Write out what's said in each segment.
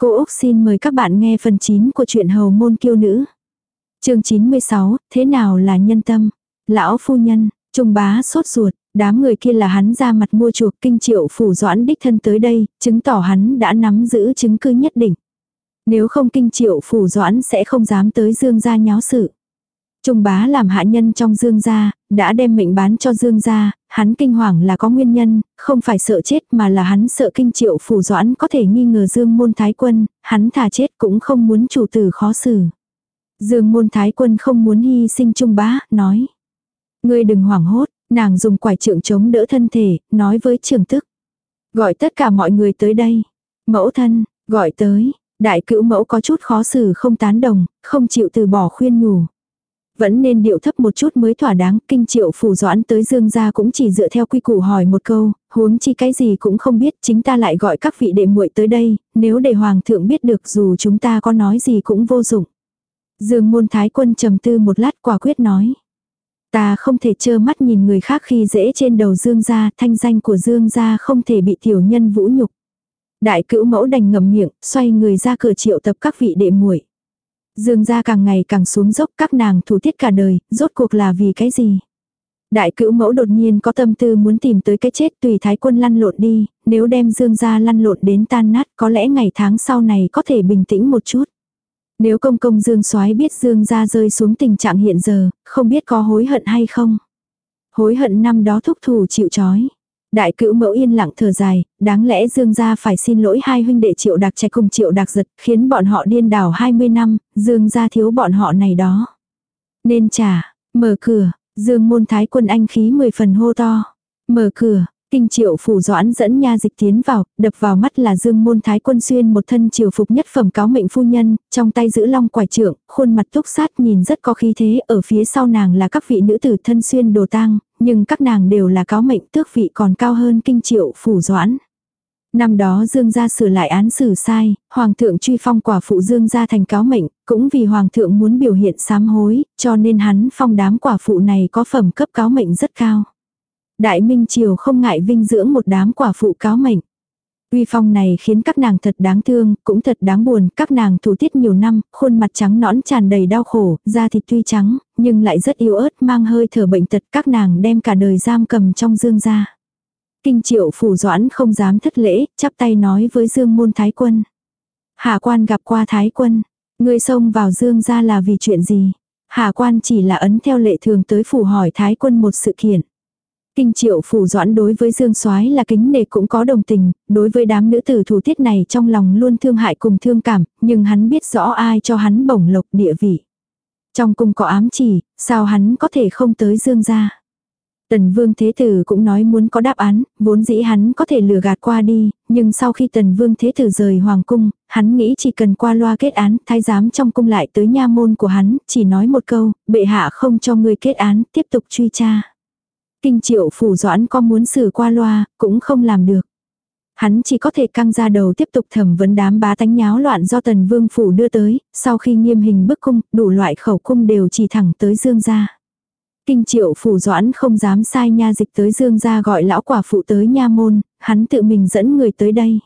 Cô Úc xin mời các bạn nghe phần 9 của truyện Hầu Môn Kiêu Nữ. chương 96, thế nào là nhân tâm? Lão phu nhân, trung bá sốt ruột, đám người kia là hắn ra mặt mua chuộc kinh triệu phủ doãn đích thân tới đây, chứng tỏ hắn đã nắm giữ chứng cứ nhất định. Nếu không kinh triệu phủ doãn sẽ không dám tới dương gia nháo sự. Trung bá làm hạ nhân trong dương gia, đã đem mệnh bán cho dương gia, hắn kinh hoàng là có nguyên nhân, không phải sợ chết mà là hắn sợ kinh triệu phủ doãn có thể nghi ngờ dương môn thái quân, hắn thà chết cũng không muốn chủ tử khó xử. Dương môn thái quân không muốn hy sinh trung bá, nói. Ngươi đừng hoảng hốt, nàng dùng quải trượng chống đỡ thân thể, nói với trường tức. Gọi tất cả mọi người tới đây. Mẫu thân, gọi tới, đại cữu mẫu có chút khó xử không tán đồng, không chịu từ bỏ khuyên nhủ vẫn nên điệu thấp một chút mới thỏa đáng, kinh triệu phủ doãn tới dương gia cũng chỉ dựa theo quy củ hỏi một câu, huống chi cái gì cũng không biết, chính ta lại gọi các vị đệ muội tới đây, nếu để hoàng thượng biết được dù chúng ta có nói gì cũng vô dụng. Dương môn thái quân trầm tư một lát quả quyết nói. Ta không thể trơ mắt nhìn người khác khi dễ trên đầu dương gia, thanh danh của dương gia không thể bị tiểu nhân vũ nhục. Đại cữu mẫu đành ngậm miệng, xoay người ra cửa triệu tập các vị đệ muội. Dương gia càng ngày càng xuống dốc các nàng thủ tiết cả đời, rốt cuộc là vì cái gì? Đại cữu mẫu đột nhiên có tâm tư muốn tìm tới cái chết tùy thái quân lăn lộn đi, nếu đem dương gia lăn lộn đến tan nát có lẽ ngày tháng sau này có thể bình tĩnh một chút. Nếu công công dương soái biết dương gia rơi xuống tình trạng hiện giờ, không biết có hối hận hay không. Hối hận năm đó thúc thủ chịu chói. Đại cữu mẫu yên lặng thở dài, đáng lẽ Dương gia phải xin lỗi hai huynh đệ triệu đặc trẻ cùng triệu đặc giật, khiến bọn họ điên đảo 20 năm, Dương gia thiếu bọn họ này đó. Nên trả, mở cửa, Dương môn thái quân anh khí 10 phần hô to. Mở cửa, Kinh triệu phủ doãn dẫn nha dịch tiến vào, đập vào mắt là dương môn thái quân xuyên một thân triều phục nhất phẩm cáo mệnh phu nhân, trong tay giữ long quải trượng, khuôn mặt túc sát nhìn rất có khí thế, ở phía sau nàng là các vị nữ tử thân xuyên đồ tang, nhưng các nàng đều là cáo mệnh tước vị còn cao hơn kinh triệu phủ doãn. Năm đó Dương gia sửa lại án xử sai, Hoàng thượng truy phong quả phụ Dương gia thành cáo mệnh, cũng vì Hoàng thượng muốn biểu hiện sám hối, cho nên hắn phong đám quả phụ này có phẩm cấp cáo mệnh rất cao. Đại Minh Triều không ngại vinh dưỡng một đám quả phụ cáo mệnh. Uy phong này khiến các nàng thật đáng thương, cũng thật đáng buồn, các nàng thủ tiết nhiều năm, khuôn mặt trắng nõn tràn đầy đau khổ, da thịt tuy trắng, nhưng lại rất yếu ớt mang hơi thở bệnh tật các nàng đem cả đời giam cầm trong dương gia. Kinh triệu phủ doãn không dám thất lễ, chắp tay nói với dương môn thái quân. Hạ quan gặp qua thái quân, người xông vào dương gia là vì chuyện gì? Hạ quan chỉ là ấn theo lệ thường tới phủ hỏi thái quân một sự kiện. Kinh triệu phủ doãn đối với Dương Soái là kính nể cũng có đồng tình, đối với đám nữ tử thủ tiết này trong lòng luôn thương hại cùng thương cảm, nhưng hắn biết rõ ai cho hắn bổng lộc địa vị. Trong cung có ám chỉ, sao hắn có thể không tới Dương gia. Tần Vương Thế Tử cũng nói muốn có đáp án, vốn dĩ hắn có thể lừa gạt qua đi, nhưng sau khi Tần Vương Thế Tử rời Hoàng Cung, hắn nghĩ chỉ cần qua loa kết án, thái giám trong cung lại tới nha môn của hắn, chỉ nói một câu, bệ hạ không cho người kết án, tiếp tục truy tra. Kinh triệu phủ doãn có muốn xử qua loa, cũng không làm được. Hắn chỉ có thể căng ra đầu tiếp tục thẩm vấn đám bá tánh nháo loạn do tần vương phủ đưa tới, sau khi nghiêm hình bức cung, đủ loại khẩu cung đều chỉ thẳng tới dương gia. Kinh triệu phủ doãn không dám sai nha dịch tới dương gia gọi lão quả phụ tới nha môn, hắn tự mình dẫn người tới đây.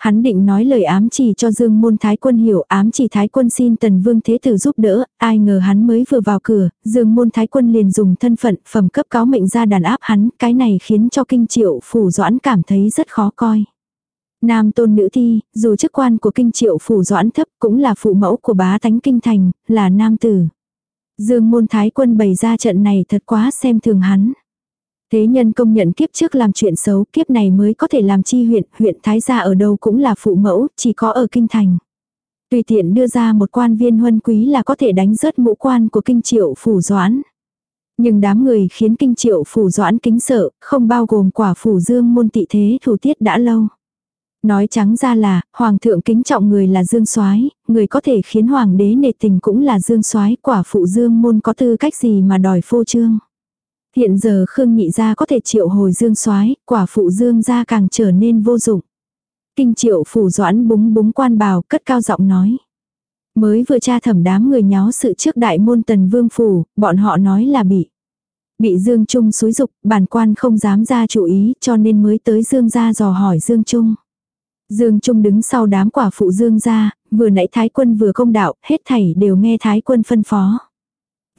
Hắn định nói lời ám chỉ cho Dương Môn Thái Quân hiểu ám chỉ Thái Quân xin Tần Vương Thế Tử giúp đỡ, ai ngờ hắn mới vừa vào cửa, Dương Môn Thái Quân liền dùng thân phận phẩm cấp cáo mệnh ra đàn áp hắn, cái này khiến cho kinh triệu phủ doãn cảm thấy rất khó coi. Nam tôn nữ thi, dù chức quan của kinh triệu phủ doãn thấp cũng là phụ mẫu của bá tánh kinh thành, là nam tử. Dương Môn Thái Quân bày ra trận này thật quá xem thường hắn. Thế nhân công nhận kiếp trước làm chuyện xấu, kiếp này mới có thể làm chi huyện, huyện Thái Gia ở đâu cũng là phụ mẫu, chỉ có ở kinh thành. Tùy tiện đưa ra một quan viên huân quý là có thể đánh rớt mũ quan của kinh triệu phủ doãn. Nhưng đám người khiến kinh triệu phủ doãn kính sợ, không bao gồm quả phủ dương môn tị thế thủ tiết đã lâu. Nói trắng ra là, hoàng thượng kính trọng người là dương soái người có thể khiến hoàng đế nề tình cũng là dương soái quả phụ dương môn có tư cách gì mà đòi phô trương. Hiện giờ Khương Nhị gia có thể triệu hồi Dương Soái, quả phụ Dương gia càng trở nên vô dụng. Kinh Triệu phủ Doãn búng búng quan bào, cất cao giọng nói: Mới vừa tra thẩm đám người nháo sự trước đại môn Tần Vương phủ, bọn họ nói là bị bị Dương Trung xúi dục, bản quan không dám ra chủ ý, cho nên mới tới Dương gia dò hỏi Dương Trung. Dương Trung đứng sau đám quả phụ Dương gia vừa nãy Thái quân vừa công đạo, hết thảy đều nghe Thái quân phân phó.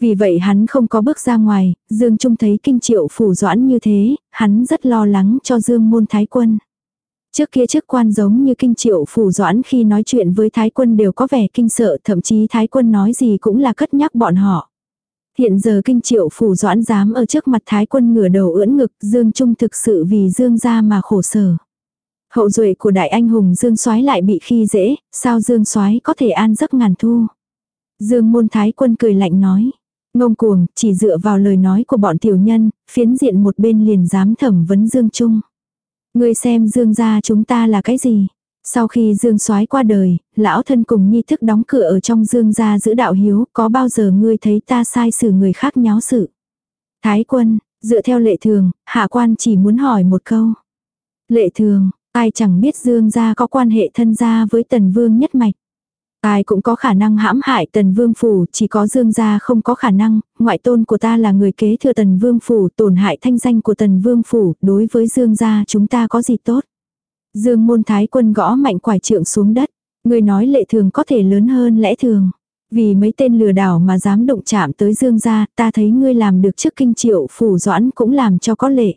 Vì vậy hắn không có bước ra ngoài, Dương Trung thấy kinh triệu phủ doãn như thế, hắn rất lo lắng cho Dương môn Thái quân. Trước kia chức quan giống như kinh triệu phủ doãn khi nói chuyện với Thái quân đều có vẻ kinh sợ, thậm chí Thái quân nói gì cũng là cất nhắc bọn họ. Hiện giờ kinh triệu phủ doãn dám ở trước mặt Thái quân ngửa đầu ưỡn ngực, Dương Trung thực sự vì Dương ra mà khổ sở. Hậu duệ của đại anh hùng Dương Soái lại bị khi dễ, sao Dương Soái có thể an giấc ngàn thu. Dương môn Thái quân cười lạnh nói. Ngông cuồng, chỉ dựa vào lời nói của bọn tiểu nhân, phiến diện một bên liền dám thẩm vấn Dương Trung. Ngươi xem Dương gia chúng ta là cái gì? Sau khi Dương soái qua đời, lão thân cùng nhi thức đóng cửa ở trong Dương gia giữ đạo hiếu, có bao giờ ngươi thấy ta sai xử người khác nháo sự? Thái quân, dựa theo lệ thường, hạ quan chỉ muốn hỏi một câu. Lệ thường, ai chẳng biết Dương gia có quan hệ thân gia với tần vương nhất mạch. Ai cũng có khả năng hãm hại tần vương phủ, chỉ có dương gia không có khả năng, ngoại tôn của ta là người kế thừa tần vương phủ, tổn hại thanh danh của tần vương phủ, đối với dương gia chúng ta có gì tốt. Dương môn thái quân gõ mạnh quải trượng xuống đất, người nói lệ thường có thể lớn hơn lẽ thường. Vì mấy tên lừa đảo mà dám động chạm tới dương gia, ta thấy ngươi làm được trước kinh triệu phủ doãn cũng làm cho có lệ.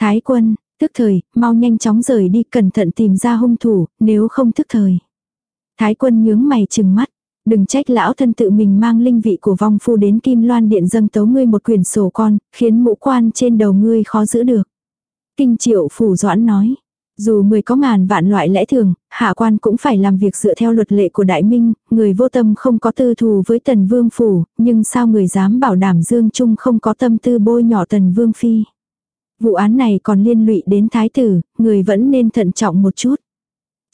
Thái quân, thức thời, mau nhanh chóng rời đi cẩn thận tìm ra hung thủ, nếu không thức thời. Thái quân nhướng mày chừng mắt. Đừng trách lão thân tự mình mang linh vị của vong phu đến kim loan điện dâng tấu ngươi một quyển sổ con, khiến mũ quan trên đầu ngươi khó giữ được. Kinh triệu phủ doãn nói. Dù mười có ngàn vạn loại lẽ thường, hạ quan cũng phải làm việc dựa theo luật lệ của đại minh, người vô tâm không có tư thù với tần vương phủ, nhưng sao người dám bảo đảm dương trung không có tâm tư bôi nhỏ tần vương phi. Vụ án này còn liên lụy đến thái tử, người vẫn nên thận trọng một chút.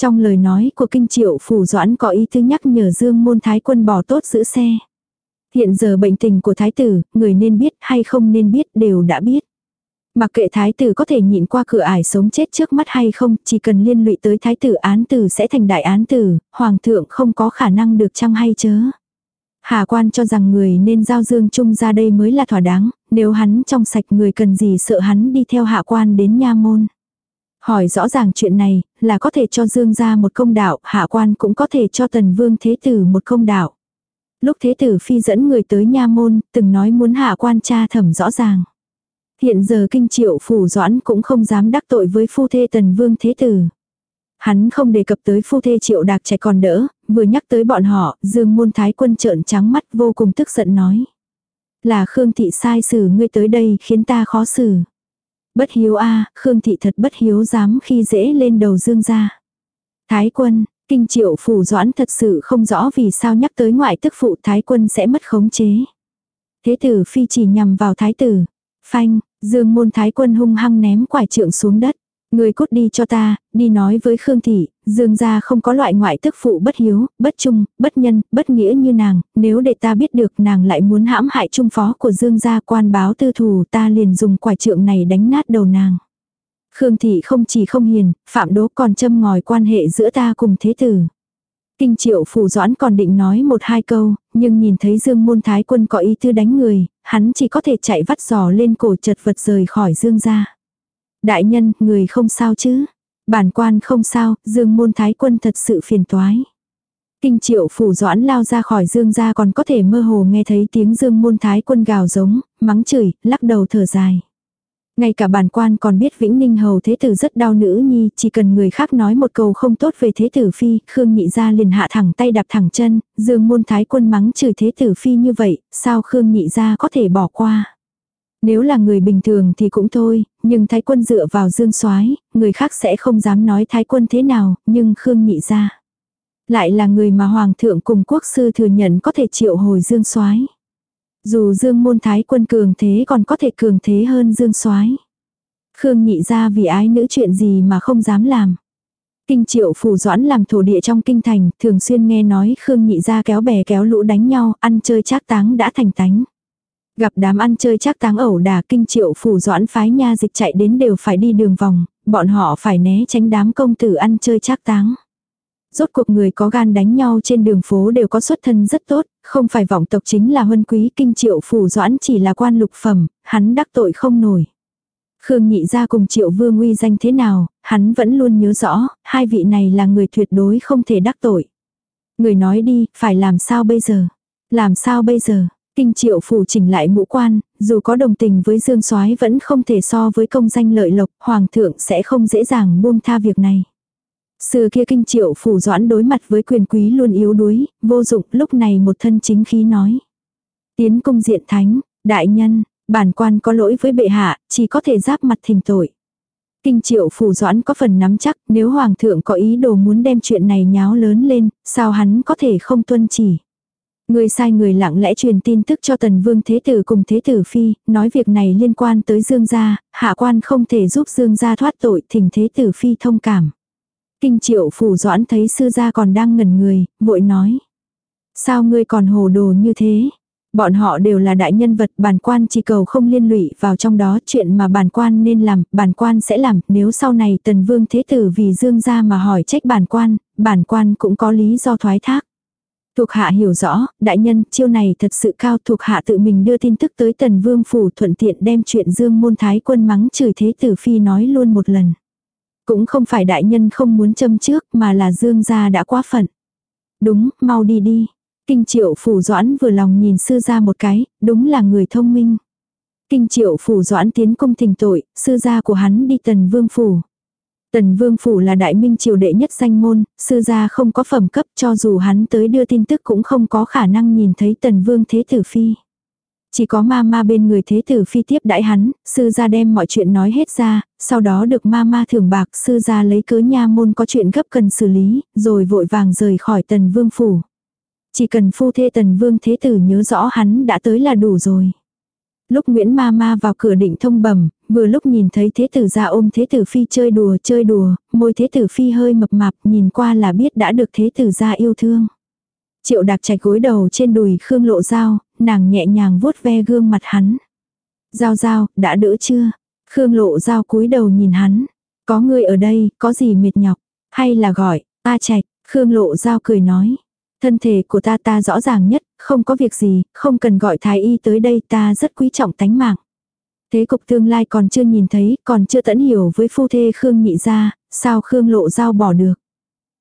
Trong lời nói của kinh triệu phủ doãn có ý thứ nhắc nhở dương môn thái quân bỏ tốt giữ xe. Hiện giờ bệnh tình của thái tử, người nên biết hay không nên biết đều đã biết. Mặc kệ thái tử có thể nhịn qua cửa ải sống chết trước mắt hay không, chỉ cần liên lụy tới thái tử án tử sẽ thành đại án tử, hoàng thượng không có khả năng được chăng hay chớ. Hà quan cho rằng người nên giao dương chung ra đây mới là thỏa đáng, nếu hắn trong sạch người cần gì sợ hắn đi theo hạ quan đến nha môn. Hỏi rõ ràng chuyện này, là có thể cho Dương ra một công đạo, hạ quan cũng có thể cho tần vương thế tử một công đạo. Lúc thế tử phi dẫn người tới nha môn, từng nói muốn hạ quan cha thẩm rõ ràng. Hiện giờ kinh triệu phủ doãn cũng không dám đắc tội với phu thê tần vương thế tử. Hắn không đề cập tới phu thê triệu đạc trẻ còn đỡ, vừa nhắc tới bọn họ, dương môn thái quân trợn trắng mắt vô cùng tức giận nói. Là Khương thị sai xử ngươi tới đây khiến ta khó xử. Bất hiếu a Khương thị thật bất hiếu dám khi dễ lên đầu dương gia. Thái quân, kinh triệu phủ doãn thật sự không rõ vì sao nhắc tới ngoại tức phụ thái quân sẽ mất khống chế. Thế tử phi chỉ nhằm vào thái tử. Phanh, dương môn thái quân hung hăng ném quải trượng xuống đất. Người cút đi cho ta, đi nói với Khương Thị, Dương gia không có loại ngoại tức phụ bất hiếu, bất trung, bất nhân, bất nghĩa như nàng, nếu để ta biết được nàng lại muốn hãm hại trung phó của Dương gia quan báo tư thù ta liền dùng quải trượng này đánh nát đầu nàng. Khương Thị không chỉ không hiền, phạm đố còn châm ngòi quan hệ giữa ta cùng thế tử. Kinh triệu phủ doãn còn định nói một hai câu, nhưng nhìn thấy Dương môn thái quân có ý tư đánh người, hắn chỉ có thể chạy vắt giò lên cổ chật vật rời khỏi Dương gia. Đại nhân, người không sao chứ? Bản quan không sao, dương môn thái quân thật sự phiền toái. Kinh triệu phủ doãn lao ra khỏi dương ra còn có thể mơ hồ nghe thấy tiếng dương môn thái quân gào giống, mắng chửi, lắc đầu thở dài. Ngay cả bản quan còn biết Vĩnh Ninh Hầu Thế Tử rất đau nữ nhi, chỉ cần người khác nói một câu không tốt về Thế Tử Phi, Khương Nhị Gia liền hạ thẳng tay đạp thẳng chân, dương môn thái quân mắng chửi Thế Tử Phi như vậy, sao Khương Nhị Gia có thể bỏ qua. Nếu là người bình thường thì cũng thôi, nhưng thái quân dựa vào dương soái người khác sẽ không dám nói thái quân thế nào, nhưng Khương nhị ra. Lại là người mà hoàng thượng cùng quốc sư thừa nhận có thể triệu hồi dương soái Dù dương môn thái quân cường thế còn có thể cường thế hơn dương soái Khương nhị ra vì ái nữ chuyện gì mà không dám làm. Kinh triệu phủ doãn làm thổ địa trong kinh thành, thường xuyên nghe nói Khương nhị ra kéo bè kéo lũ đánh nhau, ăn chơi trác táng đã thành tánh. Gặp đám ăn chơi chắc táng ẩu đà kinh triệu phủ doãn phái nha dịch chạy đến đều phải đi đường vòng, bọn họ phải né tránh đám công tử ăn chơi chắc táng. Rốt cuộc người có gan đánh nhau trên đường phố đều có xuất thân rất tốt, không phải vọng tộc chính là huân quý kinh triệu phủ doãn chỉ là quan lục phẩm, hắn đắc tội không nổi. Khương nhị ra cùng triệu vương uy danh thế nào, hắn vẫn luôn nhớ rõ, hai vị này là người tuyệt đối không thể đắc tội. Người nói đi, phải làm sao bây giờ? Làm sao bây giờ? Kinh triệu phủ chỉnh lại mũ quan, dù có đồng tình với Dương Soái vẫn không thể so với công danh lợi lộc, hoàng thượng sẽ không dễ dàng buông tha việc này. Xưa kia kinh triệu phủ doãn đối mặt với quyền quý luôn yếu đuối, vô dụng, lúc này một thân chính khí nói. Tiến công diện thánh, đại nhân, bản quan có lỗi với bệ hạ, chỉ có thể giáp mặt thỉnh tội. Kinh triệu phủ doãn có phần nắm chắc, nếu hoàng thượng có ý đồ muốn đem chuyện này nháo lớn lên, sao hắn có thể không tuân chỉ. Người sai người lặng lẽ truyền tin tức cho tần vương thế tử cùng thế tử phi, nói việc này liên quan tới dương gia, hạ quan không thể giúp dương gia thoát tội thỉnh thế tử phi thông cảm. Kinh triệu phủ doãn thấy sư gia còn đang ngẩn người, vội nói. Sao ngươi còn hồ đồ như thế? Bọn họ đều là đại nhân vật, bản quan chỉ cầu không liên lụy vào trong đó chuyện mà bản quan nên làm, bản quan sẽ làm, nếu sau này tần vương thế tử vì dương gia mà hỏi trách bản quan, bản quan cũng có lý do thoái thác. Thuộc hạ hiểu rõ, đại nhân, chiêu này thật sự cao thuộc hạ tự mình đưa tin tức tới tần vương phủ thuận tiện đem chuyện dương môn thái quân mắng chửi thế tử phi nói luôn một lần. Cũng không phải đại nhân không muốn châm trước mà là dương gia đã quá phận. Đúng, mau đi đi. Kinh triệu phủ doãn vừa lòng nhìn sư gia một cái, đúng là người thông minh. Kinh triệu phủ doãn tiến công thỉnh tội, sư gia của hắn đi tần vương phủ. Tần Vương Phủ là đại minh triều đệ nhất danh môn, sư gia không có phẩm cấp cho dù hắn tới đưa tin tức cũng không có khả năng nhìn thấy Tần Vương Thế Tử Phi. Chỉ có ma ma bên người Thế Tử Phi tiếp đãi hắn, sư gia đem mọi chuyện nói hết ra, sau đó được ma ma thưởng bạc sư gia lấy cớ nha môn có chuyện gấp cần xử lý, rồi vội vàng rời khỏi Tần Vương Phủ. Chỉ cần phu thê Tần Vương Thế Tử nhớ rõ hắn đã tới là đủ rồi. Lúc Nguyễn Ma Ma vào cửa định thông bẩm, vừa lúc nhìn thấy thế tử ra ôm thế tử phi chơi đùa chơi đùa, môi thế tử phi hơi mập mạp nhìn qua là biết đã được thế tử ra yêu thương. Triệu đạc chạch gối đầu trên đùi Khương lộ dao, nàng nhẹ nhàng vuốt ve gương mặt hắn. Giao giao, đã đỡ chưa? Khương lộ dao cúi đầu nhìn hắn. Có người ở đây, có gì mệt nhọc? Hay là gọi, ta chạch, Khương lộ dao cười nói. Thân thể của ta ta rõ ràng nhất, không có việc gì, không cần gọi thái y tới đây ta rất quý trọng tánh mạng. Thế cục tương lai còn chưa nhìn thấy, còn chưa tẫn hiểu với phu thê Khương nhị ra, sao Khương lộ dao bỏ được.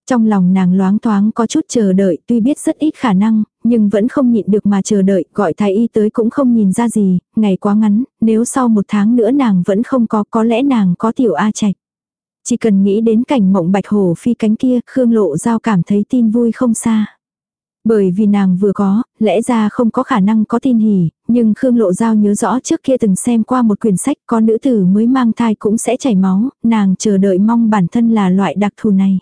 Trong lòng nàng loáng thoáng có chút chờ đợi, tuy biết rất ít khả năng, nhưng vẫn không nhịn được mà chờ đợi, gọi thái y tới cũng không nhìn ra gì, ngày quá ngắn, nếu sau một tháng nữa nàng vẫn không có, có lẽ nàng có tiểu A trạch. Chỉ cần nghĩ đến cảnh mộng bạch hổ phi cánh kia, Khương lộ giao cảm thấy tin vui không xa. Bởi vì nàng vừa có, lẽ ra không có khả năng có tin hỉ, nhưng Khương Lộ Giao nhớ rõ trước kia từng xem qua một quyển sách có nữ tử mới mang thai cũng sẽ chảy máu, nàng chờ đợi mong bản thân là loại đặc thù này.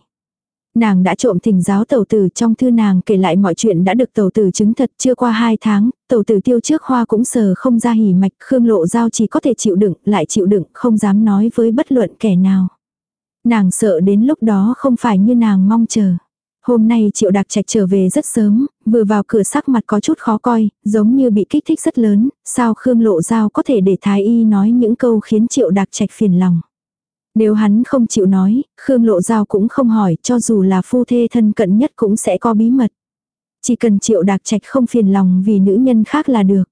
Nàng đã trộm thỉnh giáo tẩu tử trong thư nàng kể lại mọi chuyện đã được tẩu tử chứng thật chưa qua hai tháng, tẩu tử tiêu trước hoa cũng sờ không ra hỉ mạch, Khương Lộ Giao chỉ có thể chịu đựng, lại chịu đựng, không dám nói với bất luận kẻ nào. Nàng sợ đến lúc đó không phải như nàng mong chờ. Hôm nay triệu đặc trạch trở về rất sớm, vừa vào cửa sắc mặt có chút khó coi, giống như bị kích thích rất lớn, sao Khương Lộ Giao có thể để Thái Y nói những câu khiến triệu đặc trạch phiền lòng. Nếu hắn không chịu nói, Khương Lộ Giao cũng không hỏi, cho dù là phu thê thân cận nhất cũng sẽ có bí mật. Chỉ cần triệu đặc trạch không phiền lòng vì nữ nhân khác là được.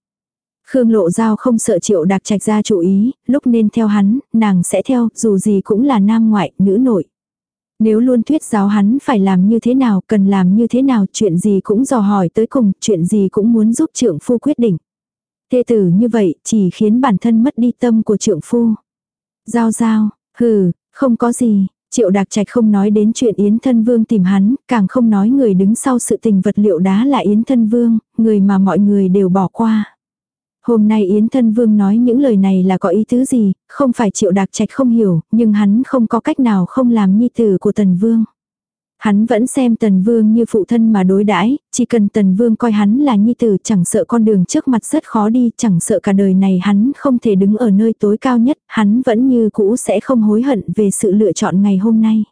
Khương Lộ Giao không sợ triệu đặc trạch ra chủ ý, lúc nên theo hắn, nàng sẽ theo, dù gì cũng là nam ngoại, nữ nội. Nếu luôn thuyết giáo hắn phải làm như thế nào, cần làm như thế nào, chuyện gì cũng dò hỏi tới cùng, chuyện gì cũng muốn giúp trượng phu quyết định. Thê tử như vậy chỉ khiến bản thân mất đi tâm của trượng phu. Giao giao, hừ, không có gì, Triệu Đạc Trạch không nói đến chuyện Yến Thân Vương tìm hắn, càng không nói người đứng sau sự tình vật liệu đá là Yến Thân Vương, người mà mọi người đều bỏ qua. Hôm nay Yến Thân Vương nói những lời này là có ý tứ gì, không phải Triệu Đạc Trạch không hiểu, nhưng hắn không có cách nào không làm nhi tử của Tần Vương. Hắn vẫn xem Tần Vương như phụ thân mà đối đãi, chỉ cần Tần Vương coi hắn là nhi tử chẳng sợ con đường trước mặt rất khó đi, chẳng sợ cả đời này hắn không thể đứng ở nơi tối cao nhất, hắn vẫn như cũ sẽ không hối hận về sự lựa chọn ngày hôm nay.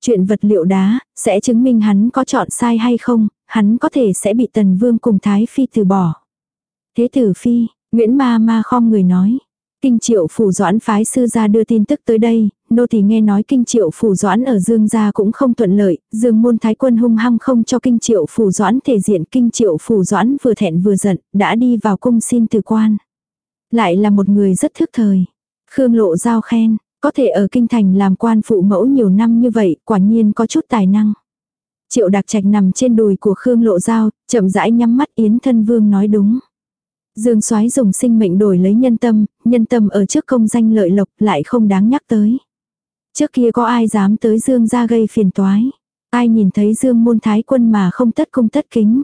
Chuyện vật liệu đá, sẽ chứng minh hắn có chọn sai hay không, hắn có thể sẽ bị Tần Vương cùng Thái Phi từ bỏ. Thế tử phi, Nguyễn Ma Ma khom người nói. Kinh triệu phủ doãn phái sư ra đưa tin tức tới đây, nô thì nghe nói kinh triệu phủ doãn ở dương gia cũng không thuận lợi, dương môn thái quân hung hăng không cho kinh triệu phủ doãn thể diện kinh triệu phủ doãn vừa thẹn vừa giận, đã đi vào cung xin từ quan. Lại là một người rất thức thời. Khương Lộ Giao khen, có thể ở kinh thành làm quan phụ mẫu nhiều năm như vậy, quả nhiên có chút tài năng. Triệu đặc trạch nằm trên đùi của Khương Lộ Giao, chậm rãi nhắm mắt Yến Thân Vương nói đúng. Dương Soái dùng sinh mệnh đổi lấy nhân tâm, nhân tâm ở trước công danh lợi lộc lại không đáng nhắc tới. Trước kia có ai dám tới Dương ra gây phiền toái. Ai nhìn thấy Dương môn thái quân mà không tất cung tất kính.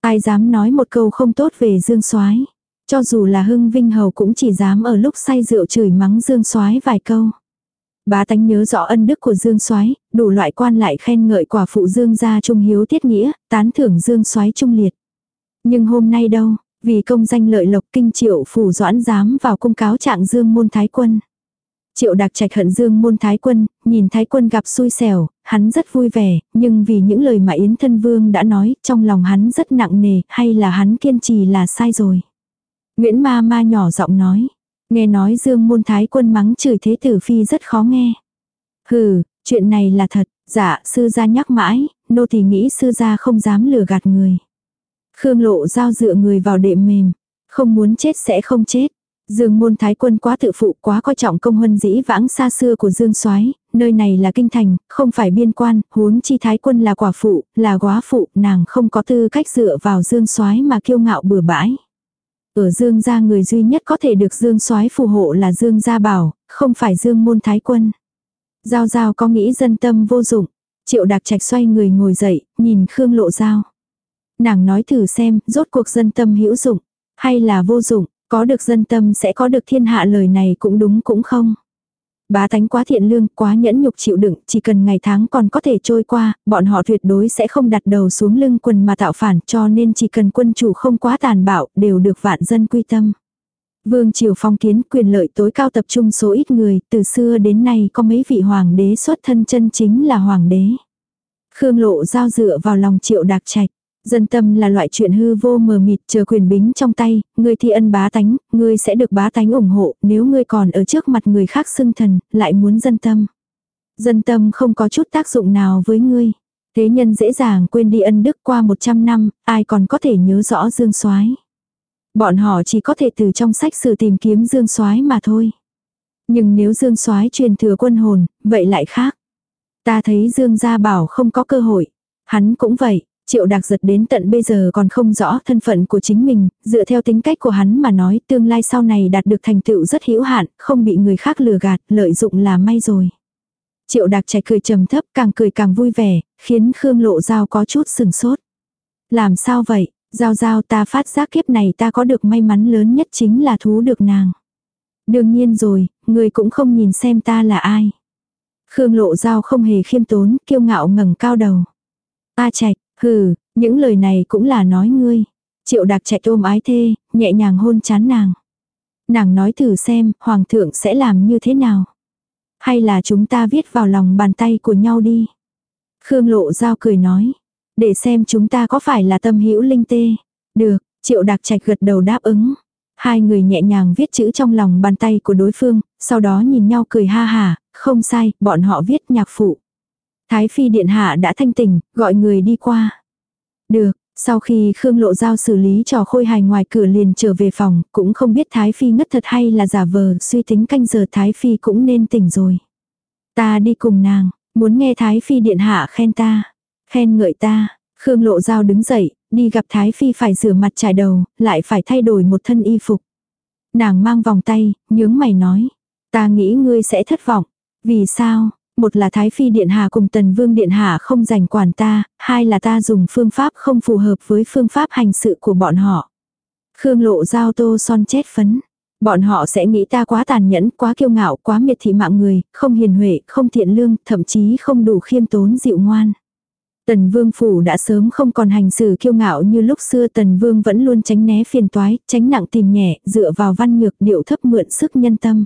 Ai dám nói một câu không tốt về Dương Soái. Cho dù là hưng vinh hầu cũng chỉ dám ở lúc say rượu chửi mắng Dương Soái vài câu. Bá tánh nhớ rõ ân đức của Dương Soái, đủ loại quan lại khen ngợi quả phụ Dương gia trung hiếu tiết nghĩa, tán thưởng Dương Soái trung liệt. Nhưng hôm nay đâu, vì công danh lợi lộc kinh triệu phủ doãn dám vào cung cáo trạng Dương môn thái quân. Triệu đặc trạch hận Dương môn thái quân, nhìn thái quân gặp xui xẻo, hắn rất vui vẻ, nhưng vì những lời mà Yến thân vương đã nói, trong lòng hắn rất nặng nề, hay là hắn kiên trì là sai rồi. Nguyễn ma ma nhỏ giọng nói, nghe nói Dương môn thái quân mắng chửi thế tử phi rất khó nghe. Hừ, chuyện này là thật, dạ sư gia nhắc mãi, nô thì nghĩ sư gia không dám lừa gạt người. Khương lộ giao dựa người vào đệm mềm, không muốn chết sẽ không chết. Dương môn thái quân quá tự phụ quá coi trọng công huân dĩ vãng xa xưa của Dương soái nơi này là kinh thành, không phải biên quan, huống chi thái quân là quả phụ, là quá phụ, nàng không có tư cách dựa vào Dương soái mà kiêu ngạo bừa bãi. Ở Dương gia người duy nhất có thể được Dương soái phù hộ là Dương gia bảo, không phải Dương môn thái quân. Giao giao có nghĩ dân tâm vô dụng, triệu đặc trạch xoay người ngồi dậy, nhìn Khương lộ giao. Nàng nói thử xem, rốt cuộc dân tâm hữu dụng, hay là vô dụng, có được dân tâm sẽ có được thiên hạ lời này cũng đúng cũng không. Bá tánh quá thiện lương, quá nhẫn nhục chịu đựng, chỉ cần ngày tháng còn có thể trôi qua, bọn họ tuyệt đối sẽ không đặt đầu xuống lưng quần mà tạo phản cho nên chỉ cần quân chủ không quá tàn bạo đều được vạn dân quy tâm. Vương triều phong kiến quyền lợi tối cao tập trung số ít người, từ xưa đến nay có mấy vị hoàng đế xuất thân chân chính là hoàng đế. Khương lộ giao dựa vào lòng triệu đạc trạch. Dân tâm là loại chuyện hư vô mờ mịt chờ quyền bính trong tay, ngươi thi ân bá tánh, ngươi sẽ được bá tánh ủng hộ, nếu ngươi còn ở trước mặt người khác xưng thần, lại muốn dân tâm. Dân tâm không có chút tác dụng nào với ngươi. Thế nhân dễ dàng quên đi ân đức qua 100 năm, ai còn có thể nhớ rõ Dương Soái. Bọn họ chỉ có thể từ trong sách sử tìm kiếm Dương Soái mà thôi. Nhưng nếu Dương Soái truyền thừa quân hồn, vậy lại khác. Ta thấy Dương gia bảo không có cơ hội. Hắn cũng vậy, Triệu Đạc giật đến tận bây giờ còn không rõ thân phận của chính mình, dựa theo tính cách của hắn mà nói tương lai sau này đạt được thành tựu rất hữu hạn, không bị người khác lừa gạt, lợi dụng là may rồi. Triệu Đạc chạy cười trầm thấp càng cười càng vui vẻ, khiến Khương Lộ Giao có chút sừng sốt. Làm sao vậy, Giao Giao ta phát giác kiếp này ta có được may mắn lớn nhất chính là thú được nàng. Đương nhiên rồi, người cũng không nhìn xem ta là ai. Khương Lộ Giao không hề khiêm tốn, kiêu ngạo ngẩng cao đầu. A Trạch, Hừ, những lời này cũng là nói ngươi. Triệu đạc chạy ôm ái thê, nhẹ nhàng hôn chán nàng. Nàng nói thử xem, hoàng thượng sẽ làm như thế nào. Hay là chúng ta viết vào lòng bàn tay của nhau đi. Khương lộ giao cười nói. Để xem chúng ta có phải là tâm hữu linh tê. Được, triệu đạc trạch gật đầu đáp ứng. Hai người nhẹ nhàng viết chữ trong lòng bàn tay của đối phương, sau đó nhìn nhau cười ha hà, không sai, bọn họ viết nhạc phụ. Thái phi điện hạ đã thanh tỉnh, gọi người đi qua. Được, sau khi Khương Lộ Giao xử lý trò khôi hài ngoài cửa liền trở về phòng, cũng không biết Thái Phi ngất thật hay là giả vờ, suy tính canh giờ Thái Phi cũng nên tỉnh rồi. Ta đi cùng nàng, muốn nghe Thái Phi điện hạ khen ta, khen ngợi ta. Khương Lộ Giao đứng dậy, đi gặp Thái Phi phải rửa mặt trải đầu, lại phải thay đổi một thân y phục. Nàng mang vòng tay, nhướng mày nói. Ta nghĩ ngươi sẽ thất vọng. Vì sao? Một là Thái Phi Điện Hạ cùng Tần Vương Điện Hạ không giành quản ta, hai là ta dùng phương pháp không phù hợp với phương pháp hành sự của bọn họ. Khương lộ giao tô son chết phấn. Bọn họ sẽ nghĩ ta quá tàn nhẫn, quá kiêu ngạo, quá miệt thị mạng người, không hiền huệ, không thiện lương, thậm chí không đủ khiêm tốn dịu ngoan. Tần Vương Phủ đã sớm không còn hành xử kiêu ngạo như lúc xưa Tần Vương vẫn luôn tránh né phiền toái, tránh nặng tìm nhẹ, dựa vào văn nhược điệu thấp mượn sức nhân tâm.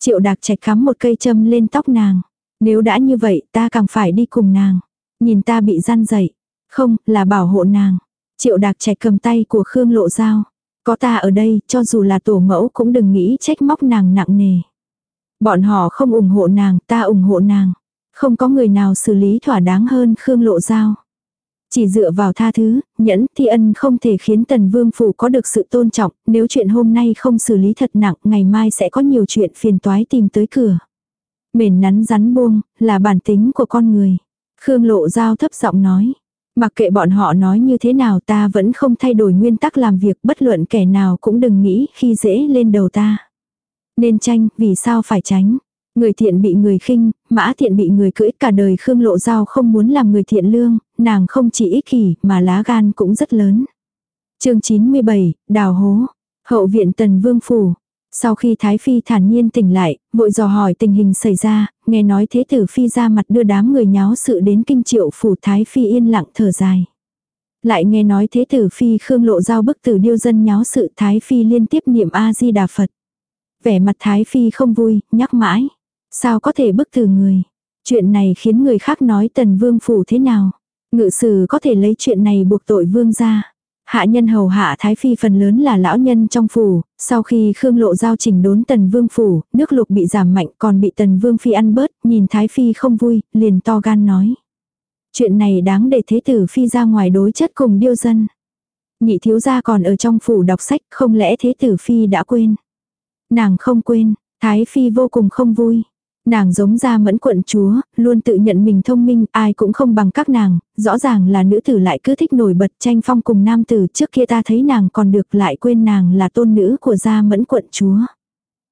Triệu đạc trạch khắm một cây châm lên tóc nàng. Nếu đã như vậy ta càng phải đi cùng nàng. Nhìn ta bị gian dậy. Không, là bảo hộ nàng. Triệu đạc trẻ cầm tay của Khương Lộ dao Có ta ở đây, cho dù là tổ mẫu cũng đừng nghĩ trách móc nàng nặng nề. Bọn họ không ủng hộ nàng, ta ủng hộ nàng. Không có người nào xử lý thỏa đáng hơn Khương Lộ dao Chỉ dựa vào tha thứ, nhẫn thi ân không thể khiến tần vương phủ có được sự tôn trọng, nếu chuyện hôm nay không xử lý thật nặng, ngày mai sẽ có nhiều chuyện phiền toái tìm tới cửa. Mền nắn rắn buông, là bản tính của con người. Khương lộ giao thấp giọng nói. Mặc kệ bọn họ nói như thế nào ta vẫn không thay đổi nguyên tắc làm việc bất luận kẻ nào cũng đừng nghĩ khi dễ lên đầu ta. Nên tranh, vì sao phải tránh. Người thiện bị người khinh, mã thiện bị người cưỡi cả đời Khương Lộ Giao không muốn làm người thiện lương, nàng không chỉ ích kỷ mà lá gan cũng rất lớn. chương 97, Đào Hố, Hậu viện Tần Vương Phủ. Sau khi Thái Phi thản nhiên tỉnh lại, vội dò hỏi tình hình xảy ra, nghe nói thế tử Phi ra mặt đưa đám người nháo sự đến kinh triệu phủ Thái Phi yên lặng thở dài. Lại nghe nói thế tử Phi Khương Lộ Giao bức tử điêu dân nháo sự Thái Phi liên tiếp niệm A-di-đà Phật. Vẻ mặt Thái Phi không vui, nhắc mãi. Sao có thể bức tử người? Chuyện này khiến người khác nói tần vương phủ thế nào? Ngự sử có thể lấy chuyện này buộc tội vương ra. Hạ nhân hầu hạ Thái Phi phần lớn là lão nhân trong phủ, sau khi Khương Lộ giao trình đốn Tần Vương phủ, nước lục bị giảm mạnh còn bị Tần Vương Phi ăn bớt, nhìn Thái Phi không vui, liền to gan nói. Chuyện này đáng để Thế Tử Phi ra ngoài đối chất cùng điêu dân. Nhị thiếu gia còn ở trong phủ đọc sách, không lẽ Thế Tử Phi đã quên. Nàng không quên, Thái Phi vô cùng không vui. Nàng giống ra mẫn quận chúa, luôn tự nhận mình thông minh, ai cũng không bằng các nàng, rõ ràng là nữ tử lại cứ thích nổi bật tranh phong cùng nam tử trước kia ta thấy nàng còn được lại quên nàng là tôn nữ của gia mẫn quận chúa.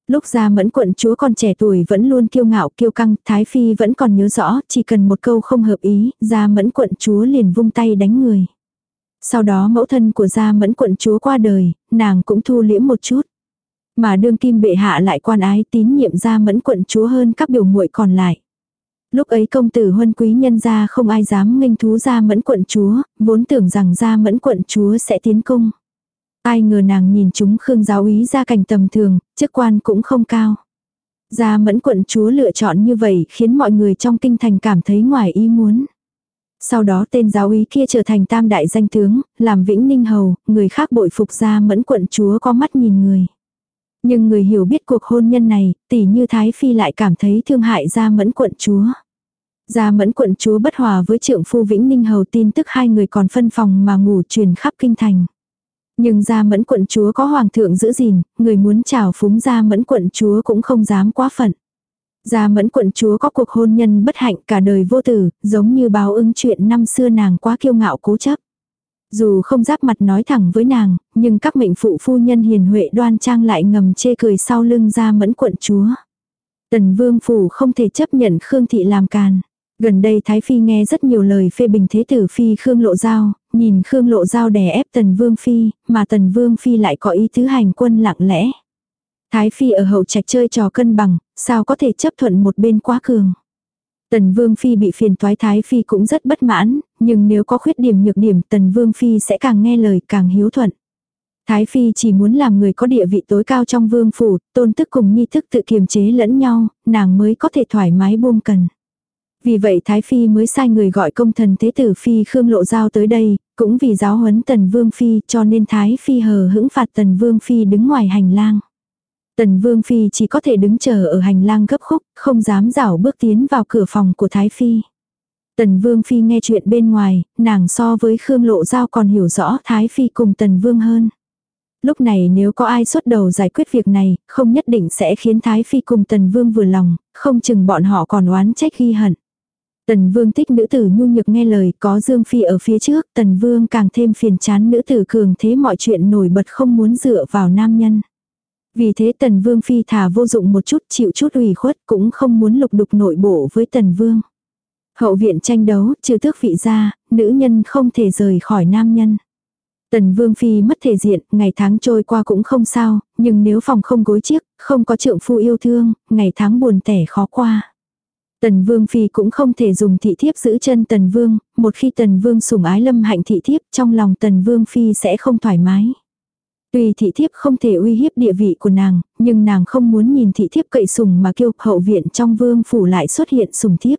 Lúc gia mẫn quận chúa còn trẻ tuổi vẫn luôn kiêu ngạo kiêu căng, Thái Phi vẫn còn nhớ rõ, chỉ cần một câu không hợp ý, gia mẫn quận chúa liền vung tay đánh người. Sau đó mẫu thân của gia mẫn quận chúa qua đời, nàng cũng thu liễm một chút. Mà đương kim bệ hạ lại quan ái tín nhiệm ra mẫn quận chúa hơn các biểu muội còn lại. Lúc ấy công tử huân quý nhân ra không ai dám nghênh thú ra mẫn quận chúa, vốn tưởng rằng ra mẫn quận chúa sẽ tiến cung. Ai ngờ nàng nhìn chúng khương giáo ý ra cảnh tầm thường, chức quan cũng không cao. Gia mẫn quận chúa lựa chọn như vậy khiến mọi người trong kinh thành cảm thấy ngoài ý muốn. Sau đó tên giáo úy kia trở thành tam đại danh tướng, làm vĩnh ninh hầu, người khác bội phục gia mẫn quận chúa có mắt nhìn người. Nhưng người hiểu biết cuộc hôn nhân này, tỷ như Thái Phi lại cảm thấy thương hại gia mẫn quận chúa. Gia mẫn quận chúa bất hòa với trượng phu Vĩnh Ninh Hầu tin tức hai người còn phân phòng mà ngủ truyền khắp kinh thành. Nhưng gia mẫn quận chúa có hoàng thượng giữ gìn, người muốn chào phúng gia mẫn quận chúa cũng không dám quá phận. Gia mẫn quận chúa có cuộc hôn nhân bất hạnh cả đời vô tử, giống như báo ứng chuyện năm xưa nàng quá kiêu ngạo cố chấp. Dù không giáp mặt nói thẳng với nàng, nhưng các mệnh phụ phu nhân hiền huệ đoan trang lại ngầm chê cười sau lưng ra mẫn quận chúa. Tần vương phủ không thể chấp nhận Khương Thị làm càn. Gần đây Thái Phi nghe rất nhiều lời phê bình thế tử Phi Khương Lộ Giao, nhìn Khương Lộ Giao đè ép Tần Vương Phi, mà Tần Vương Phi lại có ý tứ hành quân lặng lẽ. Thái Phi ở hậu trạch chơi trò cân bằng, sao có thể chấp thuận một bên quá cường. Tần Vương Phi bị phiền toái Thái Phi cũng rất bất mãn, nhưng nếu có khuyết điểm nhược điểm Tần Vương Phi sẽ càng nghe lời càng hiếu thuận. Thái Phi chỉ muốn làm người có địa vị tối cao trong vương phủ, tôn tức cùng nhi thức tự kiềm chế lẫn nhau, nàng mới có thể thoải mái buông cần. Vì vậy Thái Phi mới sai người gọi công thần Thế Tử Phi Khương Lộ Giao tới đây, cũng vì giáo huấn Tần Vương Phi cho nên Thái Phi hờ hững phạt Tần Vương Phi đứng ngoài hành lang. Tần Vương Phi chỉ có thể đứng chờ ở hành lang gấp khúc, không dám rảo bước tiến vào cửa phòng của Thái Phi. Tần Vương Phi nghe chuyện bên ngoài, nàng so với Khương Lộ Giao còn hiểu rõ Thái Phi cùng Tần Vương hơn. Lúc này nếu có ai xuất đầu giải quyết việc này, không nhất định sẽ khiến Thái Phi cùng Tần Vương vừa lòng, không chừng bọn họ còn oán trách ghi hận. Tần Vương thích nữ tử nhu nhược nghe lời có Dương Phi ở phía trước, Tần Vương càng thêm phiền chán nữ tử cường thế mọi chuyện nổi bật không muốn dựa vào nam nhân. Vì thế Tần Vương phi thả vô dụng một chút chịu chút ủy khuất cũng không muốn lục đục nội bộ với Tần Vương. Hậu viện tranh đấu, trừ tước vị ra, nữ nhân không thể rời khỏi nam nhân. Tần Vương Phi mất thể diện, ngày tháng trôi qua cũng không sao, nhưng nếu phòng không gối chiếc, không có trượng phu yêu thương, ngày tháng buồn tẻ khó qua. Tần Vương Phi cũng không thể dùng thị thiếp giữ chân Tần Vương, một khi Tần Vương sủng ái lâm hạnh thị thiếp trong lòng Tần Vương Phi sẽ không thoải mái. Tuy thị thiếp không thể uy hiếp địa vị của nàng, nhưng nàng không muốn nhìn thị thiếp cậy sùng mà kêu hậu viện trong vương phủ lại xuất hiện sùng thiếp.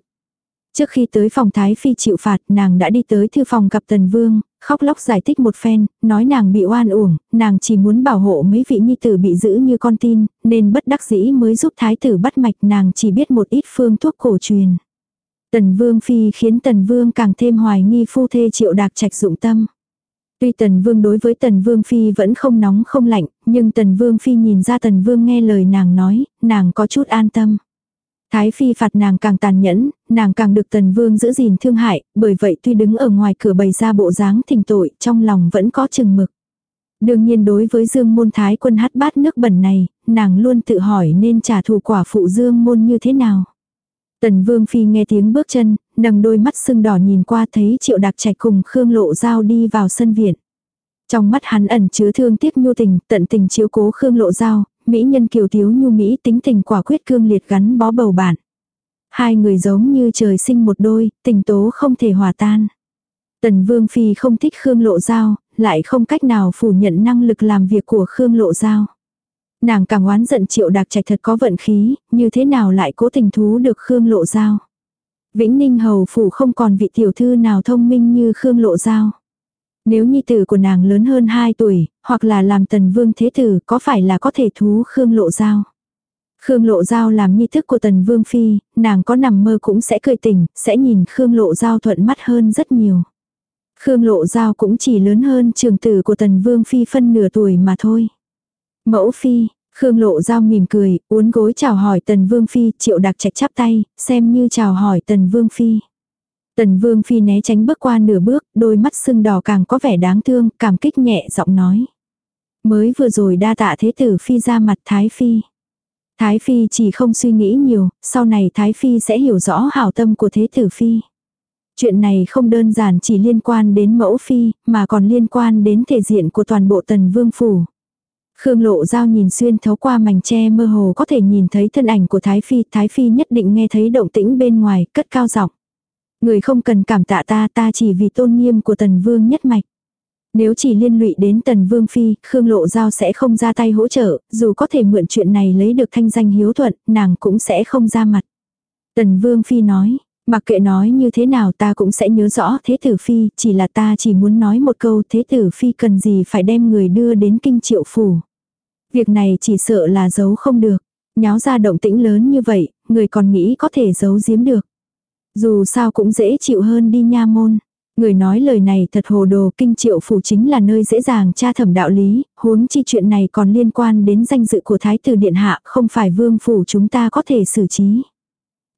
Trước khi tới phòng Thái Phi chịu phạt, nàng đã đi tới thư phòng gặp Tần Vương, khóc lóc giải thích một phen, nói nàng bị oan uổng, nàng chỉ muốn bảo hộ mấy vị nhi tử bị giữ như con tin, nên bất đắc dĩ mới giúp Thái tử bắt mạch nàng chỉ biết một ít phương thuốc cổ truyền. Tần Vương Phi khiến Tần Vương càng thêm hoài nghi phu thê triệu đạc trạch dụng tâm. Tuy Tần Vương đối với Tần Vương Phi vẫn không nóng không lạnh, nhưng Tần Vương Phi nhìn ra Tần Vương nghe lời nàng nói, nàng có chút an tâm. Thái Phi phạt nàng càng tàn nhẫn, nàng càng được Tần Vương giữ gìn thương hại, bởi vậy tuy đứng ở ngoài cửa bày ra bộ dáng thình tội, trong lòng vẫn có chừng mực. Đương nhiên đối với Dương Môn Thái quân hát bát nước bẩn này, nàng luôn tự hỏi nên trả thù quả phụ Dương Môn như thế nào. Tần Vương Phi nghe tiếng bước chân, nâng đôi mắt sưng đỏ nhìn qua thấy Triệu Đặc Trạch cùng Khương Lộ Giao đi vào sân viện. Trong mắt hắn ẩn chứa thương tiếc nhu tình, tận tình chiếu cố Khương Lộ Giao, mỹ nhân kiều thiếu nhu mỹ tính tình quả quyết cương liệt gắn bó bầu bạn. Hai người giống như trời sinh một đôi, tình tố không thể hòa tan. Tần Vương Phi không thích Khương Lộ Giao, lại không cách nào phủ nhận năng lực làm việc của Khương Lộ Giao. Nàng càng oán giận triệu đạc trạch thật có vận khí, như thế nào lại cố tình thú được Khương Lộ Giao. Vĩnh Ninh Hầu Phủ không còn vị tiểu thư nào thông minh như Khương Lộ Giao. Nếu nhi tử của nàng lớn hơn 2 tuổi, hoặc là làm tần vương thế tử có phải là có thể thú Khương Lộ Giao. Khương Lộ Giao làm nhi thức của tần vương phi, nàng có nằm mơ cũng sẽ cười tỉnh, sẽ nhìn Khương Lộ Giao thuận mắt hơn rất nhiều. Khương Lộ Giao cũng chỉ lớn hơn trường tử của tần vương phi phân nửa tuổi mà thôi. Mẫu phi, Khương Lộ Giao mỉm cười, uốn gối chào hỏi Tần Vương Phi, triệu đặc trạch chắp tay, xem như chào hỏi Tần Vương Phi. Tần Vương Phi né tránh bước qua nửa bước, đôi mắt sưng đỏ càng có vẻ đáng thương, cảm kích nhẹ giọng nói. Mới vừa rồi đa tạ thế tử Phi ra mặt Thái Phi. Thái Phi chỉ không suy nghĩ nhiều, sau này Thái Phi sẽ hiểu rõ hảo tâm của thế tử Phi. Chuyện này không đơn giản chỉ liên quan đến mẫu Phi, mà còn liên quan đến thể diện của toàn bộ tần vương phủ. Khương Lộ Giao nhìn xuyên thấu qua mảnh tre mơ hồ có thể nhìn thấy thân ảnh của Thái Phi. Thái Phi nhất định nghe thấy động tĩnh bên ngoài, cất cao giọng. Người không cần cảm tạ ta, ta chỉ vì tôn nghiêm của Tần Vương nhất mạch. Nếu chỉ liên lụy đến Tần Vương Phi, Khương Lộ Giao sẽ không ra tay hỗ trợ, dù có thể mượn chuyện này lấy được thanh danh hiếu thuận, nàng cũng sẽ không ra mặt. Tần Vương Phi nói, mặc kệ nói như thế nào ta cũng sẽ nhớ rõ Thế Tử Phi, chỉ là ta chỉ muốn nói một câu Thế Tử Phi cần gì phải đem người đưa đến kinh triệu phủ. Việc này chỉ sợ là giấu không được. Nháo ra động tĩnh lớn như vậy, người còn nghĩ có thể giấu giếm được. Dù sao cũng dễ chịu hơn đi nha môn. Người nói lời này thật hồ đồ kinh triệu phủ chính là nơi dễ dàng tra thẩm đạo lý, huống chi chuyện này còn liên quan đến danh dự của thái tử điện hạ, không phải vương phủ chúng ta có thể xử trí.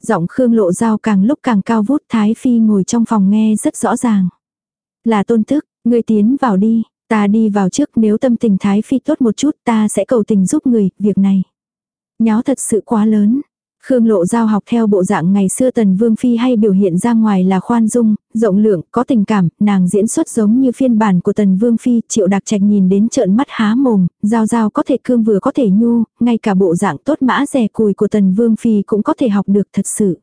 Giọng Khương lộ dao càng lúc càng cao vút thái phi ngồi trong phòng nghe rất rõ ràng. Là tôn tức, người tiến vào đi, Ta đi vào trước nếu tâm tình Thái Phi tốt một chút ta sẽ cầu tình giúp người, việc này. Nháo thật sự quá lớn. Khương Lộ Giao học theo bộ dạng ngày xưa Tần Vương Phi hay biểu hiện ra ngoài là khoan dung, rộng lượng, có tình cảm, nàng diễn xuất giống như phiên bản của Tần Vương Phi, triệu đặc trạch nhìn đến trợn mắt há mồm, Giao Giao có thể cương vừa có thể nhu, ngay cả bộ dạng tốt mã rẻ cùi của Tần Vương Phi cũng có thể học được thật sự.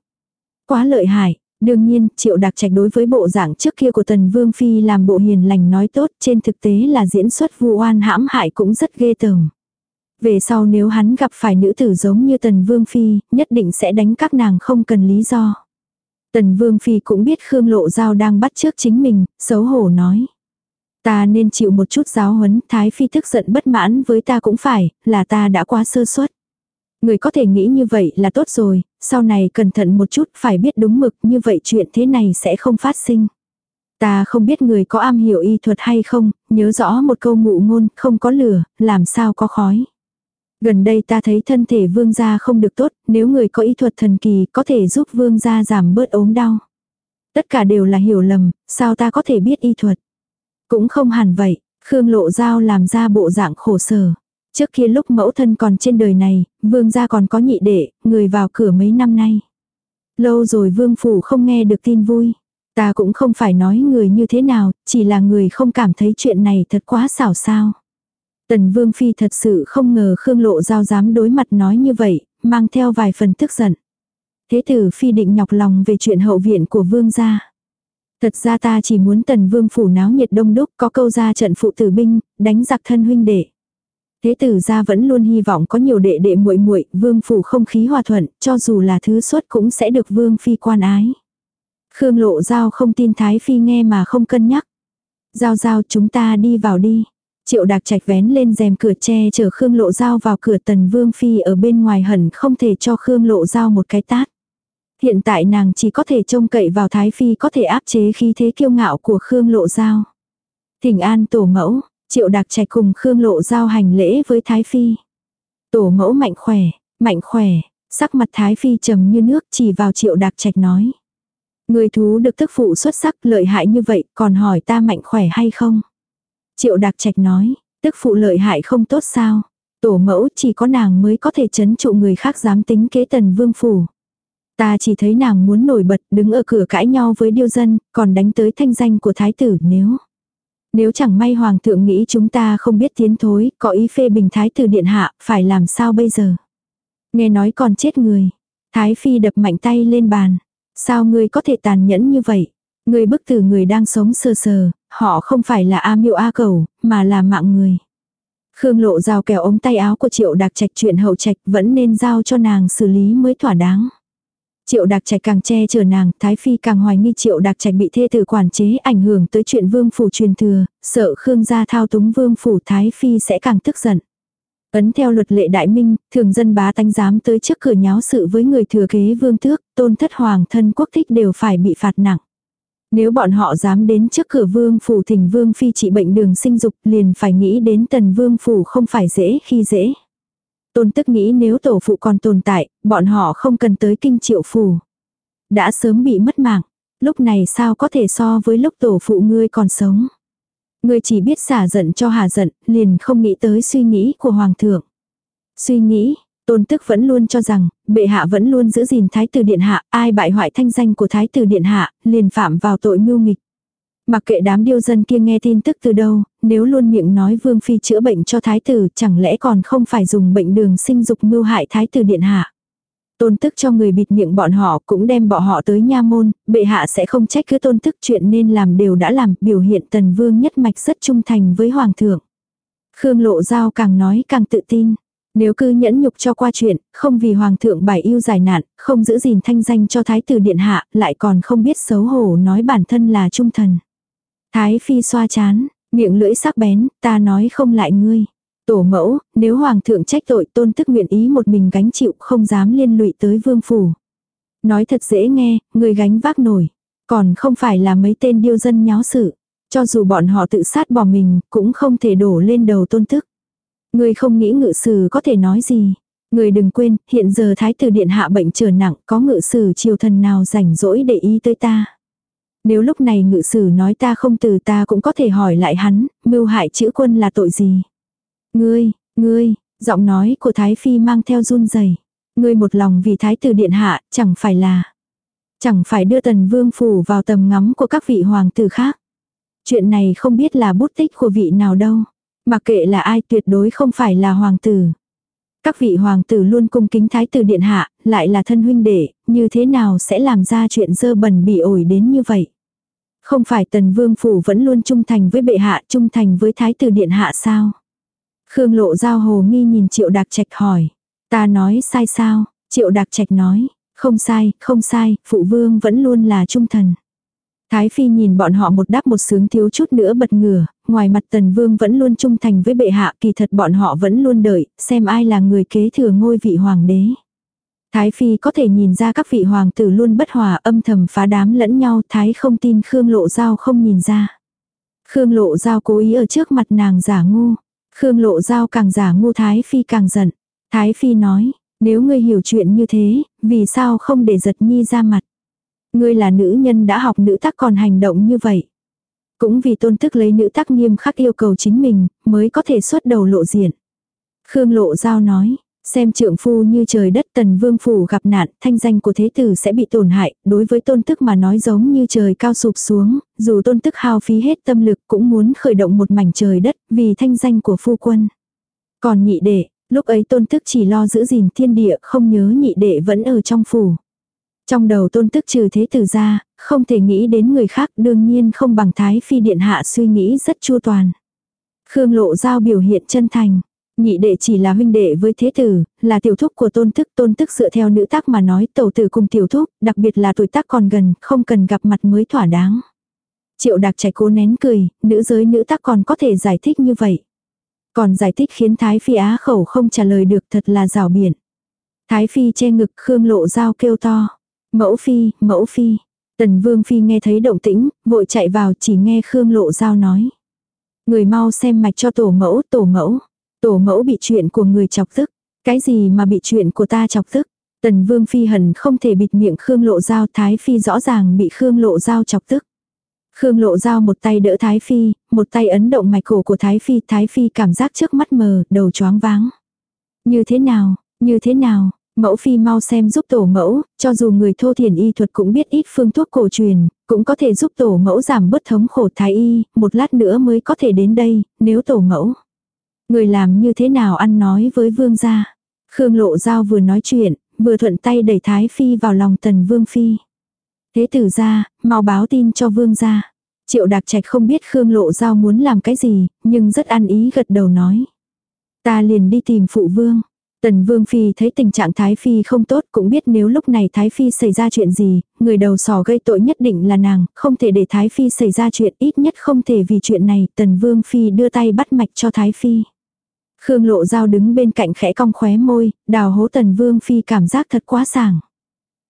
Quá lợi hại, Đương nhiên, triệu đặc trạch đối với bộ dạng trước kia của tần vương phi làm bộ hiền lành nói tốt, trên thực tế là diễn xuất vu oan hãm hại cũng rất ghê tởm. Về sau nếu hắn gặp phải nữ tử giống như tần vương phi, nhất định sẽ đánh các nàng không cần lý do. Tần vương phi cũng biết Khương Lộ Giao đang bắt trước chính mình, xấu hổ nói. Ta nên chịu một chút giáo huấn, Thái Phi tức giận bất mãn với ta cũng phải, là ta đã quá sơ suất. Người có thể nghĩ như vậy là tốt rồi, sau này cẩn thận một chút phải biết đúng mực như vậy chuyện thế này sẽ không phát sinh. Ta không biết người có am hiểu y thuật hay không, nhớ rõ một câu ngụ ngôn, không có lửa, làm sao có khói. Gần đây ta thấy thân thể vương gia không được tốt, nếu người có y thuật thần kỳ có thể giúp vương gia giảm bớt ốm đau. Tất cả đều là hiểu lầm, sao ta có thể biết y thuật. Cũng không hẳn vậy, Khương Lộ Giao làm ra bộ dạng khổ sở. Trước kia lúc mẫu thân còn trên đời này, vương gia còn có nhị đệ, người vào cửa mấy năm nay. Lâu rồi vương phủ không nghe được tin vui. Ta cũng không phải nói người như thế nào, chỉ là người không cảm thấy chuyện này thật quá xảo sao. Tần vương phi thật sự không ngờ Khương Lộ Giao dám đối mặt nói như vậy, mang theo vài phần tức giận. Thế tử phi định nhọc lòng về chuyện hậu viện của vương gia. Thật ra ta chỉ muốn tần vương phủ náo nhiệt đông đúc có câu ra trận phụ tử binh, đánh giặc thân huynh đệ. Thế tử gia vẫn luôn hy vọng có nhiều đệ đệ muội muội, vương phủ không khí hòa thuận, cho dù là thứ xuất cũng sẽ được vương phi quan ái. Khương lộ giao không tin thái phi nghe mà không cân nhắc. Giao giao chúng ta đi vào đi. Triệu đạc trạch vén lên rèm cửa tre chở Khương lộ giao vào cửa tần vương phi ở bên ngoài hẳn không thể cho Khương lộ giao một cái tát. Hiện tại nàng chỉ có thể trông cậy vào Thái Phi có thể áp chế khí thế kiêu ngạo của Khương Lộ Giao. Thỉnh an tổ mẫu, triệu đặc trạch cùng Khương Lộ Giao hành lễ với Thái Phi. Tổ mẫu mạnh khỏe, mạnh khỏe, sắc mặt Thái Phi trầm như nước chỉ vào triệu đặc trạch nói. Người thú được thức phụ xuất sắc lợi hại như vậy còn hỏi ta mạnh khỏe hay không? Triệu đặc trạch nói, tức phụ lợi hại không tốt sao? Tổ mẫu chỉ có nàng mới có thể chấn trụ người khác dám tính kế tần vương phủ. Ta chỉ thấy nàng muốn nổi bật đứng ở cửa cãi nhau với điêu dân, còn đánh tới thanh danh của thái tử nếu. Nếu chẳng may hoàng thượng nghĩ chúng ta không biết tiến thối, có ý phê bình thái tử điện hạ, phải làm sao bây giờ? Nghe nói còn chết người. Thái phi đập mạnh tay lên bàn. Sao ngươi có thể tàn nhẫn như vậy? Ngươi bức tử người đang sống sờ sờ, họ không phải là A miêu A cầu, mà là mạng người. Khương lộ rào kèo ống tay áo của triệu đặc trạch chuyện hậu trạch vẫn nên giao cho nàng xử lý mới thỏa đáng. Triệu Đạc Trạch càng che chở nàng, Thái Phi càng hoài nghi Triệu Đạc Trạch bị thê tử quản chế ảnh hưởng tới chuyện vương phủ truyền thừa, sợ Khương gia thao túng vương phủ Thái Phi sẽ càng tức giận. Ấn theo luật lệ đại minh, thường dân bá tánh dám tới trước cửa nháo sự với người thừa kế vương tước, tôn thất hoàng thân quốc thích đều phải bị phạt nặng. Nếu bọn họ dám đến trước cửa vương phủ thỉnh vương phi trị bệnh đường sinh dục liền phải nghĩ đến tần vương phủ không phải dễ khi dễ. Tôn tức nghĩ nếu tổ phụ còn tồn tại, bọn họ không cần tới kinh triệu phủ. Đã sớm bị mất mạng, lúc này sao có thể so với lúc tổ phụ ngươi còn sống. Ngươi chỉ biết xả giận cho hà giận, liền không nghĩ tới suy nghĩ của hoàng thượng. Suy nghĩ, tôn tức vẫn luôn cho rằng, bệ hạ vẫn luôn giữ gìn thái tử điện hạ, ai bại hoại thanh danh của thái tử điện hạ, liền phạm vào tội mưu nghịch. Mặc kệ đám điêu dân kia nghe tin tức từ đâu, nếu luôn miệng nói vương phi chữa bệnh cho thái tử, chẳng lẽ còn không phải dùng bệnh đường sinh dục mưu hại thái tử điện hạ. Tôn tức cho người bịt miệng bọn họ cũng đem bọn họ tới nha môn, bệ hạ sẽ không trách cứ tôn tức chuyện nên làm đều đã làm, biểu hiện tần vương nhất mạch rất trung thành với hoàng thượng. Khương lộ giao càng nói càng tự tin. Nếu cứ nhẫn nhục cho qua chuyện, không vì hoàng thượng bài yêu giải nạn, không giữ gìn thanh danh cho thái tử điện hạ, lại còn không biết xấu hổ nói bản thân là trung thần. Thái phi xoa chán, miệng lưỡi sắc bén, ta nói không lại ngươi. Tổ mẫu, nếu hoàng thượng trách tội tôn tức nguyện ý một mình gánh chịu không dám liên lụy tới vương phủ. Nói thật dễ nghe, người gánh vác nổi. Còn không phải là mấy tên điêu dân nháo sự. Cho dù bọn họ tự sát bỏ mình, cũng không thể đổ lên đầu tôn tức. Người không nghĩ ngự sử có thể nói gì. Người đừng quên, hiện giờ thái tử điện hạ bệnh trở nặng, có ngự sử triều thần nào rảnh rỗi để ý tới ta. Nếu lúc này ngự sử nói ta không từ ta cũng có thể hỏi lại hắn, mưu hại chữ quân là tội gì. Ngươi, ngươi, giọng nói của Thái Phi mang theo run rẩy Ngươi một lòng vì Thái tử Điện Hạ, chẳng phải là. Chẳng phải đưa tần vương phủ vào tầm ngắm của các vị hoàng tử khác. Chuyện này không biết là bút tích của vị nào đâu. mặc kệ là ai tuyệt đối không phải là hoàng tử. Các vị hoàng tử luôn cung kính thái tử điện hạ, lại là thân huynh đệ, như thế nào sẽ làm ra chuyện dơ bẩn bị ổi đến như vậy. Không phải tần vương phủ vẫn luôn trung thành với bệ hạ, trung thành với thái tử điện hạ sao? Khương lộ giao hồ nghi nhìn triệu đạc trạch hỏi. Ta nói sai sao? Triệu đạc trạch nói. Không sai, không sai, phụ vương vẫn luôn là trung thần. Thái phi nhìn bọn họ một đáp một sướng thiếu chút nữa bật ngửa, ngoài mặt tần vương vẫn luôn trung thành với bệ hạ kỳ thật bọn họ vẫn luôn đợi, xem ai là người kế thừa ngôi vị hoàng đế. Thái Phi có thể nhìn ra các vị hoàng tử luôn bất hòa âm thầm phá đám lẫn nhau, Thái không tin Khương Lộ Giao không nhìn ra. Khương Lộ Giao cố ý ở trước mặt nàng giả ngu. Khương Lộ Giao càng giả ngu Thái Phi càng giận. Thái Phi nói, nếu ngươi hiểu chuyện như thế, vì sao không để giật nhi ra mặt. Ngươi là nữ nhân đã học nữ tắc còn hành động như vậy. Cũng vì tôn thức lấy nữ tắc nghiêm khắc yêu cầu chính mình, mới có thể xuất đầu lộ diện. Khương Lộ Giao nói, Xem trượng phu như trời đất tần vương phủ gặp nạn, thanh danh của thế tử sẽ bị tổn hại, đối với tôn tức mà nói giống như trời cao sụp xuống, dù tôn tức hao phí hết tâm lực cũng muốn khởi động một mảnh trời đất vì thanh danh của phu quân. Còn nhị đệ, lúc ấy tôn tức chỉ lo giữ gìn thiên địa không nhớ nhị đệ vẫn ở trong phủ. Trong đầu tôn tức trừ thế tử ra, không thể nghĩ đến người khác đương nhiên không bằng thái phi điện hạ suy nghĩ rất chua toàn. Khương lộ giao biểu hiện chân thành. Nhị đệ chỉ là huynh đệ với thế tử, là tiểu thúc của tôn tức, tôn tức dựa theo nữ tác mà nói tẩu tử cùng tiểu thúc, đặc biệt là tuổi tác còn gần, không cần gặp mặt mới thỏa đáng. Triệu đặc trẻ cố nén cười, nữ giới nữ tác còn có thể giải thích như vậy. Còn giải thích khiến Thái Phi á khẩu không trả lời được thật là rào biển. Thái Phi che ngực Khương lộ dao kêu to. Mẫu phi, mẫu phi. Tần vương phi nghe thấy động tĩnh, vội chạy vào chỉ nghe Khương Lộ Giao nói. Người mau xem mạch cho tổ mẫu, tổ mẫu. Tổ mẫu bị chuyện của người chọc tức. Cái gì mà bị chuyện của ta chọc tức? Tần vương phi hẳn không thể bịt miệng Khương Lộ Giao. Thái phi rõ ràng bị Khương Lộ Giao chọc tức. Khương Lộ Giao một tay đỡ Thái phi, một tay ấn động mạch cổ của Thái phi. Thái phi cảm giác trước mắt mờ, đầu choáng váng. Như thế nào, như thế nào, Mẫu phi mau xem giúp tổ mẫu, cho dù người thô thiền y thuật cũng biết ít phương thuốc cổ truyền, cũng có thể giúp tổ mẫu giảm bớt thống khổ thái y, một lát nữa mới có thể đến đây, nếu tổ mẫu. Người làm như thế nào ăn nói với vương gia. Khương lộ giao vừa nói chuyện, vừa thuận tay đẩy thái phi vào lòng tần vương phi. Thế tử ra, mau báo tin cho vương gia. Triệu đặc trạch không biết Khương lộ giao muốn làm cái gì, nhưng rất ăn ý gật đầu nói. Ta liền đi tìm phụ vương. Tần Vương Phi thấy tình trạng Thái Phi không tốt cũng biết nếu lúc này Thái Phi xảy ra chuyện gì, người đầu sò gây tội nhất định là nàng, không thể để Thái Phi xảy ra chuyện ít nhất không thể vì chuyện này Tần Vương Phi đưa tay bắt mạch cho Thái Phi. Khương Lộ Giao đứng bên cạnh khẽ cong khóe môi, đào hố Tần Vương Phi cảm giác thật quá sảng.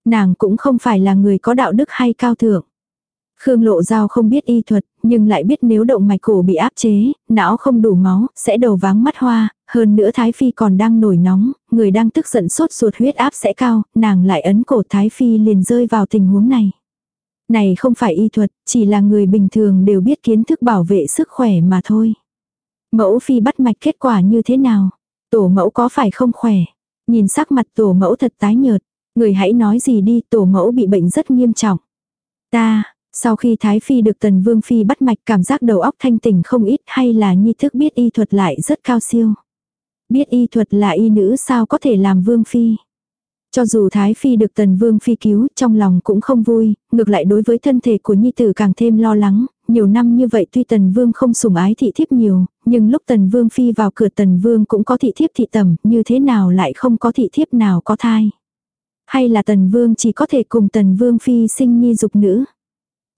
Nàng cũng không phải là người có đạo đức hay cao thượng. Khương Lộ Giao không biết y thuật, nhưng lại biết nếu động mạch cổ bị áp chế, não không đủ máu, sẽ đầu váng mắt hoa, hơn nữa Thái Phi còn đang nổi nóng, người đang tức giận sốt ruột huyết áp sẽ cao, nàng lại ấn cổ Thái Phi liền rơi vào tình huống này. Này không phải y thuật, chỉ là người bình thường đều biết kiến thức bảo vệ sức khỏe mà thôi. Mẫu Phi bắt mạch kết quả như thế nào? Tổ mẫu có phải không khỏe? Nhìn sắc mặt tổ mẫu thật tái nhợt. Người hãy nói gì đi, tổ mẫu bị bệnh rất nghiêm trọng. Ta, sau khi Thái Phi được Tần Vương Phi bắt mạch cảm giác đầu óc thanh tỉnh không ít hay là nhi thức biết y thuật lại rất cao siêu. Biết y thuật là y nữ sao có thể làm Vương Phi. Cho dù Thái Phi được Tần Vương Phi cứu, trong lòng cũng không vui, ngược lại đối với thân thể của Nhi Tử càng thêm lo lắng, nhiều năm như vậy tuy Tần Vương không sủng ái thị thiếp nhiều, nhưng lúc Tần Vương Phi vào cửa Tần Vương cũng có thị thiếp thị tầm, như thế nào lại không có thị thiếp nào có thai. Hay là Tần Vương chỉ có thể cùng Tần Vương Phi sinh nhi dục nữ.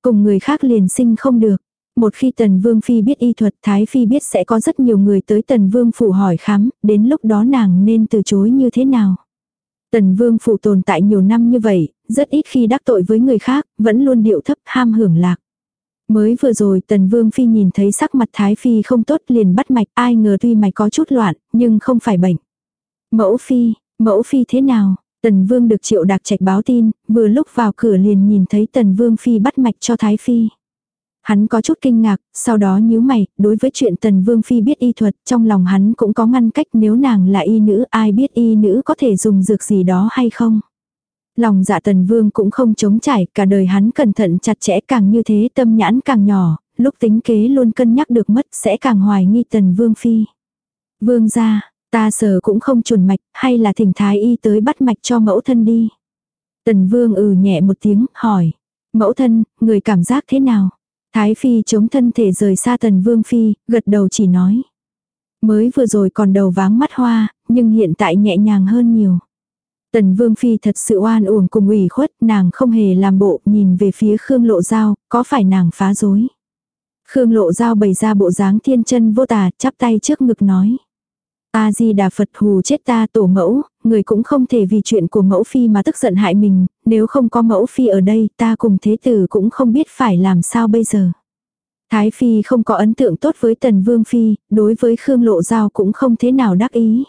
Cùng người khác liền sinh không được. Một khi Tần Vương Phi biết y thuật Thái Phi biết sẽ có rất nhiều người tới Tần Vương Phủ hỏi khám, đến lúc đó nàng nên từ chối như thế nào. Tần Vương Phủ tồn tại nhiều năm như vậy, rất ít khi đắc tội với người khác, vẫn luôn điệu thấp ham hưởng lạc. Mới vừa rồi Tần Vương Phi nhìn thấy sắc mặt Thái Phi không tốt liền bắt mạch ai ngờ tuy mạch có chút loạn, nhưng không phải bệnh. Mẫu Phi, mẫu Phi thế nào? Tần Vương được triệu đặc trạch báo tin, vừa lúc vào cửa liền nhìn thấy Tần Vương Phi bắt mạch cho Thái Phi. Hắn có chút kinh ngạc, sau đó nhíu mày, đối với chuyện Tần Vương Phi biết y thuật, trong lòng hắn cũng có ngăn cách nếu nàng là y nữ, ai biết y nữ có thể dùng dược gì đó hay không. Lòng dạ Tần Vương cũng không chống trải, cả đời hắn cẩn thận chặt chẽ càng như thế tâm nhãn càng nhỏ, lúc tính kế luôn cân nhắc được mất sẽ càng hoài nghi Tần Vương Phi. Vương ra, ta sờ cũng không chuẩn mạch, hay là thỉnh thái y tới bắt mạch cho mẫu thân đi. Tần Vương ừ nhẹ một tiếng, hỏi. Mẫu thân, người cảm giác thế nào? Thái Phi chống thân thể rời xa Tần Vương Phi, gật đầu chỉ nói. Mới vừa rồi còn đầu váng mắt hoa, nhưng hiện tại nhẹ nhàng hơn nhiều. Tần Vương Phi thật sự oan uổng cùng ủy khuất, nàng không hề làm bộ, nhìn về phía Khương Lộ Giao, có phải nàng phá dối. Khương Lộ Giao bày ra bộ dáng thiên chân vô tà, chắp tay trước ngực nói. A-di-đà Phật hù chết ta tổ mẫu, người cũng không thể vì chuyện của mẫu phi mà tức giận hại mình, nếu không có mẫu phi ở đây ta cùng thế tử cũng không biết phải làm sao bây giờ. Thái phi không có ấn tượng tốt với tần vương phi, đối với Khương Lộ Giao cũng không thế nào đắc ý.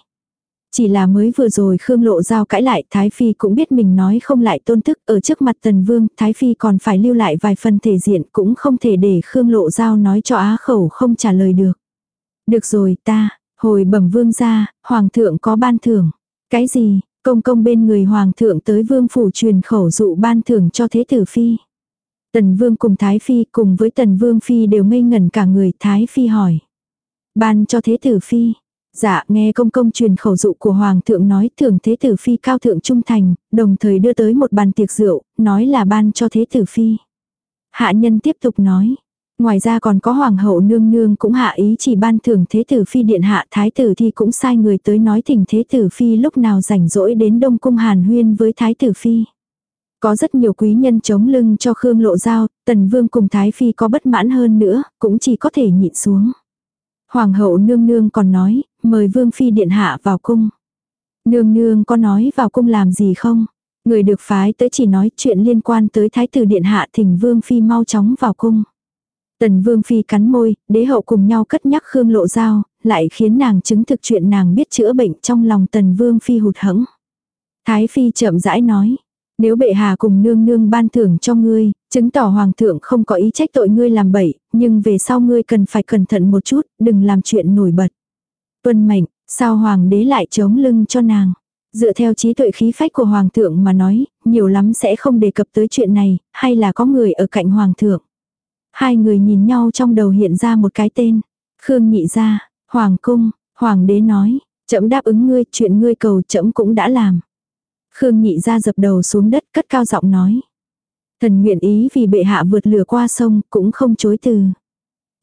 Chỉ là mới vừa rồi Khương Lộ Giao cãi lại, Thái Phi cũng biết mình nói không lại tôn thức ở trước mặt Tần Vương, Thái Phi còn phải lưu lại vài phần thể diện cũng không thể để Khương Lộ Giao nói cho Á Khẩu không trả lời được. Được rồi ta, Hồi bẩm vương gia, hoàng thượng có ban thưởng. Cái gì, công công bên người hoàng thượng tới vương phủ truyền khẩu dụ ban thưởng cho thế tử phi. Tần vương cùng thái phi cùng với tần vương phi đều ngây ngẩn cả người thái phi hỏi. Ban cho thế tử phi. Dạ nghe công công truyền khẩu dụ của hoàng thượng nói thưởng thế tử phi cao thượng trung thành, đồng thời đưa tới một bàn tiệc rượu, nói là ban cho thế tử phi. Hạ nhân tiếp tục nói, Ngoài ra còn có hoàng hậu nương nương cũng hạ ý chỉ ban thưởng thế tử phi điện hạ thái tử thì cũng sai người tới nói thỉnh thế tử phi lúc nào rảnh rỗi đến đông cung hàn huyên với thái tử phi. Có rất nhiều quý nhân chống lưng cho Khương Lộ Giao, tần vương cùng thái phi có bất mãn hơn nữa, cũng chỉ có thể nhịn xuống. Hoàng hậu nương nương còn nói, mời vương phi điện hạ vào cung. Nương nương có nói vào cung làm gì không? Người được phái tới chỉ nói chuyện liên quan tới thái tử điện hạ thỉnh vương phi mau chóng vào cung. Tần vương phi cắn môi, đế hậu cùng nhau cất nhắc Khương lộ dao, lại khiến nàng chứng thực chuyện nàng biết chữa bệnh trong lòng tần vương phi hụt hẫng. Thái phi chậm rãi nói, nếu bệ hạ cùng nương nương ban thưởng cho ngươi, chứng tỏ hoàng thượng không có ý trách tội ngươi làm bậy, nhưng về sau ngươi cần phải cẩn thận một chút, đừng làm chuyện nổi bật. Tuân mệnh, sao hoàng đế lại chống lưng cho nàng. Dựa theo trí tuệ khí phách của hoàng thượng mà nói, nhiều lắm sẽ không đề cập tới chuyện này, hay là có người ở cạnh hoàng thượng. Hai người nhìn nhau trong đầu hiện ra một cái tên. Khương nhị ra, hoàng cung, hoàng đế nói, chậm đáp ứng ngươi, chuyện ngươi cầu chậm cũng đã làm. Khương nhị ra dập đầu xuống đất cất cao giọng nói. Thần nguyện ý vì bệ hạ vượt lửa qua sông cũng không chối từ.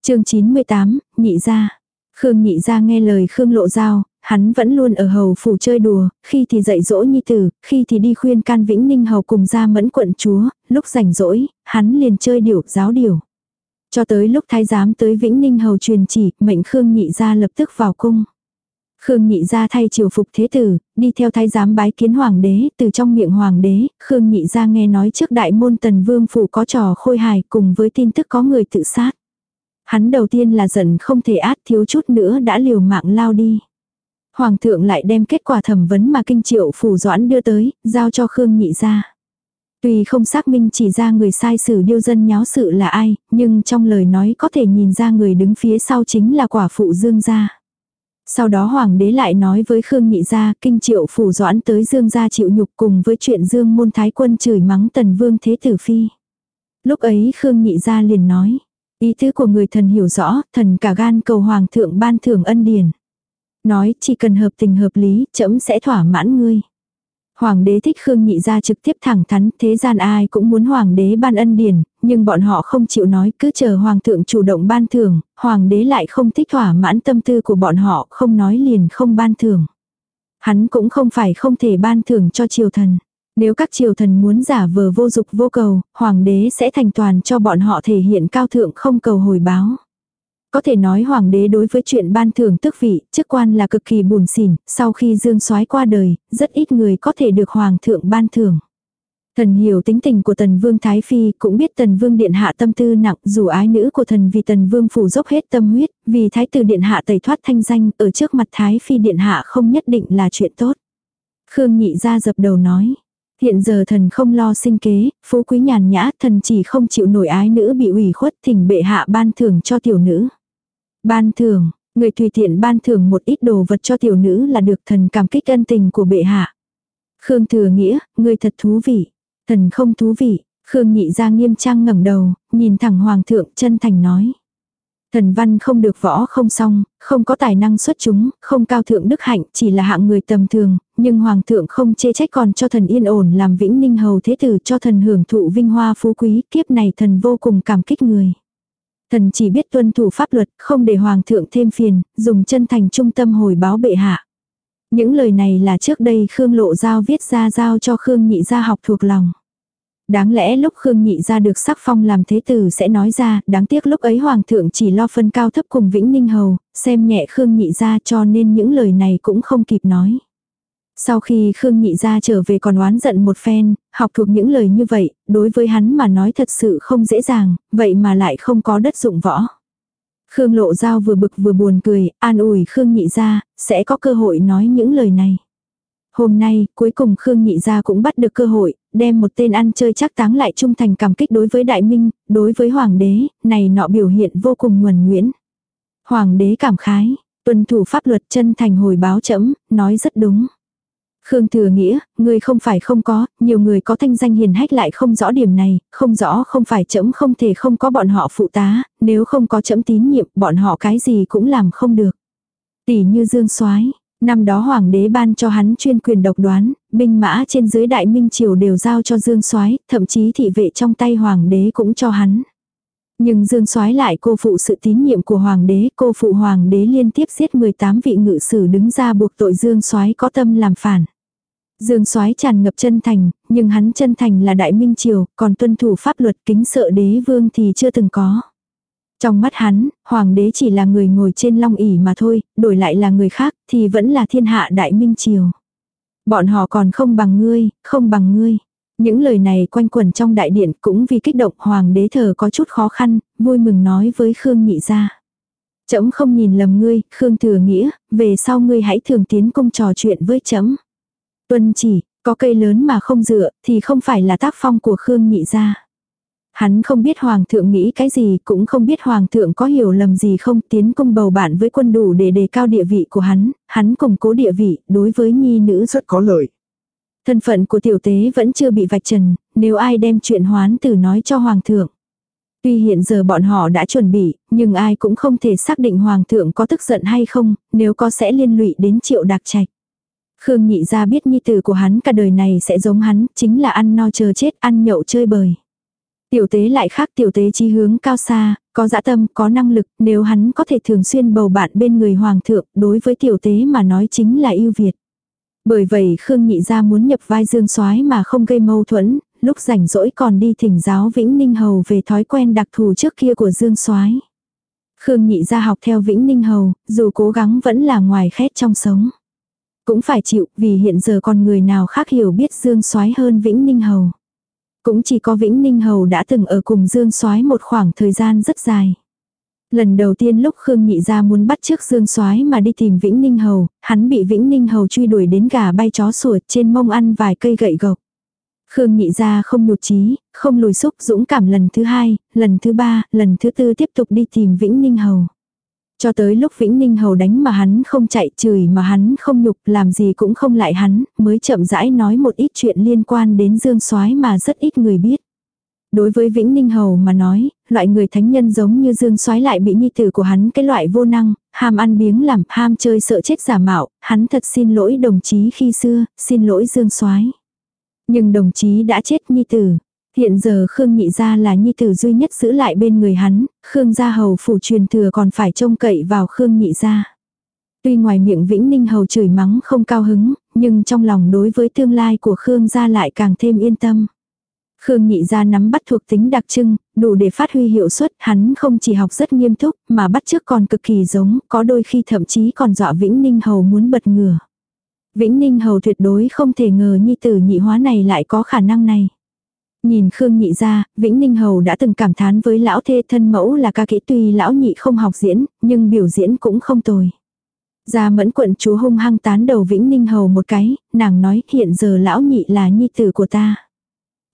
chương 98, nhị ra. Khương nhị ra nghe lời Khương lộ giao, hắn vẫn luôn ở hầu phủ chơi đùa, khi thì dạy dỗ nhi tử, khi thì đi khuyên can vĩnh ninh hầu cùng ra mẫn quận chúa, lúc rảnh rỗi, hắn liền chơi điểu giáo điểu. Cho tới lúc thái giám tới vĩnh ninh hầu truyền chỉ, mệnh Khương nhị ra lập tức vào cung. Khương nhị ra thay triều phục thế tử, đi theo thái giám bái kiến hoàng đế, từ trong miệng hoàng đế, Khương nhị ra nghe nói trước đại môn tần vương phủ có trò khôi hài cùng với tin tức có người tự sát. Hắn đầu tiên là giận không thể át thiếu chút nữa đã liều mạng lao đi. Hoàng thượng lại đem kết quả thẩm vấn mà kinh triệu phủ doãn đưa tới, giao cho Khương nhị ra. Tuy không xác minh chỉ ra người sai sử điêu dân nháo sự là ai, nhưng trong lời nói có thể nhìn ra người đứng phía sau chính là quả phụ Dương gia. Sau đó hoàng đế lại nói với Khương Nhị gia, kinh triệu phủ doãn tới Dương gia chịu nhục cùng với chuyện Dương môn thái quân chửi mắng tần vương thế tử phi. Lúc ấy Khương Nhị gia liền nói, ý tứ của người thần hiểu rõ, thần cả gan cầu hoàng thượng ban thưởng ân điển. Nói chỉ cần hợp tình hợp lý, trẫm sẽ thỏa mãn ngươi. Hoàng đế thích Khương Nhị ra trực tiếp thẳng thắn, thế gian ai cũng muốn hoàng đế ban ân điển, nhưng bọn họ không chịu nói, cứ chờ hoàng thượng chủ động ban thưởng, hoàng đế lại không thích thỏa mãn tâm tư của bọn họ, không nói liền không ban thưởng. Hắn cũng không phải không thể ban thưởng cho triều thần. Nếu các triều thần muốn giả vờ vô dục vô cầu, hoàng đế sẽ thành toàn cho bọn họ thể hiện cao thượng không cầu hồi báo. Có thể nói hoàng đế đối với chuyện ban thưởng tước vị, chức quan là cực kỳ buồn xỉn, sau khi dương soái qua đời, rất ít người có thể được hoàng thượng ban thưởng. Thần hiểu tính tình của tần vương Thái Phi, cũng biết tần vương điện hạ tâm tư nặng, dù ái nữ của thần vì tần vương phủ dốc hết tâm huyết, vì thái tử điện hạ tẩy thoát thanh danh, ở trước mặt Thái Phi điện hạ không nhất định là chuyện tốt. Khương nhị ra dập đầu nói. Hiện giờ thần không lo sinh kế, phú quý nhàn nhã, thần chỉ không chịu nổi ái nữ bị ủy khuất thỉnh bệ hạ ban thưởng cho tiểu nữ. Ban thưởng, người tùy tiện ban thưởng một ít đồ vật cho tiểu nữ là được thần cảm kích ân tình của bệ hạ. Khương thừa nghĩa, người thật thú vị. Thần không thú vị, Khương nhị ra nghiêm trang ngẩng đầu, nhìn thẳng hoàng thượng chân thành nói. Thần văn không được võ không xong, không có tài năng xuất chúng, không cao thượng đức hạnh, chỉ là hạng người tầm thường, nhưng hoàng thượng không chê trách còn cho thần yên ổn làm vĩnh ninh hầu thế tử cho thần hưởng thụ vinh hoa phú quý, kiếp này thần vô cùng cảm kích người. Thần chỉ biết tuân thủ pháp luật, không để hoàng thượng thêm phiền, dùng chân thành trung tâm hồi báo bệ hạ. Những lời này là trước đây Khương Lộ Giao viết ra giao cho Khương Nhị gia học thuộc lòng. Đáng lẽ lúc Khương Nhị gia được sắc phong làm thế tử sẽ nói ra, đáng tiếc lúc ấy Hoàng thượng chỉ lo phân cao thấp cùng Vĩnh Ninh Hầu, xem nhẹ Khương Nhị gia cho nên những lời này cũng không kịp nói. Sau khi Khương Nhị gia trở về còn oán giận một phen, học thuộc những lời như vậy, đối với hắn mà nói thật sự không dễ dàng, vậy mà lại không có đất dụng võ. Khương Lộ Giao vừa bực vừa buồn cười, an ủi Khương Nhị gia, sẽ có cơ hội nói những lời này. Hôm nay, cuối cùng Khương Nhị gia cũng bắt được cơ hội, đem một tên ăn chơi chắc táng lại trung thành cảm kích đối với Đại Minh, đối với Hoàng đế, này nọ biểu hiện vô cùng nguồn nguyễn Hoàng đế cảm khái, tuân thủ pháp luật chân thành hồi báo chấm, nói rất đúng. Khương Thừa Nghĩa, người không phải không có, nhiều người có thanh danh hiền hách lại không rõ điểm này, không rõ không phải chấm không thể không có bọn họ phụ tá, nếu không có chấm tín nhiệm, bọn họ cái gì cũng làm không được. Tỷ như Dương Soái, năm đó hoàng đế ban cho hắn chuyên quyền độc đoán, binh mã trên dưới đại minh triều đều giao cho Dương Soái, thậm chí thị vệ trong tay hoàng đế cũng cho hắn. Nhưng Dương Soái lại cô phụ sự tín nhiệm của hoàng đế, cô phụ hoàng đế liên tiếp giết 18 vị ngự sử đứng ra buộc tội Dương Soái có tâm làm phản. Dương Soái tràn ngập chân thành, nhưng hắn chân thành là đại minh triều, còn tuân thủ pháp luật kính sợ đế vương thì chưa từng có. Trong mắt hắn, hoàng đế chỉ là người ngồi trên long ỷ mà thôi, đổi lại là người khác thì vẫn là thiên hạ đại minh triều. Bọn họ còn không bằng ngươi, không bằng ngươi. Những lời này quanh quẩn trong đại điện cũng vì kích động hoàng đế thờ có chút khó khăn, vui mừng nói với Khương Nhị ra. Chấm không nhìn lầm ngươi, Khương Thừa Nghĩa, về sau ngươi hãy thường tiến công trò chuyện với chấm. Tuân chỉ, có cây lớn mà không dựa, thì không phải là tác phong của Khương Nhị ra. Hắn không biết Hoàng thượng nghĩ cái gì, cũng không biết Hoàng thượng có hiểu lầm gì không tiến công bầu bạn với quân đủ để đề cao địa vị của hắn, hắn củng cố địa vị, đối với nhi nữ rất có lợi. Thân phận của tiểu tế vẫn chưa bị vạch trần, nếu ai đem chuyện hoán tử nói cho Hoàng thượng. Tuy hiện giờ bọn họ đã chuẩn bị, nhưng ai cũng không thể xác định Hoàng thượng có tức giận hay không, nếu có sẽ liên lụy đến triệu đặc trạch. Khương nhị ra biết nhi tử của hắn cả đời này sẽ giống hắn, chính là ăn no chờ chết, ăn nhậu chơi bời. Tiểu tế lại khác tiểu tế chi hướng cao xa, có dã tâm, có năng lực, nếu hắn có thể thường xuyên bầu bạn bên người hoàng thượng, đối với tiểu tế mà nói chính là ưu việt. Bởi vậy Khương Nhị gia muốn nhập vai Dương Soái mà không gây mâu thuẫn, lúc rảnh rỗi còn đi thỉnh giáo Vĩnh Ninh Hầu về thói quen đặc thù trước kia của Dương Soái. Khương Nhị gia học theo Vĩnh Ninh Hầu, dù cố gắng vẫn là ngoài khét trong sống. Cũng phải chịu, vì hiện giờ còn người nào khác hiểu biết Dương Soái hơn Vĩnh Ninh Hầu. Cũng chỉ có Vĩnh Ninh Hầu đã từng ở cùng Dương Soái một khoảng thời gian rất dài. Lần đầu tiên lúc Khương Nhị gia muốn bắt trước Dương Soái mà đi tìm Vĩnh Ninh Hầu, hắn bị Vĩnh Ninh Hầu truy đuổi đến gà bay chó sủa trên mông ăn vài cây gậy gộc. Khương Nhị gia không nhụt chí, không lùi xúc dũng cảm lần thứ hai, lần thứ ba, lần thứ tư tiếp tục đi tìm Vĩnh Ninh Hầu. Cho tới lúc Vĩnh Ninh Hầu đánh mà hắn không chạy chửi mà hắn không nhục làm gì cũng không lại hắn, mới chậm rãi nói một ít chuyện liên quan đến Dương Soái mà rất ít người biết. Đối với Vĩnh Ninh Hầu mà nói, loại người thánh nhân giống như Dương Soái lại bị nhi tử của hắn cái loại vô năng, ham ăn biếng làm, ham chơi sợ chết giả mạo, hắn thật xin lỗi đồng chí khi xưa, xin lỗi Dương Soái. Nhưng đồng chí đã chết nhi tử. Hiện giờ Khương Nhị Gia là nhi tử duy nhất giữ lại bên người hắn, Khương Gia Hầu phủ truyền thừa còn phải trông cậy vào Khương Nhị Gia. Tuy ngoài miệng Vĩnh Ninh Hầu chửi mắng không cao hứng, nhưng trong lòng đối với tương lai của Khương Gia lại càng thêm yên tâm. Khương nhị gia nắm bắt thuộc tính đặc trưng, đủ để phát huy hiệu suất, hắn không chỉ học rất nghiêm túc, mà bắt trước còn cực kỳ giống, có đôi khi thậm chí còn dọa Vĩnh Ninh Hầu muốn bật ngửa. Vĩnh Ninh Hầu tuyệt đối không thể ngờ nhi tử nhị hóa này lại có khả năng này. Nhìn Khương nhị ra, Vĩnh Ninh Hầu đã từng cảm thán với lão thê thân mẫu là ca kỹ tuy lão nhị không học diễn, nhưng biểu diễn cũng không tồi. Gia mẫn quận chúa hung hăng tán đầu Vĩnh Ninh Hầu một cái, nàng nói hiện giờ lão nhị là nhi tử của ta.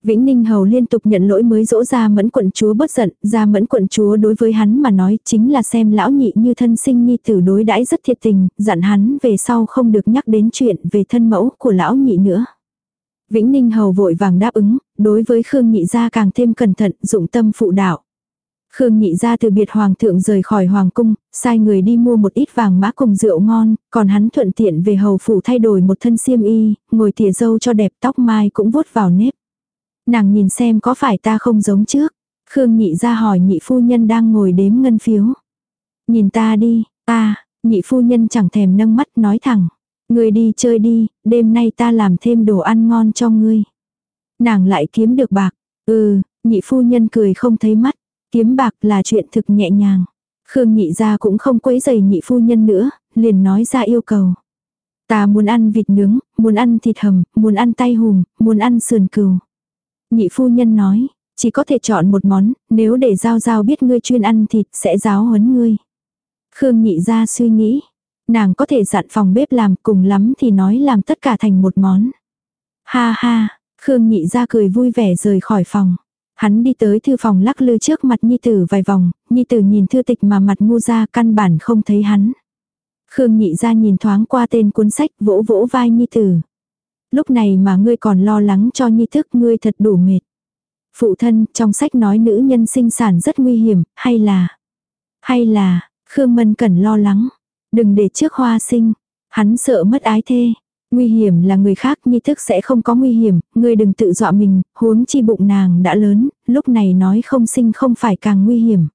Vĩnh Ninh Hầu liên tục nhận lỗi mới dỗ ra mẫn quận chúa bất giận, ra mẫn quận chúa đối với hắn mà nói chính là xem lão nhị như thân sinh nhi tử đối đãi rất thiệt tình, dặn hắn về sau không được nhắc đến chuyện về thân mẫu của lão nhị nữa. Vĩnh Ninh Hầu vội vàng đáp ứng, đối với Khương nhị gia càng thêm cẩn thận, dụng tâm phụ đạo. Khương nhị gia từ biệt hoàng thượng rời khỏi hoàng cung, sai người đi mua một ít vàng mã cùng rượu ngon, còn hắn thuận tiện về hầu phủ thay đổi một thân xiêm y, ngồi tỉa dâu cho đẹp tóc mai cũng vuốt vào nếp. Nàng nhìn xem có phải ta không giống trước. Khương nhị gia hỏi nhị phu nhân đang ngồi đếm ngân phiếu. Nhìn ta đi, ta, nhị phu nhân chẳng thèm nâng mắt nói thẳng. Ngươi đi chơi đi, đêm nay ta làm thêm đồ ăn ngon cho ngươi. Nàng lại kiếm được bạc. Ừ, nhị phu nhân cười không thấy mắt. Kiếm bạc là chuyện thực nhẹ nhàng. Khương nhị ra cũng không quấy giày nhị phu nhân nữa, liền nói ra yêu cầu. Ta muốn ăn vịt nướng, muốn ăn thịt hầm, muốn ăn tay hùm, muốn ăn sườn cừu. Nhị phu nhân nói, chỉ có thể chọn một món, nếu để giao giao biết ngươi chuyên ăn thịt sẽ giáo huấn ngươi. Khương nhị ra suy nghĩ, nàng có thể dặn phòng bếp làm cùng lắm thì nói làm tất cả thành một món. Ha ha, Khương nhị ra cười vui vẻ rời khỏi phòng. Hắn đi tới thư phòng lắc lư trước mặt Nhi Tử vài vòng, Nhi Tử nhìn thư tịch mà mặt ngu ra căn bản không thấy hắn. Khương nhị ra nhìn thoáng qua tên cuốn sách vỗ vỗ vai Nhi Tử lúc này mà ngươi còn lo lắng cho nhi thức ngươi thật đủ mệt. Phụ thân, trong sách nói nữ nhân sinh sản rất nguy hiểm, hay là, hay là, Khương Mân cần lo lắng, đừng để trước hoa sinh, hắn sợ mất ái thê. Nguy hiểm là người khác nhi thức sẽ không có nguy hiểm, ngươi đừng tự dọa mình, huống chi bụng nàng đã lớn, lúc này nói không sinh không phải càng nguy hiểm.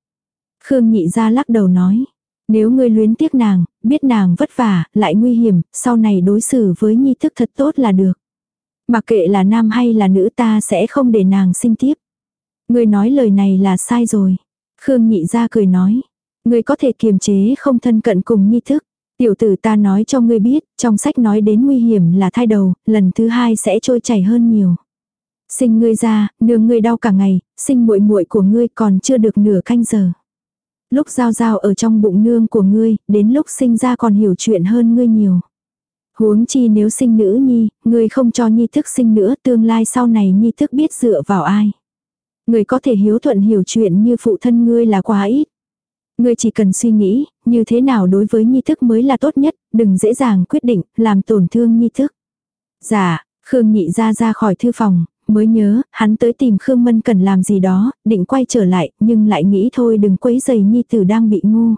Khương nhị ra lắc đầu nói, nếu ngươi luyến tiếc nàng, biết nàng vất vả, lại nguy hiểm, sau này đối xử với nhi thức thật tốt là được. Mặc kệ là nam hay là nữ ta sẽ không để nàng sinh tiếp. Ngươi nói lời này là sai rồi. Khương nhị ra cười nói. Ngươi có thể kiềm chế không thân cận cùng nhi thức. Tiểu tử ta nói cho ngươi biết, trong sách nói đến nguy hiểm là thai đầu, lần thứ hai sẽ trôi chảy hơn nhiều. Sinh ngươi ra, nương ngươi đau cả ngày, sinh muội muội của ngươi còn chưa được nửa canh giờ. Lúc giao giao ở trong bụng nương của ngươi, đến lúc sinh ra còn hiểu chuyện hơn ngươi nhiều. Huống chi nếu sinh nữ nhi, ngươi không cho nhi thức sinh nữa, tương lai sau này nhi thức biết dựa vào ai. Ngươi có thể hiếu thuận hiểu chuyện như phụ thân ngươi là quá ít. Ngươi chỉ cần suy nghĩ, như thế nào đối với nhi thức mới là tốt nhất, đừng dễ dàng quyết định, làm tổn thương nhi thức. Dạ, Khương nhị ra ra khỏi thư phòng, mới nhớ, hắn tới tìm Khương Mân cần làm gì đó, định quay trở lại, nhưng lại nghĩ thôi đừng quấy giày nhi tử đang bị ngu.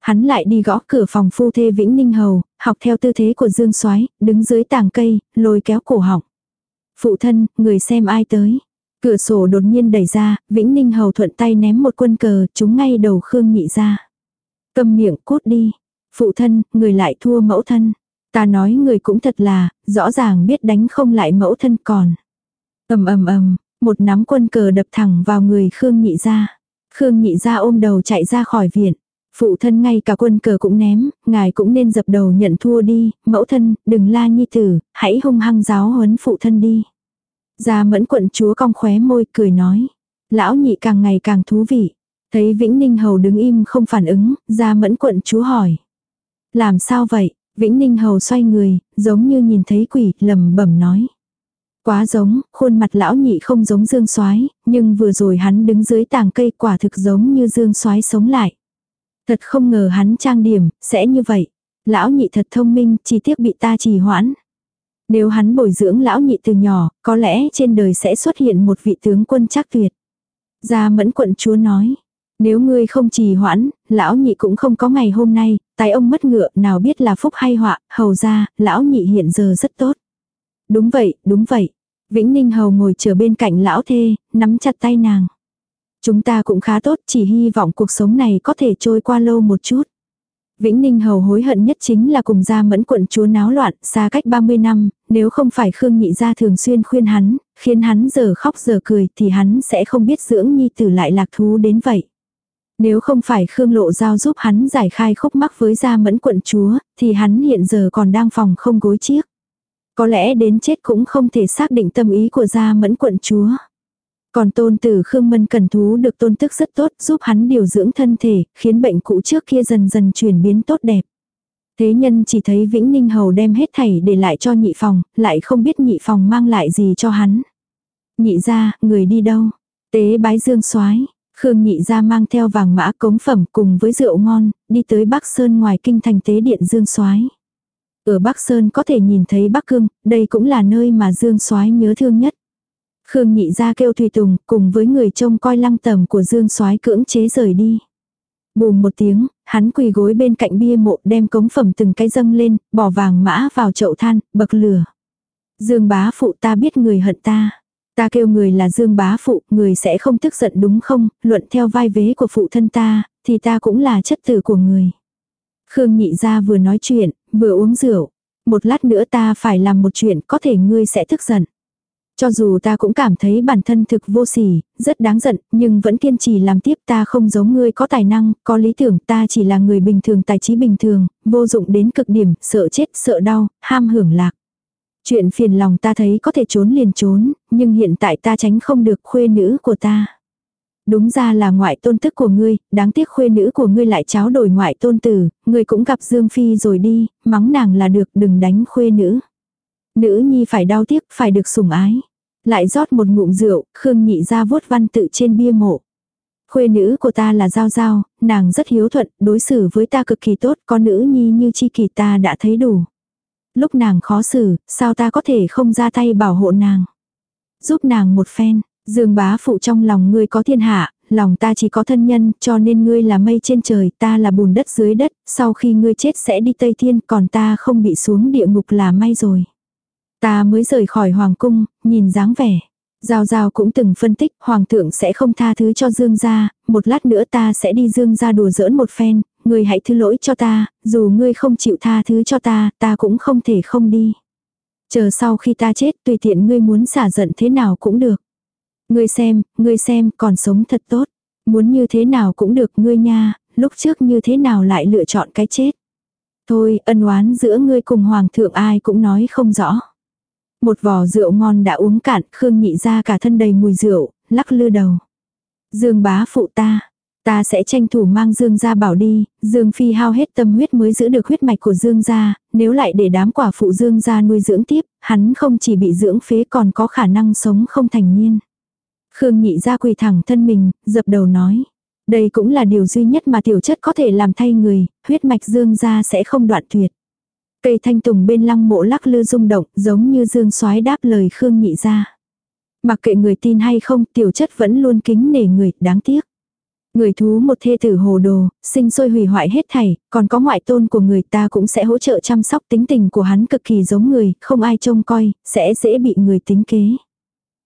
Hắn lại đi gõ cửa phòng phu thê Vĩnh Ninh Hầu, học theo tư thế của Dương Soái, đứng dưới tàng cây, lôi kéo cổ họng. Phụ thân, người xem ai tới. Cửa sổ đột nhiên đẩy ra, Vĩnh Ninh Hầu thuận tay ném một quân cờ, chúng ngay đầu Khương Nhị ra. Cầm miệng cút đi. Phụ thân, người lại thua mẫu thân. Ta nói người cũng thật là, rõ ràng biết đánh không lại mẫu thân còn. ầm ầm ầm, một nắm quân cờ đập thẳng vào người Khương Nhị ra. Khương Nhị ra ôm đầu chạy ra khỏi viện. Phụ thân ngay cả quân cờ cũng ném, ngài cũng nên dập đầu nhận thua đi, mẫu thân, đừng la nhi tử, hãy hung hăng giáo huấn phụ thân đi. Gia mẫn quận chúa cong khóe môi cười nói. Lão nhị càng ngày càng thú vị. Thấy Vĩnh Ninh Hầu đứng im không phản ứng, Gia mẫn quận chúa hỏi. Làm sao vậy? Vĩnh Ninh Hầu xoay người, giống như nhìn thấy quỷ, lầm bẩm nói. Quá giống, khuôn mặt lão nhị không giống Dương Soái, nhưng vừa rồi hắn đứng dưới tàng cây quả thực giống như Dương Soái sống lại. Thật không ngờ hắn trang điểm, sẽ như vậy. Lão nhị thật thông minh, chỉ tiếc bị ta trì hoãn. Nếu hắn bồi dưỡng lão nhị từ nhỏ, có lẽ trên đời sẽ xuất hiện một vị tướng quân chắc tuyệt. Gia mẫn quận chúa nói. Nếu ngươi không trì hoãn, lão nhị cũng không có ngày hôm nay, tài ông mất ngựa nào biết là phúc hay họa, hầu ra, lão nhị hiện giờ rất tốt. Đúng vậy, đúng vậy. Vĩnh Ninh Hầu ngồi chờ bên cạnh lão thê, nắm chặt tay nàng. Chúng ta cũng khá tốt, chỉ hy vọng cuộc sống này có thể trôi qua lâu một chút. Vĩnh Ninh Hầu hối hận nhất chính là cùng gia mẫn quận chúa náo loạn, xa cách 30 năm, nếu không phải Khương Nhị gia thường xuyên khuyên hắn, khiến hắn giờ khóc giờ cười thì hắn sẽ không biết dưỡng nhi tử lại lạc thú đến vậy. Nếu không phải Khương Lộ Giao giúp hắn giải khai khúc mắc với gia mẫn quận chúa, thì hắn hiện giờ còn đang phòng không gối chiếc. Có lẽ đến chết cũng không thể xác định tâm ý của gia mẫn quận chúa. Còn tôn tử Khương Mân Cần Thú được tôn tức rất tốt giúp hắn điều dưỡng thân thể, khiến bệnh cũ trước kia dần dần chuyển biến tốt đẹp. Thế nhân chỉ thấy Vĩnh Ninh Hầu đem hết thảy để lại cho nhị phòng, lại không biết nhị phòng mang lại gì cho hắn. Nhị ra, người đi đâu? Tế bái dương soái Khương nhị ra mang theo vàng mã cống phẩm cùng với rượu ngon, đi tới Bắc Sơn ngoài kinh thành tế điện dương soái Ở Bắc Sơn có thể nhìn thấy Bắc Cương, đây cũng là nơi mà dương soái nhớ thương nhất. Khương nhị ra kêu Thùy Tùng, cùng với người trông coi lăng tầm của Dương soái cưỡng chế rời đi. Bùm một tiếng, hắn quỳ gối bên cạnh bia mộ đem cống phẩm từng cái dâng lên, bỏ vàng mã vào chậu than, bậc lửa. Dương bá phụ ta biết người hận ta. Ta kêu người là Dương bá phụ, người sẽ không tức giận đúng không, luận theo vai vế của phụ thân ta, thì ta cũng là chất tử của người. Khương nhị ra vừa nói chuyện, vừa uống rượu. Một lát nữa ta phải làm một chuyện có thể ngươi sẽ tức giận. Cho dù ta cũng cảm thấy bản thân thực vô sỉ, rất đáng giận, nhưng vẫn kiên trì làm tiếp ta không giống ngươi có tài năng, có lý tưởng ta chỉ là người bình thường tài trí bình thường, vô dụng đến cực điểm, sợ chết, sợ đau, ham hưởng lạc. Chuyện phiền lòng ta thấy có thể trốn liền trốn, nhưng hiện tại ta tránh không được khuê nữ của ta. Đúng ra là ngoại tôn tức của ngươi, đáng tiếc khuê nữ của ngươi lại cháo đổi ngoại tôn tử, ngươi cũng gặp Dương Phi rồi đi, mắng nàng là được đừng đánh khuê nữ. Nữ nhi phải đau tiếc, phải được sủng ái. Lại rót một ngụm rượu, Khương nhị ra vuốt văn tự trên bia mộ. Khuê nữ của ta là Giao Giao, nàng rất hiếu thuận, đối xử với ta cực kỳ tốt, có nữ nhi như chi kỳ ta đã thấy đủ. Lúc nàng khó xử, sao ta có thể không ra tay bảo hộ nàng. Giúp nàng một phen, dương bá phụ trong lòng ngươi có thiên hạ, lòng ta chỉ có thân nhân, cho nên ngươi là mây trên trời, ta là bùn đất dưới đất, sau khi ngươi chết sẽ đi Tây Thiên, còn ta không bị xuống địa ngục là may rồi. Ta mới rời khỏi hoàng cung, nhìn dáng vẻ. Giao Giao cũng từng phân tích, hoàng thượng sẽ không tha thứ cho Dương gia, một lát nữa ta sẽ đi Dương gia đùa giỡn một phen, ngươi hãy thứ lỗi cho ta, dù ngươi không chịu tha thứ cho ta, ta cũng không thể không đi. Chờ sau khi ta chết, tùy tiện ngươi muốn xả giận thế nào cũng được. Ngươi xem, ngươi xem, còn sống thật tốt. Muốn như thế nào cũng được ngươi nha, lúc trước như thế nào lại lựa chọn cái chết. Thôi, ân oán giữa ngươi cùng hoàng thượng ai cũng nói không rõ. Một vò rượu ngon đã uống cạn, Khương nhị ra cả thân đầy mùi rượu, lắc lư đầu. Dương bá phụ ta, ta sẽ tranh thủ mang Dương gia bảo đi, Dương phi hao hết tâm huyết mới giữ được huyết mạch của Dương gia, nếu lại để đám quả phụ Dương gia nuôi dưỡng tiếp, hắn không chỉ bị dưỡng phế còn có khả năng sống không thành niên. Khương nhị ra quỳ thẳng thân mình, dập đầu nói. Đây cũng là điều duy nhất mà tiểu chất có thể làm thay người, huyết mạch dương gia sẽ không đoạn tuyệt. Cây thanh tùng bên lăng mộ lắc lư rung động, giống như dương soái đáp lời Khương nhị ra. Mặc kệ người tin hay không, tiểu chất vẫn luôn kính nể người, đáng tiếc. Người thú một thê tử hồ đồ, sinh sôi hủy hoại hết thảy, còn có ngoại tôn của người ta cũng sẽ hỗ trợ chăm sóc tính tình của hắn cực kỳ giống người, không ai trông coi, sẽ dễ bị người tính kế.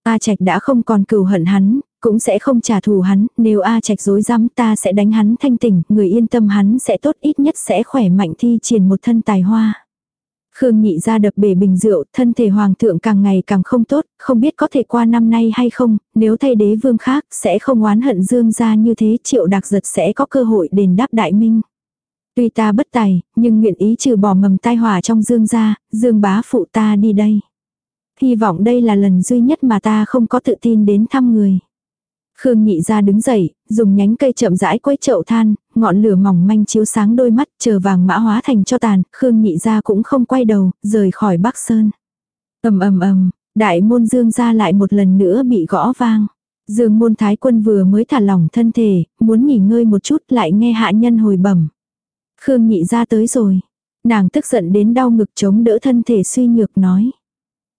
A Trạch đã không còn cừu hận hắn, cũng sẽ không trả thù hắn, nếu A Trạch dối rắm ta sẽ đánh hắn thanh tỉnh, người yên tâm hắn sẽ tốt ít nhất sẽ khỏe mạnh thi triển một thân tài hoa. Khương nhị ra đập bể bình rượu, thân thể hoàng thượng càng ngày càng không tốt, không biết có thể qua năm nay hay không, nếu thay đế vương khác sẽ không oán hận dương ra như thế triệu đặc giật sẽ có cơ hội đền đáp đại minh. Tuy ta bất tài, nhưng nguyện ý trừ bỏ mầm tai họa trong dương ra, dương bá phụ ta đi đây. Hy vọng đây là lần duy nhất mà ta không có tự tin đến thăm người. Khương nhị ra đứng dậy, dùng nhánh cây chậm rãi quấy chậu than, ngọn lửa mỏng manh chiếu sáng đôi mắt, chờ vàng mã hóa thành cho tàn, Khương nhị ra cũng không quay đầu, rời khỏi Bắc Sơn. ầm ầm ầm, đại môn dương ra lại một lần nữa bị gõ vang. Dương môn thái quân vừa mới thả lỏng thân thể, muốn nghỉ ngơi một chút lại nghe hạ nhân hồi bẩm. Khương nhị ra tới rồi. Nàng tức giận đến đau ngực chống đỡ thân thể suy nhược nói.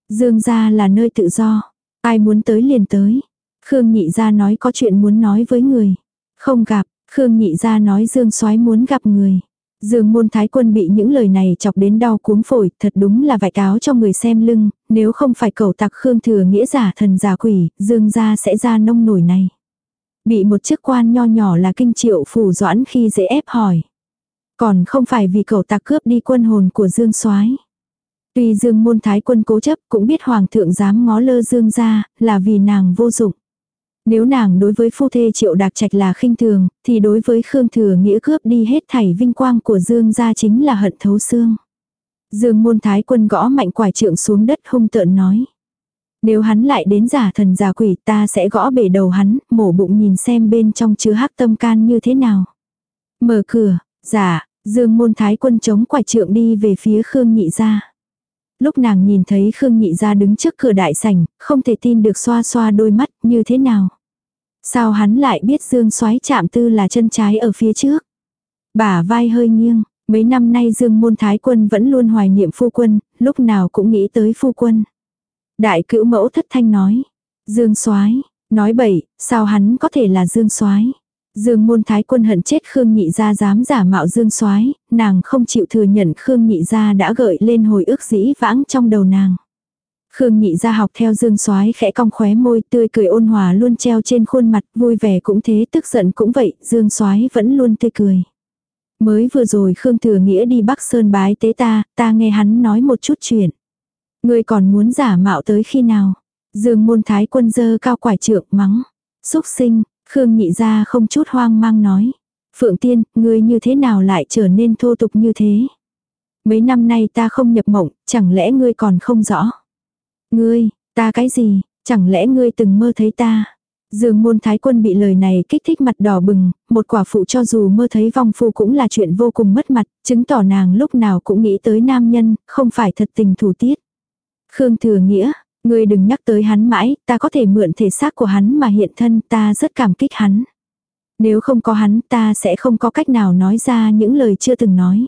Dương gia là nơi tự do. Ai muốn tới liền tới. Khương nhị gia nói có chuyện muốn nói với người. Không gặp, Khương nhị ra nói Dương soái muốn gặp người. Dương môn thái quân bị những lời này chọc đến đau cuống phổi, thật đúng là vải cáo cho người xem lưng, nếu không phải cầu tặc Khương thừa nghĩa giả thần giả quỷ, Dương gia sẽ ra nông nổi này. Bị một chức quan nho nhỏ là kinh triệu phủ doãn khi dễ ép hỏi. Còn không phải vì cầu tặc cướp đi quân hồn của Dương soái Tuy Dương môn thái quân cố chấp cũng biết hoàng thượng dám ngó lơ Dương ra, là vì nàng vô dụng. Nếu nàng đối với phu thê triệu đạc trạch là khinh thường, thì đối với Khương Thừa Nghĩa cướp đi hết thảy vinh quang của Dương gia chính là hận thấu xương. Dương môn thái quân gõ mạnh quải trượng xuống đất hung tợn nói. Nếu hắn lại đến giả thần giả quỷ ta sẽ gõ bể đầu hắn, mổ bụng nhìn xem bên trong chứa hắc tâm can như thế nào. Mở cửa, giả, dương môn thái quân chống quải trượng đi về phía Khương nhị gia. Lúc nàng nhìn thấy Khương Nhị ra đứng trước cửa đại sảnh, không thể tin được xoa xoa đôi mắt như thế nào. Sao hắn lại biết Dương soái chạm tư là chân trái ở phía trước. Bả vai hơi nghiêng, mấy năm nay Dương môn thái quân vẫn luôn hoài niệm phu quân, lúc nào cũng nghĩ tới phu quân. Đại cữu mẫu thất thanh nói. Dương soái nói bậy, sao hắn có thể là Dương soái Dương môn thái quân hận chết Khương Nhị Gia dám giả mạo Dương soái nàng không chịu thừa nhận Khương Nhị Gia đã gợi lên hồi ức dĩ vãng trong đầu nàng. Khương Nhị ra học theo Dương soái khẽ cong khóe môi tươi cười ôn hòa luôn treo trên khuôn mặt vui vẻ cũng thế tức giận cũng vậy Dương soái vẫn luôn tươi cười. Mới vừa rồi Khương Thừa Nghĩa đi Bắc Sơn bái tế ta, ta nghe hắn nói một chút chuyện. Ngươi còn muốn giả mạo tới khi nào? Dương môn thái quân dơ cao quải trượng mắng. Xúc sinh, Khương nhị ra không chút hoang mang nói. Phượng tiên, ngươi như thế nào lại trở nên thô tục như thế? Mấy năm nay ta không nhập mộng, chẳng lẽ ngươi còn không rõ? Ngươi, ta cái gì, chẳng lẽ ngươi từng mơ thấy ta? Dương môn thái quân bị lời này kích thích mặt đỏ bừng, một quả phụ cho dù mơ thấy vong phu cũng là chuyện vô cùng mất mặt, chứng tỏ nàng lúc nào cũng nghĩ tới nam nhân, không phải thật tình thủ tiết. Khương thừa nghĩa, Ngươi đừng nhắc tới hắn mãi, ta có thể mượn thể xác của hắn mà hiện thân, ta rất cảm kích hắn. Nếu không có hắn ta sẽ không có cách nào nói ra những lời chưa từng nói.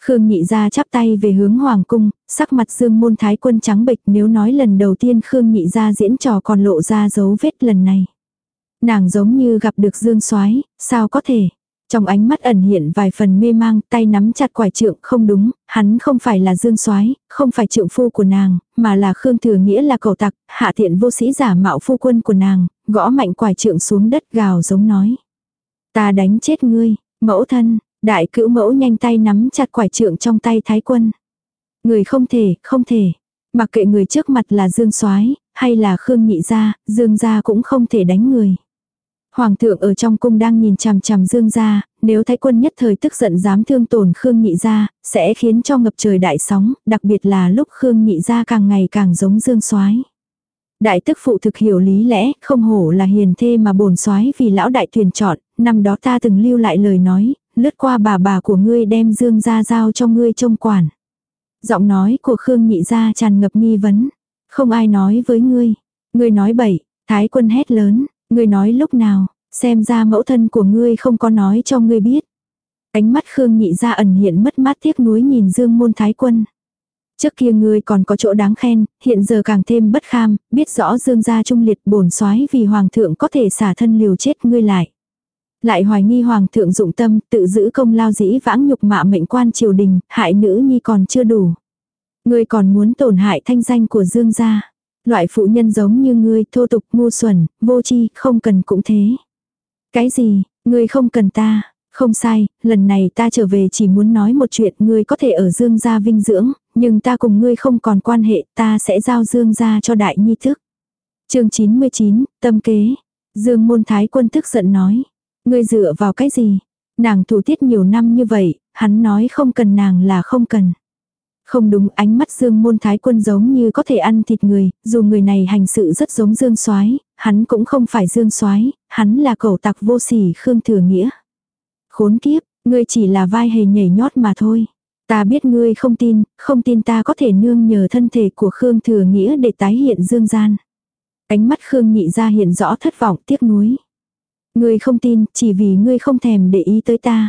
Khương nhị ra chắp tay về hướng hoàng cung, sắc mặt dương môn thái quân trắng bệch nếu nói lần đầu tiên Khương nhị ra diễn trò còn lộ ra dấu vết lần này. Nàng giống như gặp được dương soái sao có thể. Trong ánh mắt ẩn hiện vài phần mê mang, tay nắm chặt quải trượng, không đúng, hắn không phải là Dương Soái, không phải trượng phu của nàng, mà là Khương Thừa nghĩa là cầu tặc, hạ thiện vô sĩ giả mạo phu quân của nàng, gõ mạnh quải trượng xuống đất gào giống nói. Ta đánh chết ngươi, mẫu thân, đại cữu mẫu nhanh tay nắm chặt quải trượng trong tay thái quân. Người không thể, không thể. Mặc kệ người trước mặt là Dương Soái hay là Khương Nhị gia, Dương gia cũng không thể đánh người. Hoàng thượng ở trong cung đang nhìn chằm chằm Dương gia, nếu thái quân nhất thời tức giận dám thương tổn Khương Nhị gia, sẽ khiến cho ngập trời đại sóng, đặc biệt là lúc Khương Nhị gia càng ngày càng giống Dương Soái. Đại tức phụ thực hiểu lý lẽ, không hổ là hiền thê mà bổn soái vì lão đại tuyển chọn, năm đó ta từng lưu lại lời nói, lướt qua bà bà của ngươi đem Dương gia giao cho ngươi trông quản. Giọng nói của Khương Nhị gia tràn ngập nghi vấn, không ai nói với ngươi, ngươi nói bậy, thái quân hét lớn, ngươi nói lúc nào, xem ra mẫu thân của ngươi không có nói cho ngươi biết. Ánh mắt Khương Nhị gia ẩn hiện mất mát tiếc nuối nhìn Dương môn thái quân. Trước kia ngươi còn có chỗ đáng khen, hiện giờ càng thêm bất kham, biết rõ dương gia trung liệt bổn soái vì hoàng thượng có thể xả thân liều chết ngươi lại. Lại hoài nghi hoàng thượng dụng tâm, tự giữ công lao dĩ vãng nhục mạ mệnh quan triều đình, hại nữ nhi còn chưa đủ. Ngươi còn muốn tổn hại thanh danh của dương gia. Loại phụ nhân giống như ngươi, thô tục, ngu xuẩn, vô tri, không cần cũng thế. Cái gì, ngươi không cần ta, không sai, lần này ta trở về chỉ muốn nói một chuyện ngươi có thể ở dương gia vinh dưỡng, nhưng ta cùng ngươi không còn quan hệ, ta sẽ giao dương gia cho đại nhi thức. chương 99, tâm kế. Dương môn thái quân tức giận nói. Ngươi dựa vào cái gì? Nàng thủ tiết nhiều năm như vậy, hắn nói không cần nàng là không cần. Không đúng, ánh mắt Dương Môn Thái Quân giống như có thể ăn thịt người, dù người này hành sự rất giống Dương Soái, hắn cũng không phải Dương Soái, hắn là cẩu tặc vô sỉ Khương Thừa Nghĩa. Khốn kiếp, ngươi chỉ là vai hề nhảy nhót mà thôi. Ta biết ngươi không tin, không tin ta có thể nương nhờ thân thể của Khương Thừa Nghĩa để tái hiện dương gian. Ánh mắt Khương nhị ra hiện rõ thất vọng tiếc nuối. Ngươi không tin, chỉ vì ngươi không thèm để ý tới ta.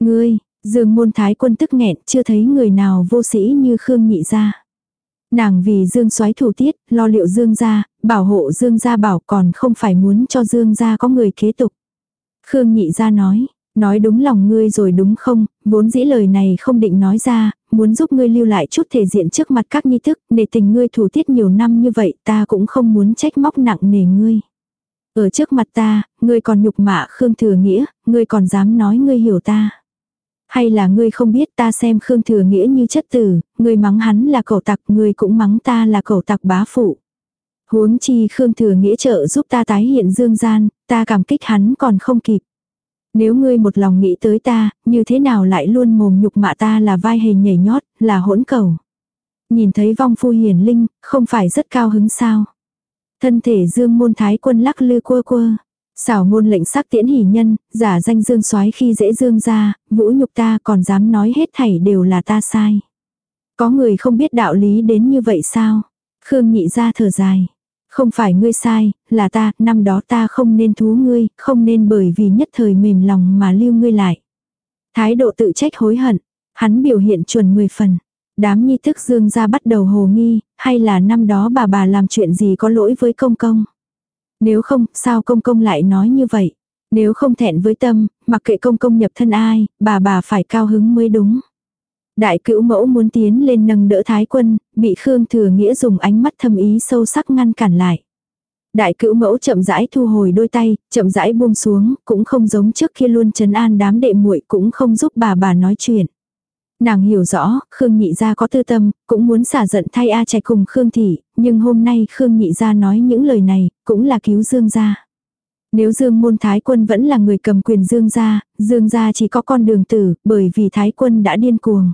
Ngươi, dương môn thái quân tức nghẹn, chưa thấy người nào vô sĩ như Khương nhị ra. Nàng vì dương soái thủ tiết, lo liệu dương gia, bảo hộ dương gia bảo còn không phải muốn cho dương gia có người kế tục. Khương nhị ra nói, Nói đúng lòng ngươi rồi đúng không, vốn dĩ lời này không định nói ra, muốn giúp ngươi lưu lại chút thể diện trước mặt các nghi thức, để tình ngươi thủ tiết nhiều năm như vậy ta cũng không muốn trách móc nặng nề ngươi. Ở trước mặt ta, ngươi còn nhục mạ Khương Thừa Nghĩa, ngươi còn dám nói ngươi hiểu ta. Hay là ngươi không biết ta xem Khương Thừa Nghĩa như chất tử, ngươi mắng hắn là cậu tặc, ngươi cũng mắng ta là cậu tặc bá phụ. Huống chi Khương Thừa Nghĩa trợ giúp ta tái hiện dương gian, ta cảm kích hắn còn không kịp. Nếu ngươi một lòng nghĩ tới ta, như thế nào lại luôn mồm nhục mạ ta là vai hề nhảy nhót, là hỗn cầu. Nhìn thấy vong phu hiền linh, không phải rất cao hứng sao. Thân thể dương môn thái quân lắc lư quơ quơ. Xảo ngôn lệnh sắc tiễn hỉ nhân, giả danh dương soái khi dễ dương ra, vũ nhục ta còn dám nói hết thảy đều là ta sai. Có người không biết đạo lý đến như vậy sao? Khương nhị ra thở dài. Không phải ngươi sai, là ta, năm đó ta không nên thú ngươi, không nên bởi vì nhất thời mềm lòng mà lưu ngươi lại. Thái độ tự trách hối hận, hắn biểu hiện chuẩn 10 phần. Đám nhi thức dương ra bắt đầu hồ nghi, hay là năm đó bà bà làm chuyện gì có lỗi với công công. Nếu không, sao công công lại nói như vậy? Nếu không thẹn với tâm, mặc kệ công công nhập thân ai, bà bà phải cao hứng mới đúng. Đại cữu mẫu muốn tiến lên nâng đỡ thái quân, bị Khương Thừa Nghĩa dùng ánh mắt thâm ý sâu sắc ngăn cản lại. Đại cữu mẫu chậm rãi thu hồi đôi tay, chậm rãi buông xuống, cũng không giống trước kia luôn trấn an đám đệ muội cũng không giúp bà bà nói chuyện. Nàng hiểu rõ, Khương Nhị Gia có tư tâm, cũng muốn xả giận thay A Trạch cùng Khương Thị, nhưng hôm nay Khương Nhị Gia nói những lời này, cũng là cứu Dương Gia. Nếu Dương Môn Thái Quân vẫn là người cầm quyền Dương Gia, Dương Gia chỉ có con đường tử, bởi vì Thái Quân đã điên cuồng.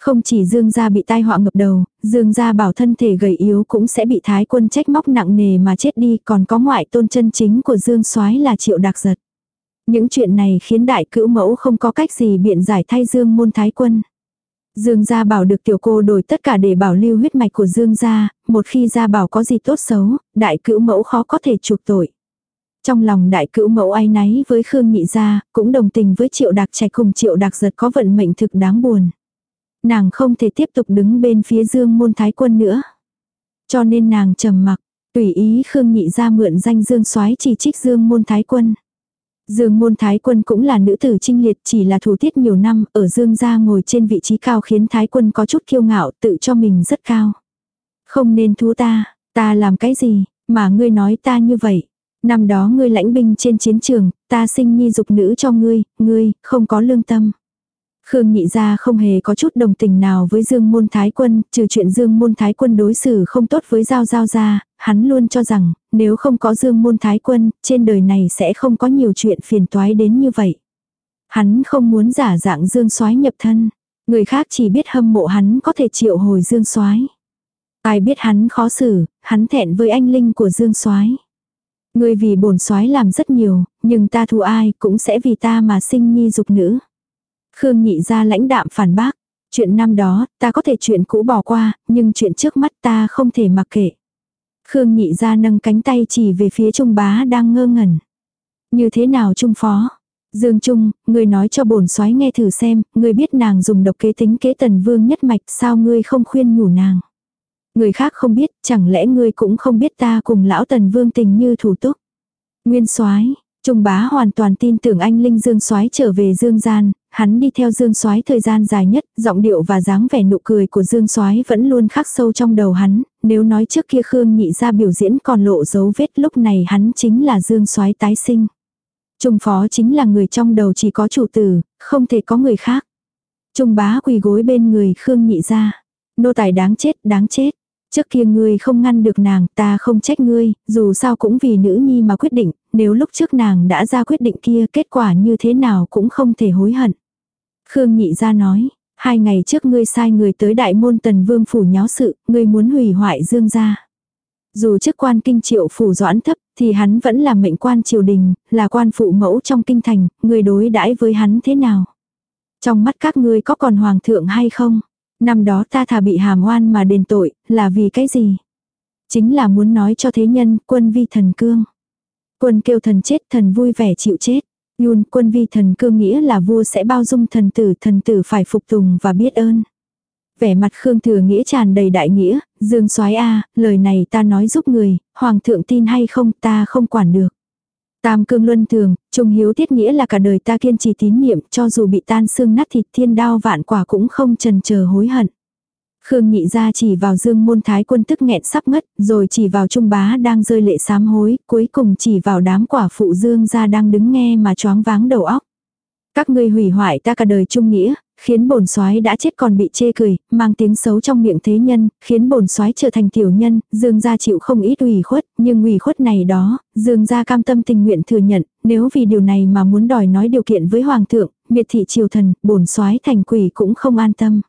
Không chỉ Dương gia bị tai họa ngập đầu, Dương gia bảo thân thể gầy yếu cũng sẽ bị thái quân trách móc nặng nề mà chết đi, còn có ngoại tôn chân chính của Dương soái là Triệu Đạc Giật. Những chuyện này khiến đại cữu mẫu không có cách gì biện giải thay Dương môn thái quân. Dương gia bảo được tiểu cô đổi tất cả để bảo lưu huyết mạch của Dương gia, một khi gia bảo có gì tốt xấu, đại cữu mẫu khó có thể chuộc tội. Trong lòng đại cữu mẫu ai náy với Khương Nhị gia, cũng đồng tình với Triệu Đạc Trạch cùng Triệu Đạc Giật có vận mệnh thực đáng buồn nàng không thể tiếp tục đứng bên phía dương môn thái quân nữa. Cho nên nàng trầm mặc, tùy ý Khương Nhị gia mượn danh Dương soái chỉ trích Dương môn thái quân. Dương môn thái quân cũng là nữ tử trinh liệt chỉ là thủ tiết nhiều năm ở Dương gia ngồi trên vị trí cao khiến thái quân có chút kiêu ngạo tự cho mình rất cao. Không nên thú ta, ta làm cái gì, mà ngươi nói ta như vậy. Năm đó ngươi lãnh binh trên chiến trường, ta sinh nhi dục nữ cho ngươi, ngươi, không có lương tâm. Khương nhị gia không hề có chút đồng tình nào với Dương Môn Thái Quân, trừ chuyện Dương Môn Thái Quân đối xử không tốt với Giao Giao gia, hắn luôn cho rằng, nếu không có Dương Môn Thái Quân, trên đời này sẽ không có nhiều chuyện phiền toái đến như vậy. Hắn không muốn giả dạng Dương Soái nhập thân. Người khác chỉ biết hâm mộ hắn có thể triệu hồi Dương Soái. Ai biết hắn khó xử, hắn thẹn với anh linh của Dương Soái. Người vì bổn soái làm rất nhiều, nhưng ta thù ai cũng sẽ vì ta mà sinh nhi dục nữ. Khương nhị ra lãnh đạm phản bác. Chuyện năm đó, ta có thể chuyện cũ bỏ qua, nhưng chuyện trước mắt ta không thể mặc kệ. Khương nhị ra nâng cánh tay chỉ về phía Trung bá đang ngơ ngẩn. Như thế nào Trung phó? Dương Trung, người nói cho bổn soái nghe thử xem, người biết nàng dùng độc kế tính kế tần vương nhất mạch sao ngươi không khuyên nhủ nàng. Người khác không biết, chẳng lẽ ngươi cũng không biết ta cùng lão tần vương tình như thủ túc. Nguyên soái Trung bá hoàn toàn tin tưởng anh Linh Dương soái trở về Dương gian, hắn đi theo Dương soái thời gian dài nhất, giọng điệu và dáng vẻ nụ cười của Dương soái vẫn luôn khắc sâu trong đầu hắn, nếu nói trước kia Khương nhị ra biểu diễn còn lộ dấu vết lúc này hắn chính là Dương soái tái sinh. Trung phó chính là người trong đầu chỉ có chủ tử, không thể có người khác. Trung bá quỳ gối bên người Khương nhị ra. Nô tài đáng chết, đáng chết. Trước kia ngươi không ngăn được nàng, ta không trách ngươi, dù sao cũng vì nữ nhi mà quyết định, nếu lúc trước nàng đã ra quyết định kia kết quả như thế nào cũng không thể hối hận. Khương nhị ra nói, hai ngày trước ngươi sai người tới đại môn tần vương phủ nháo sự, ngươi muốn hủy hoại dương gia. Dù chức quan kinh triệu phủ doãn thấp, thì hắn vẫn là mệnh quan triều đình, là quan phụ mẫu trong kinh thành, ngươi đối đãi với hắn thế nào? Trong mắt các ngươi có còn hoàng thượng hay không? Năm đó ta thà bị hàm oan mà đền tội, là vì cái gì? Chính là muốn nói cho thế nhân, quân vi thần cương. Quân kêu thần chết, thần vui vẻ chịu chết. Yun quân vi thần cương nghĩa là vua sẽ bao dung thần tử, thần tử phải phục tùng và biết ơn. Vẻ mặt Khương Thừa Nghĩa tràn đầy đại nghĩa, Dương soái a, lời này ta nói giúp người, hoàng thượng tin hay không, ta không quản được. Tam cương luân thường, trung hiếu tiết nghĩa là cả đời ta kiên trì tín niệm, cho dù bị tan xương nát thịt thiên đao vạn quả cũng không trần chờ hối hận. Khương nhị ra chỉ vào dương môn thái quân tức nghẹn sắp ngất, rồi chỉ vào trung bá đang rơi lệ sám hối, cuối cùng chỉ vào đám quả phụ dương ra đang đứng nghe mà choáng váng đầu óc. Các ngươi hủy hoại ta cả đời trung nghĩa, khiến bổn soái đã chết còn bị chê cười, mang tiếng xấu trong miệng thế nhân, khiến bổn soái trở thành tiểu nhân, Dương gia chịu không ít ủy khuất, nhưng ủy khuất này đó, Dương gia cam tâm tình nguyện thừa nhận, nếu vì điều này mà muốn đòi nói điều kiện với hoàng thượng, miệt thị triều thần, bổn soái thành quỷ cũng không an tâm.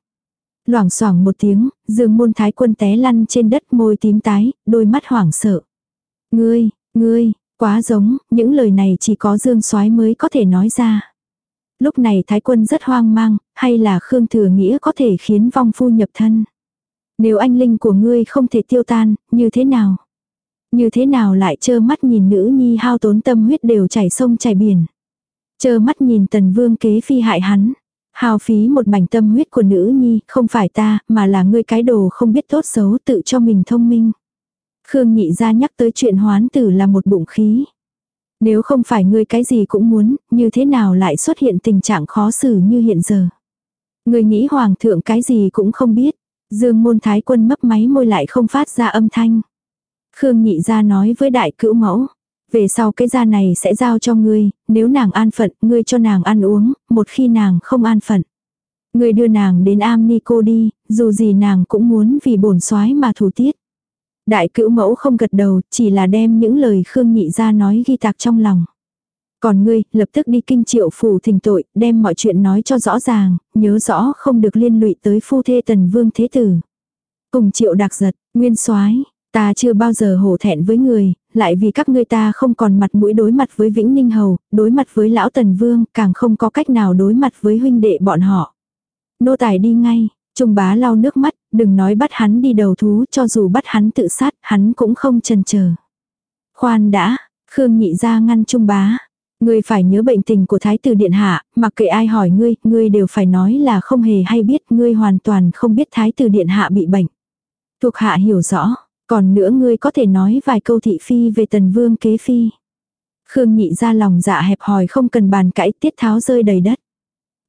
Loảng xoảng một tiếng, Dương môn thái quân té lăn trên đất môi tím tái, đôi mắt hoảng sợ. Ngươi, ngươi, quá giống, những lời này chỉ có Dương soái mới có thể nói ra. Lúc này thái quân rất hoang mang, hay là Khương Thừa Nghĩa có thể khiến vong phu nhập thân. Nếu anh linh của ngươi không thể tiêu tan, như thế nào? Như thế nào lại trơ mắt nhìn nữ nhi hao tốn tâm huyết đều chảy sông chảy biển. Trơ mắt nhìn tần vương kế phi hại hắn. Hao phí một mảnh tâm huyết của nữ nhi, không phải ta, mà là ngươi cái đồ không biết tốt xấu tự cho mình thông minh. Khương nhị ra nhắc tới chuyện hoán tử là một bụng khí. Nếu không phải ngươi cái gì cũng muốn, như thế nào lại xuất hiện tình trạng khó xử như hiện giờ. Ngươi nghĩ hoàng thượng cái gì cũng không biết. Dương môn thái quân mấp máy môi lại không phát ra âm thanh. Khương nhị ra nói với đại cữu mẫu. Về sau cái gia này sẽ giao cho ngươi, nếu nàng an phận, ngươi cho nàng ăn uống, một khi nàng không an phận. Ngươi đưa nàng đến am ni cô đi, dù gì nàng cũng muốn vì bổn soái mà thủ tiết. Đại cữu mẫu không gật đầu, chỉ là đem những lời Khương Nhị ra nói ghi tạc trong lòng. Còn ngươi, lập tức đi kinh triệu phủ thỉnh tội, đem mọi chuyện nói cho rõ ràng, nhớ rõ không được liên lụy tới phu thê tần vương thế tử. Cùng triệu đặc giật, nguyên soái ta chưa bao giờ hổ thẹn với người, lại vì các ngươi ta không còn mặt mũi đối mặt với Vĩnh Ninh Hầu, đối mặt với lão tần vương, càng không có cách nào đối mặt với huynh đệ bọn họ. Nô tài đi ngay, Trung bá lau nước mắt, đừng nói bắt hắn đi đầu thú cho dù bắt hắn tự sát, hắn cũng không chần chờ. Khoan đã, Khương nhị ra ngăn Trung bá. Ngươi phải nhớ bệnh tình của Thái tử Điện Hạ, mặc kệ ai hỏi ngươi, ngươi đều phải nói là không hề hay biết, ngươi hoàn toàn không biết Thái tử Điện Hạ bị bệnh. Thuộc hạ hiểu rõ, còn nữa ngươi có thể nói vài câu thị phi về tần vương kế phi. Khương nhị ra lòng dạ hẹp hòi không cần bàn cãi tiết tháo rơi đầy đất.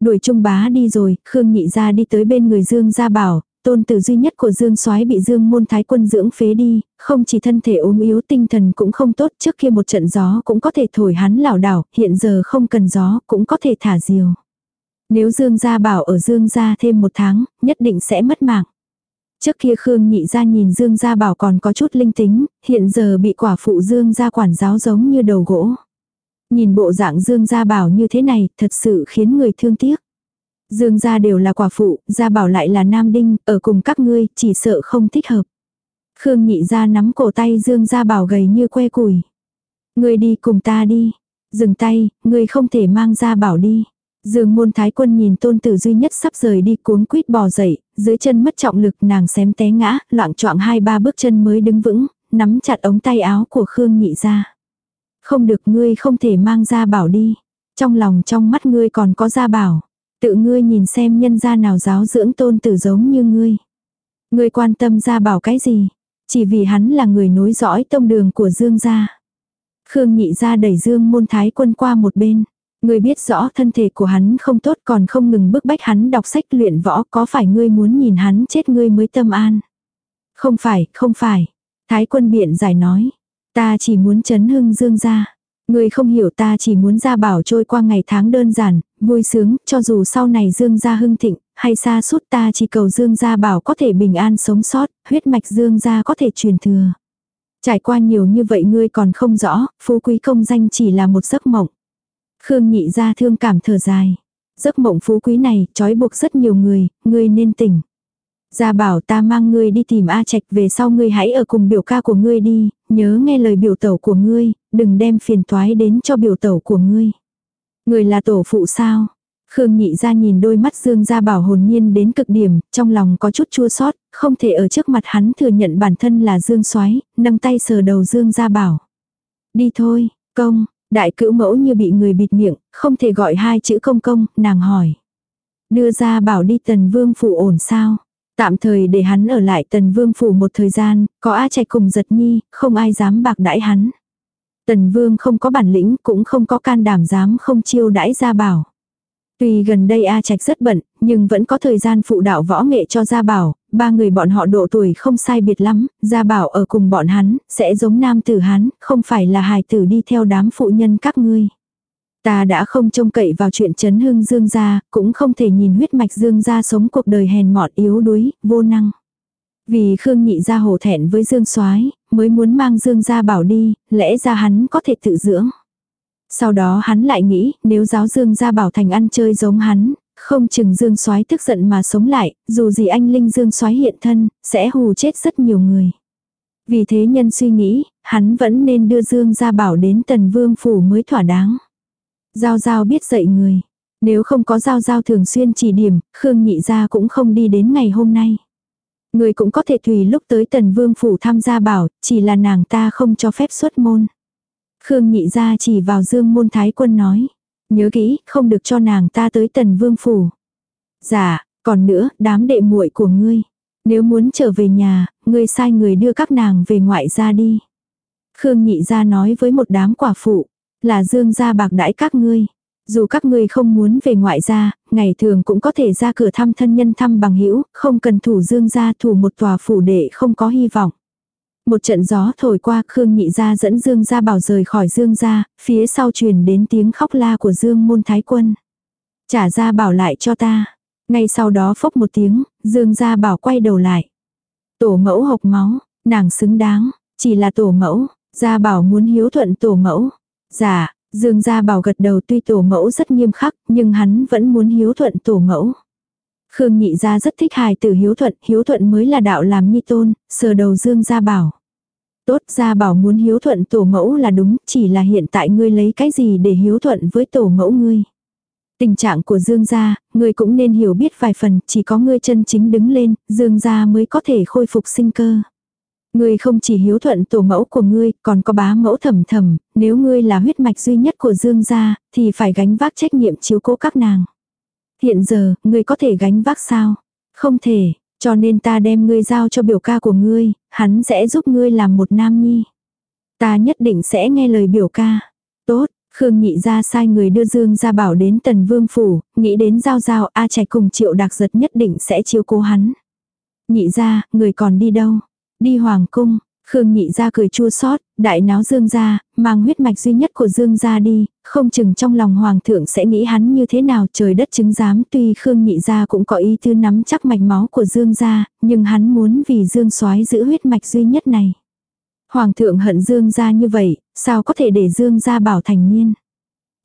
Đuổi trung bá đi rồi, Khương nhị ra đi tới bên người Dương gia bảo, tôn tử duy nhất của Dương soái bị Dương môn thái quân dưỡng phế đi, không chỉ thân thể ốm yếu tinh thần cũng không tốt trước kia một trận gió cũng có thể thổi hắn lảo đảo, hiện giờ không cần gió cũng có thể thả diều. Nếu Dương gia bảo ở Dương gia thêm một tháng, nhất định sẽ mất mạng. Trước kia Khương nhị ra nhìn Dương gia bảo còn có chút linh tính, hiện giờ bị quả phụ Dương gia quản giáo giống như đầu gỗ. Nhìn bộ dạng Dương gia bảo như thế này thật sự khiến người thương tiếc. Dương gia đều là quả phụ, gia bảo lại là nam đinh, ở cùng các ngươi, chỉ sợ không thích hợp. Khương nhị ra nắm cổ tay Dương gia bảo gầy như que củi. Ngươi đi cùng ta đi. Dừng tay, ngươi không thể mang gia bảo đi. Dương môn thái quân nhìn tôn tử duy nhất sắp rời đi cuống quýt bò dậy, dưới chân mất trọng lực nàng xém té ngã, loạn choạng hai ba bước chân mới đứng vững, nắm chặt ống tay áo của Khương nhị ra. Không được ngươi không thể mang gia bảo đi. Trong lòng trong mắt ngươi còn có gia bảo. Tự ngươi nhìn xem nhân gia nào giáo dưỡng tôn tử giống như ngươi. Ngươi quan tâm gia bảo cái gì? Chỉ vì hắn là người nối dõi tông đường của Dương gia. Khương nhị gia đẩy Dương môn thái quân qua một bên. Ngươi biết rõ thân thể của hắn không tốt còn không ngừng bức bách hắn đọc sách luyện võ có phải ngươi muốn nhìn hắn chết ngươi mới tâm an. Không phải, không phải. Thái quân biện giải nói. Ta chỉ muốn chấn hưng dương gia. Ngươi không hiểu ta chỉ muốn gia bảo trôi qua ngày tháng đơn giản, vui sướng, cho dù sau này dương gia hưng thịnh, hay xa suốt ta chỉ cầu dương gia bảo có thể bình an sống sót, huyết mạch dương gia có thể truyền thừa. Trải qua nhiều như vậy ngươi còn không rõ, phú quý công danh chỉ là một giấc mộng. Khương nhị ra thương cảm thở dài. Giấc mộng phú quý này trói buộc rất nhiều người, ngươi nên tỉnh. Gia bảo ta mang ngươi đi tìm A Trạch về sau ngươi hãy ở cùng biểu ca của ngươi đi, nhớ nghe lời biểu tẩu của ngươi, đừng đem phiền toái đến cho biểu tẩu của ngươi. Ngươi là tổ phụ sao? Khương nhị ra nhìn đôi mắt Dương gia bảo hồn nhiên đến cực điểm, trong lòng có chút chua sót, không thể ở trước mặt hắn thừa nhận bản thân là Dương soái nâng tay sờ đầu Dương gia bảo. Đi thôi, công, đại cữu mẫu như bị người bịt miệng, không thể gọi hai chữ công công, nàng hỏi. Đưa ra bảo đi tần vương phủ ổn sao? Tạm thời để hắn ở lại tần vương phủ một thời gian, có A Trạch cùng giật nhi, không ai dám bạc đãi hắn. Tần vương không có bản lĩnh cũng không có can đảm dám không chiêu đãi gia bảo. Tuy gần đây A Trạch rất bận, nhưng vẫn có thời gian phụ đạo võ nghệ cho Gia Bảo, ba người bọn họ độ tuổi không sai biệt lắm, Gia Bảo ở cùng bọn hắn, sẽ giống nam tử hắn, không phải là hài tử đi theo đám phụ nhân các ngươi. Ta đã không trông cậy vào chuyện chấn hưng dương gia, cũng không thể nhìn huyết mạch dương gia sống cuộc đời hèn mọt yếu đuối, vô năng. Vì Khương nhị gia hổ thẹn với dương soái mới muốn mang dương gia bảo đi, lẽ ra hắn có thể tự dưỡng. Sau đó hắn lại nghĩ, nếu giáo dương gia bảo thành ăn chơi giống hắn, không chừng dương soái tức giận mà sống lại, dù gì anh linh dương soái hiện thân, sẽ hù chết rất nhiều người. Vì thế nhân suy nghĩ, hắn vẫn nên đưa dương gia bảo đến tần vương phủ mới thỏa đáng. Giao giao biết dạy người. Nếu không có giao giao thường xuyên chỉ điểm, Khương nhị gia cũng không đi đến ngày hôm nay. Người cũng có thể tùy lúc tới tần vương phủ tham gia bảo, chỉ là nàng ta không cho phép xuất môn. Khương nhị gia chỉ vào dương môn thái quân nói. Nhớ kỹ, không được cho nàng ta tới tần vương phủ. Dạ, còn nữa, đám đệ muội của ngươi. Nếu muốn trở về nhà, ngươi sai người đưa các nàng về ngoại gia đi. Khương nhị gia nói với một đám quả phụ, là dương gia bạc đãi các ngươi. Dù các ngươi không muốn về ngoại gia, ngày thường cũng có thể ra cửa thăm thân nhân thăm bằng hữu không cần thủ dương gia thủ một tòa phủ đệ không có hy vọng. Một trận gió thổi qua Khương Nhị Gia dẫn Dương Gia Bảo rời khỏi Dương Gia, phía sau truyền đến tiếng khóc la của Dương Môn Thái Quân. Trả Gia Bảo lại cho ta. Ngay sau đó phốc một tiếng, Dương Gia Bảo quay đầu lại. Tổ mẫu hộc máu, nàng xứng đáng, chỉ là tổ mẫu, Gia Bảo muốn hiếu thuận tổ mẫu. Dạ, Dương Gia Bảo gật đầu tuy tổ mẫu rất nghiêm khắc, nhưng hắn vẫn muốn hiếu thuận tổ mẫu. Khương nhị gia rất thích hài tử hiếu thuận, hiếu thuận mới là đạo làm nhi tôn, sờ đầu Dương gia bảo. Tốt gia bảo muốn hiếu thuận tổ mẫu là đúng, chỉ là hiện tại ngươi lấy cái gì để hiếu thuận với tổ mẫu ngươi. Tình trạng của Dương gia, ngươi cũng nên hiểu biết vài phần, chỉ có ngươi chân chính đứng lên, Dương gia mới có thể khôi phục sinh cơ. Ngươi không chỉ hiếu thuận tổ mẫu của ngươi, còn có bá mẫu thầm thầm, nếu ngươi là huyết mạch duy nhất của Dương gia, thì phải gánh vác trách nhiệm chiếu cố các nàng. Hiện giờ, ngươi có thể gánh vác sao? Không thể, cho nên ta đem ngươi giao cho biểu ca của ngươi, hắn sẽ giúp ngươi làm một nam nhi. Ta nhất định sẽ nghe lời biểu ca. Tốt, Khương nhị ra sai người đưa Dương ra bảo đến tần vương phủ, nghĩ đến giao giao A trẻ cùng triệu đặc giật nhất định sẽ chiếu cố hắn. Nhị ra, người còn đi đâu? Đi hoàng cung, Khương nhị ra cười chua xót đại náo dương gia, mang huyết mạch duy nhất của dương gia đi, không chừng trong lòng hoàng thượng sẽ nghĩ hắn như thế nào trời đất chứng giám tuy Khương nhị gia cũng có ý tư nắm chắc mạch máu của dương gia, nhưng hắn muốn vì dương soái giữ huyết mạch duy nhất này. Hoàng thượng hận dương gia như vậy, sao có thể để dương gia bảo thành niên.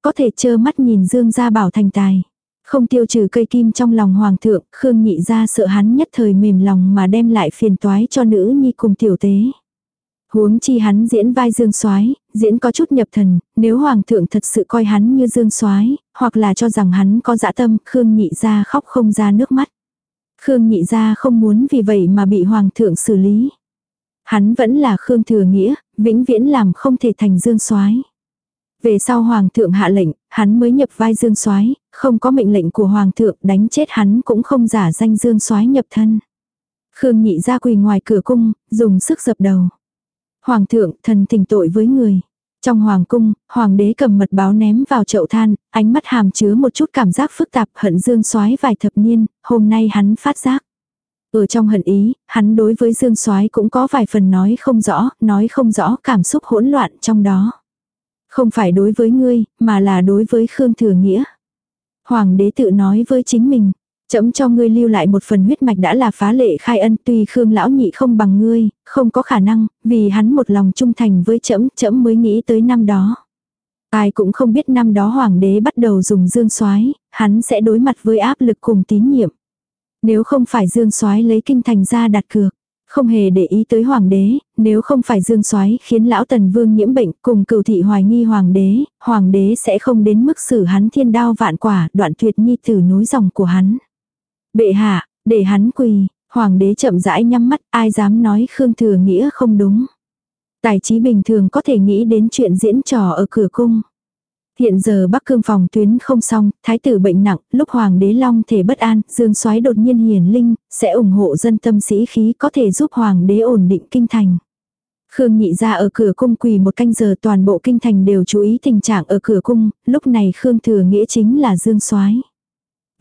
Có thể trơ mắt nhìn dương gia bảo thành tài. Không tiêu trừ cây kim trong lòng hoàng thượng, Khương nhị gia sợ hắn nhất thời mềm lòng mà đem lại phiền toái cho nữ nhi cùng tiểu tế. Huống chi hắn diễn vai Dương Soái, diễn có chút nhập thần, nếu hoàng thượng thật sự coi hắn như Dương Soái, hoặc là cho rằng hắn có dã tâm, Khương Nhị gia khóc không ra nước mắt. Khương Nhị gia không muốn vì vậy mà bị hoàng thượng xử lý. Hắn vẫn là Khương Thừa Nghĩa, vĩnh viễn làm không thể thành Dương Soái. Về sau hoàng thượng hạ lệnh, hắn mới nhập vai Dương Soái, không có mệnh lệnh của hoàng thượng, đánh chết hắn cũng không giả danh Dương Soái nhập thân. Khương Nhị gia quỳ ngoài cửa cung, dùng sức dập đầu. Hoàng thượng, thần tình tội với người. Trong hoàng cung, hoàng đế cầm mật báo ném vào chậu than, ánh mắt hàm chứa một chút cảm giác phức tạp hận dương soái vài thập niên, hôm nay hắn phát giác. Ở trong hận ý, hắn đối với dương soái cũng có vài phần nói không rõ, nói không rõ cảm xúc hỗn loạn trong đó. Không phải đối với ngươi, mà là đối với Khương Thừa Nghĩa. Hoàng đế tự nói với chính mình, Chấm cho ngươi lưu lại một phần huyết mạch đã là phá lệ khai ân tuy Khương lão nhị không bằng ngươi, không có khả năng, vì hắn một lòng trung thành với chấm, chấm mới nghĩ tới năm đó. Ai cũng không biết năm đó hoàng đế bắt đầu dùng dương soái hắn sẽ đối mặt với áp lực cùng tín nhiệm. Nếu không phải dương soái lấy kinh thành ra đặt cược, không hề để ý tới hoàng đế, nếu không phải dương soái khiến lão tần vương nhiễm bệnh cùng cửu thị hoài nghi hoàng đế, hoàng đế sẽ không đến mức xử hắn thiên đao vạn quả đoạn tuyệt nhi tử nối dòng của hắn. Bệ hạ, để hắn quỳ, hoàng đế chậm rãi nhắm mắt, ai dám nói Khương Thừa Nghĩa không đúng. Tài trí bình thường có thể nghĩ đến chuyện diễn trò ở cửa cung. Hiện giờ Bắc Cương phòng tuyến không xong, thái tử bệnh nặng, lúc hoàng đế long thể bất an, dương soái đột nhiên hiền linh, sẽ ủng hộ dân tâm sĩ khí có thể giúp hoàng đế ổn định kinh thành. Khương nhị ra ở cửa cung quỳ một canh giờ toàn bộ kinh thành đều chú ý tình trạng ở cửa cung, lúc này Khương thừa nghĩa chính là dương soái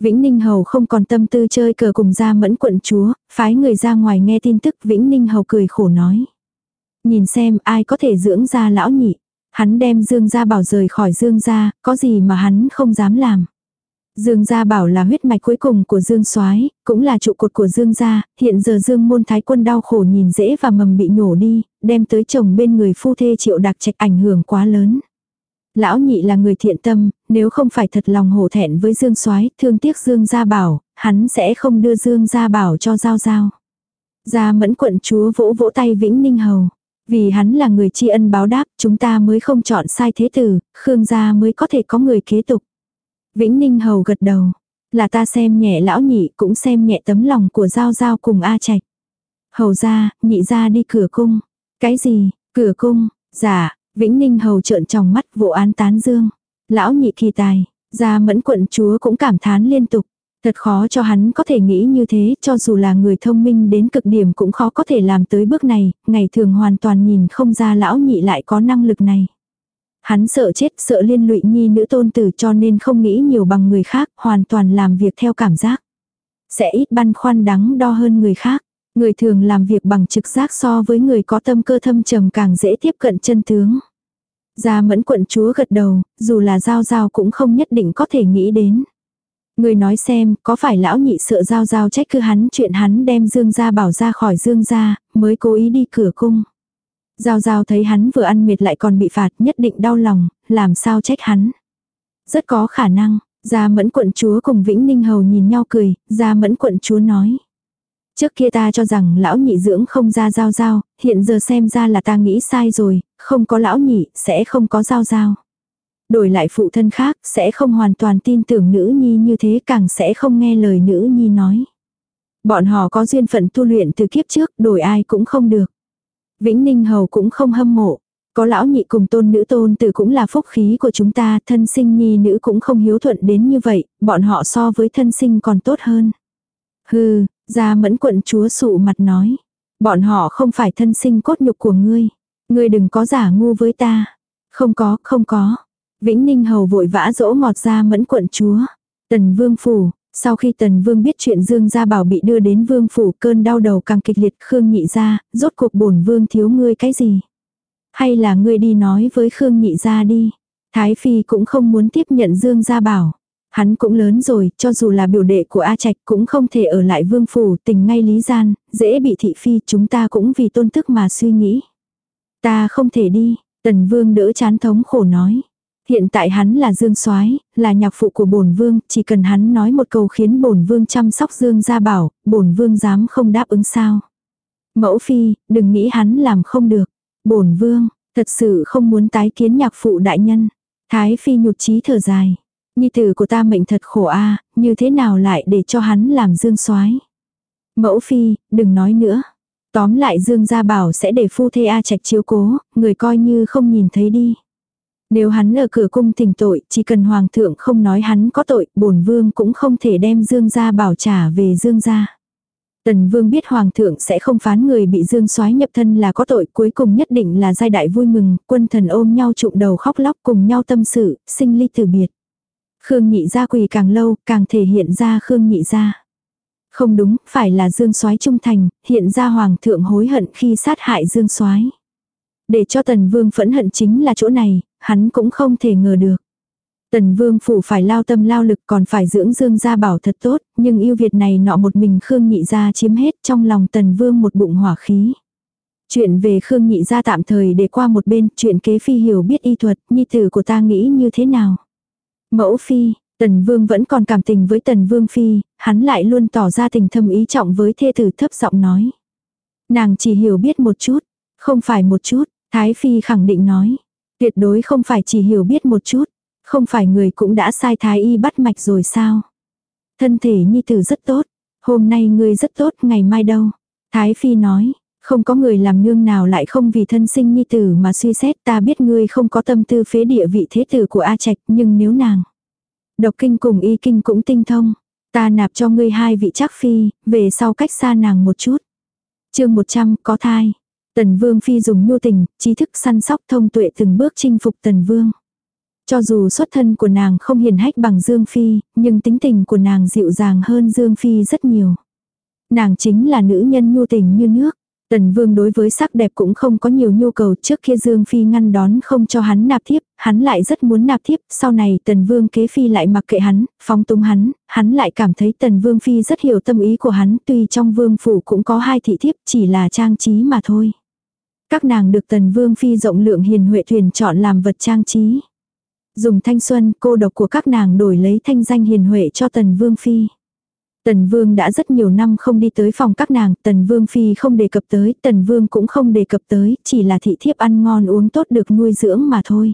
Vĩnh Ninh Hầu không còn tâm tư chơi cờ cùng ra mẫn quận chúa, phái người ra ngoài nghe tin tức Vĩnh Ninh Hầu cười khổ nói. Nhìn xem ai có thể dưỡng ra lão nhị. Hắn đem Dương Gia Bảo rời khỏi Dương Gia, có gì mà hắn không dám làm. Dương Gia Bảo là huyết mạch cuối cùng của Dương Soái, cũng là trụ cột của Dương Gia, hiện giờ Dương Môn Thái Quân đau khổ nhìn dễ và mầm bị nhổ đi, đem tới chồng bên người phu thê triệu đặc trạch ảnh hưởng quá lớn. Lão nhị là người thiện tâm, nếu không phải thật lòng hổ thẹn với Dương Soái, thương tiếc Dương Gia Bảo, hắn sẽ không đưa Dương Gia Bảo cho Giao Giao. Gia Mẫn quận chúa vỗ vỗ tay Vĩnh Ninh Hầu. Vì hắn là người tri ân báo đáp, chúng ta mới không chọn sai thế tử, Khương gia mới có thể có người kế tục. Vĩnh Ninh Hầu gật đầu. Là ta xem nhẹ lão nhị cũng xem nhẹ tấm lòng của Giao Giao cùng A Trạch. Hầu ra, nhị ra đi cửa cung. Cái gì, cửa cung, dạ, Vĩnh Ninh hầu trợn tròng mắt vụ án tán dương. Lão nhị kỳ tài, gia mẫn quận chúa cũng cảm thán liên tục. Thật khó cho hắn có thể nghĩ như thế, cho dù là người thông minh đến cực điểm cũng khó có thể làm tới bước này, ngày thường hoàn toàn nhìn không ra lão nhị lại có năng lực này. Hắn sợ chết, sợ liên lụy nhi nữ tôn tử cho nên không nghĩ nhiều bằng người khác, hoàn toàn làm việc theo cảm giác. Sẽ ít băn khoăn đắng đo hơn người khác. Người thường làm việc bằng trực giác so với người có tâm cơ thâm trầm càng dễ tiếp cận chân tướng. Gia mẫn quận chúa gật đầu, dù là giao giao cũng không nhất định có thể nghĩ đến. Người nói xem, có phải lão nhị sợ giao giao trách cứ hắn chuyện hắn đem dương gia bảo ra khỏi dương gia, mới cố ý đi cửa cung. Giao giao thấy hắn vừa ăn mệt lại còn bị phạt nhất định đau lòng, làm sao trách hắn. Rất có khả năng, gia mẫn quận chúa cùng Vĩnh Ninh Hầu nhìn nhau cười, gia mẫn quận chúa nói. Trước kia ta cho rằng lão nhị dưỡng không ra giao giao, hiện giờ xem ra là ta nghĩ sai rồi, không có lão nhị, sẽ không có giao giao. Đổi lại phụ thân khác, sẽ không hoàn toàn tin tưởng nữ nhi như thế càng sẽ không nghe lời nữ nhi nói. Bọn họ có duyên phận tu luyện từ kiếp trước, đổi ai cũng không được. Vĩnh Ninh Hầu cũng không hâm mộ. Có lão nhị cùng tôn nữ tôn tử cũng là phúc khí của chúng ta, thân sinh nhi nữ cũng không hiếu thuận đến như vậy, bọn họ so với thân sinh còn tốt hơn. Hừ, Gia mẫn quận chúa sụ mặt nói. Bọn họ không phải thân sinh cốt nhục của ngươi. Ngươi đừng có giả ngu với ta. Không có, không có. Vĩnh Ninh Hầu vội vã dỗ ngọt ra mẫn quận chúa. Tần Vương Phủ, Sau khi tần vương biết chuyện Dương Gia Bảo bị đưa đến vương phủ cơn đau đầu càng kịch liệt Khương nhị gia. rốt cuộc bổn vương thiếu ngươi cái gì? Hay là ngươi đi nói với Khương nhị gia đi? Thái Phi cũng không muốn tiếp nhận Dương Gia Bảo. Hắn cũng lớn rồi, cho dù là biểu đệ của A Trạch cũng không thể ở lại vương phủ, tình ngay lý gian, dễ bị thị phi, chúng ta cũng vì tôn tức mà suy nghĩ. Ta không thể đi, tần vương đỡ chán thống khổ nói. Hiện tại hắn là Dương Soái, là nhạc phụ của bổn vương, chỉ cần hắn nói một câu khiến bổn vương chăm sóc Dương gia bảo, bổn vương dám không đáp ứng sao? Mẫu phi, đừng nghĩ hắn làm không được. Bổn vương, thật sự không muốn tái kiến nhạc phụ đại nhân. Thái phi nhụt chí thở dài. Nhi tử của ta mệnh thật khổ a, như thế nào lại để cho hắn làm Dương Soái? Mẫu phi, đừng nói nữa. Tóm lại Dương gia bảo sẽ để phu thê A Trạch chiếu cố, người coi như không nhìn thấy đi. Nếu hắn ở cửa cung tình tội, chỉ cần hoàng thượng không nói hắn có tội, bổn vương cũng không thể đem Dương gia bảo trả về Dương gia. Tần vương biết hoàng thượng sẽ không phán người bị dương soái nhập thân là có tội cuối cùng nhất định là giai đại vui mừng, quân thần ôm nhau trụng đầu khóc lóc cùng nhau tâm sự, sinh ly từ biệt. Khương nhị gia quỳ càng lâu, càng thể hiện ra Khương nhị gia. Không đúng, phải là dương soái trung thành, hiện ra hoàng thượng hối hận khi sát hại dương soái. Để cho tần vương phẫn hận chính là chỗ này, hắn cũng không thể ngờ được. Tần vương phủ phải lao tâm lao lực còn phải dưỡng dương gia bảo thật tốt, nhưng yêu Việt này nọ một mình Khương nhị gia chiếm hết trong lòng tần vương một bụng hỏa khí. Chuyện về Khương nhị gia tạm thời để qua một bên, chuyện kế phi hiểu biết y thuật, nhi tử của ta nghĩ như thế nào. Mẫu phi, tần vương vẫn còn cảm tình với tần vương phi, hắn lại luôn tỏ ra tình thâm ý trọng với thê tử thấp giọng nói. Nàng chỉ hiểu biết một chút, không phải một chút, Thái phi khẳng định nói. Tuyệt đối không phải chỉ hiểu biết một chút. Không phải người cũng đã sai thái y bắt mạch rồi sao? Thân thể nhi tử rất tốt. Hôm nay ngươi rất tốt, ngày mai đâu? Thái phi nói, không có người làm nương nào lại không vì thân sinh nhi tử mà suy xét ta biết ngươi không có tâm tư phế địa vị thế tử của A Trạch nhưng nếu nàng. Độc kinh cùng y kinh cũng tinh thông. Ta nạp cho ngươi hai vị chắc phi, về sau cách xa nàng một chút. chương 100 có thai. Tần Vương Phi dùng nhu tình, trí thức săn sóc thông tuệ từng bước chinh phục Tần Vương. Cho dù xuất thân của nàng không hiền hách bằng Dương Phi, nhưng tính tình của nàng dịu dàng hơn Dương Phi rất nhiều. Nàng chính là nữ nhân nhu tình như nước. Tần Vương đối với sắc đẹp cũng không có nhiều nhu cầu trước kia Dương Phi ngăn đón không cho hắn nạp thiếp, hắn lại rất muốn nạp thiếp, sau này Tần Vương kế Phi lại mặc kệ hắn, phóng túng hắn, hắn lại cảm thấy Tần Vương Phi rất hiểu tâm ý của hắn tuy trong vương phủ cũng có hai thị thiếp chỉ là trang trí mà thôi. Các nàng được Tần Vương Phi rộng lượng hiền huệ thuyền chọn làm vật trang trí. Dùng thanh xuân cô độc của các nàng đổi lấy thanh danh hiền huệ cho Tần Vương Phi. Tần Vương đã rất nhiều năm không đi tới phòng các nàng, Tần Vương Phi không đề cập tới, Tần Vương cũng không đề cập tới, chỉ là thị thiếp ăn ngon uống tốt được nuôi dưỡng mà thôi.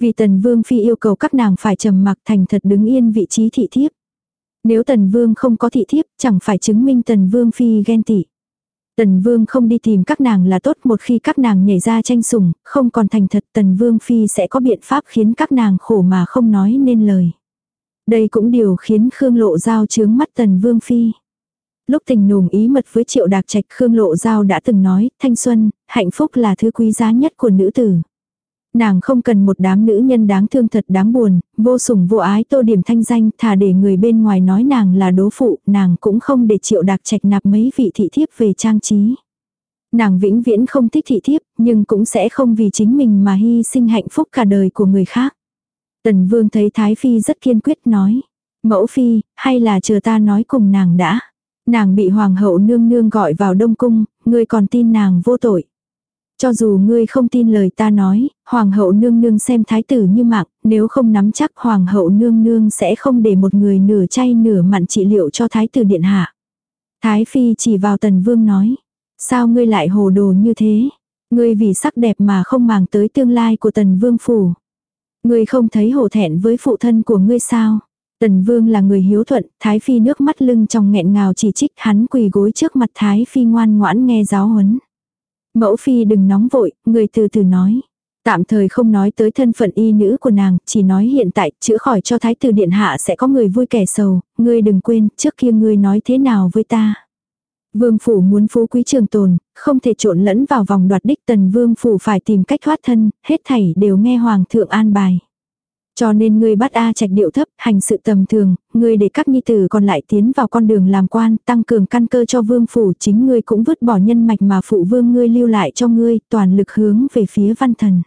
Vì Tần Vương Phi yêu cầu các nàng phải trầm mặc thành thật đứng yên vị trí thị thiếp. Nếu Tần Vương không có thị thiếp, chẳng phải chứng minh Tần Vương Phi ghen tị. Tần Vương không đi tìm các nàng là tốt một khi các nàng nhảy ra tranh sủng, không còn thành thật Tần Vương Phi sẽ có biện pháp khiến các nàng khổ mà không nói nên lời. Đây cũng điều khiến Khương Lộ Giao chướng mắt Tần Vương Phi. Lúc tình nùng ý mật với triệu đạc trạch Khương Lộ Giao đã từng nói, thanh xuân, hạnh phúc là thứ quý giá nhất của nữ tử. Nàng không cần một đám nữ nhân đáng thương thật đáng buồn, vô sủng vô ái tô điểm thanh danh thà để người bên ngoài nói nàng là đố phụ, nàng cũng không để triệu đạc trạch nạp mấy vị thị thiếp về trang trí. Nàng vĩnh viễn không thích thị thiếp, nhưng cũng sẽ không vì chính mình mà hy sinh hạnh phúc cả đời của người khác. Tần vương thấy Thái Phi rất kiên quyết nói. Mẫu Phi, hay là chờ ta nói cùng nàng đã. Nàng bị Hoàng hậu nương nương gọi vào Đông Cung, ngươi còn tin nàng vô tội. Cho dù ngươi không tin lời ta nói, hoàng hậu nương nương xem thái tử như mạng, nếu không nắm chắc hoàng hậu nương nương sẽ không để một người nửa chay nửa mặn trị liệu cho thái tử điện hạ. Thái phi chỉ vào tần vương nói, sao ngươi lại hồ đồ như thế? Ngươi vì sắc đẹp mà không màng tới tương lai của tần vương phủ. Ngươi không thấy hổ thẹn với phụ thân của ngươi sao? Tần vương là người hiếu thuận, thái phi nước mắt lưng trong nghẹn ngào chỉ trích hắn quỳ gối trước mặt thái phi ngoan ngoãn nghe giáo huấn. Mẫu phi đừng nóng vội, người từ từ nói. Tạm thời không nói tới thân phận y nữ của nàng, chỉ nói hiện tại chữa khỏi cho thái tử điện hạ sẽ có người vui kẻ sầu, ngươi đừng quên, trước kia ngươi nói thế nào với ta. Vương phủ muốn phú quý trường tồn, không thể trộn lẫn vào vòng đoạt đích tần vương phủ phải tìm cách thoát thân, hết thảy đều nghe hoàng thượng an bài. Cho nên ngươi bắt A Trạch điệu thấp, hành sự tầm thường, ngươi để các nhi tử còn lại tiến vào con đường làm quan, tăng cường căn cơ cho vương phủ, chính ngươi cũng vứt bỏ nhân mạch mà phụ vương ngươi lưu lại cho ngươi, toàn lực hướng về phía văn thần.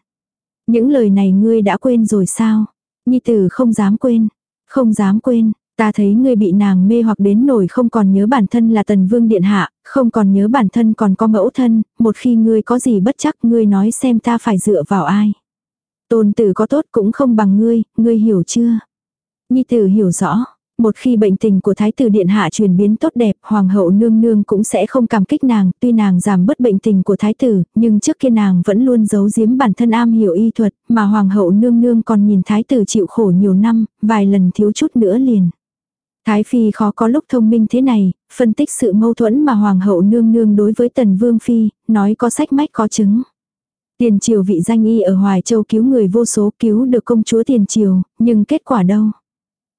Những lời này ngươi đã quên rồi sao? Nhi tử không dám quên, không dám quên, Ta thấy ngươi bị nàng mê hoặc đến nổi không còn nhớ bản thân là tần vương điện hạ, không còn nhớ bản thân còn có mẫu thân, một khi ngươi có gì bất chắc ngươi nói xem ta phải dựa vào ai. Tôn tử có tốt cũng không bằng ngươi, ngươi hiểu chưa? Nhi tử hiểu rõ. Một khi bệnh tình của thái tử điện hạ chuyển biến tốt đẹp, hoàng hậu nương nương cũng sẽ không cảm kích nàng, tuy nàng giảm bớt bệnh tình của thái tử, nhưng trước kia nàng vẫn luôn giấu giếm bản thân am hiểu y thuật, mà hoàng hậu nương nương còn nhìn thái tử chịu khổ nhiều năm, vài lần thiếu chút nữa liền. Thái Phi khó có lúc thông minh thế này, phân tích sự mâu thuẫn mà Hoàng hậu nương nương đối với Tần Vương Phi, nói có sách mách có chứng. Tiền triều vị danh y ở Hoài Châu cứu người vô số cứu được công chúa tiền triều, nhưng kết quả đâu?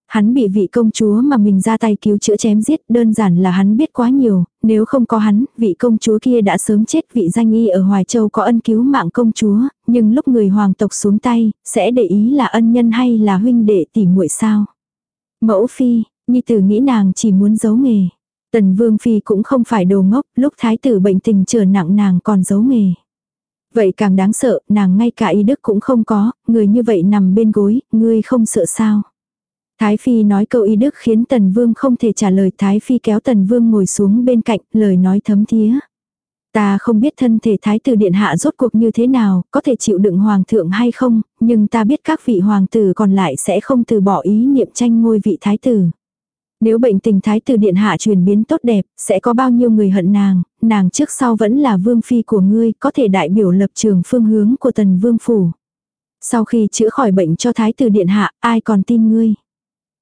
Hắn bị vị công chúa mà mình ra tay cứu chữa chém giết đơn giản là hắn biết quá nhiều, nếu không có hắn, vị công chúa kia đã sớm chết vị danh y ở Hoài Châu có ân cứu mạng công chúa, nhưng lúc người hoàng tộc xuống tay, sẽ để ý là ân nhân hay là huynh đệ tỉ muội sao? Mẫu phi, Nhi tử nghĩ nàng chỉ muốn giấu nghề. Tần Vương Phi cũng không phải đồ ngốc, lúc thái tử bệnh tình trở nặng nàng còn giấu nghề. Vậy càng đáng sợ, nàng ngay cả y đức cũng không có, người như vậy nằm bên gối, ngươi không sợ sao. Thái Phi nói câu y đức khiến Tần Vương không thể trả lời Thái Phi kéo Tần Vương ngồi xuống bên cạnh, lời nói thấm thía. Ta không biết thân thể thái tử điện hạ rốt cuộc như thế nào, có thể chịu đựng hoàng thượng hay không, nhưng ta biết các vị hoàng tử còn lại sẽ không từ bỏ ý niệm tranh ngôi vị thái tử. Nếu bệnh tình thái tử điện hạ chuyển biến tốt đẹp, sẽ có bao nhiêu người hận nàng, nàng trước sau vẫn là vương phi của ngươi, có thể đại biểu lập trường phương hướng của tần vương phủ. Sau khi chữa khỏi bệnh cho thái tử điện hạ, ai còn tin ngươi?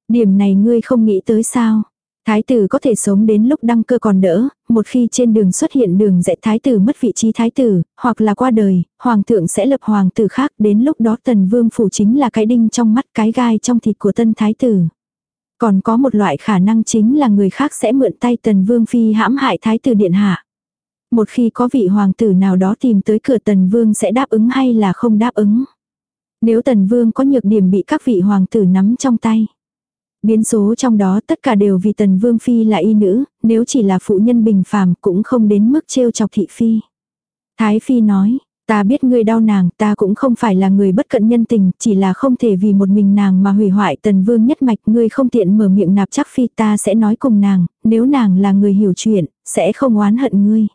Điểm này ngươi không nghĩ tới sao? Thái tử có thể sống đến lúc đăng cơ còn đỡ, một khi trên đường xuất hiện đường dạy thái tử mất vị trí thái tử, hoặc là qua đời, hoàng thượng sẽ lập hoàng tử khác, đến lúc đó tần vương phủ chính là cái đinh trong mắt cái gai trong thịt của tân thái tử. Còn có một loại khả năng chính là người khác sẽ mượn tay tần vương phi hãm hại thái tử điện hạ. Một khi có vị hoàng tử nào đó tìm tới cửa tần vương sẽ đáp ứng hay là không đáp ứng. Nếu tần vương có nhược điểm bị các vị hoàng tử nắm trong tay. Biến số trong đó tất cả đều vì tần vương phi là y nữ, nếu chỉ là phụ nhân bình phàm cũng không đến mức trêu chọc thị phi. Thái phi nói, Ta biết ngươi đau nàng, ta cũng không phải là người bất cận nhân tình, chỉ là không thể vì một mình nàng mà hủy hoại tần vương nhất mạch, ngươi không tiện mở miệng nạp chắc phi ta sẽ nói cùng nàng, nếu nàng là người hiểu chuyện, sẽ không oán hận ngươi.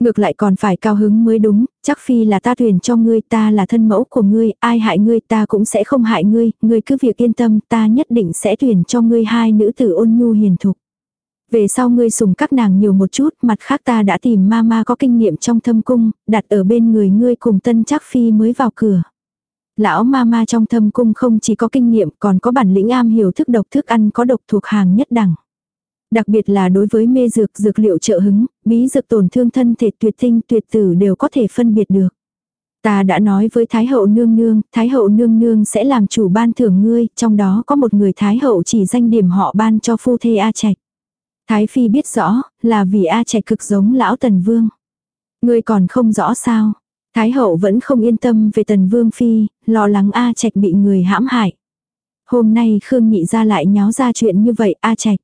Ngược lại còn phải cao hứng mới đúng, chắc phi là ta tuyển cho ngươi, ta là thân mẫu của ngươi, ai hại ngươi ta cũng sẽ không hại ngươi, ngươi cứ việc yên tâm, ta nhất định sẽ tuyển cho ngươi hai nữ tử ôn nhu hiền thục. Về sau ngươi sùng các nàng nhiều một chút, mặt khác ta đã tìm mama có kinh nghiệm trong thâm cung, đặt ở bên người ngươi cùng tân chắc phi mới vào cửa. Lão mama trong thâm cung không chỉ có kinh nghiệm còn có bản lĩnh am hiểu thức độc thức ăn có độc thuộc hàng nhất đẳng. Đặc biệt là đối với mê dược, dược liệu trợ hứng, bí dược tổn thương thân thể tuyệt tinh tuyệt tử đều có thể phân biệt được. Ta đã nói với Thái hậu nương nương, Thái hậu nương nương sẽ làm chủ ban thưởng ngươi, trong đó có một người Thái hậu chỉ danh điểm họ ban cho phu thê A Trạch. Thái Phi biết rõ, là vì A Trạch cực giống lão Tần Vương. Ngươi còn không rõ sao. Thái hậu vẫn không yên tâm về Tần Vương Phi, lo lắng A Trạch bị người hãm hại. Hôm nay Khương Nhị ra lại nháo ra chuyện như vậy A Trạch.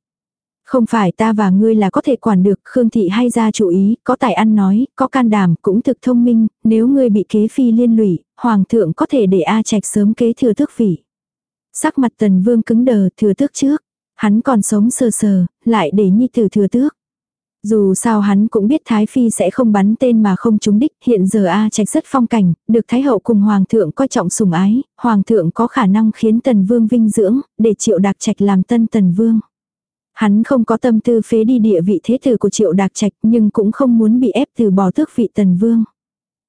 Không phải ta và ngươi là có thể quản được, Khương Thị hay ra chủ ý, có tài ăn nói, có can đảm, cũng thực thông minh, nếu ngươi bị kế phi liên lụy, Hoàng thượng có thể để A Trạch sớm kế thừa tước vị. Sắc mặt Tần Vương cứng đờ thừa tước trước. Hắn còn sống sờ sờ, lại để nhi tử thừa tước. Dù sao hắn cũng biết Thái Phi sẽ không bắn tên mà không trúng đích, hiện giờ A Trạch rất phong cảnh, được Thái Hậu cùng Hoàng thượng coi trọng sủng ái, Hoàng thượng có khả năng khiến Tần Vương vinh dưỡng, để Triệu Đạc Trạch làm tân Tần Vương. Hắn không có tâm tư phế đi địa vị thế tử của Triệu Đạc Trạch nhưng cũng không muốn bị ép từ bỏ tước vị Tần Vương.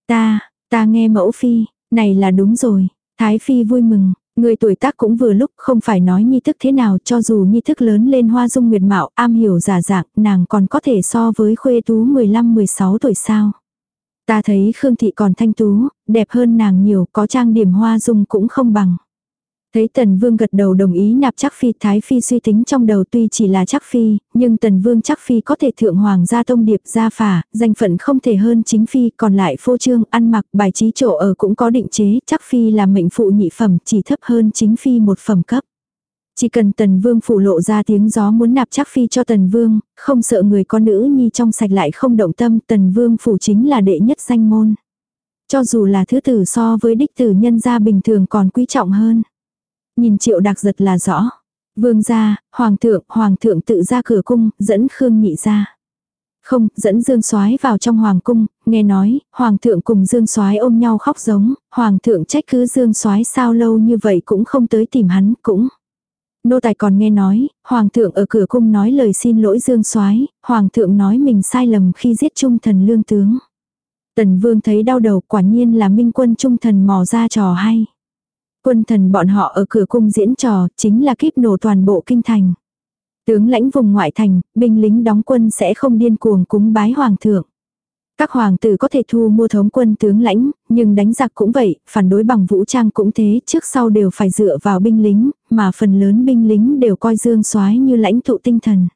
Ta, ta nghe mẫu Phi, này là đúng rồi, Thái Phi vui mừng, Người tuổi tác cũng vừa lúc không phải nói nhi thức thế nào cho dù nhi thức lớn lên hoa dung nguyệt mạo am hiểu giả dạng nàng còn có thể so với khuê tú 15-16 tuổi sao. Ta thấy Khương Thị còn thanh tú, đẹp hơn nàng nhiều có trang điểm hoa dung cũng không bằng. Thấy Tần Vương gật đầu đồng ý nạp chắc phi Thái Phi suy tính trong đầu tuy chỉ là chắc phi, nhưng Tần Vương chắc phi có thể thượng hoàng gia tông điệp gia phả, danh phận không thể hơn chính phi, còn lại phô trương, ăn mặc, bài trí chỗ ở cũng có định chế, chắc phi là mệnh phụ nhị phẩm chỉ thấp hơn chính phi một phẩm cấp. Chỉ cần Tần Vương phủ lộ ra tiếng gió muốn nạp chắc phi cho Tần Vương, không sợ người con nữ nhi trong sạch lại không động tâm, Tần Vương phủ chính là đệ nhất danh môn. Cho dù là thứ tử so với đích tử nhân gia bình thường còn quý trọng hơn. Nhìn triệu đặc giật là rõ. Vương gia, hoàng thượng, hoàng thượng tự ra cửa cung, dẫn Khương nhị ra. Không, dẫn Dương Soái vào trong hoàng cung, nghe nói, hoàng thượng cùng Dương Soái ôm nhau khóc giống, hoàng thượng trách cứ Dương Soái sao lâu như vậy cũng không tới tìm hắn, cũng Nô tài còn nghe nói, hoàng thượng ở cửa cung nói lời xin lỗi Dương Soái, hoàng thượng nói mình sai lầm khi giết trung thần lương tướng. Tần Vương thấy đau đầu, quả nhiên là minh quân trung thần mò ra trò hay. Quân thần bọn họ ở cửa cung diễn trò, chính là kíp nổ toàn bộ kinh thành. Tướng lãnh vùng ngoại thành, binh lính đóng quân sẽ không điên cuồng cúng bái hoàng thượng. Các hoàng tử có thể thu mua thống quân tướng lãnh, nhưng đánh giặc cũng vậy, phản đối bằng vũ trang cũng thế, trước sau đều phải dựa vào binh lính, mà phần lớn binh lính đều coi dương soái như lãnh tụ tinh thần.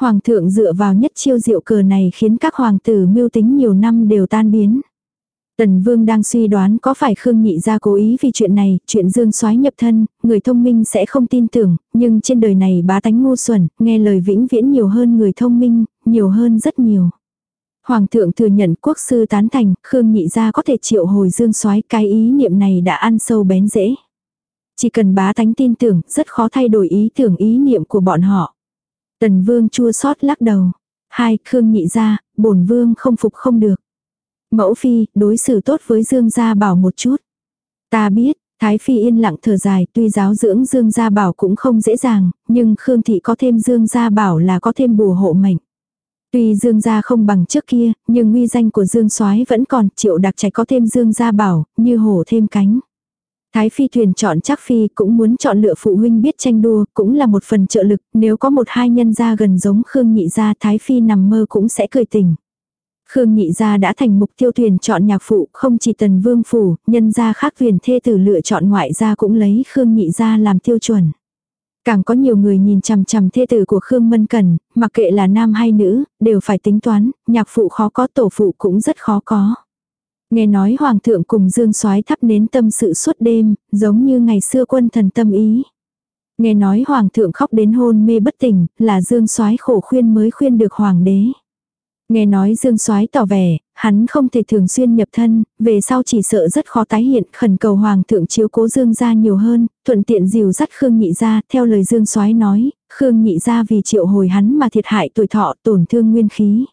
Hoàng thượng dựa vào nhất chiêu diệu cờ này khiến các hoàng tử mưu tính nhiều năm đều tan biến. Tần Vương đang suy đoán có phải Khương Nhị gia cố ý vì chuyện này, chuyện Dương Soái nhập thân, người thông minh sẽ không tin tưởng, nhưng trên đời này bá tánh ngu xuẩn, nghe lời vĩnh viễn nhiều hơn người thông minh, nhiều hơn rất nhiều. Hoàng thượng thừa nhận quốc sư tán thành, Khương Nhị gia có thể triệu hồi Dương Soái, cái ý niệm này đã ăn sâu bén dễ. Chỉ cần bá tánh tin tưởng, rất khó thay đổi ý tưởng ý niệm của bọn họ. Tần Vương chua xót lắc đầu. Hai, Khương Nhị gia, bổn vương không phục không được. Mẫu phi, đối xử tốt với Dương Gia Bảo một chút. Ta biết, Thái Phi yên lặng thở dài, tuy giáo dưỡng Dương Gia Bảo cũng không dễ dàng, nhưng Khương Thị có thêm Dương Gia Bảo là có thêm bùa hộ mệnh. Tuy Dương Gia không bằng trước kia, nhưng uy danh của Dương Soái vẫn còn, triệu đặc trạch có thêm Dương Gia Bảo, như hổ thêm cánh. Thái Phi thuyền chọn chắc Phi cũng muốn chọn lựa phụ huynh biết tranh đua, cũng là một phần trợ lực, nếu có một hai nhân gia gần giống Khương Nhị gia Thái Phi nằm mơ cũng sẽ cười tỉnh. Khương Nhị gia đã thành mục tiêu thuyền chọn nhạc phụ, không chỉ tần vương phủ, nhân gia khác thuyền thê tử lựa chọn ngoại gia cũng lấy Khương Nhị gia làm tiêu chuẩn. Càng có nhiều người nhìn chằm chằm thê tử của Khương Mân Cần, mặc kệ là nam hay nữ, đều phải tính toán, nhạc phụ khó có tổ phụ cũng rất khó có. Nghe nói hoàng thượng cùng Dương Soái thắp nến tâm sự suốt đêm, giống như ngày xưa quân thần tâm ý. Nghe nói hoàng thượng khóc đến hôn mê bất tỉnh, là Dương Soái khổ khuyên mới khuyên được hoàng đế. Nghe nói Dương Soái tỏ vẻ, hắn không thể thường xuyên nhập thân, về sau chỉ sợ rất khó tái hiện, khẩn cầu hoàng thượng chiếu cố Dương gia nhiều hơn, thuận tiện dìu dắt Khương Nhị gia, theo lời Dương Soái nói, Khương Nhị gia vì triệu hồi hắn mà thiệt hại tuổi thọ, tổn thương nguyên khí.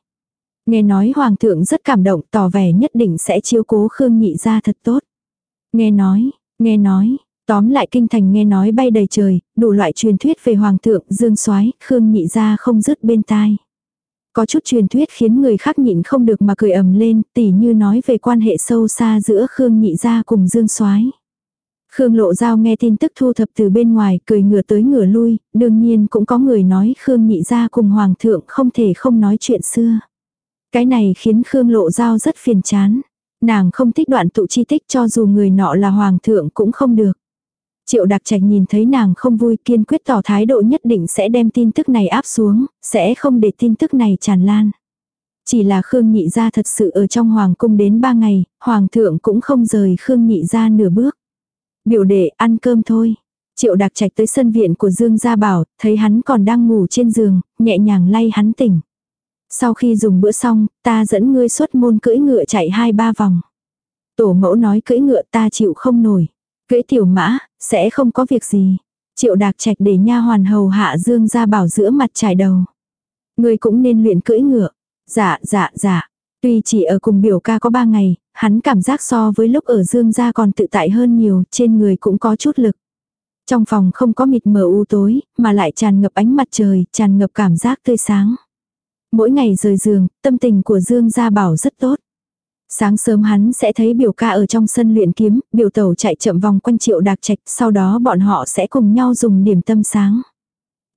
Nghe nói hoàng thượng rất cảm động, tỏ vẻ nhất định sẽ chiếu cố Khương Nhị gia thật tốt. Nghe nói, nghe nói, tóm lại kinh thành nghe nói bay đầy trời, đủ loại truyền thuyết về hoàng thượng, Dương Soái, Khương Nhị gia không dứt bên tai. Có chút truyền thuyết khiến người khác nhịn không được mà cười ầm lên, tỉ như nói về quan hệ sâu xa giữa Khương Nhị Gia cùng Dương Soái. Khương Lộ Giao nghe tin tức thu thập từ bên ngoài, cười ngửa tới ngửa lui, đương nhiên cũng có người nói Khương Nhị Gia cùng Hoàng thượng không thể không nói chuyện xưa. Cái này khiến Khương Lộ Giao rất phiền chán. Nàng không thích đoạn tụ chi tích cho dù người nọ là Hoàng thượng cũng không được. Triệu đặc trạch nhìn thấy nàng không vui kiên quyết tỏ thái độ nhất định sẽ đem tin tức này áp xuống, sẽ không để tin tức này tràn lan. Chỉ là Khương Nhị gia thật sự ở trong Hoàng cung đến ba ngày, Hoàng thượng cũng không rời Khương Nhị gia nửa bước. Biểu đệ ăn cơm thôi. Triệu đặc trạch tới sân viện của Dương Gia Bảo, thấy hắn còn đang ngủ trên giường, nhẹ nhàng lay hắn tỉnh. Sau khi dùng bữa xong, ta dẫn ngươi xuất môn cưỡi ngựa chạy hai ba vòng. Tổ mẫu nói cưỡi ngựa ta chịu không nổi. Cưỡi tiểu mã, sẽ không có việc gì. Triệu đạc trạch để nha hoàn hầu hạ Dương ra bảo giữa mặt trải đầu. Người cũng nên luyện cưỡi ngựa. Dạ, dạ, dạ. Tuy chỉ ở cùng biểu ca có ba ngày, hắn cảm giác so với lúc ở Dương gia còn tự tại hơn nhiều, trên người cũng có chút lực. Trong phòng không có mịt mờ u tối, mà lại tràn ngập ánh mặt trời, tràn ngập cảm giác tươi sáng. Mỗi ngày rời giường, tâm tình của Dương gia bảo rất tốt. Sáng sớm hắn sẽ thấy biểu ca ở trong sân luyện kiếm, biểu tẩu chạy chậm vòng quanh triệu đạc trạch, sau đó bọn họ sẽ cùng nhau dùng điểm tâm sáng.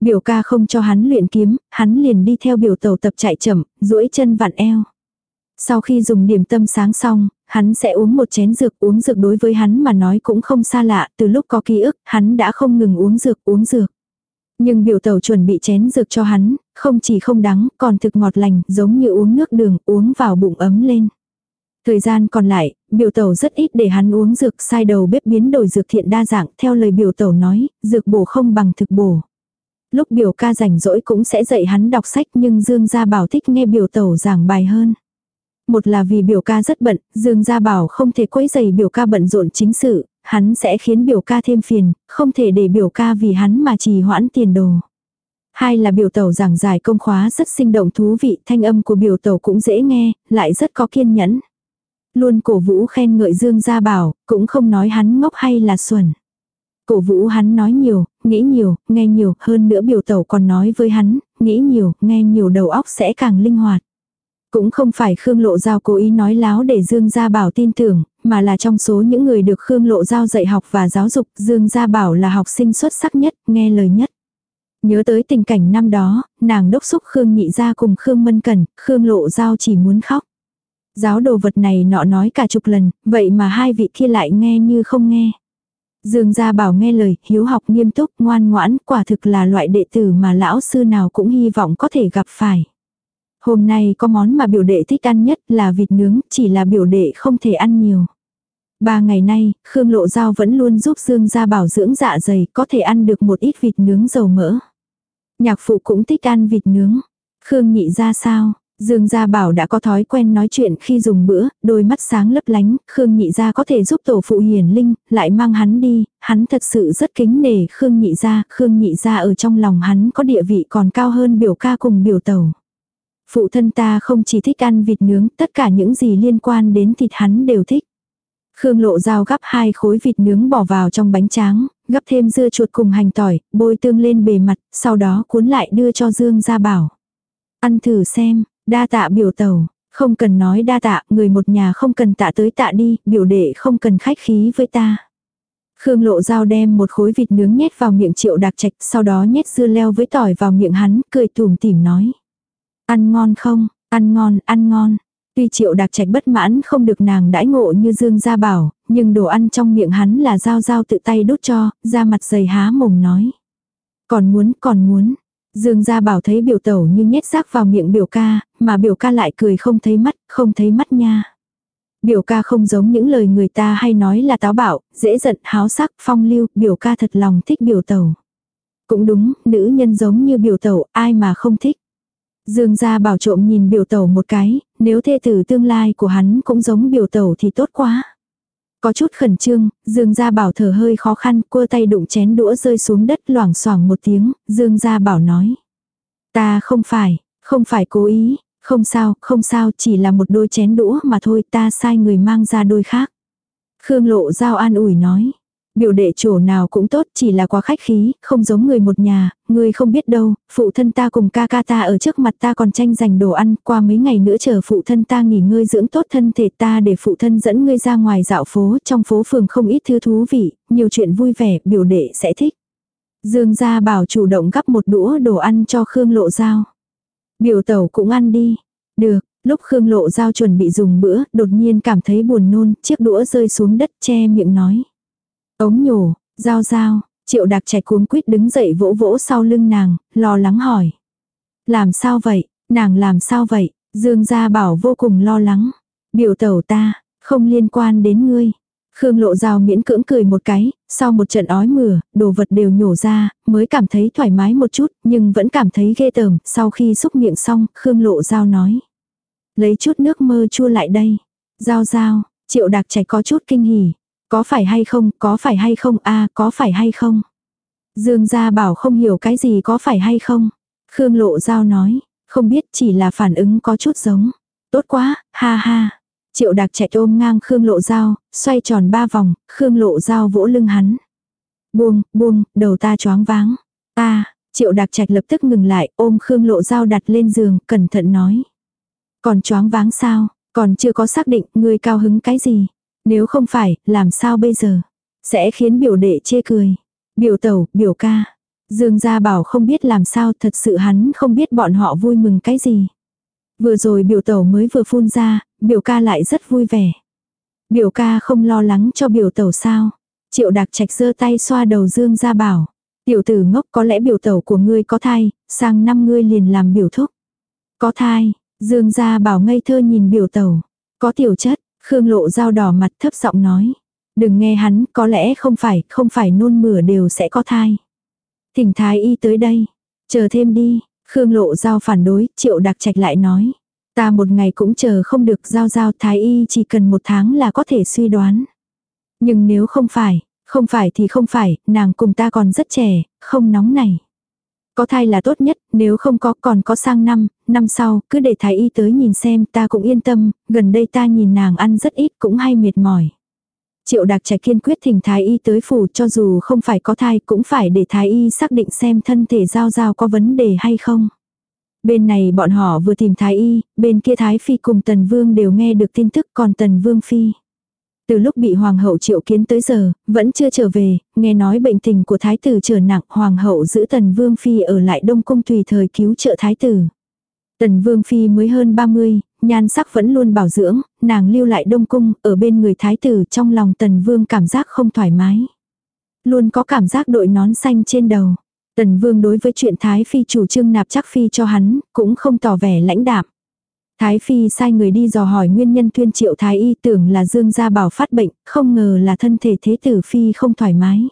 Biểu ca không cho hắn luyện kiếm, hắn liền đi theo biểu tẩu tập chạy chậm, duỗi chân vặn eo. Sau khi dùng điểm tâm sáng xong, Hắn sẽ uống một chén dược, uống dược đối với hắn mà nói cũng không xa lạ, từ lúc có ký ức, hắn đã không ngừng uống dược, uống dược. Nhưng biểu tẩu chuẩn bị chén dược cho hắn, không chỉ không đắng, còn thực ngọt lành, giống như uống nước đường, uống vào bụng ấm lên. Thời gian còn lại, biểu tẩu rất ít để hắn uống dược sai đầu bếp biến đổi dược thiện đa dạng, theo lời biểu tẩu nói, dược bổ không bằng thực bổ. Lúc biểu ca rảnh rỗi cũng sẽ dạy hắn đọc sách nhưng Dương Gia Bảo thích nghe biểu tẩu giảng bài hơn. Một là vì biểu ca rất bận, Dương Gia Bảo không thể quấy giày biểu ca bận rộn chính sự, hắn sẽ khiến biểu ca thêm phiền, không thể để biểu ca vì hắn mà trì hoãn tiền đồ. Hai là biểu tẩu giảng giải công khóa rất sinh động thú vị, thanh âm của biểu tẩu cũng dễ nghe, lại rất có kiên nhẫn. Luôn cổ vũ khen ngợi Dương Gia Bảo, cũng không nói hắn ngốc hay là xuẩn. Cổ vũ hắn nói nhiều, nghĩ nhiều, nghe nhiều, hơn nữa biểu tẩu còn nói với hắn, nghĩ nhiều, nghe nhiều đầu óc sẽ càng linh hoạt. Cũng không phải Khương Lộ Giao cố ý nói láo để Dương Gia Bảo tin tưởng, mà là trong số những người được Khương Lộ Giao dạy học và giáo dục, Dương Gia Bảo là học sinh xuất sắc nhất, nghe lời nhất. Nhớ tới tình cảnh năm đó, nàng đốc xúc Khương Nhị Gia cùng Khương Mân Cẩn, Khương Lộ Giao chỉ muốn khóc. Giáo đồ vật này nọ nói cả chục lần, vậy mà hai vị kia lại nghe như không nghe. Dương gia bảo nghe lời, hiếu học nghiêm túc, ngoan ngoãn, quả thực là loại đệ tử mà lão sư nào cũng hy vọng có thể gặp phải. Hôm nay có món mà biểu đệ thích ăn nhất là vịt nướng, chỉ là biểu đệ không thể ăn nhiều. Ba ngày nay, Khương Lộ Giao vẫn luôn giúp Dương gia bảo dưỡng dạ dày, có thể ăn được một ít vịt nướng dầu mỡ. Nhạc phụ cũng thích ăn vịt nướng. Khương nhị ra sao? Dương Gia Bảo đã có thói quen nói chuyện khi dùng bữa, đôi mắt sáng lấp lánh, Khương Nhị Gia có thể giúp tổ phụ hiền linh, lại mang hắn đi, hắn thật sự rất kính nể Khương Nhị Gia, Khương Nhị Gia ở trong lòng hắn có địa vị còn cao hơn biểu ca cùng biểu tẩu. Phụ thân ta không chỉ thích ăn vịt nướng, tất cả những gì liên quan đến thịt hắn đều thích. Khương Lộ Giao gắp hai khối vịt nướng bỏ vào trong bánh tráng, gắp thêm dưa chuột cùng hành tỏi, bôi tương lên bề mặt, sau đó cuốn lại đưa cho Dương Gia Bảo. Ăn thử xem, Đa tạ biểu tẩu, không cần nói đa tạ, người một nhà không cần tạ tới tạ đi, biểu đệ không cần khách khí với ta. Khương lộ dao đem một khối vịt nướng nhét vào miệng triệu đặc trạch, sau đó nhét dưa leo với tỏi vào miệng hắn, cười tủm tỉm nói. Ăn ngon không, ăn ngon, ăn ngon. Tuy triệu đặc trạch bất mãn không được nàng đãi ngộ như Dương Gia Bảo, nhưng đồ ăn trong miệng hắn là dao dao tự tay đút cho, ra mặt dày há mồm nói. Còn muốn, còn muốn, Dương gia bảo thấy biểu tẩu như nhét rác vào miệng biểu ca, mà biểu ca lại cười không thấy mắt, không thấy mắt nha. Biểu ca không giống những lời người ta hay nói là táo bạo, dễ giận, háo sắc, phong lưu, biểu ca thật lòng thích biểu tẩu. Cũng đúng, nữ nhân giống như biểu tẩu, ai mà không thích. Dương gia bảo trộm nhìn biểu tẩu một cái, nếu thê tử tương lai của hắn cũng giống biểu tẩu thì tốt quá. Có chút khẩn trương, Dương Gia Bảo thở hơi khó khăn, cua tay đụng chén đũa rơi xuống đất loảng xoảng một tiếng, Dương Gia Bảo nói. Ta không phải, không phải cố ý, không sao, không sao, chỉ là một đôi chén đũa mà thôi, ta sai người mang ra đôi khác. Khương Lộ Giao an ủi nói. Biểu đệ chỗ nào cũng tốt chỉ là quá khách khí, không giống người một nhà, người không biết đâu, phụ thân ta cùng ca ca ta ở trước mặt ta còn tranh giành đồ ăn, qua mấy ngày nữa chờ phụ thân ta nghỉ ngơi dưỡng tốt thân thể ta để phụ thân dẫn ngươi ra ngoài dạo phố, trong phố phường không ít thứ thú vị, nhiều chuyện vui vẻ, biểu đệ sẽ thích. Dương gia bảo chủ động gắp một đũa đồ ăn cho Khương Lộ Giao. Biểu tẩu cũng ăn đi. Được, lúc Khương Lộ Giao chuẩn bị dùng bữa, đột nhiên cảm thấy buồn nôn, chiếc đũa rơi xuống đất che miệng nói. Ống nhổ, giao giao, triệu đặc trẻ cuống quýt đứng dậy vỗ vỗ sau lưng nàng, lo lắng hỏi. Làm sao vậy, nàng làm sao vậy, Dương gia bảo vô cùng lo lắng. Biểu tẩu ta, không liên quan đến ngươi. Khương lộ rào miễn cưỡng cười một cái, sau một trận ói mửa, đồ vật đều nhổ ra, mới cảm thấy thoải mái một chút, nhưng vẫn cảm thấy ghê tởm, sau khi xúc miệng xong, Khương lộ rào nói. Lấy chút nước mơ chua lại đây. Giao giao, triệu đặc trẻ có chút kinh hỉ. Có phải hay không, có phải hay không, a có phải hay không. Dương gia bảo không hiểu cái gì có phải hay không. Khương lộ giao nói, không biết chỉ là phản ứng có chút giống. Tốt quá, ha ha. Triệu đặc chạy ôm ngang Khương lộ dao, xoay tròn ba vòng, Khương lộ dao vỗ lưng hắn. Buông, buông, đầu ta choáng váng. Ta, triệu đặc trạch lập tức ngừng lại, ôm Khương lộ dao đặt lên giường, cẩn thận nói. Còn choáng váng sao, còn chưa có xác định, ngươi cao hứng cái gì. Nếu không phải, làm sao bây giờ? Sẽ khiến biểu đệ chê cười. Biểu tẩu, biểu ca. Dương gia bảo không biết làm sao, thật sự hắn không biết bọn họ vui mừng cái gì. Vừa rồi biểu tẩu mới vừa phun ra, biểu ca lại rất vui vẻ. Biểu ca không lo lắng cho biểu tẩu sao. Triệu đặc trạch giơ tay xoa đầu Dương gia bảo. Tiểu tử ngốc có lẽ biểu tẩu của ngươi có thai, sang năm ngươi liền làm biểu thúc. Có thai, Dương gia bảo ngây thơ nhìn biểu tẩu. Có tiểu chất, Khương lộ dao đỏ mặt thấp giọng nói. Đừng nghe hắn, có lẽ không phải, không phải nôn mửa đều sẽ có thai. Thỉnh thái y tới đây. Chờ thêm đi. Khương lộ giao phản đối, triệu đặc trạch lại nói. Ta một ngày cũng chờ không được giao giao thái y chỉ cần một tháng là có thể suy đoán. Nhưng nếu không phải, không phải thì không phải, nàng cùng ta còn rất trẻ, không nóng này. Có thai là tốt nhất, nếu không có còn có sang năm, năm sau, cứ để thái y tới nhìn xem ta cũng yên tâm, gần đây ta nhìn nàng ăn rất ít cũng hay mệt mỏi. Triệu đặc trẻ kiên quyết thỉnh thái y tới phủ cho dù không phải có thai cũng phải để thái y xác định xem thân thể giao giao có vấn đề hay không. Bên này bọn họ vừa tìm thái y, bên kia thái phi cùng tần vương đều nghe được tin tức còn tần vương phi. Từ lúc bị hoàng hậu triệu kiến tới giờ, vẫn chưa trở về, nghe nói bệnh tình của thái tử trở nặng, hoàng hậu giữ tần vương phi ở lại đông cung tùy thời cứu trợ thái tử. Tần vương phi mới hơn 30, nhan sắc vẫn luôn bảo dưỡng, nàng lưu lại đông cung, ở bên người thái tử trong lòng tần vương cảm giác không thoải mái. Luôn có cảm giác đội nón xanh trên đầu. Tần vương đối với chuyện thái phi chủ trương nạp chắc phi cho hắn, cũng không tỏ vẻ lãnh đạm. Thái phi sai người đi dò hỏi nguyên nhân tuyên triệu thái y tưởng là dương gia bảo phát bệnh, không ngờ là thân thể thế tử phi không thoải mái.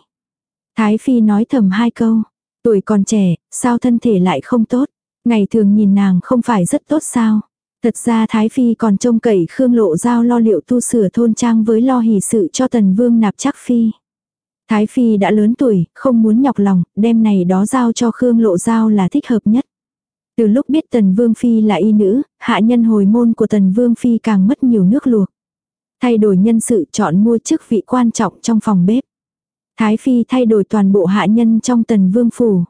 Thái phi nói thầm hai câu, tuổi còn trẻ, sao thân thể lại không tốt, ngày thường nhìn nàng không phải rất tốt sao. Thật ra Thái Phi còn trông cậy Khương Lộ Giao lo liệu tu sửa thôn trang với lo hỷ sự cho Tần Vương nạp chắc Phi. Thái Phi đã lớn tuổi, không muốn nhọc lòng, đem này đó giao cho Khương Lộ Giao là thích hợp nhất. Từ lúc biết Tần Vương Phi là y nữ, hạ nhân hồi môn của Tần Vương Phi càng mất nhiều nước luộc. Thay đổi nhân sự chọn mua chức vị quan trọng trong phòng bếp. Thái Phi thay đổi toàn bộ hạ nhân trong Tần Vương Phủ.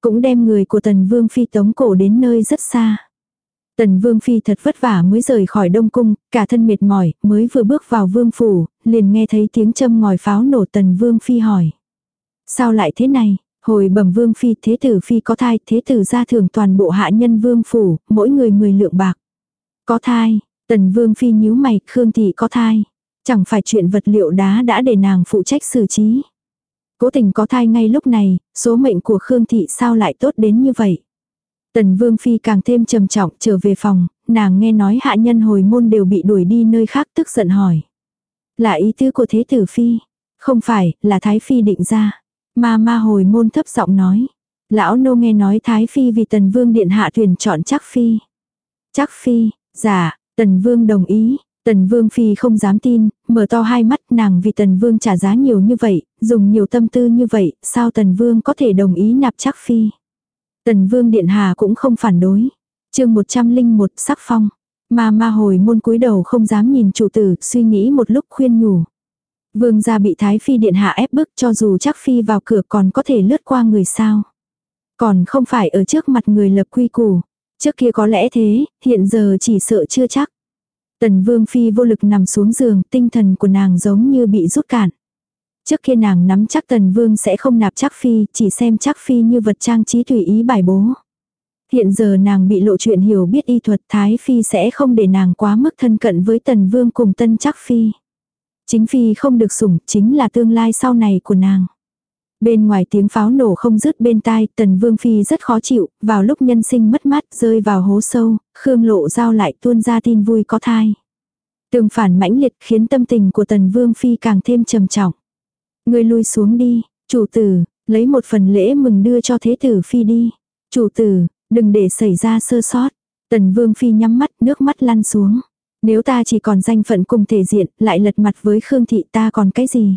Cũng đem người của Tần Vương Phi tống cổ đến nơi rất xa. Tần Vương Phi thật vất vả mới rời khỏi Đông Cung, cả thân mệt mỏi, mới vừa bước vào Vương Phủ, liền nghe thấy tiếng châm ngòi pháo nổ Tần Vương Phi hỏi. Sao lại thế này? Hồi bẩm Vương Phi Thế tử Phi có thai, Thế tử ra thường toàn bộ hạ nhân Vương Phủ, mỗi người 10 lượng bạc. Có thai, Tần Vương Phi nhíu mày, Khương Thị có thai. Chẳng phải chuyện vật liệu đá đã để nàng phụ trách xử trí. Cố tình có thai ngay lúc này, số mệnh của Khương Thị sao lại tốt đến như vậy. Tần Vương Phi càng thêm trầm trọng trở về phòng, nàng nghe nói hạ nhân hồi môn đều bị đuổi đi nơi khác tức giận hỏi. Là ý tứ của Thế Tử Phi? Không phải, là Thái Phi định ra. Ma ma hồi môn thấp giọng nói. Lão nô nghe nói Thái Phi vì Tần Vương Điện Hạ thuyền chọn chắc Phi. Chắc Phi, giả Tần Vương đồng ý. Tần Vương Phi không dám tin, mở to hai mắt nàng vì Tần Vương trả giá nhiều như vậy, dùng nhiều tâm tư như vậy, sao Tần Vương có thể đồng ý nạp chắc Phi. Tần Vương Điện Hà cũng không phản đối. chương 101 sắc phong. Mà ma hồi môn cúi đầu không dám nhìn chủ tử, suy nghĩ một lúc khuyên nhủ. Vương gia bị Thái Phi Điện Hạ ép bức cho dù chắc Phi vào cửa còn có thể lướt qua người sao. Còn không phải ở trước mặt người lập quy củ. Trước kia có lẽ thế, hiện giờ chỉ sợ chưa chắc. Tần Vương Phi vô lực nằm xuống giường, tinh thần của nàng giống như bị rút cạn. Trước kia nàng nắm chắc tần vương sẽ không nạp chắc phi, chỉ xem chắc phi như vật trang trí tùy ý bài bố. Hiện giờ nàng bị lộ chuyện hiểu biết y thuật thái phi sẽ không để nàng quá mức thân cận với tần vương cùng tân chắc phi. Chính phi không được sủng chính là tương lai sau này của nàng. Bên ngoài tiếng pháo nổ không dứt bên tai, tần vương phi rất khó chịu, vào lúc nhân sinh mất mát rơi vào hố sâu, khương lộ giao lại tuôn ra tin vui có thai. Tương phản mãnh liệt khiến tâm tình của tần vương phi càng thêm trầm trọng. người lui xuống đi, chủ tử, lấy một phần lễ mừng đưa cho thế tử phi đi. Chủ tử, đừng để xảy ra sơ sót. Tần vương phi nhắm mắt nước mắt lăn xuống. Nếu ta chỉ còn danh phận cùng thể diện, lại lật mặt với Khương thị ta còn cái gì?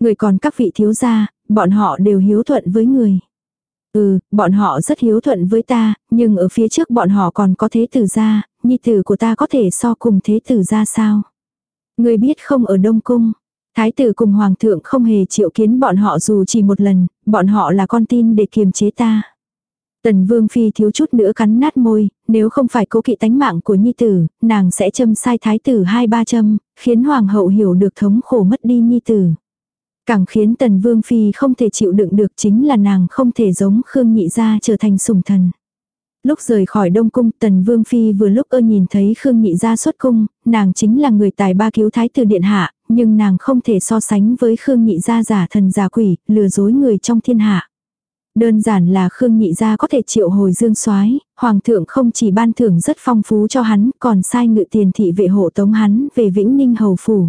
Người còn các vị thiếu gia, bọn họ đều hiếu thuận với người. Ừ, bọn họ rất hiếu thuận với ta, nhưng ở phía trước bọn họ còn có thế tử gia, nhi tử của ta có thể so cùng thế tử gia sao? Người biết không ở Đông Cung, Thái tử cùng hoàng thượng không hề chịu kiến bọn họ dù chỉ một lần, bọn họ là con tin để kiềm chế ta. Tần vương phi thiếu chút nữa cắn nát môi, nếu không phải cố kỵ tánh mạng của nhi tử, nàng sẽ châm sai thái tử hai ba châm, khiến hoàng hậu hiểu được thống khổ mất đi nhi tử. Càng khiến tần vương phi không thể chịu đựng được chính là nàng không thể giống Khương nhị gia trở thành sủng thần. Lúc rời khỏi Đông Cung, Tần Vương Phi vừa lúc ơ nhìn thấy Khương Nhị ra xuất cung, nàng chính là người tài ba cứu thái tử điện hạ, nhưng nàng không thể so sánh với Khương Nhị gia giả thần giả quỷ, lừa dối người trong thiên hạ. Đơn giản là Khương Nhị gia có thể triệu hồi dương soái hoàng thượng không chỉ ban thưởng rất phong phú cho hắn, còn sai ngự tiền thị vệ hộ tống hắn về Vĩnh Ninh hầu phủ.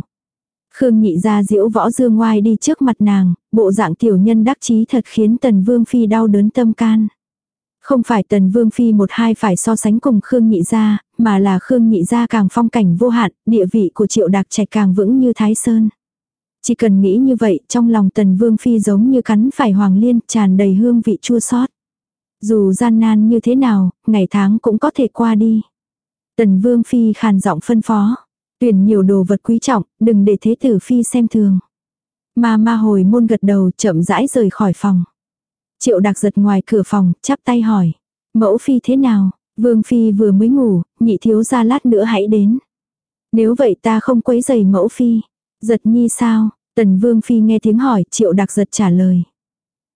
Khương Nhị gia diễu võ dương ngoai đi trước mặt nàng, bộ dạng tiểu nhân đắc chí thật khiến Tần Vương Phi đau đớn tâm can. Không phải Tần Vương Phi một hai phải so sánh cùng Khương Nhị gia, mà là Khương Nhị gia càng phong cảnh vô hạn, địa vị của Triệu đặc Trạch càng vững như Thái Sơn. Chỉ cần nghĩ như vậy, trong lòng Tần Vương Phi giống như cắn phải hoàng liên, tràn đầy hương vị chua xót. Dù gian nan như thế nào, ngày tháng cũng có thể qua đi. Tần Vương Phi khàn giọng phân phó. Tuyển nhiều đồ vật quý trọng, đừng để thế tử Phi xem thường. Mà ma hồi môn gật đầu chậm rãi rời khỏi phòng. Triệu đặc giật ngoài cửa phòng, chắp tay hỏi. Mẫu Phi thế nào? Vương Phi vừa mới ngủ, nhị thiếu ra lát nữa hãy đến. Nếu vậy ta không quấy giày mẫu Phi. Giật nhi sao? Tần Vương Phi nghe tiếng hỏi, triệu đặc giật trả lời.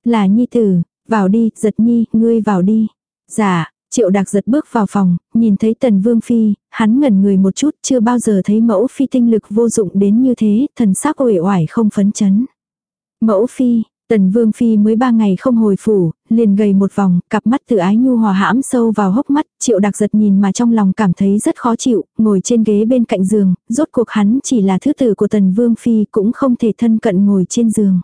Là nhi tử, vào đi, giật nhi, ngươi vào đi. Dạ, triệu đặc giật bước vào phòng, nhìn thấy tần Vương Phi, hắn ngẩn người một chút, chưa bao giờ thấy mẫu Phi tinh lực vô dụng đến như thế, thần sắc uể oải không phấn chấn. Mẫu Phi, Tần Vương Phi mới ba ngày không hồi phủ, liền gầy một vòng, cặp mắt tự ái nhu hòa hãm sâu vào hốc mắt, triệu đặc giật nhìn mà trong lòng cảm thấy rất khó chịu, ngồi trên ghế bên cạnh giường, rốt cuộc hắn chỉ là thứ tử của Tần Vương Phi cũng không thể thân cận ngồi trên giường.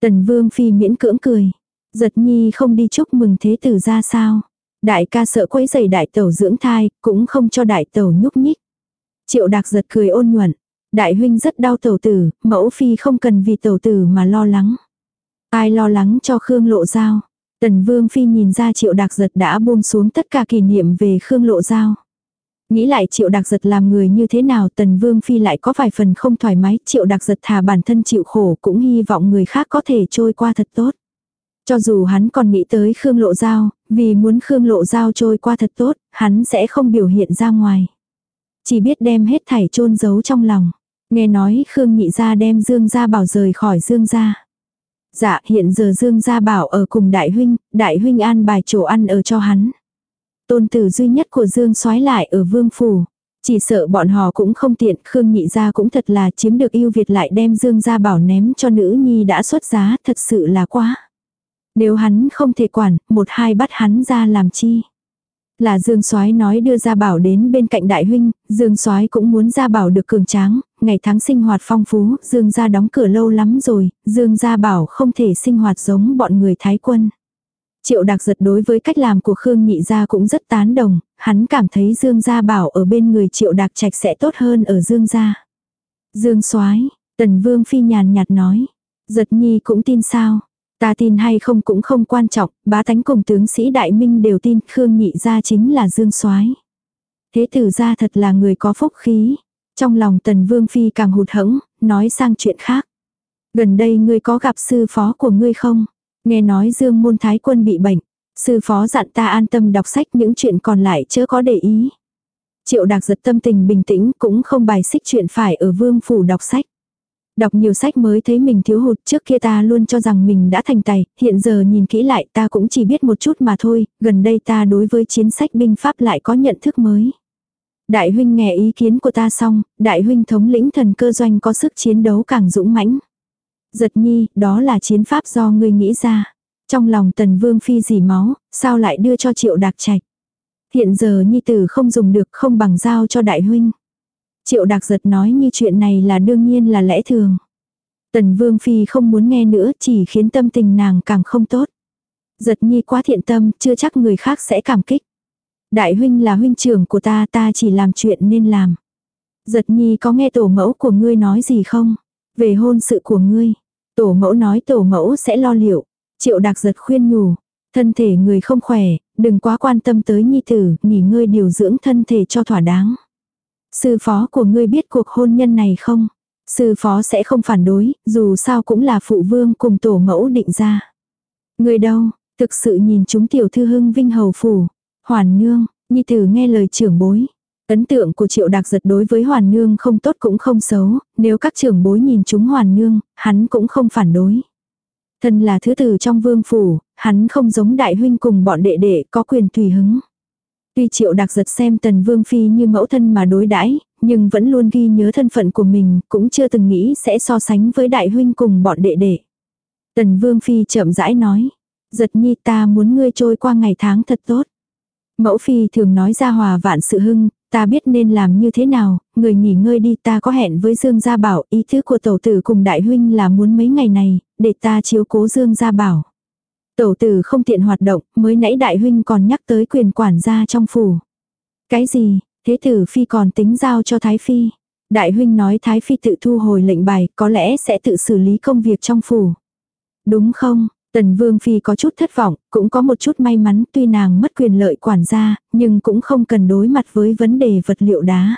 Tần Vương Phi miễn cưỡng cười, giật nhi không đi chúc mừng thế tử ra sao. Đại ca sợ quấy giày đại tẩu dưỡng thai, cũng không cho đại tẩu nhúc nhích. Triệu đặc giật cười ôn nhuận, đại huynh rất đau tẩu tử, mẫu phi không cần vì tẩu tử mà lo lắng. Ai lo lắng cho Khương Lộ Giao. Tần Vương Phi nhìn ra Triệu Đạc Giật đã buông xuống tất cả kỷ niệm về Khương Lộ Giao. Nghĩ lại Triệu Đạc Giật làm người như thế nào Tần Vương Phi lại có vài phần không thoải mái. Triệu Đạc Giật thà bản thân chịu khổ cũng hy vọng người khác có thể trôi qua thật tốt. Cho dù hắn còn nghĩ tới Khương Lộ Giao, vì muốn Khương Lộ Giao trôi qua thật tốt, hắn sẽ không biểu hiện ra ngoài. Chỉ biết đem hết thảy chôn giấu trong lòng. Nghe nói Khương Nhị Gia đem Dương Gia bảo rời khỏi Dương Gia. Dạ hiện giờ Dương Gia Bảo ở cùng đại huynh, đại huynh an bài chỗ ăn ở cho hắn. Tôn tử duy nhất của Dương soái lại ở vương phủ. Chỉ sợ bọn họ cũng không tiện, Khương Nhị Gia cũng thật là chiếm được yêu Việt lại đem Dương Gia Bảo ném cho nữ nhi đã xuất giá, thật sự là quá. Nếu hắn không thể quản, một hai bắt hắn ra làm chi. Là Dương Soái nói đưa Gia Bảo đến bên cạnh đại huynh, Dương Soái cũng muốn Gia Bảo được cường tráng, ngày tháng sinh hoạt phong phú, Dương gia đóng cửa lâu lắm rồi, Dương gia bảo không thể sinh hoạt giống bọn người thái quân. Triệu Đạc giật đối với cách làm của Khương Nhị gia cũng rất tán đồng, hắn cảm thấy Dương gia bảo ở bên người Triệu Đạc trạch sẽ tốt hơn ở Dương gia. Dương soái Tần Vương Phi nhàn nhạt nói. Giật nhi cũng tin sao? Ta tin hay không cũng không quan trọng, bá tánh cùng tướng sĩ Đại Minh đều tin Khương Nhị gia chính là Dương soái Thế tử gia thật là người có phúc khí. Trong lòng tần vương phi càng hụt hẫng, nói sang chuyện khác. Gần đây ngươi có gặp sư phó của ngươi không? Nghe nói dương môn thái quân bị bệnh. Sư phó dặn ta an tâm đọc sách những chuyện còn lại chớ có để ý. Triệu đặc giật tâm tình bình tĩnh cũng không bài xích chuyện phải ở vương phủ đọc sách. Đọc nhiều sách mới thấy mình thiếu hụt trước kia ta luôn cho rằng mình đã thành tài, hiện giờ nhìn kỹ lại ta cũng chỉ biết một chút mà thôi, gần đây ta đối với chiến sách binh pháp lại có nhận thức mới. Đại huynh nghe ý kiến của ta xong, đại huynh thống lĩnh thần cơ doanh có sức chiến đấu càng dũng mãnh. Giật nhi, đó là chiến pháp do ngươi nghĩ ra. Trong lòng tần vương phi dì máu, sao lại đưa cho triệu đạc trạch. Hiện giờ nhi tử không dùng được không bằng giao cho đại huynh. Triệu đạc giật nói như chuyện này là đương nhiên là lẽ thường. Tần vương phi không muốn nghe nữa chỉ khiến tâm tình nàng càng không tốt. Giật nhi quá thiện tâm chưa chắc người khác sẽ cảm kích. Đại huynh là huynh trưởng của ta ta chỉ làm chuyện nên làm. Giật nhi có nghe tổ mẫu của ngươi nói gì không? Về hôn sự của ngươi. Tổ mẫu nói tổ mẫu sẽ lo liệu. Triệu đặc giật khuyên nhủ. Thân thể người không khỏe, đừng quá quan tâm tới nhi tử, nghỉ ngơi điều dưỡng thân thể cho thỏa đáng. Sư phó của ngươi biết cuộc hôn nhân này không? Sư phó sẽ không phản đối, dù sao cũng là phụ vương cùng tổ mẫu định ra. Người đâu, thực sự nhìn chúng tiểu thư hưng vinh hầu phủ. Hoàn nương, nhi tử nghe lời trưởng bối. Ấn tượng của triệu đặc giật đối với hoàn nương không tốt cũng không xấu, nếu các trưởng bối nhìn chúng hoàn nương, hắn cũng không phản đối. Thân là thứ tử trong vương phủ, hắn không giống đại huynh cùng bọn đệ đệ có quyền tùy hứng. Tuy triệu đặc giật xem tần vương phi như mẫu thân mà đối đãi nhưng vẫn luôn ghi nhớ thân phận của mình, cũng chưa từng nghĩ sẽ so sánh với đại huynh cùng bọn đệ đệ. Tần vương phi chậm rãi nói, giật nhi ta muốn ngươi trôi qua ngày tháng thật tốt. Mẫu phi thường nói ra hòa vạn sự hưng, ta biết nên làm như thế nào, người nghỉ ngơi đi ta có hẹn với Dương Gia Bảo, ý thứ của tẩu tử cùng đại huynh là muốn mấy ngày này, để ta chiếu cố Dương Gia Bảo. Tẩu tử không tiện hoạt động, mới nãy đại huynh còn nhắc tới quyền quản gia trong phủ. Cái gì, thế tử phi còn tính giao cho Thái Phi. Đại huynh nói Thái Phi tự thu hồi lệnh bài, có lẽ sẽ tự xử lý công việc trong phủ. Đúng không? Tần Vương Phi có chút thất vọng, cũng có một chút may mắn tuy nàng mất quyền lợi quản gia, nhưng cũng không cần đối mặt với vấn đề vật liệu đá.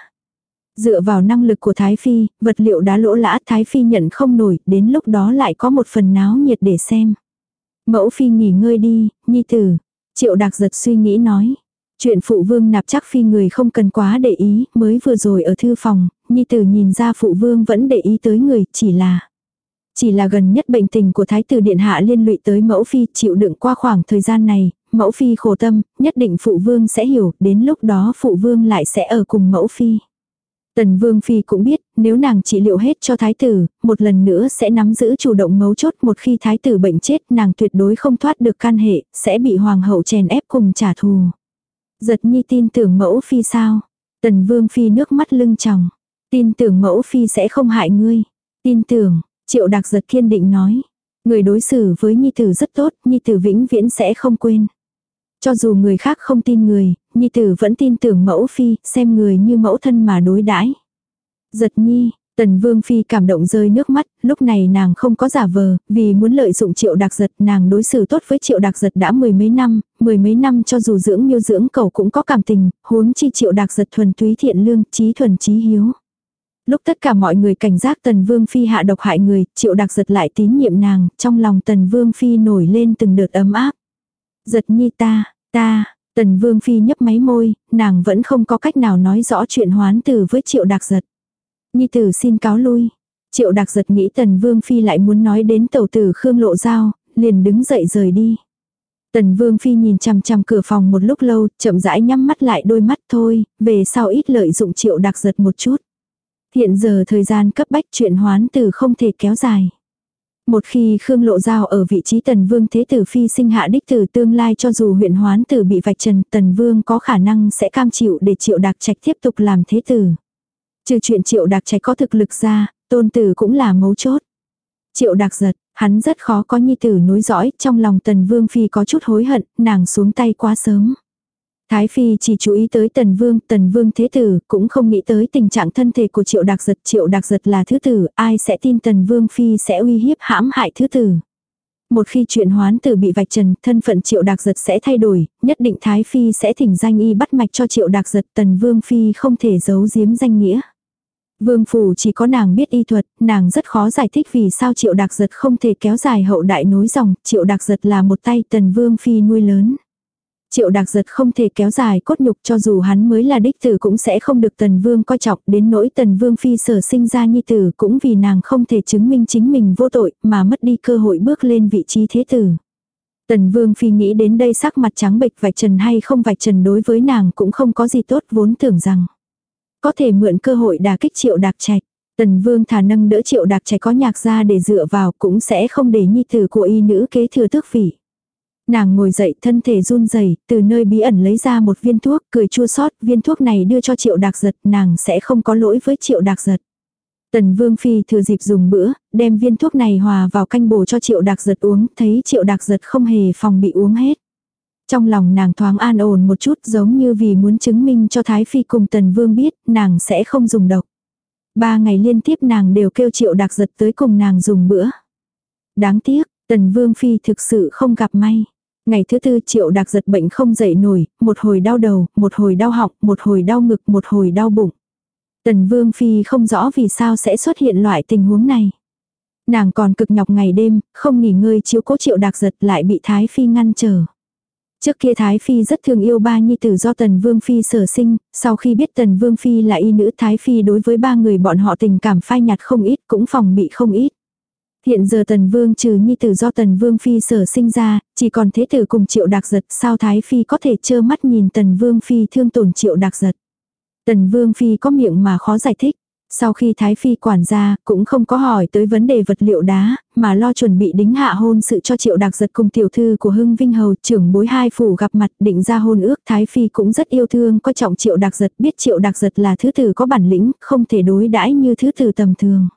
Dựa vào năng lực của Thái Phi, vật liệu đá lỗ lã Thái Phi nhận không nổi, đến lúc đó lại có một phần náo nhiệt để xem. Mẫu Phi nghỉ ngơi đi, nhi tử. Triệu đặc giật suy nghĩ nói. Chuyện phụ vương nạp chắc Phi người không cần quá để ý, mới vừa rồi ở thư phòng, nhi tử nhìn ra phụ vương vẫn để ý tới người, chỉ là... Chỉ là gần nhất bệnh tình của Thái tử Điện Hạ liên lụy tới mẫu phi chịu đựng qua khoảng thời gian này, mẫu phi khổ tâm, nhất định phụ vương sẽ hiểu, đến lúc đó phụ vương lại sẽ ở cùng mẫu phi. Tần Vương Phi cũng biết, nếu nàng trị liệu hết cho Thái tử, một lần nữa sẽ nắm giữ chủ động mấu chốt một khi Thái tử bệnh chết nàng tuyệt đối không thoát được can hệ, sẽ bị Hoàng hậu chèn ép cùng trả thù. Giật nhi tin tưởng mẫu Phi sao? Tần Vương Phi nước mắt lưng tròng. Tin tưởng mẫu Phi sẽ không hại ngươi. Tin tưởng, Triệu đặc giật kiên định nói. Người đối xử với Nhi Tử rất tốt, Nhi Tử vĩnh viễn sẽ không quên. Cho dù người khác không tin người, Nhi Tử vẫn tin tưởng mẫu phi, xem người như mẫu thân mà đối đãi. Giật Nhi, Tần Vương Phi cảm động rơi nước mắt, lúc này nàng không có giả vờ, vì muốn lợi dụng triệu đặc giật nàng đối xử tốt với triệu đặc giật đã mười mấy năm, mười mấy năm cho dù dưỡng miêu dưỡng cầu cũng có cảm tình, huống chi triệu đặc giật thuần túy thiện lương, trí thuần trí hiếu. Lúc tất cả mọi người cảnh giác Tần Vương Phi hạ độc hại người, triệu đặc giật lại tín nhiệm nàng, trong lòng Tần Vương Phi nổi lên từng đợt ấm áp. Giật nhi ta, ta, Tần Vương Phi nhấp máy môi, nàng vẫn không có cách nào nói rõ chuyện hoán tử với triệu đặc giật. Nhi tử xin cáo lui. Triệu đặc giật nghĩ Tần Vương Phi lại muốn nói đến tàu tử Khương Lộ Giao, liền đứng dậy rời đi. Tần Vương Phi nhìn chằm chằm cửa phòng một lúc lâu, chậm rãi nhắm mắt lại đôi mắt thôi, về sau ít lợi dụng triệu đặc giật một chút. Hiện giờ thời gian cấp bách chuyện hoán tử không thể kéo dài. Một khi Khương Lộ Giao ở vị trí Tần Vương Thế Tử Phi sinh hạ đích tử tương lai cho dù huyện hoán tử bị vạch trần Tần Vương có khả năng sẽ cam chịu để Triệu Đạc Trạch tiếp tục làm Thế Tử. Trừ chuyện Triệu Đạc Trạch có thực lực ra, tôn tử cũng là mấu chốt. Triệu Đạc giật, hắn rất khó có nhi tử nối dõi, trong lòng Tần Vương Phi có chút hối hận, nàng xuống tay quá sớm. Thái Phi chỉ chú ý tới Tần Vương, Tần Vương Thế Tử, cũng không nghĩ tới tình trạng thân thể của Triệu Đạc Giật. Triệu Đạc Giật là thứ tử, ai sẽ tin Tần Vương Phi sẽ uy hiếp hãm hại thứ tử. Một khi chuyện hoán tử bị vạch trần, thân phận Triệu Đạc Giật sẽ thay đổi, nhất định Thái Phi sẽ thỉnh danh y bắt mạch cho Triệu Đạc Giật. Tần Vương Phi không thể giấu giếm danh nghĩa. Vương phủ chỉ có nàng biết y thuật, nàng rất khó giải thích vì sao Triệu Đạc Giật không thể kéo dài hậu đại nối dòng, Triệu Đạc Giật là một tay Tần Vương Phi nuôi lớn. Triệu đặc giật không thể kéo dài cốt nhục cho dù hắn mới là đích tử cũng sẽ không được tần vương coi trọng đến nỗi tần vương phi sở sinh ra nhi tử cũng vì nàng không thể chứng minh chính mình vô tội mà mất đi cơ hội bước lên vị trí thế tử. Tần vương phi nghĩ đến đây sắc mặt trắng bệch, vạch trần hay không vạch trần đối với nàng cũng không có gì tốt, vốn tưởng rằng có thể mượn cơ hội đà kích triệu đạc trạch. Tần vương thả nâng đỡ triệu đạc trạch có nhạc ra để dựa vào cũng sẽ không để nhi tử của y nữ kế thừa tước vị. Nàng ngồi dậy thân thể run rẩy từ nơi bí ẩn lấy ra một viên thuốc, cười chua xót viên thuốc này đưa cho triệu đạc giật, nàng sẽ không có lỗi với triệu đạc giật. Tần Vương Phi thừa dịp dùng bữa, đem viên thuốc này hòa vào canh bổ cho triệu đạc giật uống, thấy triệu đạc giật không hề phòng bị uống hết. Trong lòng nàng thoáng an ổn một chút giống như vì muốn chứng minh cho Thái Phi cùng Tần Vương biết nàng sẽ không dùng độc. Ba ngày liên tiếp nàng đều kêu triệu đạc giật tới cùng nàng dùng bữa. Đáng tiếc, Tần Vương Phi thực sự không gặp may. Ngày thứ tư triệu đặc giật bệnh không dậy nổi, một hồi đau đầu, một hồi đau họng, một hồi đau ngực, một hồi đau bụng. Tần Vương Phi không rõ vì sao sẽ xuất hiện loại tình huống này. Nàng còn cực nhọc ngày đêm, không nghỉ ngơi chiếu cố triệu đặc giật lại bị Thái Phi ngăn trở. Trước kia Thái Phi rất thương yêu ba nhi tử do Tần Vương Phi sở sinh, sau khi biết Tần Vương Phi là y nữ Thái Phi đối với ba người bọn họ tình cảm phai nhạt không ít cũng phòng bị không ít. Hiện giờ tần vương trừ nhi tử do tần vương phi sở sinh ra, chỉ còn thế tử cùng triệu đặc giật sao thái phi có thể trơ mắt nhìn tần vương phi thương tổn triệu đặc giật. Tần vương phi có miệng mà khó giải thích. Sau khi Thái Phi quản gia, cũng không có hỏi tới vấn đề vật liệu đá, mà lo chuẩn bị đính hạ hôn sự cho triệu đặc giật cùng tiểu thư của Hưng Vinh Hầu trưởng bối hai phủ gặp mặt định ra hôn ước. Thái Phi cũng rất yêu thương coi trọng triệu đặc giật biết triệu đặc giật là thứ tử có bản lĩnh, không thể đối đãi như thứ tử tầm thường.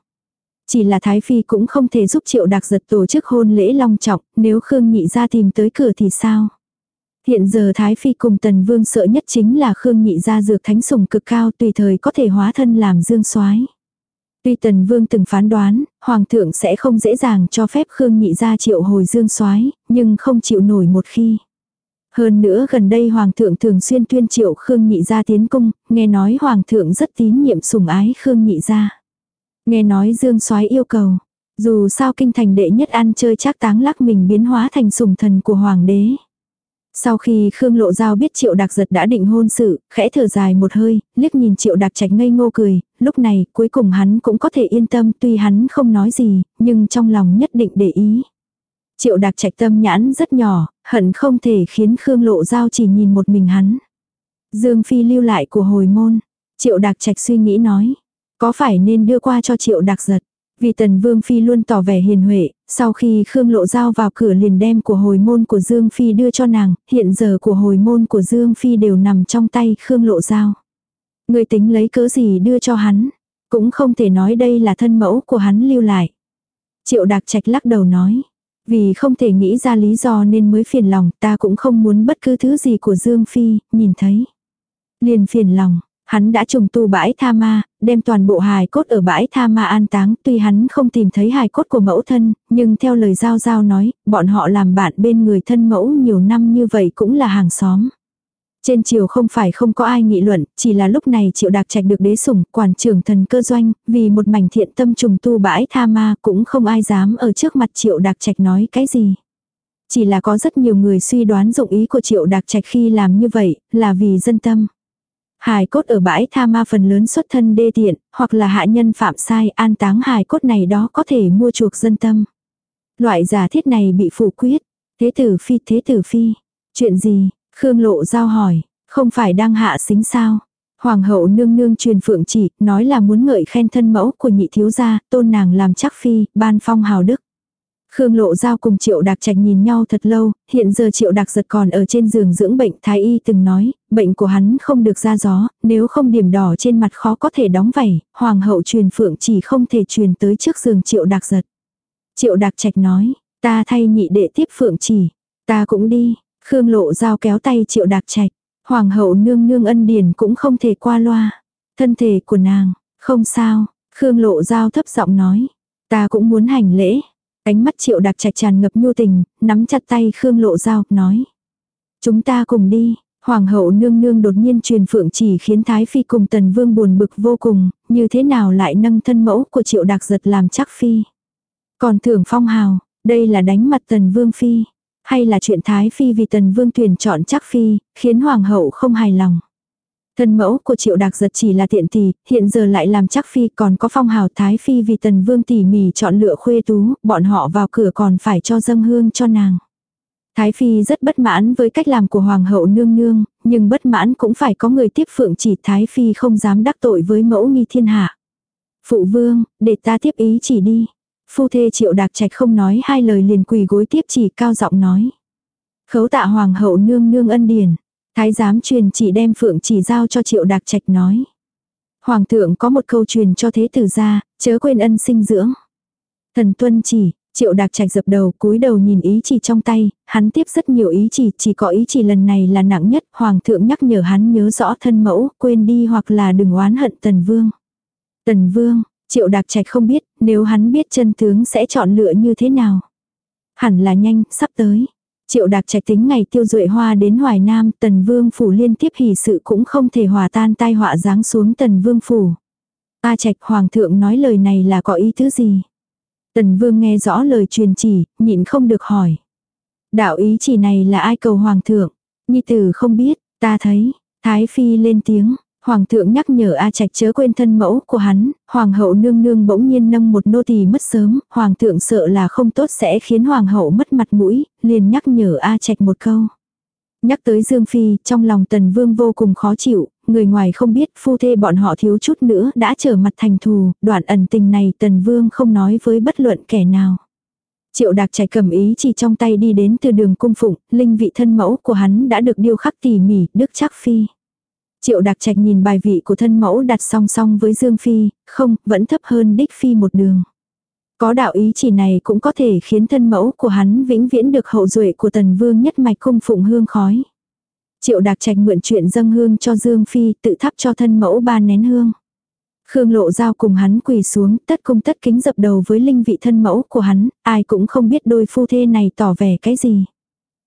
Chỉ là Thái Phi cũng không thể giúp triệu đặc giật tổ chức hôn lễ long trọng, nếu Khương Nhị ra tìm tới cửa thì sao? Hiện giờ Thái Phi cùng Tần Vương sợ nhất chính là Khương Nhị gia dược thánh sủng cực cao tùy thời có thể hóa thân làm dương soái. Tuy Tần Vương từng phán đoán, Hoàng thượng sẽ không dễ dàng cho phép Khương Nhị gia triệu hồi dương soái nhưng không chịu nổi một khi. Hơn nữa gần đây Hoàng thượng thường xuyên tuyên triệu Khương Nhị gia tiến cung, nghe nói Hoàng thượng rất tín nhiệm sủng ái Khương Nhị gia. Nghe nói dương soái yêu cầu, dù sao kinh thành đệ nhất ăn chơi chắc táng lắc mình biến hóa thành sủng thần của Hoàng đế. Sau khi Khương Lộ Giao biết Triệu Đạc Giật đã định hôn sự, khẽ thở dài một hơi, liếc nhìn Triệu Đạc Trạch ngây ngô cười, lúc này cuối cùng hắn cũng có thể yên tâm tuy hắn không nói gì, nhưng trong lòng nhất định để ý. Triệu Đạc Trạch tâm nhãn rất nhỏ, hận không thể khiến Khương Lộ Giao chỉ nhìn một mình hắn. Dương Phi lưu lại của hồi môn, Triệu Đạc Trạch suy nghĩ nói, có phải nên đưa qua cho Triệu đặc Giật. Vì tần vương phi luôn tỏ vẻ hiền huệ, sau khi Khương Lộ Giao vào cửa liền đem của hồi môn của Dương Phi đưa cho nàng, hiện giờ của hồi môn của Dương Phi đều nằm trong tay Khương Lộ Giao. Người tính lấy cớ gì đưa cho hắn, cũng không thể nói đây là thân mẫu của hắn lưu lại. Triệu Đạc Trạch lắc đầu nói, vì không thể nghĩ ra lý do nên mới phiền lòng, ta cũng không muốn bất cứ thứ gì của Dương Phi, nhìn thấy. Liền phiền lòng, Hắn đã trùng tu bãi tha ma, đem toàn bộ hài cốt ở bãi tha ma an táng, tuy hắn không tìm thấy hài cốt của mẫu thân, nhưng theo lời giao giao nói, bọn họ làm bạn bên người thân mẫu nhiều năm như vậy cũng là hàng xóm. Trên triều không phải không có ai nghị luận, chỉ là lúc này triệu đạc trạch được đế sủng, quản trưởng thần cơ doanh, vì một mảnh thiện tâm trùng tu bãi tha ma cũng không ai dám ở trước mặt triệu đạc trạch nói cái gì. Chỉ là có rất nhiều người suy đoán dụng ý của triệu đạc trạch khi làm như vậy, là vì dân tâm. Hài cốt ở bãi tha ma phần lớn xuất thân đê tiện, hoặc là hạ nhân phạm sai an táng hài cốt này đó có thể mua chuộc dân tâm. Loại giả thiết này bị phủ quyết. Thế tử phi thế tử phi. Chuyện gì? Khương lộ giao hỏi. Không phải đang hạ xính sao? Hoàng hậu nương nương truyền phượng chỉ, nói là muốn ngợi khen thân mẫu của nhị thiếu gia, tôn nàng làm chắc phi, ban phong hào đức. Khương Lộ Giao cùng Triệu Đạc Trạch nhìn nhau thật lâu, hiện giờ Triệu Đạc giật còn ở trên giường dưỡng bệnh. Thái y từng nói, bệnh của hắn không được ra gió, nếu không điểm đỏ trên mặt khó có thể đóng vảy, Hoàng hậu truyền phượng chỉ không thể truyền tới trước giường Triệu Đạc giật. Triệu Đạc Trạch nói, ta thay nhị đệ tiếp phượng chỉ, ta cũng đi. Khương Lộ Giao kéo tay Triệu Đạc Trạch, Hoàng hậu nương nương ân điển cũng không thể qua loa. Thân thể của nàng, không sao, Khương Lộ Giao thấp giọng nói, ta cũng muốn hành lễ. Ánh mắt triệu đặc trạch tràn ngập nhu tình, nắm chặt tay Khương Lộ Giao, nói. Chúng ta cùng đi. Hoàng hậu nương nương đột nhiên truyền phượng chỉ khiến Thái Phi cùng Tần Vương buồn bực vô cùng, như thế nào lại nâng thân mẫu của triệu đặc giật làm chắc Phi. Còn thưởng phong hào, đây là đánh mặt Tần Vương Phi, hay là chuyện Thái Phi vì Tần Vương tuyển chọn chắc Phi, khiến Hoàng hậu không hài lòng. Thân mẫu của triệu đạc giật chỉ là tiện tỷ, hiện giờ lại làm chắc phi còn có phong hào thái phi vì tần vương tỉ mỉ chọn lựa khuê tú, bọn họ vào cửa còn phải cho dâng hương cho nàng. Thái phi rất bất mãn với cách làm của hoàng hậu nương nương, nhưng bất mãn cũng phải có người tiếp phượng chỉ thái phi không dám đắc tội với mẫu nghi thiên hạ. Phụ vương, để ta tiếp ý chỉ đi. Phu thê triệu đạc trạch không nói hai lời liền quỳ gối tiếp chỉ cao giọng nói. Khấu tạ hoàng hậu nương nương ân điển. Thái giám truyền chỉ đem phượng chỉ giao cho triệu đạc trạch nói. Hoàng thượng có một câu truyền cho thế tử ra, chớ quên ân sinh dưỡng. Thần tuân chỉ, triệu đạc trạch dập đầu cúi đầu nhìn ý chỉ trong tay, hắn tiếp rất nhiều ý chỉ, chỉ có ý chỉ lần này là nặng nhất, hoàng thượng nhắc nhở hắn nhớ rõ thân mẫu, quên đi hoặc là đừng oán hận tần vương. Tần vương, triệu đạc trạch không biết, nếu hắn biết chân tướng sẽ chọn lựa như thế nào. Hẳn là nhanh, sắp tới. Triệu đạc trạch tính ngày tiêu duệ hoa đến Hoài Nam, tần vương phủ liên tiếp hỷ sự cũng không thể hòa tan tai họa giáng xuống tần vương phủ. A trạch hoàng thượng nói lời này là có ý thứ gì? Tần vương nghe rõ lời truyền chỉ, nhịn không được hỏi. Đạo ý chỉ này là ai cầu hoàng thượng? Nhi tử không biết, ta thấy, thái phi lên tiếng, Hoàng thượng nhắc nhở A Trạch chớ quên thân mẫu của hắn, hoàng hậu nương nương bỗng nhiên nâng một nô tỳ mất sớm, hoàng thượng sợ là không tốt sẽ khiến hoàng hậu mất mặt mũi, liền nhắc nhở A Trạch một câu. Nhắc tới Dương Phi, trong lòng Tần Vương vô cùng khó chịu, người ngoài không biết phu thê bọn họ thiếu chút nữa đã trở mặt thành thù, đoạn ẩn tình này Tần Vương không nói với bất luận kẻ nào. Triệu Đạc trải cầm ý chỉ trong tay đi đến từ đường cung phụng, linh vị thân mẫu của hắn đã được điêu khắc tỉ mỉ, đức chắc phi. Triệu Đạc Trạch nhìn bài vị của thân mẫu đặt song song với Dương Phi, không, vẫn thấp hơn đích phi một đường. Có đạo ý chỉ này cũng có thể khiến thân mẫu của hắn vĩnh viễn được hậu duệ của tần vương nhất mạch cung phụng hương khói. Triệu Đạc Trạch mượn chuyện dâng hương cho Dương Phi tự thắp cho thân mẫu ba nén hương. Khương Lộ Giao cùng hắn quỳ xuống, tất cung tất kính dập đầu với linh vị thân mẫu của hắn, ai cũng không biết đôi phu thê này tỏ vẻ cái gì.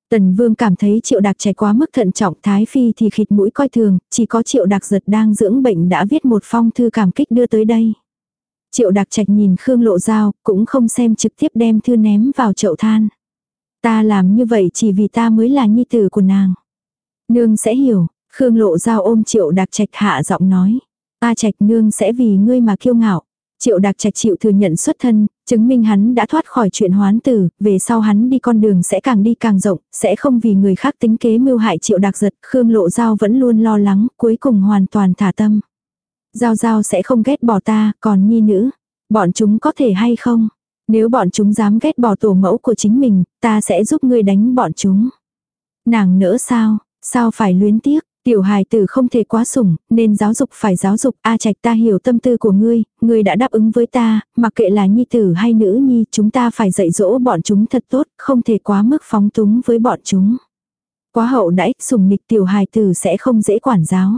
Tần Vương cảm thấy Triệu Đạc trẻ quá mức thận trọng, Thái Phi thì khịt mũi coi thường, chỉ có Triệu Đạc giật đang dưỡng bệnh đã viết một phong thư cảm kích đưa tới đây. Triệu Đạc Trạch nhìn Khương Lộ Giao, cũng không xem trực tiếp đem thư ném vào chậu than. Ta làm như vậy chỉ vì ta mới là nhi tử của nàng. Nương sẽ hiểu, Khương Lộ Giao ôm Triệu Đạc Trạch hạ giọng nói. Ta Trạch nương sẽ vì ngươi mà kiêu ngạo. Triệu Đạc Trạch chịu thừa nhận xuất thân, chứng minh hắn đã thoát khỏi chuyện hoán tử, về sau hắn đi con đường sẽ càng đi càng rộng, sẽ không vì người khác tính kế mưu hại Triệu Đạc giật, Khương Lộ Giao vẫn luôn lo lắng, cuối cùng hoàn toàn thả tâm. Giao Giao sẽ không ghét bỏ ta, còn nhi nữ, bọn chúng có thể hay không? Nếu bọn chúng dám ghét bỏ tổ mẫu của chính mình, ta sẽ giúp ngươi đánh bọn chúng. Nàng nỡ sao, sao phải luyến tiếc, Tiểu hài tử không thể quá sủng, nên giáo dục phải giáo dục, A Trạch ta hiểu tâm tư của ngươi, ngươi đã đáp ứng với ta, mặc kệ là nhi tử hay nữ nhi, chúng ta phải dạy dỗ bọn chúng thật tốt, không thể quá mức phóng túng với bọn chúng. Quá hậu đãi, sủng nịch tiểu hài tử sẽ không dễ quản giáo.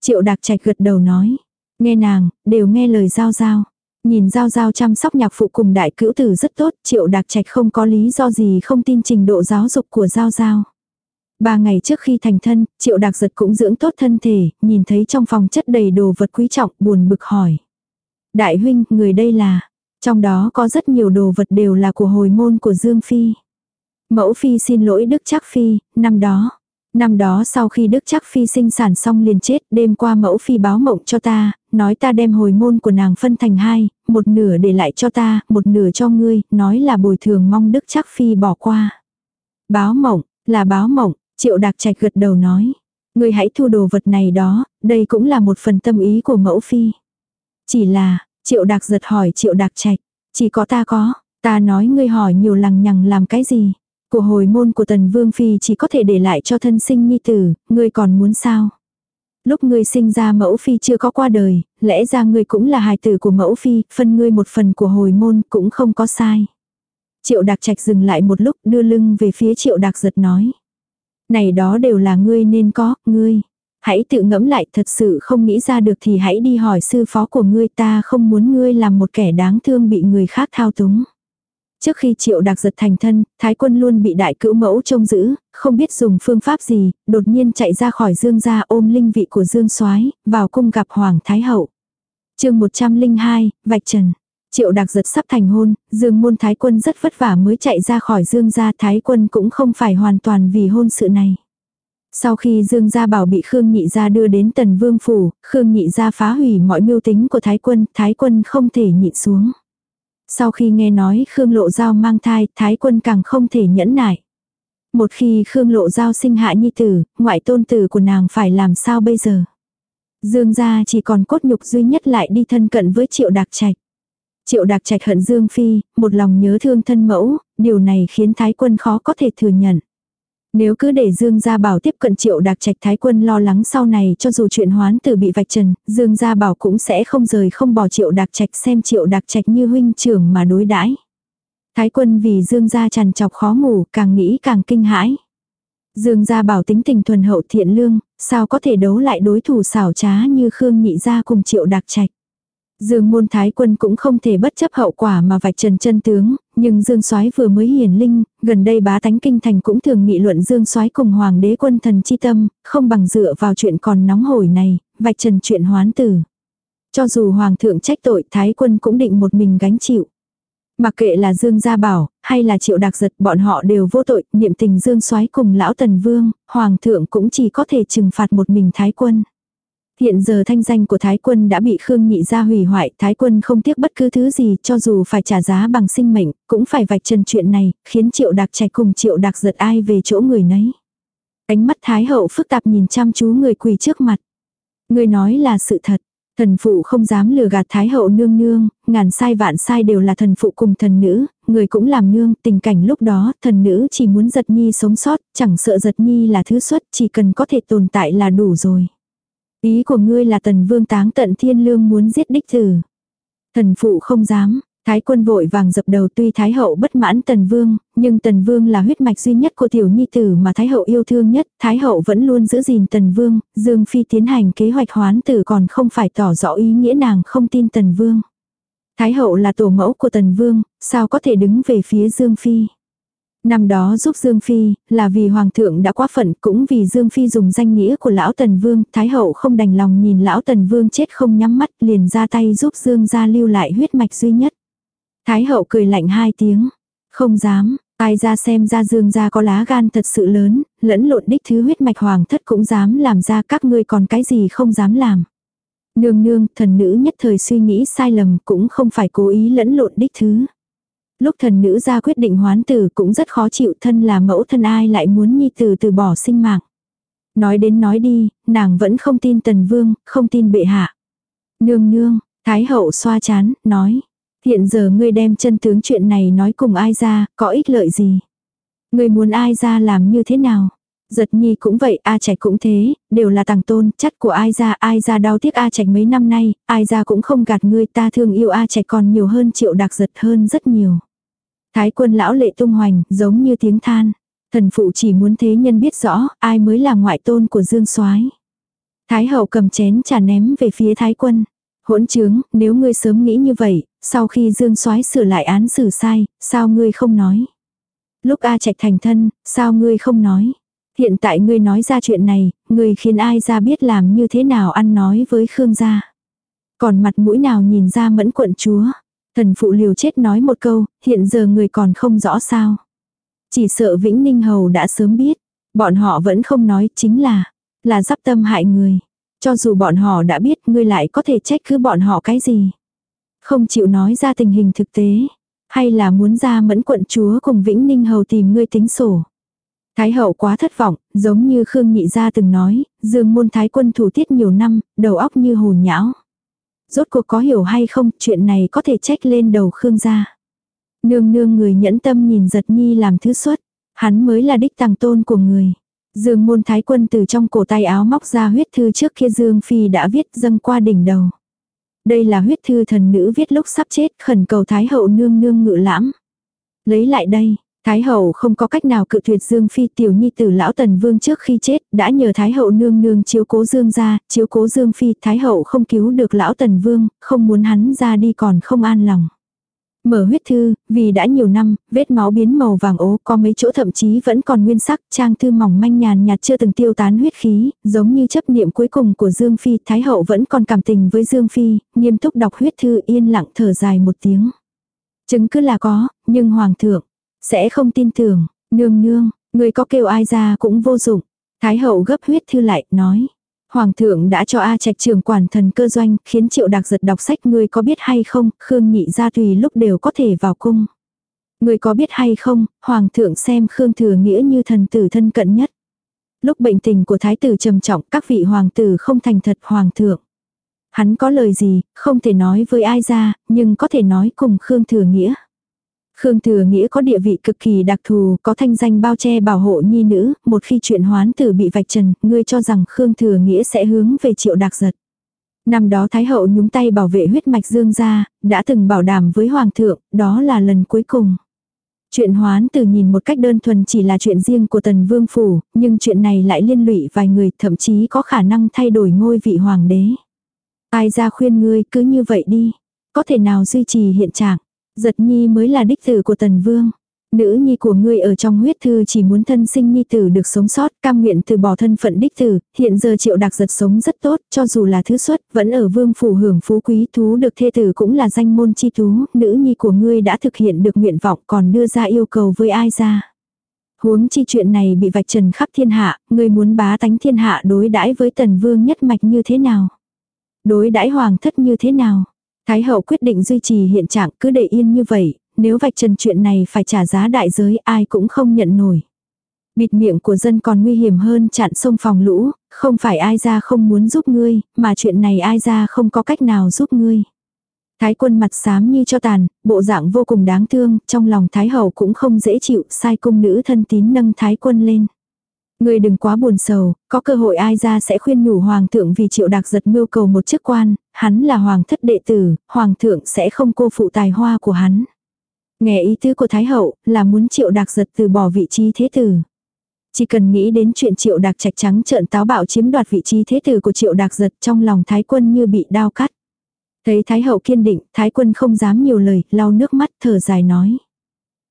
Triệu Đạc Trạch gật đầu nói, nghe nàng, đều nghe lời giao giao. Nhìn giao giao chăm sóc nhạc phụ cùng đại cữu tử rất tốt, Triệu Đạc Trạch không có lý do gì không tin trình độ giáo dục của giao giao. Ba ngày trước khi thành thân, triệu đạc giật cũng dưỡng tốt thân thể, nhìn thấy trong phòng chất đầy đồ vật quý trọng, buồn bực hỏi. Đại huynh, người đây là, trong đó có rất nhiều đồ vật đều là của hồi môn của Dương Phi. Mẫu Phi xin lỗi Đức Trác Phi, năm đó. Năm đó sau khi Đức Trác Phi sinh sản xong liền chết, đêm qua mẫu Phi báo mộng cho ta, nói ta đem hồi môn của nàng phân thành hai, một nửa để lại cho ta, một nửa cho ngươi, nói là bồi thường mong Đức Trác Phi bỏ qua. Báo mộng, là báo mộng, Triệu Đạc Trạch gật đầu nói. Người hãy thu đồ vật này đó, đây cũng là một phần tâm ý của mẫu phi. Chỉ là, Triệu Đạc giật hỏi Triệu Đạc Trạch. Chỉ có ta có, ta nói ngươi hỏi nhiều lằng nhằng làm cái gì. Của hồi môn của Tần Vương Phi chỉ có thể để lại cho thân sinh nhi tử, ngươi còn muốn sao? Lúc ngươi sinh ra mẫu phi chưa có qua đời, lẽ ra ngươi cũng là hài tử của mẫu phi, phân ngươi một phần của hồi môn cũng không có sai. Triệu Đạc Trạch dừng lại một lúc đưa lưng về phía Triệu Đạc giật nói. Này đó đều là ngươi nên có, ngươi. Hãy tự ngẫm lại thật sự không nghĩ ra được thì hãy đi hỏi sư phó của ngươi ta không muốn ngươi làm một kẻ đáng thương bị người khác thao túng. Trước khi triệu đặc giật thành thân, thái quân luôn bị đại cữu mẫu trông giữ, không biết dùng phương pháp gì, đột nhiên chạy ra khỏi dương gia ôm linh vị của dương soái vào cung gặp hoàng thái hậu. chương 102, Vạch Trần. Triệu đặc giật sắp thành hôn, dương môn thái quân rất vất vả mới chạy ra khỏi dương gia thái quân cũng không phải hoàn toàn vì hôn sự này. Sau khi Dương Gia Bảo bị Khương Nhị Gia đưa đến Tần Vương Phủ, Khương Nhị Gia phá hủy mọi mưu tính của Thái quân, Thái quân không thể nhịn xuống. Sau khi nghe nói Khương Lộ Giao mang thai, Thái quân càng không thể nhẫn nại. Một khi Khương Lộ Giao sinh hạ nhi tử, ngoại tôn tử của nàng phải làm sao bây giờ? Dương gia chỉ còn cốt nhục duy nhất lại đi thân cận với Triệu Đạc Trạch. Triệu Đạc Trạch hận Dương Phi, một lòng nhớ thương thân mẫu, điều này khiến Thái quân khó có thể thừa nhận. Nếu cứ để Dương Gia Bảo tiếp cận Triệu Đạc Trạch Thái quân lo lắng sau này cho dù chuyện hoán tử bị vạch trần, Dương Gia Bảo cũng sẽ không rời không bỏ Triệu Đạc Trạch xem Triệu Đạc Trạch như huynh trưởng mà đối đãi. Thái quân vì Dương Gia trằn chọc khó ngủ, càng nghĩ càng kinh hãi. Dương Gia Bảo tính tình thuần hậu thiện lương, sao có thể đấu lại đối thủ xảo trá như Khương Nhị Gia cùng Triệu Đạc Trạch. Dương môn thái quân cũng không thể bất chấp hậu quả mà vạch trần chân tướng, nhưng Dương Soái vừa mới hiển linh, gần đây bá tánh kinh thành cũng thường nghị luận Dương Soái cùng hoàng đế quân thần chi tâm, không bằng dựa vào chuyện còn nóng hổi này, vạch trần chuyện hoán tử. Cho dù hoàng thượng trách tội, thái quân cũng định một mình gánh chịu. Mặc kệ là Dương Gia Bảo, hay là Triệu Đạc Giật, bọn họ đều vô tội, niệm tình Dương Soái cùng lão Tần Vương, hoàng thượng cũng chỉ có thể trừng phạt một mình thái quân. Hiện giờ thanh danh của Thái quân đã bị Khương Nhị gia hủy hoại, Thái quân không tiếc bất cứ thứ gì cho dù phải trả giá bằng sinh mệnh, cũng phải vạch trần chuyện này, khiến triệu đặc chạy cùng triệu đặc giật ai về chỗ người nấy. Ánh mắt Thái hậu phức tạp nhìn chăm chú người quỳ trước mặt. Người nói là sự thật. Thần phụ không dám lừa gạt Thái hậu nương nương, ngàn sai vạn sai đều là thần phụ cùng thần nữ, người cũng làm nương, tình cảnh lúc đó thần nữ chỉ muốn giật nhi sống sót, chẳng sợ giật nhi là thứ xuất, chỉ cần có thể tồn tại là đủ rồi. Ý của ngươi là tần vương táng tận thiên lương muốn giết đích tử. Thần phụ không dám, Thái quân vội vàng dập đầu tuy Thái hậu bất mãn Tần Vương, nhưng Tần Vương là huyết mạch duy nhất của tiểu nhi tử mà Thái hậu yêu thương nhất, Thái hậu vẫn luôn giữ gìn Tần Vương, Dương Phi tiến hành kế hoạch hoán tử còn không phải tỏ rõ ý nghĩa nàng không tin Tần Vương. Thái hậu là tổ mẫu của Tần Vương, sao có thể đứng về phía Dương Phi. Năm đó giúp Dương Phi, là vì Hoàng thượng đã quá phận, cũng vì Dương Phi dùng danh nghĩa của Lão Tần Vương, Thái Hậu không đành lòng nhìn Lão Tần Vương chết không nhắm mắt, liền ra tay giúp Dương gia lưu lại huyết mạch duy nhất. Thái hậu cười lạnh hai tiếng. Không dám, ai ra xem ra dương gia có lá gan thật sự lớn, lẫn lộn đích thứ huyết mạch hoàng thất cũng dám làm ra các ngươi còn cái gì không dám làm. Nương nương, thần nữ nhất thời suy nghĩ sai lầm cũng không phải cố ý lẫn lộn đích thứ. Lúc thần nữ ra quyết định hoán tử cũng rất khó chịu thân là mẫu thân ai lại muốn nhi tử từ bỏ sinh mạng. Nói đến nói đi, nàng vẫn không tin tần vương, không tin bệ hạ. Nương nương, thái hậu xoa chán, nói. Hiện giờ ngươi đem chân tướng chuyện này nói cùng ai ra, có ích lợi gì? Ngươi muốn ai ra làm như thế nào? Giật nhi cũng vậy, A Trạch cũng thế, đều là tàng tôn, chất của ai ra, ai ra đau tiếc A Trạch mấy năm nay, ai ra cũng không gạt ngươi ta thương yêu A Trạch còn nhiều hơn triệu đặc giật hơn rất nhiều. Thái quân lão lệ tung hoành, giống như tiếng than. Thần phụ chỉ muốn thế nhân biết rõ, ai mới là ngoại tôn của Dương soái Thái hậu cầm chén trà ném về phía thái quân. Hỗn trướng, nếu ngươi sớm nghĩ như vậy, sau khi Dương Soái sửa lại án xử sai, sao ngươi không nói? Lúc A Trạch thành thân, sao ngươi không nói? Hiện tại ngươi nói ra chuyện này, ngươi khiến ai ra biết làm như thế nào ăn nói với Khương gia. Còn mặt mũi nào nhìn ra mẫn quận chúa. Thần phụ liều chết nói một câu, hiện giờ người còn không rõ sao. Chỉ sợ Vĩnh Ninh Hầu đã sớm biết. Bọn họ vẫn không nói chính là, là giáp tâm hại người. Cho dù bọn họ đã biết ngươi lại có thể trách cứ bọn họ cái gì. Không chịu nói ra tình hình thực tế. Hay là muốn ra mẫn quận chúa cùng Vĩnh Ninh Hầu tìm ngươi tính sổ. Thái hậu quá thất vọng, giống như Khương Nhị Gia từng nói, dương môn thái quân thủ tiết nhiều năm, đầu óc như hồ nhão. Rốt cuộc có hiểu hay không, chuyện này có thể trách lên đầu Khương gia. Nương nương người nhẫn tâm nhìn giật nhi làm thứ xuất, hắn mới là đích tàng tôn của người. Dương môn thái quân từ trong cổ tay áo móc ra huyết thư trước kia Dương Phi đã viết dâng qua đỉnh đầu. Đây là huyết thư thần nữ viết lúc sắp chết khẩn cầu Thái hậu nương nương ngự lãm. Lấy lại đây, Thái hậu không có cách nào cự tuyệt Dương Phi tiểu nhi tử lão tần vương trước khi chết, đã nhờ Thái hậu nương nương chiếu cố Dương ra, chiếu cố Dương Phi, Thái hậu không cứu được lão tần vương, không muốn hắn ra đi còn không an lòng. Mở huyết thư, vì đã nhiều năm, vết máu biến màu vàng ố, có mấy chỗ thậm chí vẫn còn nguyên sắc, trang thư mỏng manh nhàn nhạt chưa từng tiêu tán huyết khí, giống như chấp niệm cuối cùng của Dương Phi, Thái hậu vẫn còn cảm tình với Dương Phi, nghiêm túc đọc huyết thư yên lặng thở dài một tiếng. Chứng cứ là có, nhưng Hoàng thượng, sẽ không tin tưởng, nương nương, người có kêu ai ra cũng vô dụng. Thái hậu gấp huyết thư lại, nói. Hoàng thượng đã cho A Trạch trưởng quản thần cơ doanh, khiến Triệu đặc giật đọc sách ngươi có biết hay không, Khương Nhị gia tùy lúc đều có thể vào cung. Ngươi có biết hay không, Hoàng thượng xem Khương Thừa Nghĩa như thần tử thân cận nhất. Lúc bệnh tình của Thái tử trầm trọng, các vị Hoàng tử không thành thật Hoàng thượng. Hắn có lời gì, không thể nói với ai ra, nhưng có thể nói cùng Khương Thừa Nghĩa. Khương Thừa Nghĩa có địa vị cực kỳ đặc thù, có thanh danh bao che bảo hộ nhi nữ, một khi chuyện hoán tử bị vạch trần, ngươi cho rằng Khương Thừa Nghĩa sẽ hướng về triệu đặc giật. Năm đó Thái Hậu nhúng tay bảo vệ huyết mạch dương gia, đã từng bảo đảm với Hoàng thượng, đó là lần cuối cùng. Chuyện hoán tử nhìn một cách đơn thuần chỉ là chuyện riêng của tần vương phủ, nhưng chuyện này lại liên lụy vài người thậm chí có khả năng thay đổi ngôi vị hoàng đế. Ai ra khuyên ngươi cứ như vậy đi, có thể nào duy trì hiện trạng. Giật nhi mới là đích tử của tần vương. Nữ nhi của ngươi ở trong huyết thư chỉ muốn thân sinh nhi tử được sống sót, cam nguyện từ bỏ thân phận đích tử, hiện giờ triệu đặc giật sống rất tốt, cho dù là thứ xuất, vẫn ở vương phủ hưởng phú quý thú được thê tử cũng là danh môn chi thú, nữ nhi của ngươi đã thực hiện được nguyện vọng còn đưa ra yêu cầu với ai ra. Huống chi chuyện này bị vạch trần khắp thiên hạ, ngươi muốn bá tánh thiên hạ đối đãi với tần vương nhất mạch như thế nào? Đối đãi hoàng thất như thế nào? Thái hậu quyết định duy trì hiện trạng cứ để yên như vậy, nếu vạch trần chuyện này phải trả giá đại giới ai cũng không nhận nổi. Bịt miệng của dân còn nguy hiểm hơn chặn sông phòng lũ, không phải ai ra không muốn giúp ngươi, mà chuyện này ai ra không có cách nào giúp ngươi. Thái quân mặt xám như cho tàn, bộ dạng vô cùng đáng thương, trong lòng Thái hậu cũng không dễ chịu, sai cung nữ thân tín nâng Thái quân lên. Người đừng quá buồn sầu, có cơ hội ai ra sẽ khuyên nhủ hoàng thượng vì triệu đặc giật mưu cầu một chức quan, hắn là hoàng thất đệ tử, hoàng thượng sẽ không cô phụ tài hoa của hắn. Nghe ý tứ của Thái hậu là muốn triệu đặc giật từ bỏ vị trí thế tử. Chỉ cần nghĩ đến chuyện triệu đặc trạch trắng trợn táo bạo chiếm đoạt vị trí thế tử của triệu đặc giật trong lòng thái quân như bị đao cắt. Thấy thái hậu kiên định, thái quân không dám nhiều lời, lau nước mắt thở dài nói.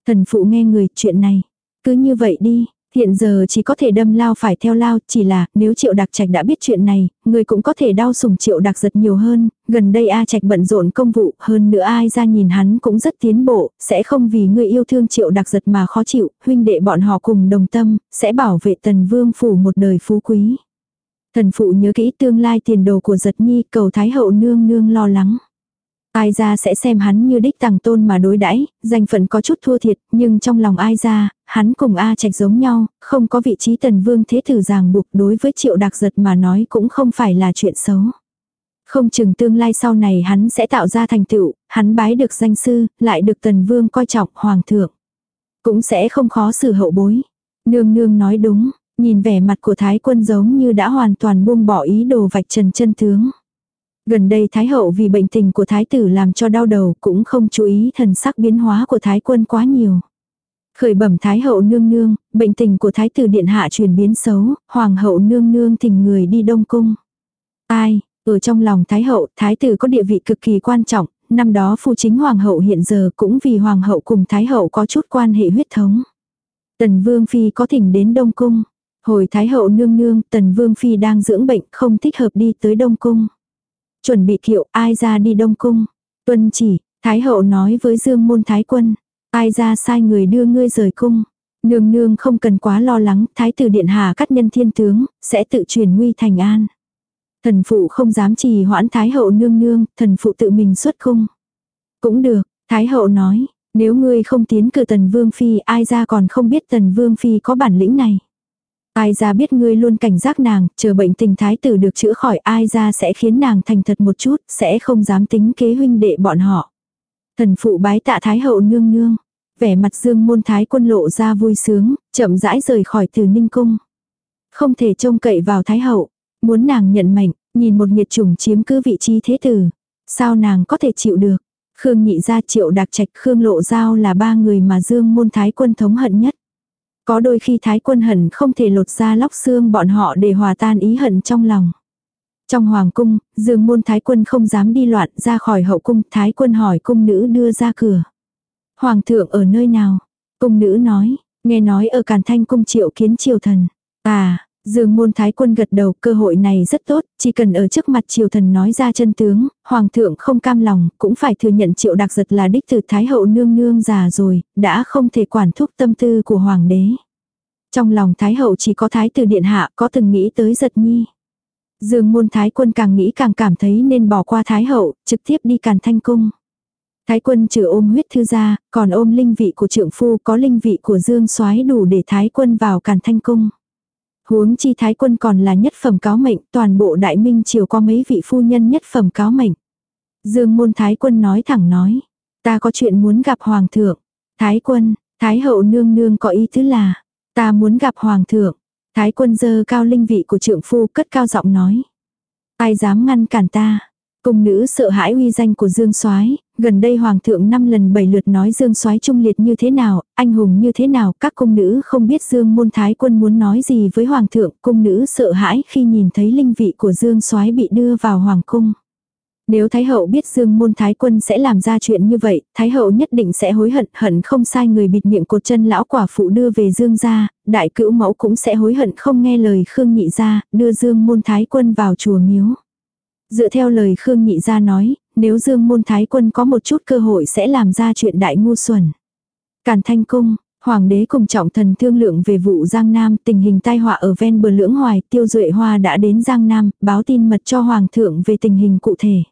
Thần phụ nghe người chuyện này, cứ như vậy đi, Hiện giờ chỉ có thể đâm lao phải theo lao, chỉ là nếu triệu đặc trạch đã biết chuyện này, người cũng có thể đau sủng triệu đặc giật nhiều hơn, gần đây A trạch bận rộn công vụ, hơn nữa ai ra nhìn hắn cũng rất tiến bộ, sẽ không vì người yêu thương triệu đặc giật mà khó chịu, huynh đệ bọn họ cùng đồng tâm, sẽ bảo vệ tần vương phủ một đời phú quý. Thần phụ nhớ kỹ tương lai tiền đồ của giật nhi cầu thái hậu nương nương lo lắng. Ai ra sẽ xem hắn như đích tàng tôn mà đối đãi, danh phận có chút thua thiệt, nhưng trong lòng ai ra, hắn cùng A Trạch giống nhau, không có vị trí tần vương thế tử ràng buộc đối với triệu đặc giật mà nói cũng không phải là chuyện xấu. Không chừng tương lai sau này hắn sẽ tạo ra thành tựu, hắn bái được danh sư, lại được tần vương coi trọng hoàng thượng. Cũng sẽ không khó xử hậu bối. Nương nương nói đúng, nhìn vẻ mặt của thái quân giống như đã hoàn toàn buông bỏ ý đồ vạch trần chân tướng. Gần đây Thái hậu vì bệnh tình của Thái tử làm cho đau đầu cũng không chú ý thần sắc biến hóa của Thái quân quá nhiều. Khởi bẩm Thái hậu nương nương, bệnh tình của Thái tử điện hạ chuyển biến xấu, Hoàng hậu nương nương thỉnh người đi Đông Cung. Ai, ở trong lòng Thái hậu, Thái tử có địa vị cực kỳ quan trọng, năm đó phu chính Hoàng hậu hiện giờ cũng vì Hoàng hậu cùng Thái hậu có chút quan hệ huyết thống. Tần Vương Phi có thỉnh đến Đông Cung. Hồi Thái hậu nương nương, Tần Vương Phi đang dưỡng bệnh không thích hợp đi tới Đông Cung. Chuẩn bị kiệu ai ra đi Đông Cung. Tuân chỉ, Thái hậu nói với Dương môn Thái quân. Ai ra sai người đưa ngươi rời cung. Nương nương không cần quá lo lắng, Thái tử Điện hạ cắt nhân thiên tướng, sẽ tự truyền nguy thành an. Thần phụ không dám trì hoãn Thái hậu nương nương, thần phụ tự mình xuất cung. Cũng được, Thái hậu nói, nếu ngươi không tiến cử tần vương phi ai ra còn không biết tần vương phi có bản lĩnh này. Ai ra biết ngươi luôn cảnh giác nàng, chờ bệnh tình thái tử được chữa khỏi ai ra sẽ khiến nàng thành thật một chút, sẽ không dám tính kế huynh đệ bọn họ. Thần phụ bái tạ thái hậu nương nương. Vẻ mặt dương môn thái quân lộ ra vui sướng, chậm rãi rời khỏi từ ninh cung. Không thể trông cậy vào thái hậu, muốn nàng nhận mệnh, nhìn một nhiệt chủng chiếm cứ vị trí thế tử. Sao nàng có thể chịu được? Khương nhị gia triệu đặc trạch Khương lộ giao là ba người mà dương môn thái quân thống hận nhất. Có đôi khi thái quân hận không thể lột ra lóc xương bọn họ để hòa tan ý hận trong lòng. Trong hoàng cung, dương môn thái quân không dám đi loạn ra khỏi hậu cung, thái quân hỏi cung nữ đưa ra cửa. Hoàng thượng ở nơi nào? Cung nữ nói, nghe nói ở Càn Thanh cung triệu kiến triều thần. À, Dương môn thái quân gật đầu cơ hội này rất tốt, chỉ cần ở trước mặt triều thần nói ra chân tướng, hoàng thượng không cam lòng, cũng phải thừa nhận triệu đặc giật là đích từ thái hậu nương nương già rồi, đã không thể quản thúc tâm tư của hoàng đế. Trong lòng thái hậu chỉ có thái tử điện hạ có từng nghĩ tới giật nhi. Dương môn thái quân càng nghĩ càng cảm thấy nên bỏ qua thái hậu, trực tiếp đi càn thanh cung. Thái quân trừ ôm huyết thư ra, còn ôm linh vị của trượng phu có linh vị của dương soái đủ để thái quân vào càn thanh cung. Huống chi thái quân còn là nhất phẩm cáo mệnh, toàn bộ đại minh triều có mấy vị phu nhân nhất phẩm cáo mệnh. Dương môn thái quân nói thẳng nói, ta có chuyện muốn gặp hoàng thượng. Thái quân, thái hậu nương nương có ý tứ là, ta muốn gặp hoàng thượng. Thái quân dơ cao linh vị của trượng phu cất cao giọng nói. Ai dám ngăn cản ta. Cung nữ sợ hãi uy danh của Dương Soái, gần đây hoàng thượng năm lần bảy lượt nói Dương Soái trung liệt như thế nào, anh hùng như thế nào, các cung nữ không biết Dương môn thái quân muốn nói gì với hoàng thượng, cung nữ sợ hãi khi nhìn thấy linh vị của Dương Soái bị đưa vào hoàng cung. Nếu Thái Hậu biết Dương môn Thái quân sẽ làm ra chuyện như vậy, Thái Hậu nhất định sẽ hối hận, hận không sai người bịt miệng cột chân lão quả phụ đưa về Dương gia, đại cữu mẫu cũng sẽ hối hận không nghe lời Khương Nhị gia, đưa Dương môn Thái quân vào chùa miếu. Dựa theo lời Khương Nhị gia nói, nếu Dương môn Thái quân có một chút cơ hội sẽ làm ra chuyện đại ngu xuẩn. Càn Thanh Cung, Hoàng đế cùng trọng thần thương lượng về vụ Giang Nam, tình hình tai họa ở ven bờ lưỡng hoài, tiêu duệ hoa đã đến Giang Nam, báo tin mật cho Hoàng thượng về tình hình cụ thể.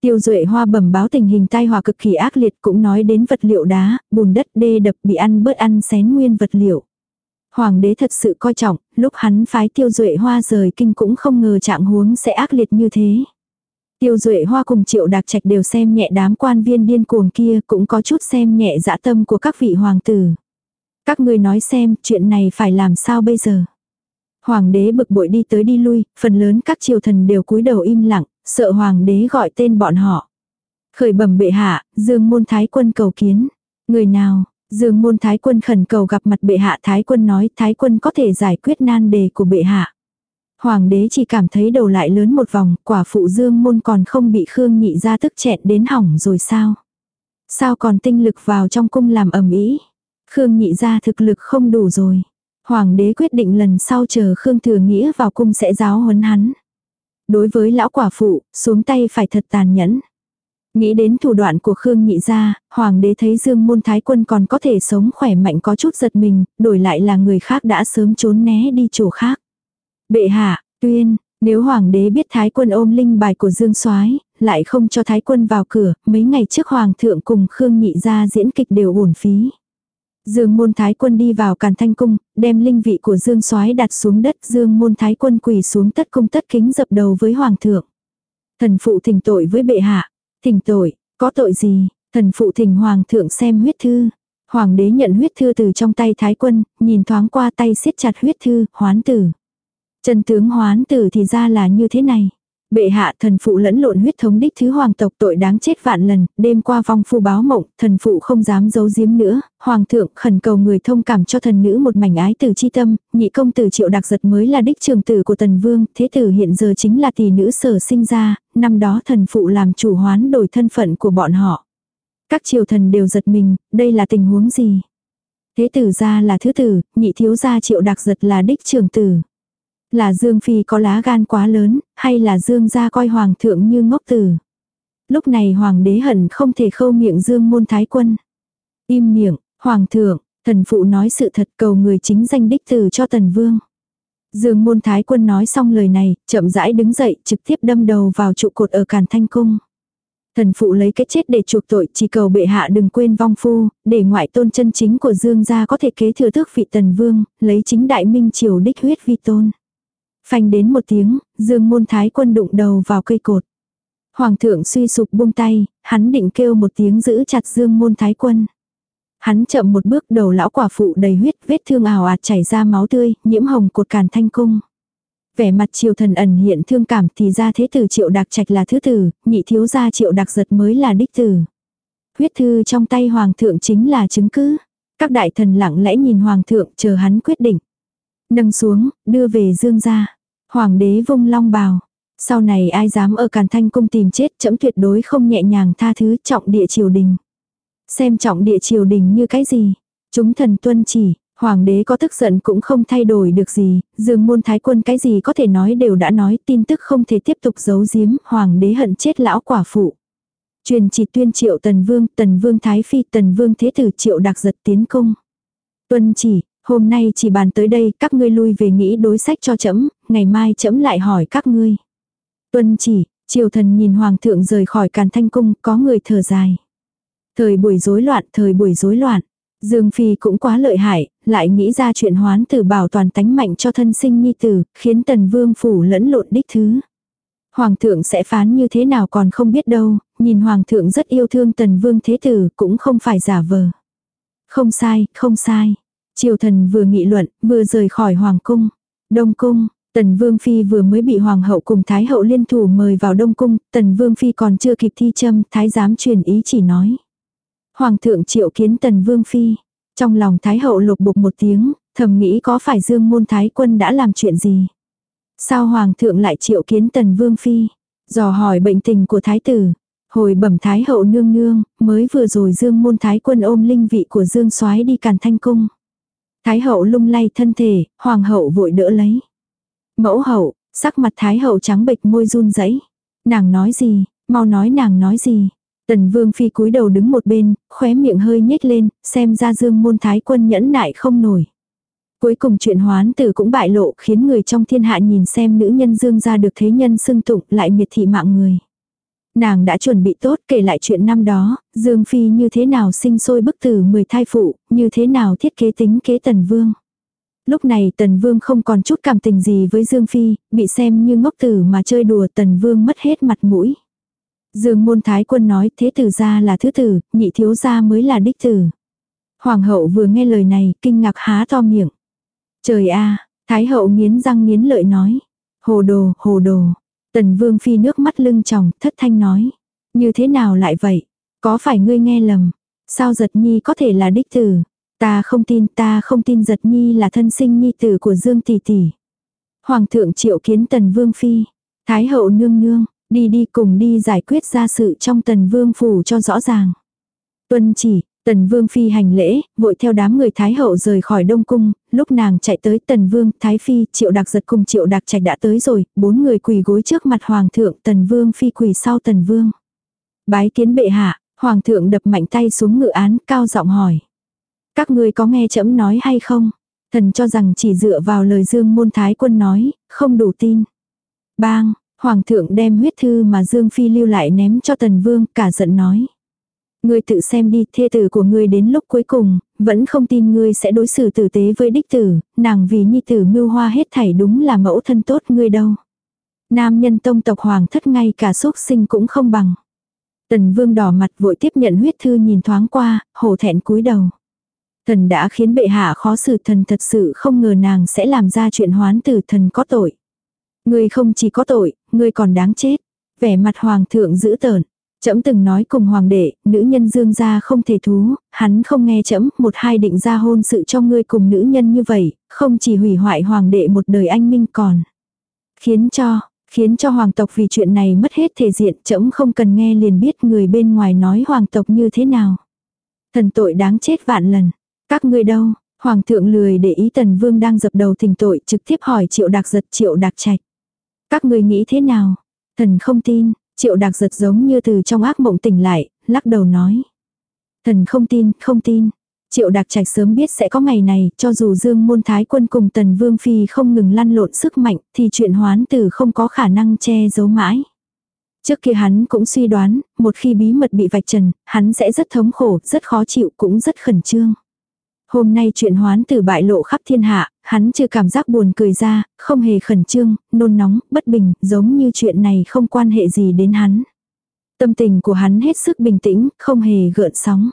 Tiêu duệ hoa bẩm báo tình hình tai họa cực kỳ ác liệt cũng nói đến vật liệu đá, bùn đất đê đập bị ăn bớt ăn xén nguyên vật liệu. Hoàng đế thật sự coi trọng, lúc hắn phái tiêu duệ hoa rời kinh cũng không ngờ trạng huống sẽ ác liệt như thế. Tiêu duệ hoa cùng triệu đạc trạch đều xem nhẹ đám quan viên điên cuồng kia cũng có chút xem nhẹ dã tâm của các vị hoàng tử. Các ngươi nói xem chuyện này phải làm sao bây giờ. Hoàng đế bực bội đi tới đi lui, phần lớn các triều thần đều cúi đầu im lặng, sợ hoàng đế gọi tên bọn họ. Khởi bẩm bệ hạ, dương môn thái quân cầu kiến. Người nào, dương môn thái quân khẩn cầu gặp mặt bệ hạ thái quân nói thái quân có thể giải quyết nan đề của bệ hạ. Hoàng đế chỉ cảm thấy đầu lại lớn một vòng, quả phụ dương môn còn không bị Khương nhị ra tức chẹn đến hỏng rồi sao? Sao còn tinh lực vào trong cung làm ầm ĩ Khương nhị ra thực lực không đủ rồi. Hoàng đế quyết định lần sau chờ Khương Thừa Nghĩa vào cung sẽ giáo huấn hắn. Đối với lão quả phụ, xuống tay phải thật tàn nhẫn. Nghĩ đến thủ đoạn của Khương Nhị gia, hoàng đế thấy Dương Môn Thái Quân còn có thể sống khỏe mạnh có chút giật mình, đổi lại là người khác đã sớm trốn né đi chỗ khác. Bệ hạ, tuyên, nếu hoàng đế biết Thái Quân ôm linh bài của Dương Soái, lại không cho Thái Quân vào cửa, mấy ngày trước hoàng thượng cùng Khương Nhị gia diễn kịch đều uổng phí. Dương môn thái quân đi vào càn thanh cung, đem linh vị của Dương soái đặt xuống đất. Dương môn thái quân quỳ xuống tất cung tất kính dập đầu với hoàng thượng. Thần phụ thỉnh tội với bệ hạ. Thỉnh tội, có tội gì? Thần phụ thỉnh hoàng thượng xem huyết thư. Hoàng đế nhận huyết thư từ trong tay thái quân, nhìn thoáng qua tay siết chặt huyết thư, hoán tử. Trần tướng hoán tử thì ra là như thế này. Bệ hạ thần phụ lẫn lộn huyết thống đích thứ hoàng tộc tội đáng chết vạn lần, đêm qua vong phu báo mộng, thần phụ không dám giấu giếm nữa, hoàng thượng khẩn cầu người thông cảm cho thần nữ một mảnh ái từ chi tâm, nhị công tử triệu đặc giật mới là đích trường tử của tần vương, thế tử hiện giờ chính là tỷ nữ sở sinh ra, năm đó thần phụ làm chủ hoán đổi thân phận của bọn họ. Các triều thần đều giật mình, đây là tình huống gì? Thế tử gia là thứ tử, nhị thiếu gia triệu đặc giật là đích trường tử. Là Dương Phi có lá gan quá lớn, hay là Dương gia coi hoàng thượng như ngốc tử. Lúc này hoàng đế hận không thể khâu miệng Dương môn thái quân. Im miệng, hoàng thượng, thần phụ nói sự thật cầu người chính danh đích từ cho tần vương. Dương môn thái quân nói xong lời này, chậm rãi đứng dậy, trực tiếp đâm đầu vào trụ cột ở càn thanh cung. Thần phụ lấy cái chết để chuộc tội, chỉ cầu bệ hạ đừng quên vong phu, để ngoại tôn chân chính của Dương gia có thể kế thừa tước vị tần vương, lấy chính đại minh triều đích huyết vi tôn. Phanh đến một tiếng, dương môn thái quân đụng đầu vào cây cột. Hoàng thượng suy sụp buông tay, hắn định kêu một tiếng giữ chặt dương môn thái quân. Hắn chậm một bước đầu lão quả phụ đầy huyết vết thương ảo ạt chảy ra máu tươi, nhiễm hồng cột càn thanh cung. Vẻ mặt triều thần ẩn hiện thương cảm thì ra thế tử triệu đặc trạch là thứ tử, nhị thiếu gia triệu đặc giật mới là đích tử. Huyết thư trong tay hoàng thượng chính là chứng cứ. Các đại thần lặng lẽ nhìn hoàng thượng chờ hắn quyết định. Nâng xuống, đưa về dương gia. Hoàng đế vung long bào. Sau này ai dám ở Càn Thanh cung tìm chết chấm tuyệt đối không nhẹ nhàng tha thứ trọng địa triều đình. Xem trọng địa triều đình như cái gì. Chúng thần tuân chỉ, hoàng đế có tức giận cũng không thay đổi được gì, dương môn thái quân cái gì có thể nói đều đã nói, tin tức không thể tiếp tục giấu giếm, hoàng đế hận chết lão quả phụ. Truyền chỉ tuyên triệu tần vương, tần vương thái phi, tần vương thế tử triệu đặc giật tiến cung. Tuân chỉ, Hôm nay chỉ bàn tới đây, các ngươi lui về nghĩ đối sách cho chấm, ngày mai chấm lại hỏi các ngươi. Tuân chỉ, triều thần nhìn hoàng thượng rời khỏi càn thanh cung, có người thở dài. Thời buổi rối loạn, thời buổi rối loạn. Dương Phi cũng quá lợi hại, lại nghĩ ra chuyện hoán tử bảo toàn tánh mạnh cho thân sinh nhi tử, khiến tần vương phủ lẫn lộn đích thứ. Hoàng thượng sẽ phán như thế nào còn không biết đâu, nhìn hoàng thượng rất yêu thương tần vương thế tử cũng không phải giả vờ. Không sai, không sai. Triều thần vừa nghị luận, vừa rời khỏi hoàng cung. Đông cung, Tần Vương Phi vừa mới bị Hoàng hậu cùng Thái hậu liên thủ mời vào Đông Cung, Tần Vương Phi còn chưa kịp thi châm, Thái giám truyền ý chỉ nói. Hoàng thượng triệu kiến Tần Vương Phi. Trong lòng Thái hậu lục bục một tiếng, thầm nghĩ có phải Dương Môn Thái quân đã làm chuyện gì. Sao Hoàng thượng lại triệu kiến Tần Vương Phi? Dò hỏi bệnh tình của Thái tử. Hồi bẩm Thái hậu nương nương, mới vừa rồi Dương Môn Thái quân ôm linh vị của Dương soái đi càn thanh cung. Thái hậu lung lay thân thể, hoàng hậu vội đỡ lấy. Mẫu hậu, sắc mặt thái hậu trắng bệch môi run rẩy. Nàng nói gì, mau nói nàng nói gì. Tần Vương Phi cúi đầu đứng một bên, khóe miệng hơi nhếch lên, xem ra Dương Môn Thái Quân nhẫn nại không nổi. Cuối cùng chuyện hoán tử cũng bại lộ khiến người trong thiên hạ nhìn xem nữ nhân Dương ra được thế nhân xưng tụng lại miệt thị mạng người. Nàng đã chuẩn bị tốt kể lại chuyện năm đó, Dương Phi như thế nào sinh sôi bức tử 10 thai phụ, như thế nào thiết kế tính kế Tần Vương. Lúc này Tần Vương không còn chút cảm tình gì với Dương Phi, bị xem như ngốc tử mà chơi đùa Tần Vương mất hết mặt mũi. Dương môn thái quân nói thế tử gia là thứ tử, nhị thiếu gia mới là đích tử. Hoàng hậu vừa nghe lời này, kinh ngạc há to miệng. Trời a thái hậu nghiến răng nghiến lợi nói. Hồ đồ, hồ đồ. Tần vương phi nước mắt lưng tròng, thất thanh nói. Như thế nào lại vậy? Có phải ngươi nghe lầm? Sao giật nhi có thể là đích tử? Ta không tin, ta không tin giật nhi là thân sinh nhi tử của Dương tỷ tỷ. Hoàng thượng triệu kiến tần vương phi. Thái hậu nương nương, đi đi cùng đi giải quyết ra sự trong tần vương phủ cho rõ ràng. Tuân chỉ, Tần Vương Phi hành lễ, vội theo đám người Thái Hậu rời khỏi Đông Cung, lúc nàng chạy tới Tần Vương, Thái Phi, Triệu Đặc giật cùng Triệu Đặc Trạch đã tới rồi, bốn người quỳ gối trước mặt Hoàng thượng, Tần Vương Phi quỳ sau Tần Vương. Bái kiến bệ hạ, Hoàng thượng đập mạnh tay xuống ngự án, cao giọng hỏi. Các ngươi có nghe trẫm nói hay không? Thần cho rằng chỉ dựa vào lời Dương Môn Thái Quân nói, không đủ tin. Bang, Hoàng thượng đem huyết thư mà Dương Phi lưu lại ném cho Tần Vương, cả giận nói. Ngươi tự xem đi, thê tử của ngươi đến lúc cuối cùng, vẫn không tin ngươi sẽ đối xử tử tế với đích tử, nàng vì nhi tử mưu hoa hết thảy đúng là mẫu thân tốt ngươi đâu. Nam nhân tông tộc hoàng thất ngay cả xúc sinh cũng không bằng. Tần vương đỏ mặt vội tiếp nhận huyết thư nhìn thoáng qua, hổ thẹn cúi đầu. Thần đã khiến bệ hạ khó xử thần thật sự không ngờ nàng sẽ làm ra chuyện hoán tử thần có tội. Ngươi không chỉ có tội, ngươi còn đáng chết. Vẻ mặt hoàng thượng dữ tợn. Trẫm từng nói cùng hoàng đệ, nữ nhân dương gia không thể thú, hắn không nghe trẫm, một hai định ra hôn sự cho ngươi cùng nữ nhân như vậy, không chỉ hủy hoại hoàng đệ một đời anh minh còn. Khiến cho, khiến cho hoàng tộc vì chuyện này mất hết thể diện, trẫm không cần nghe liền biết người bên ngoài nói hoàng tộc như thế nào. Thần tội đáng chết vạn lần. Các ngươi đâu? Hoàng thượng lười để ý tần vương đang dập đầu thỉnh tội trực tiếp hỏi triệu đạc giật triệu đạc trạch. Các ngươi nghĩ thế nào? Thần không tin, Triệu đạc giật giống như từ trong ác mộng tỉnh lại, lắc đầu nói. Thần không tin, không tin. Triệu đạc trạch sớm biết sẽ có ngày này, cho dù dương môn thái quân cùng tần vương phi không ngừng lăn lộn sức mạnh, thì chuyện hoán tử không có khả năng che giấu mãi. Trước kia hắn cũng suy đoán, một khi bí mật bị vạch trần, hắn sẽ rất thống khổ, rất khó chịu, cũng rất khẩn trương. Hôm nay chuyện hoán tử bại lộ khắp thiên hạ, hắn chưa cảm giác buồn cười ra, không hề khẩn trương, nôn nóng, bất bình, giống như chuyện này không quan hệ gì đến hắn. Tâm tình của hắn hết sức bình tĩnh, không hề gợn sóng.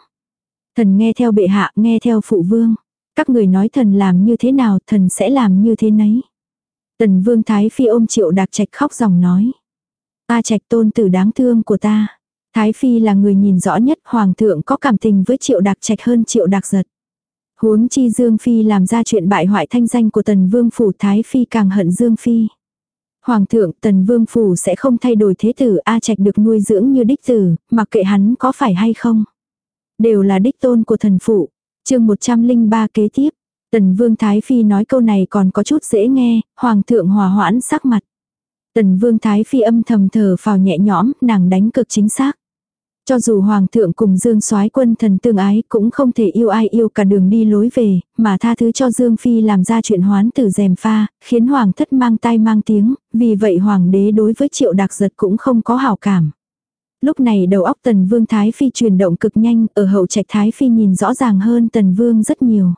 Thần nghe theo bệ hạ, nghe theo phụ vương. Các người nói thần làm như thế nào, thần sẽ làm như thế nấy. Tần vương Thái Phi ôm triệu đạc trạch khóc dòng nói. Ta trạch tôn tử đáng thương của ta. Thái Phi là người nhìn rõ nhất hoàng thượng có cảm tình với triệu đạc trạch hơn triệu đạc giật. Huống chi Dương Phi làm ra chuyện bại hoại thanh danh của Tần Vương Phủ Thái Phi càng hận Dương Phi. Hoàng thượng Tần Vương Phủ sẽ không thay đổi thế tử A Trạch được nuôi dưỡng như đích tử, mặc kệ hắn có phải hay không. Đều là đích tôn của thần phụ. chương 103 kế tiếp. Tần Vương Thái Phi nói câu này còn có chút dễ nghe, Hoàng thượng hòa hoãn sắc mặt. Tần Vương Thái Phi âm thầm thở phào nhẹ nhõm, nàng đánh cực chính xác. Cho dù hoàng thượng cùng Dương soái quân thần tương ái cũng không thể yêu ai yêu cả đường đi lối về, mà tha thứ cho Dương Phi làm ra chuyện hoán tử dèm pha, khiến hoàng thất mang tai mang tiếng, vì vậy hoàng đế đối với triệu đặc giật cũng không có hảo cảm. Lúc này đầu óc tần vương Thái Phi chuyển động cực nhanh, ở hậu trạch Thái Phi nhìn rõ ràng hơn tần vương rất nhiều.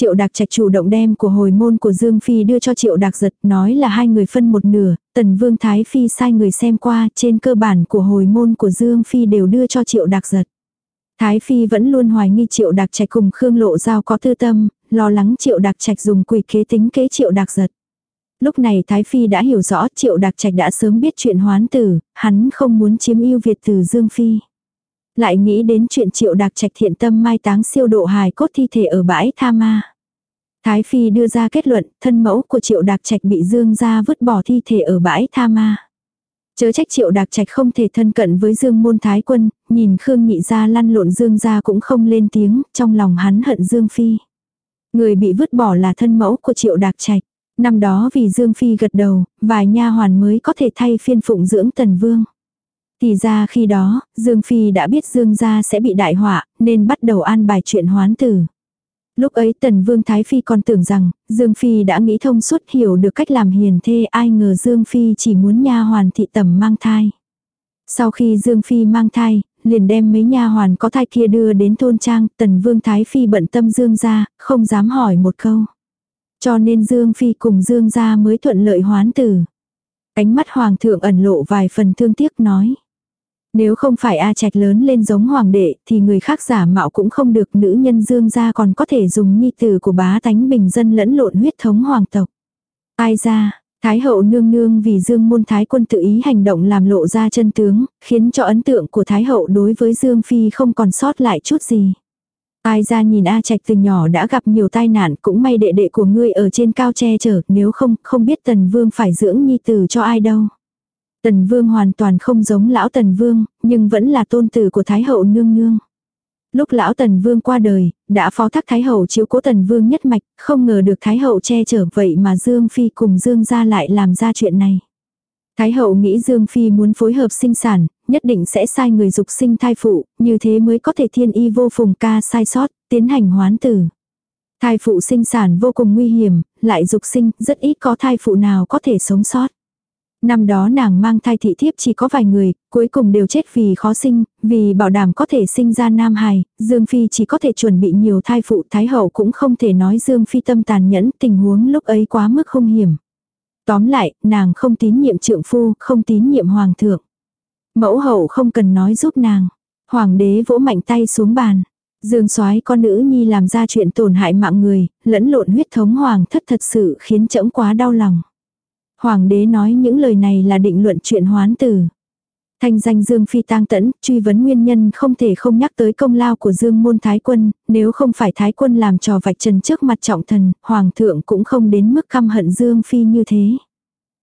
Triệu Đạc Trạch chủ động đem của hồi môn của Dương Phi đưa cho Triệu Đạc Giật, nói là hai người phân một nửa, Tần Vương Thái Phi sai người xem qua, trên cơ bản của hồi môn của Dương Phi đều đưa cho Triệu Đạc Giật. Thái Phi vẫn luôn hoài nghi Triệu Đạc Trạch cùng Khương Lộ Giao có tư tâm, lo lắng Triệu Đạc Trạch dùng quỷ kế tính kế Triệu Đạc Giật. Lúc này Thái Phi đã hiểu rõ Triệu Đạc Trạch đã sớm biết chuyện hoán tử, hắn không muốn chiếm ưu Việt từ Dương Phi. Lại nghĩ đến chuyện Triệu Đạc Trạch thiện tâm mai táng siêu độ hài cốt thi thể ở bãi Tha Ma. Thái Phi đưa ra kết luận, thân mẫu của Triệu Đạc Trạch bị Dương gia vứt bỏ thi thể ở bãi Tha Ma. Chớ trách Triệu Đạc Trạch không thể thân cận với Dương môn Thái quân, nhìn Khương Nhị gia lăn lộn Dương gia cũng không lên tiếng, trong lòng hắn hận Dương Phi. Người bị vứt bỏ là thân mẫu của Triệu Đạc Trạch. Năm đó vì Dương Phi gật đầu, vài nha hoàn mới có thể thay phiên phụng dưỡng Tần Vương. Thì ra khi đó, Dương Phi đã biết Dương gia sẽ bị đại họa, nên bắt đầu an bài chuyện hoán tử. Lúc ấy Tần Vương Thái Phi còn tưởng rằng, Dương Phi đã nghĩ thông suốt hiểu được cách làm hiền thê ai ngờ Dương Phi chỉ muốn nha hoàn thị tầm mang thai. Sau khi Dương Phi mang thai, liền đem mấy nha hoàn có thai kia đưa đến thôn trang, Tần Vương Thái Phi bận tâm Dương gia, không dám hỏi một câu. Cho nên Dương Phi cùng Dương gia mới thuận lợi hoán tử. Ánh mắt Hoàng thượng ẩn lộ vài phần thương tiếc nói. Nếu không phải A Trạch lớn lên giống hoàng đệ thì người khác giả mạo cũng không được nữ nhân dương gia còn có thể dùng nhi tử của bá tánh bình dân lẫn lộn huyết thống hoàng tộc. Ai ra, Thái hậu nương nương vì Dương môn thái quân tự ý hành động làm lộ ra chân tướng, khiến cho ấn tượng của Thái hậu đối với Dương Phi không còn sót lại chút gì. Ai ra nhìn A Trạch từ nhỏ đã gặp nhiều tai nạn cũng may đệ đệ của ngươi ở trên cao che chở, nếu không, không biết Tần Vương phải dưỡng nhi tử cho ai đâu. Tần Vương hoàn toàn không giống lão Tần Vương, nhưng vẫn là tôn tử của Thái hậu nương nương. Lúc lão Tần Vương qua đời, đã phó thác Thái hậu chiếu cố Tần Vương nhất mạch, không ngờ được Thái hậu che chở vậy mà Dương Phi cùng Dương gia lại làm ra chuyện này. Thái hậu nghĩ Dương Phi muốn phối hợp sinh sản, nhất định sẽ sai người dục sinh thai phụ, như thế mới có thể thiên y vô phùng ca sai sót, tiến hành hoán tử. Thai phụ sinh sản vô cùng nguy hiểm, lại dục sinh, rất ít có thai phụ nào có thể sống sót. Năm đó nàng mang thai thị thiếp chỉ có vài người, cuối cùng đều chết vì khó sinh, vì bảo đảm có thể sinh ra nam hài, Dương Phi chỉ có thể chuẩn bị nhiều thai phụ Thái Hậu cũng không thể nói Dương Phi tâm tàn nhẫn tình huống lúc ấy quá mức không hiểm. Tóm lại, nàng không tín nhiệm trượng phu, không tín nhiệm hoàng thượng. Mẫu hậu không cần nói giúp nàng. Hoàng đế vỗ mạnh tay xuống bàn. Dương soái con nữ nhi làm ra chuyện tổn hại mạng người, lẫn lộn huyết thống hoàng thất thật sự khiến trẫm quá đau lòng. Hoàng đế nói những lời này là định luận chuyện hoán tử. Thanh danh Dương Phi tang tẫn, truy vấn nguyên nhân không thể không nhắc tới công lao của Dương môn Thái quân, nếu không phải Thái quân làm trò vạch trần trước mặt trọng thần, Hoàng thượng cũng không đến mức căm hận Dương Phi như thế.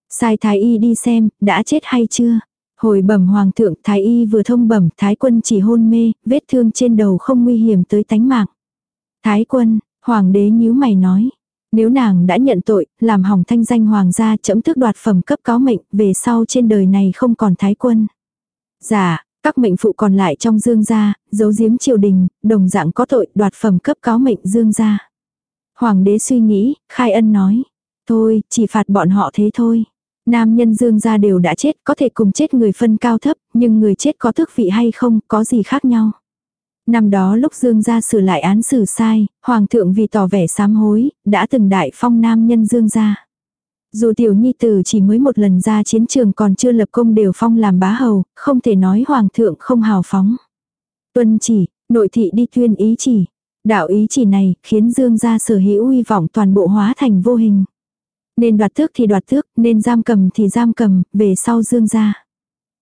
Sai Thái y đi xem, đã chết hay chưa? Hồi bẩm Hoàng thượng, Thái y vừa thông bẩm, Thái quân chỉ hôn mê, vết thương trên đầu không nguy hiểm tới tánh mạng. Thái quân, Hoàng đế nhíu mày nói, nếu nàng đã nhận tội, làm hỏng thanh danh hoàng gia chấm thức đoạt phẩm cấp cáo mệnh, về sau trên đời này không còn thái quân. Dạ, các mệnh phụ còn lại trong dương gia, giấu giếm triều đình, đồng dạng có tội đoạt phẩm cấp cáo mệnh dương gia. Hoàng đế suy nghĩ, khai ân nói. Thôi, chỉ phạt bọn họ thế thôi. Nam nhân dương gia đều đã chết, có thể cùng chết người phân cao thấp, nhưng người chết có thức vị hay không, có gì khác nhau. Năm đó lúc Dương gia sửa lại án xử sai, Hoàng thượng vì tỏ vẻ sám hối, đã từng đại phong nam nhân Dương gia. Dù tiểu nhi tử chỉ mới một lần ra chiến trường còn chưa lập công đều phong làm bá hầu, không thể nói Hoàng thượng không hào phóng. Tuân chỉ, nội thị đi tuyên ý chỉ. Đạo ý chỉ này khiến Dương gia sở hữu uy vọng toàn bộ hóa thành vô hình. Nên đoạt tước thì đoạt tước, nên giam cầm thì giam cầm, về sau Dương gia.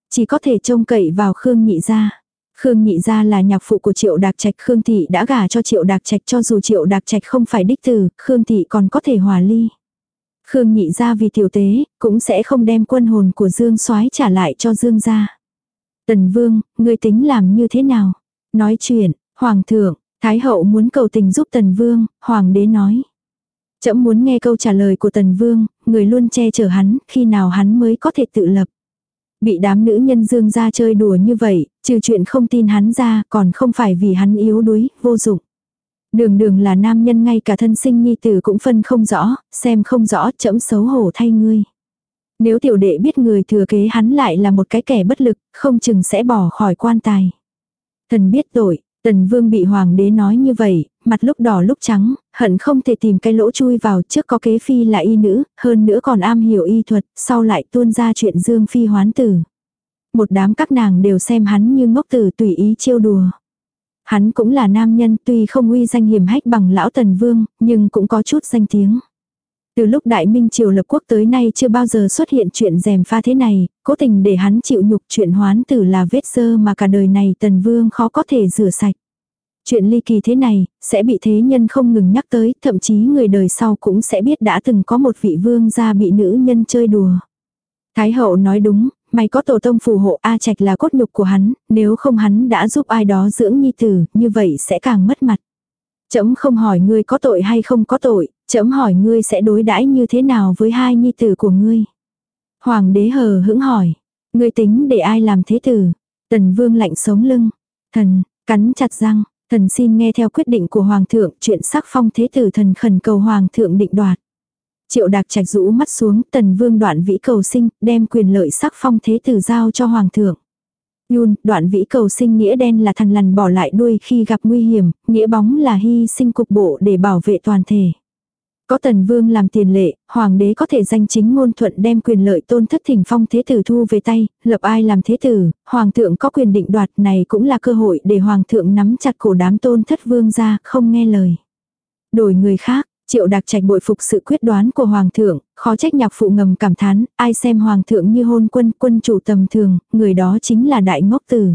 Chỉ có thể trông cậy vào Khương nhị gia. Khương Nhị gia là nhạc phụ của Triệu Đạc Trạch, Khương thị đã gả cho Triệu Đạc Trạch cho dù Triệu Đạc Trạch không phải đích tử, Khương thị còn có thể hòa ly. Khương Nhị gia vì tiểu tế, cũng sẽ không đem quân hồn của Dương Soái trả lại cho Dương gia. Tần Vương, ngươi tính làm như thế nào? Nói chuyện, Hoàng thượng, Thái hậu muốn cầu tình giúp Tần Vương, Hoàng đế nói. Chậm muốn nghe câu trả lời của Tần Vương, người luôn che chở hắn, khi nào hắn mới có thể tự lập. Bị đám nữ nhân dương ra chơi đùa như vậy, trừ chuyện không tin hắn ra còn không phải vì hắn yếu đuối, vô dụng. Đường đường là nam nhân ngay cả thân sinh nhi tử cũng phân không rõ, xem không rõ chẫm xấu hổ thay ngươi. Nếu tiểu đệ biết người thừa kế hắn lại là một cái kẻ bất lực, không chừng sẽ bỏ khỏi quan tài. Thần biết tội, tần vương bị hoàng đế nói như vậy, mặt lúc đỏ lúc trắng, hận không thể tìm cái lỗ chui vào trước có kế phi là y nữ, hơn nữa còn am hiểu y thuật, sau lại tuôn ra chuyện dương phi hoán tử. Một đám các nàng đều xem hắn như ngốc tử tùy ý chiêu đùa. Hắn cũng là nam nhân tuy không uy danh hiểm hách bằng lão tần vương, nhưng cũng có chút danh tiếng. Từ lúc Đại Minh Triều lập quốc tới nay chưa bao giờ xuất hiện chuyện rèm pha thế này, cố tình để hắn chịu nhục chuyện hoán tử là vết sơ mà cả đời này tần vương khó có thể rửa sạch. Chuyện ly kỳ thế này, sẽ bị thế nhân không ngừng nhắc tới, thậm chí người đời sau cũng sẽ biết đã từng có một vị vương gia bị nữ nhân chơi đùa. Thái hậu nói đúng, mày có tổ tông phù hộ A Trạch là cốt nhục của hắn, nếu không hắn đã giúp ai đó dưỡng nhi tử, như vậy sẽ càng mất mặt. Chấm không hỏi ngươi có tội hay không có tội, chấm hỏi ngươi sẽ đối đãi như thế nào với hai nhi tử của ngươi. Hoàng đế hờ hững hỏi, Ngươi tính để ai làm thế tử? Tần vương lạnh sống lưng. Thần, cắn chặt răng, thần xin nghe theo quyết định của hoàng thượng, chuyện sắc phong thế tử thần khẩn cầu hoàng thượng định đoạt. Triệu đạc trạch rũ mắt xuống, tần vương đoạn vĩ cầu sinh, đem quyền lợi sắc phong thế tử giao cho hoàng thượng. Yun, đoạn vĩ cầu sinh nghĩa đen là thần lằn bỏ lại đuôi khi gặp nguy hiểm, nghĩa bóng là hy sinh cục bộ để bảo vệ toàn thể. Có tần vương làm tiền lệ, hoàng đế có thể danh chính ngôn thuận đem quyền lợi tôn thất thỉnh phong thế tử thu về tay, lập ai làm thế tử, hoàng thượng có quyền định đoạt này cũng là cơ hội để hoàng thượng nắm chặt cổ đám tôn thất vương ra, không nghe lời. Đổi người khác, Triệu đặc trạch bội phục sự quyết đoán của Hoàng thượng, khó trách nhạc phụ ngầm cảm thán, ai xem Hoàng thượng như hôn quân, quân chủ tầm thường, người đó chính là đại ngốc tử.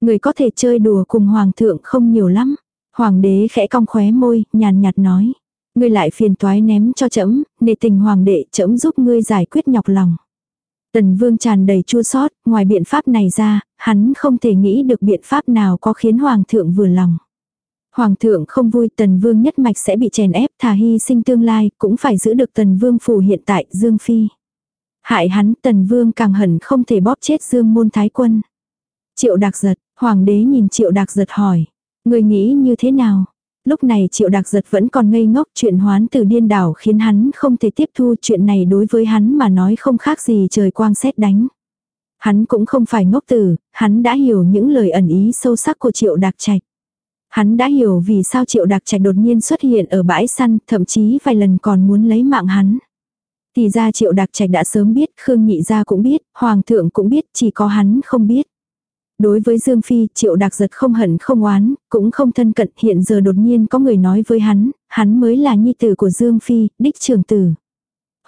Người có thể chơi đùa cùng Hoàng thượng không nhiều lắm. Hoàng đế khẽ cong khóe môi, nhàn nhạt nói. Ngươi lại phiền toái ném cho trẫm nề tình hoàng đệ trẫm giúp ngươi giải quyết nhọc lòng. Tần vương tràn đầy chua sót, ngoài biện pháp này ra, hắn không thể nghĩ được biện pháp nào có khiến hoàng thượng vừa lòng. Hoàng thượng không vui tần vương nhất mạch sẽ bị chèn ép thà hy sinh tương lai, cũng phải giữ được tần vương phủ hiện tại, Dương Phi. Hại hắn tần vương càng hẳn không thể bóp chết Dương môn thái quân. Triệu đặc giật, hoàng đế nhìn triệu đặc giật hỏi. Người nghĩ như thế nào? Lúc này triệu đặc giật vẫn còn ngây ngốc chuyện hoán từ điên đảo khiến hắn không thể tiếp thu chuyện này đối với hắn mà nói không khác gì trời quang xét đánh. Hắn cũng không phải ngốc tử, hắn đã hiểu những lời ẩn ý sâu sắc của triệu đặc trạch. Hắn đã hiểu vì sao triệu đặc trạch đột nhiên xuất hiện ở bãi săn, thậm chí vài lần còn muốn lấy mạng hắn. Thì ra triệu đặc trạch đã sớm biết, Khương Nhị Gia cũng biết, Hoàng thượng cũng biết, chỉ có hắn không biết. Đối với Dương Phi, triệu đặc giật không hận không oán, cũng không thân cận, hiện giờ đột nhiên có người nói với hắn, hắn mới là nhi tử của Dương Phi, đích trường tử.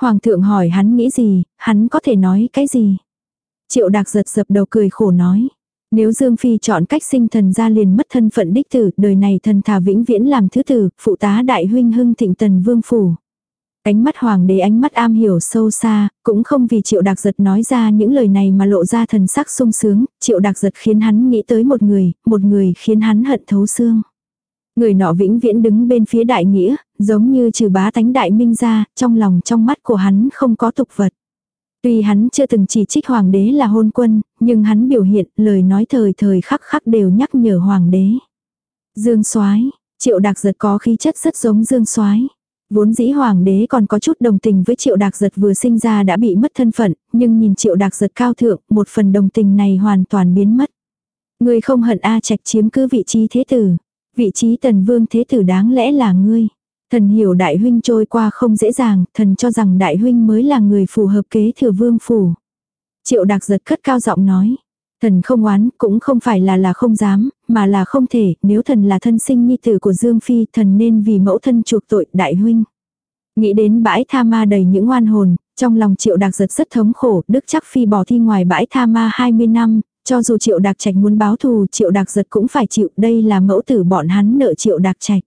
Hoàng thượng hỏi hắn nghĩ gì, hắn có thể nói cái gì. Triệu đặc giật dập đầu cười khổ nói. Nếu Dương Phi chọn cách sinh thần ra liền mất thân phận đích tử, đời này thần thà vĩnh viễn làm thứ tử, phụ tá đại huynh hưng thịnh tần vương phủ. Ánh mắt hoàng đế ánh mắt am hiểu sâu xa, cũng không vì triệu đặc giật nói ra những lời này mà lộ ra thần sắc sung sướng, triệu đặc giật khiến hắn nghĩ tới một người, một người khiến hắn hận thấu xương. Người nọ vĩnh viễn đứng bên phía đại nghĩa, giống như trừ bá tánh đại minh ra, trong lòng trong mắt của hắn không có tục vật. Tuy hắn chưa từng chỉ trích hoàng đế là hôn quân, nhưng hắn biểu hiện lời nói thời thời khắc khắc đều nhắc nhở hoàng đế. Dương soái triệu đặc giật có khí chất rất giống dương soái Vốn dĩ hoàng đế còn có chút đồng tình với triệu đặc giật vừa sinh ra đã bị mất thân phận, nhưng nhìn triệu đặc giật cao thượng, một phần đồng tình này hoàn toàn biến mất. Người không hận A trạch chiếm cứ vị trí thế tử. Vị trí tần vương thế tử đáng lẽ là ngươi. Thần hiểu đại huynh trôi qua không dễ dàng, thần cho rằng đại huynh mới là người phù hợp kế thừa vương phủ. Triệu đặc giật cất cao giọng nói. Thần không oán, cũng không phải là là không dám, mà là không thể, nếu thần là thân sinh nhi tử của Dương Phi, thần nên vì mẫu thân chuộc tội đại huynh. Nghĩ đến bãi tha ma đầy những oan hồn, trong lòng triệu đặc giật rất thống khổ, Đức chắc Phi bỏ thi ngoài bãi tha ma 20 năm, cho dù triệu đặc trạch muốn báo thù, triệu đặc giật cũng phải chịu, đây là mẫu tử bọn hắn nợ triệu đặc trạch.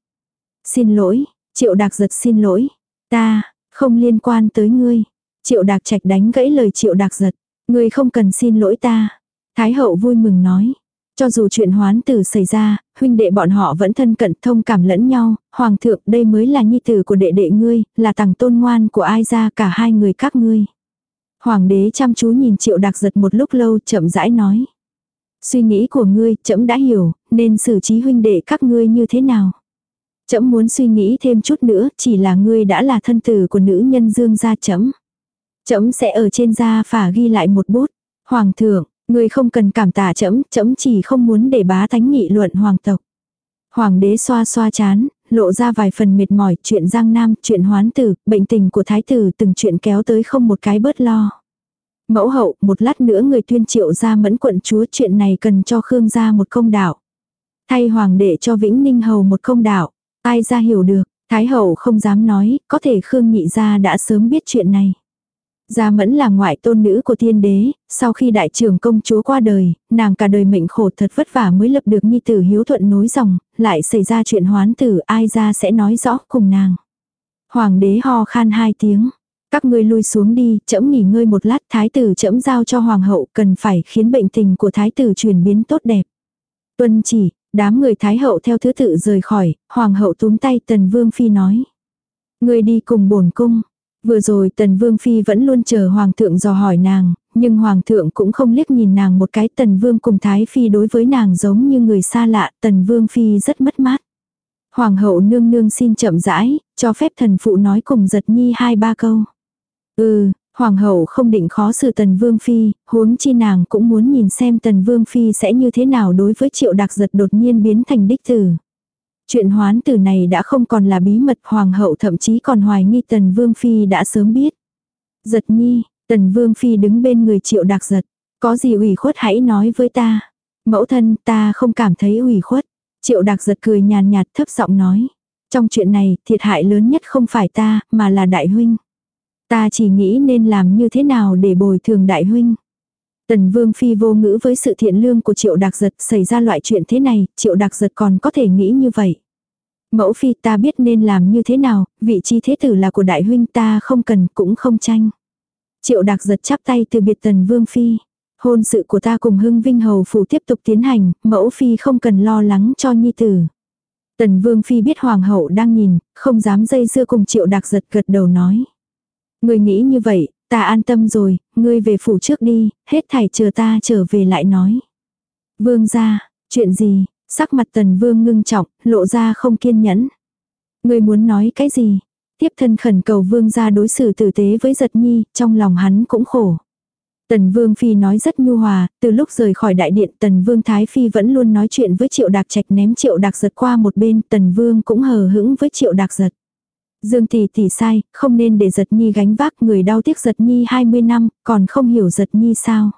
Xin lỗi, Triệu Đạc giật xin lỗi. Ta, không liên quan tới ngươi. Triệu Đạc trạch đánh gãy lời Triệu Đạc giật. Ngươi không cần xin lỗi ta. Thái hậu vui mừng nói. Cho dù chuyện hoán tử xảy ra, huynh đệ bọn họ vẫn thân cận thông cảm lẫn nhau, hoàng thượng đây mới là nhi tử của đệ đệ ngươi, là tàng tôn ngoan của ai ra cả hai người các ngươi. Hoàng đế chăm chú nhìn triệu đặc giật một lúc lâu chậm rãi nói. Suy nghĩ của ngươi, chậm đã hiểu, nên xử trí huynh đệ các ngươi như thế nào. Chậm muốn suy nghĩ thêm chút nữa, chỉ là ngươi đã là thân tử của nữ nhân dương gia chấm. Chấm sẽ ở trên da phả ghi lại một bút. Hoàng thượng, người không cần cảm tạ chấm, chấm chỉ không muốn để bá thánh nghị luận hoàng tộc. Hoàng đế xoa xoa chán, lộ ra vài phần mệt mỏi, chuyện giang nam, chuyện hoán tử, bệnh tình của thái tử từng chuyện kéo tới không một cái bớt lo. Mẫu hậu, một lát nữa người tuyên triệu ra mẫn quận chúa chuyện này cần cho Khương gia một công đạo. Thay hoàng đệ cho Vĩnh Ninh Hầu một công đạo. Ai ra hiểu được, Thái hậu không dám nói, có thể Khương nhị gia đã sớm biết chuyện này. Gia mẫn là ngoại tôn nữ của thiên đế, sau khi đại trưởng công chúa qua đời, nàng cả đời mệnh khổ thật vất vả mới lập được nhi tử hiếu thuận nối dòng, lại xảy ra chuyện hoán tử ai ra sẽ nói rõ cùng nàng. Hoàng đế ho khan hai tiếng. Các ngươi lui xuống đi, chậm nghỉ ngơi một lát, thái tử chậm giao cho hoàng hậu, cần phải khiến bệnh tình của thái tử chuyển biến tốt đẹp. Tuân chỉ, Đám người thái hậu theo thứ tự rời khỏi, hoàng hậu túm tay tần vương phi nói. Người đi cùng bổn cung. Vừa rồi tần vương phi vẫn luôn chờ hoàng thượng dò hỏi nàng, nhưng hoàng thượng cũng không liếc nhìn nàng một cái tần vương cùng thái phi đối với nàng giống như người xa lạ, tần vương phi rất mất mát. Hoàng hậu nương nương xin chậm rãi, cho phép thần phụ nói cùng giật nhi hai ba câu. Ừ, hoàng hậu không định khó xử tần vương phi, huống chi nàng cũng muốn nhìn xem tần vương phi sẽ như thế nào đối với triệu đặc giật đột nhiên biến thành đích tử. Chuyện hoán tử này đã không còn là bí mật hoàng hậu thậm chí còn hoài nghi tần vương phi đã sớm biết. Giật nhi, tần vương phi đứng bên người triệu đặc giật. Có gì ủy khuất hãy nói với ta. Mẫu thân ta không cảm thấy ủy khuất. Triệu đặc giật cười nhàn nhạt thấp giọng nói. Trong chuyện này thiệt hại lớn nhất không phải ta mà là đại huynh. Ta chỉ nghĩ nên làm như thế nào để bồi thường đại huynh. Tần Vương Phi vô ngữ với sự thiện lương của Triệu Đạc Giật xảy ra loại chuyện thế này, Triệu Đạc Giật còn có thể nghĩ như vậy. Mẫu Phi ta biết nên làm như thế nào, vị trí thế tử là của đại huynh ta không cần cũng không tranh. Triệu Đạc Giật chắp tay từ biệt Tần Vương Phi. Hôn sự của ta cùng Hưng Vinh Hầu Phủ tiếp tục tiến hành, mẫu Phi không cần lo lắng cho nhi tử. Tần Vương Phi biết Hoàng hậu đang nhìn, không dám dây dưa cùng Triệu Đạc Giật gật đầu nói. Người nghĩ như vậy, Ta an tâm rồi, ngươi về phủ trước đi, hết thảy chờ ta trở về lại nói. Vương ra, chuyện gì, sắc mặt tần vương ngưng trọng, lộ ra không kiên nhẫn. Ngươi muốn nói cái gì? Tiếp thân khẩn cầu vương ra đối xử tử tế với giật nhi, trong lòng hắn cũng khổ. Tần Vương Phi nói rất nhu hòa, từ lúc rời khỏi đại điện Tần Vương Thái Phi vẫn luôn nói chuyện với Triệu Đạc Trạch ném Triệu Đạc Giật qua một bên, Tần Vương cũng hờ hững với Triệu Đạc Giật. Dương tỷ tỷ sai, không nên để giật nhi gánh vác người đau tiếc giật nhi 20 năm, còn không hiểu giật nhi sao.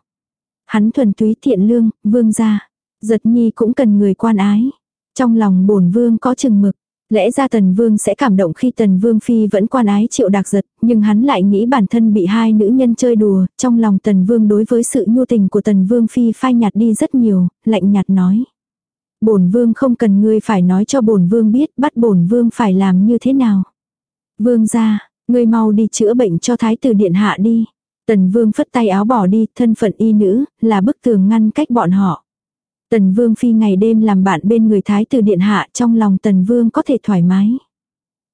Hắn thuần túy thiện lương, vương gia. Giật nhi cũng cần người quan ái. Trong lòng bổn vương có chừng mực. Lẽ ra tần vương sẽ cảm động khi tần vương phi vẫn quan ái triệu đạc giật, nhưng hắn lại nghĩ bản thân bị hai nữ nhân chơi đùa, trong lòng tần vương đối với sự nhu tình của tần vương phi phai nhạt đi rất nhiều, lạnh nhạt nói. Bổn vương không cần ngươi phải nói cho bổn vương biết bắt bổn vương phải làm như thế nào. Vương ra, ngươi mau đi chữa bệnh cho thái tử điện hạ đi. Tần vương phất tay áo bỏ đi, thân phận y nữ, là bức tường ngăn cách bọn họ. Tần vương phi ngày đêm làm bạn bên người thái tử điện hạ trong lòng tần vương có thể thoải mái.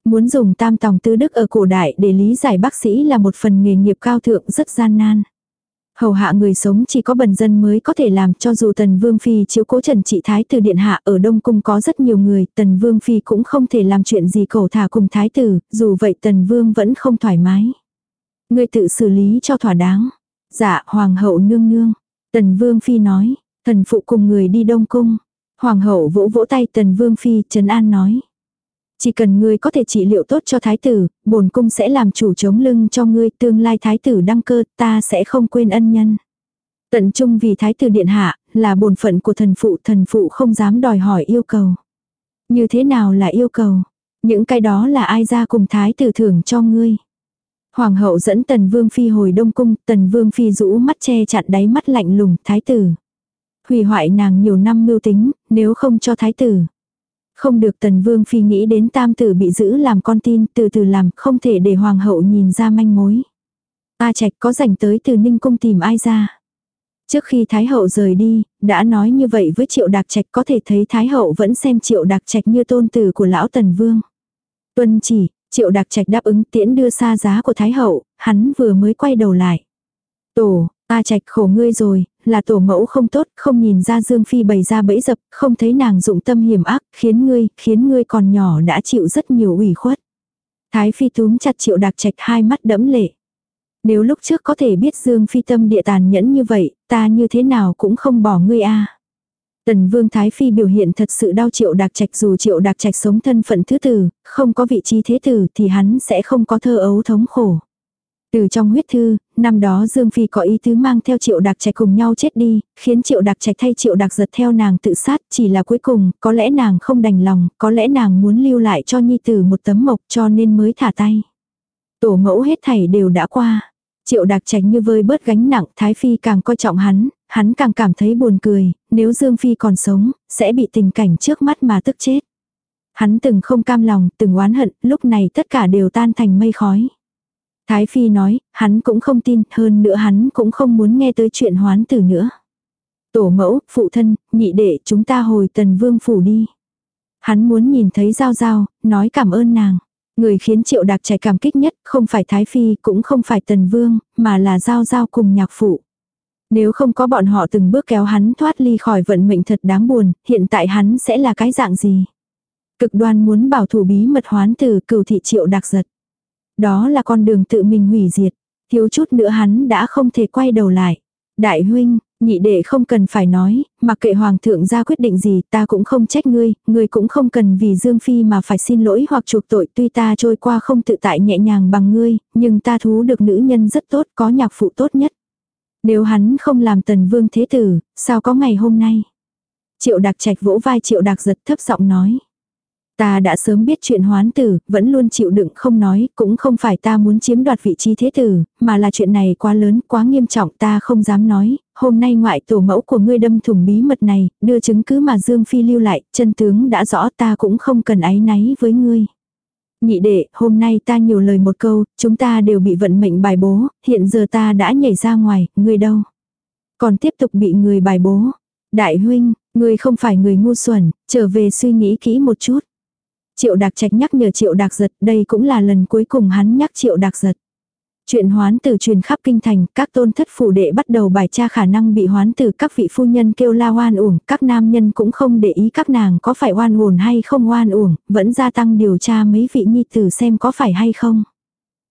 Muốn dùng tam tòng tư đức ở cổ đại để lý giải bác sĩ là một phần nghề nghiệp cao thượng rất gian nan. Hầu hạ người sống chỉ có bần dân mới có thể làm cho dù Tần Vương Phi chiếu cố Trần Trị Thái tử Điện Hạ ở Đông Cung có rất nhiều người, Tần Vương Phi cũng không thể làm chuyện gì cầu thả cùng Thái tử, dù vậy Tần Vương vẫn không thoải mái. Người tự xử lý cho thỏa đáng. Dạ, Hoàng hậu nương nương. Tần Vương Phi nói, thần phụ cùng người đi Đông Cung. Hoàng hậu vỗ vỗ tay Tần Vương Phi, Trấn An nói. Chỉ cần ngươi có thể trị liệu tốt cho thái tử, bổn cung sẽ làm chủ chống lưng cho ngươi, tương lai thái tử đăng cơ, ta sẽ không quên ân nhân. Tận trung vì thái tử điện hạ, là bổn phận của thần phụ, thần phụ không dám đòi hỏi yêu cầu. Như thế nào là yêu cầu? Những cái đó là ai ra cùng thái tử thưởng cho ngươi? Hoàng hậu dẫn tần vương phi hồi đông cung, tần vương phi rũ mắt che chặn đáy mắt lạnh lùng, thái tử. Hủy hoại nàng nhiều năm mưu tính, nếu không cho thái tử. Không được tần vương phi nghĩ đến tam tử bị giữ làm con tin, từ từ làm, không thể để hoàng hậu nhìn ra manh mối. A trạch có rảnh tới từ ninh cung tìm ai ra. Trước khi Thái Hậu rời đi, đã nói như vậy với Triệu Đạc Trạch có thể thấy Thái Hậu vẫn xem Triệu Đạc Trạch như tôn tử của lão Tần Vương. Tuân chỉ, Triệu Đạc Trạch đáp ứng tiễn đưa xa giá của Thái Hậu, hắn vừa mới quay đầu lại. Tổ, A Trạch khổ ngươi rồi, là tổ mẫu không tốt, không nhìn ra Dương Phi bày ra bẫy dập, không thấy nàng dụng tâm hiểm ác, khiến ngươi, khiến ngươi còn nhỏ đã chịu rất nhiều ủy khuất. Thái Phi túm chặt triệu đạc trạch hai mắt đẫm lệ. Nếu lúc trước có thể biết Dương Phi tâm địa tàn nhẫn như vậy, ta như thế nào cũng không bỏ ngươi a. Tần Vương Thái Phi biểu hiện thật sự đau triệu đạc trạch dù triệu đạc trạch sống thân phận thứ tử, không có vị trí thế tử thì hắn sẽ không có thơ ấu thống khổ. Từ trong huyết thư, năm đó Dương Phi có ý tứ mang theo triệu đặc trạch cùng nhau chết đi, khiến triệu đặc trạch thay triệu đặc giật theo nàng tự sát, chỉ là cuối cùng, có lẽ nàng không đành lòng, có lẽ nàng muốn lưu lại cho nhi tử một tấm mộc cho nên mới thả tay. Tổ mẫu hết thảy đều đã qua. Triệu đặc trạch như vơi bớt gánh nặng, Thái Phi càng coi trọng hắn, hắn càng cảm thấy buồn cười, nếu Dương Phi còn sống, sẽ bị tình cảnh trước mắt mà tức chết. Hắn từng không cam lòng, từng oán hận, lúc này tất cả đều tan thành mây khói. Thái Phi nói, hắn cũng không tin, hơn nữa hắn cũng không muốn nghe tới chuyện hoán tử nữa. Tổ mẫu, phụ thân, nhị đệ chúng ta hồi tần vương phủ đi. Hắn muốn nhìn thấy Giao Giao, nói cảm ơn nàng. Người khiến triệu đặc trẻ cảm kích nhất không phải Thái Phi cũng không phải tần vương, mà là Giao Giao cùng nhạc phụ. Nếu không có bọn họ từng bước kéo hắn thoát ly khỏi vận mệnh thật đáng buồn, hiện tại hắn sẽ là cái dạng gì? Cực đoan muốn bảo thủ bí mật hoán từ cửu thị triệu đặc giật. Đó là con đường tự mình hủy diệt. Thiếu chút nữa hắn đã không thể quay đầu lại. Đại huynh, nhị đệ không cần phải nói, mặc kệ hoàng thượng ra quyết định gì ta cũng không trách ngươi, ngươi cũng không cần vì Dương Phi mà phải xin lỗi hoặc chuộc tội tuy ta trôi qua không tự tại nhẹ nhàng bằng ngươi, nhưng ta thú được nữ nhân rất tốt có nhạc phụ tốt nhất. Nếu hắn không làm tần vương thế tử, sao có ngày hôm nay? Triệu đặc trạch vỗ vai triệu đặc giật thấp giọng nói. Ta đã sớm biết chuyện hoán tử, vẫn luôn chịu đựng không nói, cũng không phải ta muốn chiếm đoạt vị trí thế tử, mà là chuyện này quá lớn, quá nghiêm trọng ta không dám nói, hôm nay ngoại tổ mẫu của ngươi đâm thủng bí mật này, đưa chứng cứ mà Dương Phi lưu lại, chân tướng đã rõ ta cũng không cần áy náy với ngươi. Nhị đệ, hôm nay ta nhiều lời một câu, chúng ta đều bị vận mệnh bài bố, hiện giờ ta đã nhảy ra ngoài, ngươi đâu? Còn tiếp tục bị người bài bố. Đại huynh, ngươi không phải người ngu xuẩn, trở về suy nghĩ kỹ một chút. Triệu Đạc Trạch nhắc nhở Triệu Đạc Giật, đây cũng là lần cuối cùng hắn nhắc Triệu Đạc Giật. Chuyện hoán tử truyền khắp kinh thành, các tôn thất phủ đệ bắt đầu bài tra khả năng bị hoán tử các vị phu nhân kêu la oan uổng, các nam nhân cũng không để ý các nàng có phải oan uổng hay không oan uổng, vẫn gia tăng điều tra mấy vị nhi tử xem có phải hay không.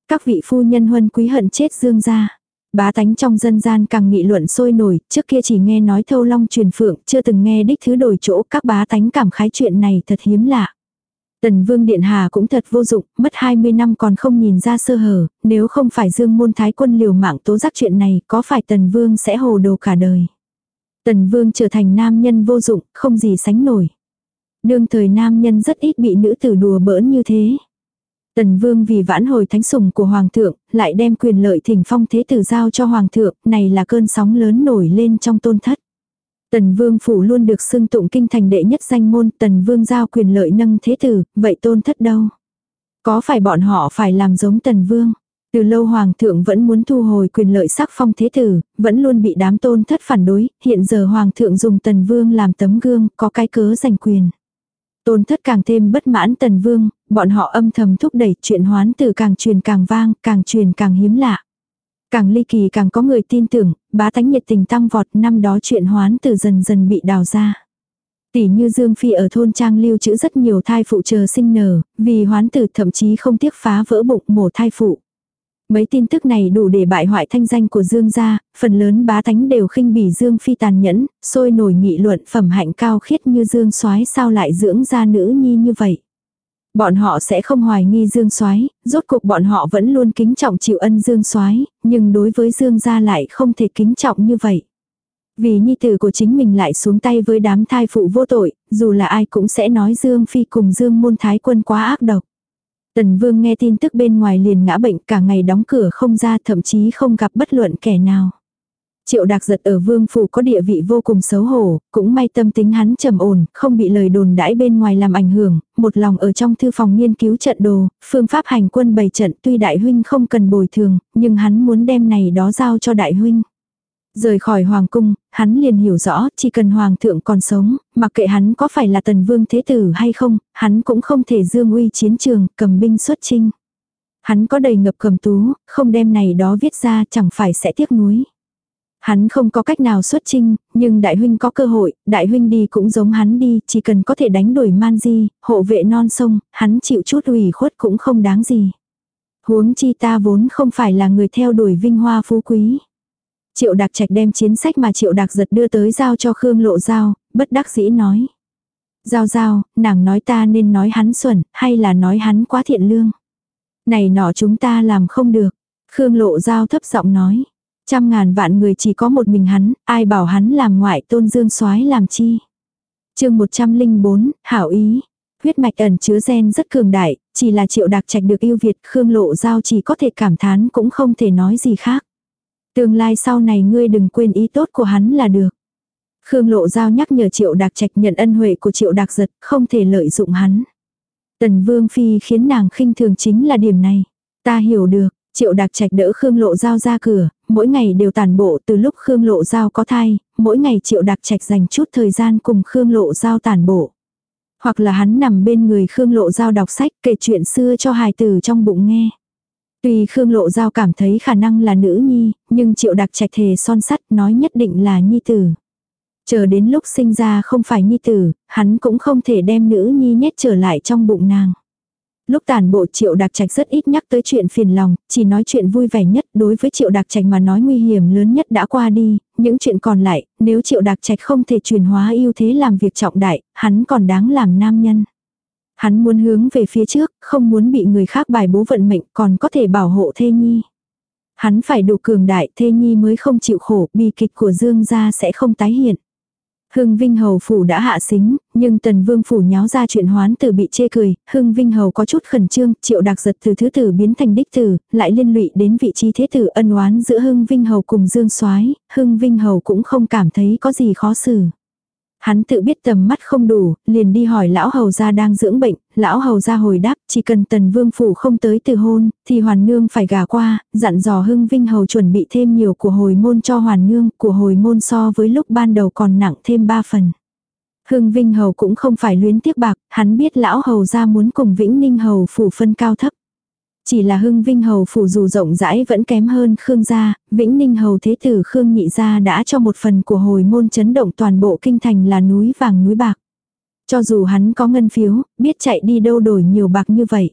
Các vị phu nhân huân quý hận chết dương gia. Bá tánh trong dân gian càng nghị luận sôi nổi, trước kia chỉ nghe nói thâu long truyền phượng, chưa từng nghe đích thứ đổi chỗ, các bá tánh cảm khái chuyện này thật hiếm lạ. Tần Vương Điện Hà cũng thật vô dụng, mất 20 năm còn không nhìn ra sơ hở, nếu không phải Dương Môn Thái Quân liều mạng tố giác chuyện này, có phải Tần Vương sẽ hồ đồ cả đời. Tần Vương trở thành nam nhân vô dụng, không gì sánh nổi. Đương thời nam nhân rất ít bị nữ tử đùa bỡn như thế. Tần Vương vì vãn hồi thánh sủng của Hoàng thượng, lại đem quyền lợi thỉnh phong thế tử giao cho Hoàng thượng, này là cơn sóng lớn nổi lên trong tôn thất. Tần Vương Phủ luôn được xưng tụng kinh thành đệ nhất danh môn, Tần Vương giao quyền lợi nâng thế tử, vậy tôn thất đâu? Có phải bọn họ phải làm giống Tần Vương? Từ lâu Hoàng thượng vẫn muốn thu hồi quyền lợi sắc phong thế tử, vẫn luôn bị đám tôn thất phản đối, hiện giờ Hoàng thượng dùng Tần Vương làm tấm gương, có cái cớ giành quyền. Tôn thất càng thêm bất mãn Tần Vương, bọn họ âm thầm thúc đẩy chuyện hoán từ càng truyền càng vang, càng truyền càng hiếm lạ. Càng ly kỳ càng có người tin tưởng, bá tánh nhiệt tình tăng vọt năm đó chuyện hoán từ dần dần bị đào ra. Tỷ như Dương Phi ở thôn trang lưu trữ rất nhiều thai phụ chờ sinh nở, vì hoán tử thậm chí không tiếc phá vỡ bụng mổ thai phụ. Mấy tin tức này đủ để bại hoại thanh danh của Dương gia, phần lớn bá tánh đều khinh bỉ Dương Phi tàn nhẫn, sôi nổi nghị luận phẩm hạnh cao khiết như Dương soái sao lại dưỡng ra nữ nhi như vậy. Bọn họ sẽ không hoài nghi Dương Soái, rốt cuộc bọn họ vẫn luôn kính trọng chịu ân Dương Soái, nhưng đối với Dương gia lại không thể kính trọng như vậy. Vì nhi tử của chính mình lại xuống tay với đám thai phụ vô tội, dù là ai cũng sẽ nói Dương Phi cùng Dương Môn Thái Quân quá ác độc. Tần Vương nghe tin tức bên ngoài liền ngã bệnh cả ngày đóng cửa không ra thậm chí không gặp bất luận kẻ nào. Triệu Đạc giật ở vương phủ có địa vị vô cùng xấu hổ, cũng may tâm tính hắn trầm ổn, không bị lời đồn đãi bên ngoài làm ảnh hưởng, một lòng ở trong thư phòng nghiên cứu trận đồ, phương pháp hành quân bày trận tuy đại huynh không cần bồi thường, nhưng hắn muốn đem này đó giao cho đại huynh. Rời khỏi hoàng cung, hắn liền hiểu rõ, chỉ cần hoàng thượng còn sống, mặc kệ hắn có phải là tần vương thế tử hay không, hắn cũng không thể dương uy chiến trường, cầm binh xuất chinh. Hắn có đầy ngập cầm tú, không đem này đó viết ra chẳng phải sẽ tiếc nuối. Hắn không có cách nào xuất trinh, nhưng đại huynh có cơ hội, đại huynh đi cũng giống hắn đi, chỉ cần có thể đánh đuổi man di, hộ vệ non sông, hắn chịu chút ủy khuất cũng không đáng gì. Huống chi ta vốn không phải là người theo đuổi vinh hoa phú quý. Triệu Đạc Trạch đem chiến sách mà Triệu Đạc giật đưa tới giao cho Khương Lộ Giao, bất đắc dĩ nói. Giao giao, nàng nói ta nên nói hắn xuẩn, hay là nói hắn quá thiện lương. Này nọ chúng ta làm không được. Khương Lộ Giao thấp giọng nói. Trăm ngàn vạn người chỉ có một mình hắn, ai bảo hắn làm ngoại tôn dương soái làm chi. chương 104, hảo ý. Huyết mạch ẩn chứa gen rất cường đại, chỉ là triệu đặc trạch được yêu Việt, Khương Lộ Giao chỉ có thể cảm thán cũng không thể nói gì khác. Tương lai sau này ngươi đừng quên ý tốt của hắn là được. Khương Lộ Giao nhắc nhở Triệu đặc Trạch nhận ân huệ của Triệu đặc Giật, không thể lợi dụng hắn. Tần Vương Phi khiến nàng khinh thường chính là điểm này. Ta hiểu được, Triệu đặc Trạch đỡ Khương Lộ Giao ra cửa, mỗi ngày đều tàn bộ từ lúc Khương Lộ Giao có thai, mỗi ngày Triệu đặc Trạch dành chút thời gian cùng Khương Lộ Giao tàn bộ. Hoặc là hắn nằm bên người Khương Lộ Giao đọc sách kể chuyện xưa cho hài tử trong bụng nghe. Tuy Khương Lộ Giao cảm thấy khả năng là nữ nhi, nhưng triệu đặc trạch thề son sắt nói nhất định là nhi tử. Chờ đến lúc sinh ra không phải nhi tử, hắn cũng không thể đem nữ nhi nhét trở lại trong bụng nàng. Lúc tàn bộ triệu đặc trạch rất ít nhắc tới chuyện phiền lòng, chỉ nói chuyện vui vẻ nhất đối với triệu đặc trạch mà nói nguy hiểm lớn nhất đã qua đi, những chuyện còn lại, nếu triệu đặc trạch không thể truyền hóa ưu thế làm việc trọng đại, hắn còn đáng làm nam nhân. Hắn muốn hướng về phía trước, không muốn bị người khác bài bố vận mệnh còn có thể bảo hộ thê nhi. Hắn phải đủ cường đại thê nhi mới không chịu khổ, bi kịch của Dương gia sẽ không tái hiện. Hưng Vinh Hầu phủ đã hạ xính, nhưng Tần Vương phủ nháo ra chuyện hoán tử bị chê cười, Hưng Vinh Hầu có chút khẩn trương, triệu đặc giật từ thứ tử biến thành đích tử, lại liên lụy đến vị trí thế tử ân oán giữa Hưng Vinh Hầu cùng Dương Soái, Hưng Vinh Hầu cũng không cảm thấy có gì khó xử. Hắn tự biết tầm mắt không đủ, liền đi hỏi lão hầu gia đang dưỡng bệnh, lão hầu gia hồi đáp, chỉ cần tần vương phủ không tới từ hôn, thì hoàn nương phải gả qua, dặn dò hưng vinh hầu chuẩn bị thêm nhiều của hồi môn cho hoàn nương, của hồi môn so với lúc ban đầu còn nặng thêm ba phần. Hưng Vinh Hầu cũng không phải luyến tiếc bạc, hắn biết lão hầu gia muốn cùng Vĩnh Ninh Hầu phủ phân cao thấp. Chỉ là hưng vinh hầu phủ dù rộng rãi vẫn kém hơn Khương gia, vĩnh ninh hầu thế tử Khương nhị gia đã cho một phần của hồi môn chấn động toàn bộ kinh thành là núi vàng núi bạc. Cho dù hắn có ngân phiếu, biết chạy đi đâu đổi nhiều bạc như vậy.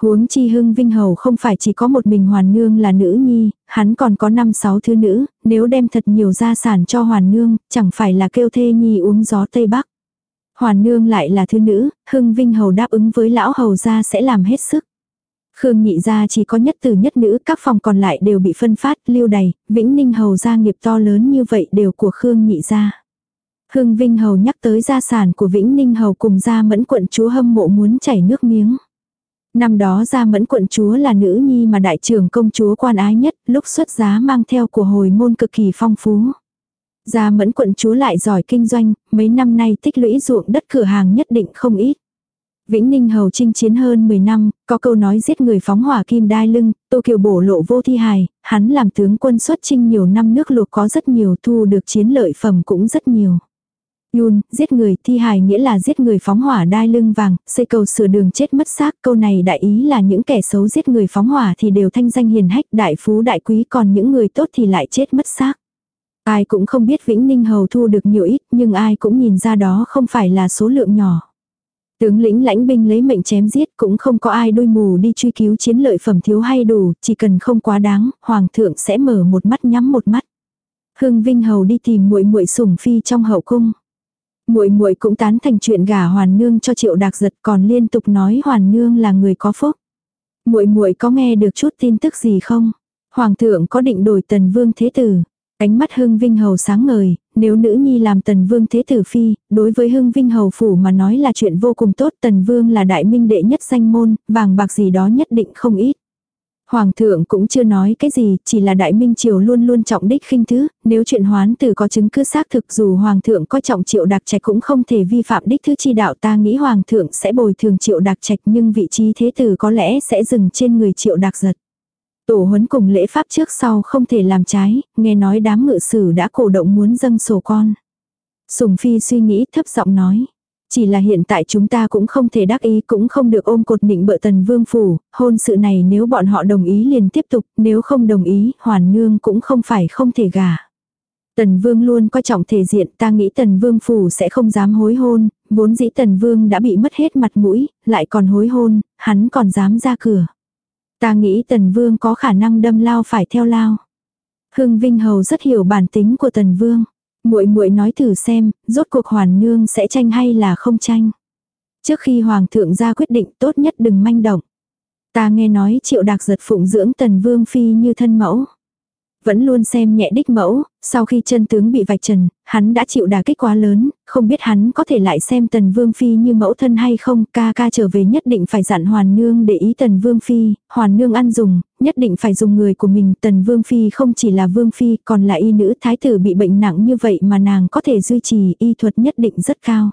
Huống chi hưng vinh hầu không phải chỉ có một mình hoàn nương là nữ nhi, hắn còn có năm sáu thứ nữ, nếu đem thật nhiều gia sản cho hoàn nương, chẳng phải là kêu thê nhi uống gió Tây Bắc. Hoàn nương lại là thứ nữ, hưng vinh hầu đáp ứng với lão hầu gia sẽ làm hết sức. Khương nhị gia chỉ có nhất từ nhất nữ, các phòng còn lại đều bị phân phát, lưu đầy, vĩnh ninh hầu gia nghiệp to lớn như vậy đều của Khương nhị gia. Hưng Vinh Hầu nhắc tới gia sản của Vĩnh Ninh Hầu cùng gia mẫn quận chúa hâm mộ muốn chảy nước miếng. Năm đó gia mẫn quận chúa là nữ nhi mà đại trưởng công chúa quan ái nhất, lúc xuất giá mang theo của hồi môn cực kỳ phong phú. Gia mẫn quận chúa lại giỏi kinh doanh, mấy năm nay tích lũy ruộng đất cửa hàng nhất định không ít. Vĩnh Ninh Hầu chinh chiến hơn 10 năm, có câu nói giết người phóng hỏa kim đai lưng, Tô Kiều bổ lộ vô thi hài, hắn làm tướng quân xuất chinh nhiều năm nước luộc có rất nhiều thu được chiến lợi phẩm cũng rất nhiều. Yun, giết người, thi hài nghĩa là giết người phóng hỏa đai lưng vàng, xây cầu sửa đường chết mất xác, câu này đại ý là những kẻ xấu giết người phóng hỏa thì đều thanh danh hiền hách, đại phú đại quý còn những người tốt thì lại chết mất xác. Ai cũng không biết Vĩnh Ninh Hầu thu được nhiều ít, nhưng ai cũng nhìn ra đó không phải là số lượng nhỏ. Tướng lĩnh lãnh binh lấy mệnh chém giết cũng không có ai đôi mù đi truy cứu chiến lợi phẩm thiếu hay đủ, chỉ cần không quá đáng, hoàng thượng sẽ mở một mắt nhắm một mắt. Hưng Vinh Hầu đi tìm muội muội sủng phi trong hậu cung. Muội muội cũng tán thành chuyện gả Hoàn Nương cho Triệu Đạc Giật, còn liên tục nói Hoàn Nương là người có phúc. Muội muội có nghe được chút tin tức gì không? Hoàng thượng có định đổi Tần Vương thế tử? Ánh mắt Hưng Vinh Hầu sáng ngời, nếu nữ nhi làm Tần Vương Thế Tử Phi, đối với Hưng Vinh Hầu Phủ mà nói là chuyện vô cùng tốt. Tần Vương là đại minh đệ nhất danh môn, vàng bạc gì đó nhất định không ít. Hoàng thượng cũng chưa nói cái gì, chỉ là đại minh triều luôn luôn trọng đích khinh thứ, nếu chuyện hoán tử có chứng cứ xác thực dù hoàng thượng có trọng triệu đặc trạch cũng không thể vi phạm đích thứ chi đạo ta nghĩ hoàng thượng sẽ bồi thường triệu đặc trạch nhưng vị trí thế tử có lẽ sẽ dừng trên người triệu đặc giật. Tổ huấn cùng lễ pháp trước sau không thể làm trái, nghe nói đám ngự sử đã cổ động muốn dâng sổ con. Sùng Phi suy nghĩ thấp giọng nói. Chỉ là hiện tại chúng ta cũng không thể đắc ý cũng không được ôm cột nịnh bợ tần vương phủ, hôn sự này nếu bọn họ đồng ý liền tiếp tục, nếu không đồng ý, hoàn nương cũng không phải không thể gả. Tần vương luôn coi trọng thể diện ta nghĩ tần vương phủ sẽ không dám hối hôn, vốn dĩ tần vương đã bị mất hết mặt mũi, lại còn hối hôn, hắn còn dám ra cửa. Ta nghĩ Tần Vương có khả năng đâm lao phải theo lao. Hưng Vinh Hầu rất hiểu bản tính của Tần Vương. Muội muội nói thử xem, rốt cuộc Hoàn Nương sẽ tranh hay là không tranh. Trước khi Hoàng thượng ra quyết định tốt nhất đừng manh động. Ta nghe nói triệu đạc giật phụng dưỡng Tần Vương Phi như thân mẫu vẫn luôn xem nhẹ đích mẫu, sau khi chân tướng bị vạch trần, hắn đã chịu đả kích quá lớn, không biết hắn có thể lại xem tần vương phi như mẫu thân hay không, ca ca trở về nhất định phải dặn hoàn nương để ý tần vương phi, hoàn nương ăn dùng, nhất định phải dùng người của mình, tần vương phi không chỉ là vương phi, còn là y nữ thái tử bị bệnh nặng như vậy mà nàng có thể duy trì y thuật nhất định rất cao.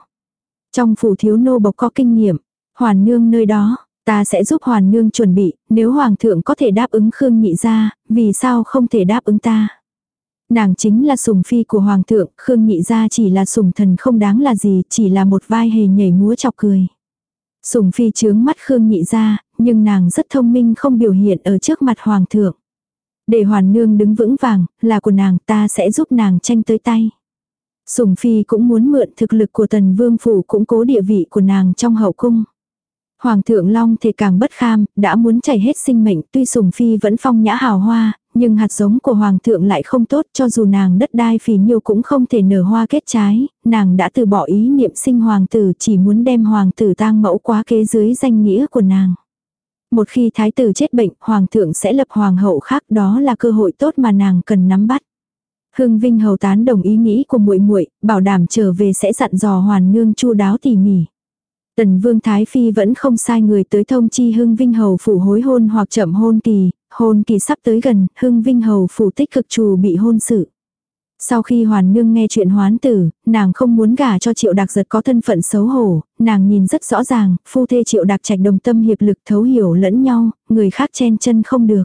Trong phủ thiếu nô bộc có kinh nghiệm, hoàn nương nơi đó, Ta sẽ giúp Hoàn Nương chuẩn bị, nếu Hoàng thượng có thể đáp ứng Khương Nhị gia, vì sao không thể đáp ứng ta? Nàng chính là sùng phi của Hoàng thượng, Khương Nhị gia chỉ là sùng thần không đáng là gì, chỉ là một vai hề nhảy múa chọc cười. Sùng phi chướng mắt Khương nhị ra, nhưng nàng rất thông minh không biểu hiện ở trước mặt hoàng thượng. Để hoàn nương đứng vững vàng, là của nàng ta sẽ giúp nàng tranh tới tay. Sùng phi cũng muốn mượn thực lực của tần vương phủ cũng cố địa vị của nàng trong hậu cung. Hoàng thượng Long thì càng bất kham, đã muốn chảy hết sinh mệnh, tuy Sùng Phi vẫn phong nhã hào hoa, nhưng hạt giống của Hoàng thượng lại không tốt cho dù nàng đất đai phì nhiêu cũng không thể nở hoa kết trái, nàng đã từ bỏ ý niệm sinh Hoàng tử chỉ muốn đem Hoàng tử tang mẫu quá kế dưới danh nghĩa của nàng. Một khi thái tử chết bệnh, Hoàng thượng sẽ lập Hoàng hậu khác đó là cơ hội tốt mà nàng cần nắm bắt. Hương Vinh hầu tán đồng ý nghĩ của muội muội, bảo đảm trở về sẽ dặn dò hoàn nương chu đáo tỉ mỉ. Tần Vương Thái Phi vẫn không sai người tới thông chi Hưng Vinh Hầu phủ hối hôn hoặc chậm hôn kỳ, hôn kỳ sắp tới gần, Hưng Vinh Hầu phủ tích cực trù bị hôn sự. Sau khi hoàn nương nghe chuyện hoán tử, nàng không muốn gả cho triệu Đạc giật có thân phận xấu hổ, nàng nhìn rất rõ ràng, phu thê triệu Đạc trạch đồng tâm hiệp lực thấu hiểu lẫn nhau, người khác chen chân không được.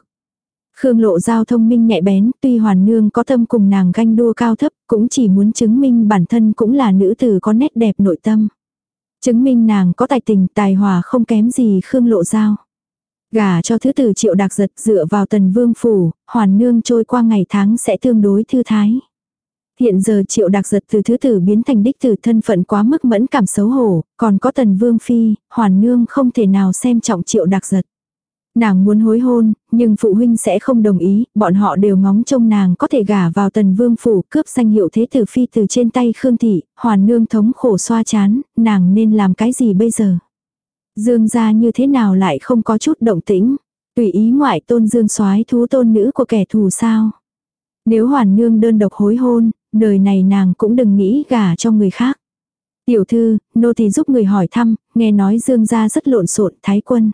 Khương lộ giao thông minh nhạy bén, tuy hoàn nương có tâm cùng nàng ganh đua cao thấp, cũng chỉ muốn chứng minh bản thân cũng là nữ tử có nét đẹp nội tâm. Chứng minh nàng có tài tình tài hòa không kém gì Khương Lộ Giao. Gả cho thứ tử triệu đặc giật dựa vào tần vương phủ, hoàn nương trôi qua ngày tháng sẽ tương đối thư thái. Hiện giờ triệu đặc giật từ thứ tử biến thành đích tử thân phận quá mức mẫn cảm xấu hổ, còn có tần vương phi, hoàn nương không thể nào xem trọng triệu đặc giật. Nàng muốn hối hôn, nhưng phụ huynh sẽ không đồng ý, bọn họ đều ngóng trông nàng có thể gả vào tần vương phủ cướp danh hiệu thế tử phi từ trên tay Khương Thị, hoàn nương thống khổ xoa chán, nàng nên làm cái gì bây giờ? Dương gia như thế nào lại không có chút động tĩnh? Tùy ý ngoại tôn dương soái thú tôn nữ của kẻ thù sao? Nếu hoàn nương đơn độc hối hôn, đời này nàng cũng đừng nghĩ gả cho người khác. Tiểu thư, nô thì giúp người hỏi thăm, nghe nói dương gia rất lộn xộn thái quân.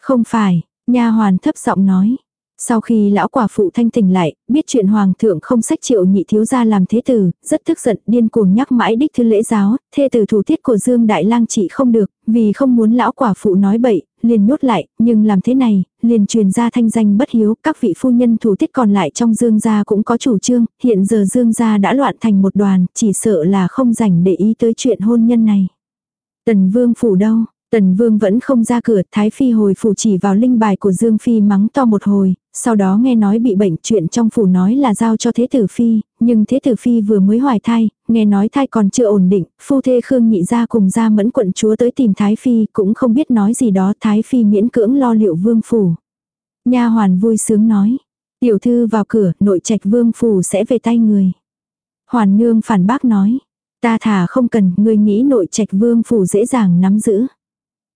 Không phải, nha hoàn thấp giọng nói. Sau khi lão quả phụ thanh tỉnh lại, biết chuyện hoàng thượng không sách triệu nhị thiếu gia làm thế tử, rất tức giận điên cuồng nhắc mãi đích thư lễ giáo, thê tử thủ tiết của Dương Đại Lang trị không được, vì không muốn lão quả phụ nói bậy, liền nhốt lại, nhưng làm thế này, liền truyền ra thanh danh bất hiếu, các vị phu nhân thủ tiết còn lại trong Dương gia cũng có chủ trương, hiện giờ Dương gia đã loạn thành một đoàn, chỉ sợ là không rảnh để ý tới chuyện hôn nhân này. Tần Vương phủ đâu, Tần Vương vẫn không ra cửa, Thái Phi hồi phủ chỉ vào linh bài của Dương Phi mắng to một hồi, sau đó nghe nói bị bệnh chuyện trong phủ nói là giao cho Thế Tử Phi, nhưng Thế Tử Phi vừa mới hoài thai, nghe nói thai còn chưa ổn định, phu thê Khương nhị ra cùng ra mẫn quận chúa tới tìm Thái Phi cũng không biết nói gì đó Thái Phi miễn cưỡng lo liệu vương phủ. Nha hoàn vui sướng nói, tiểu thư vào cửa, nội trạch vương phủ sẽ về tay người. Hoàn nương phản bác nói, ta thả không cần, người nghĩ nội trạch vương phủ dễ dàng nắm giữ.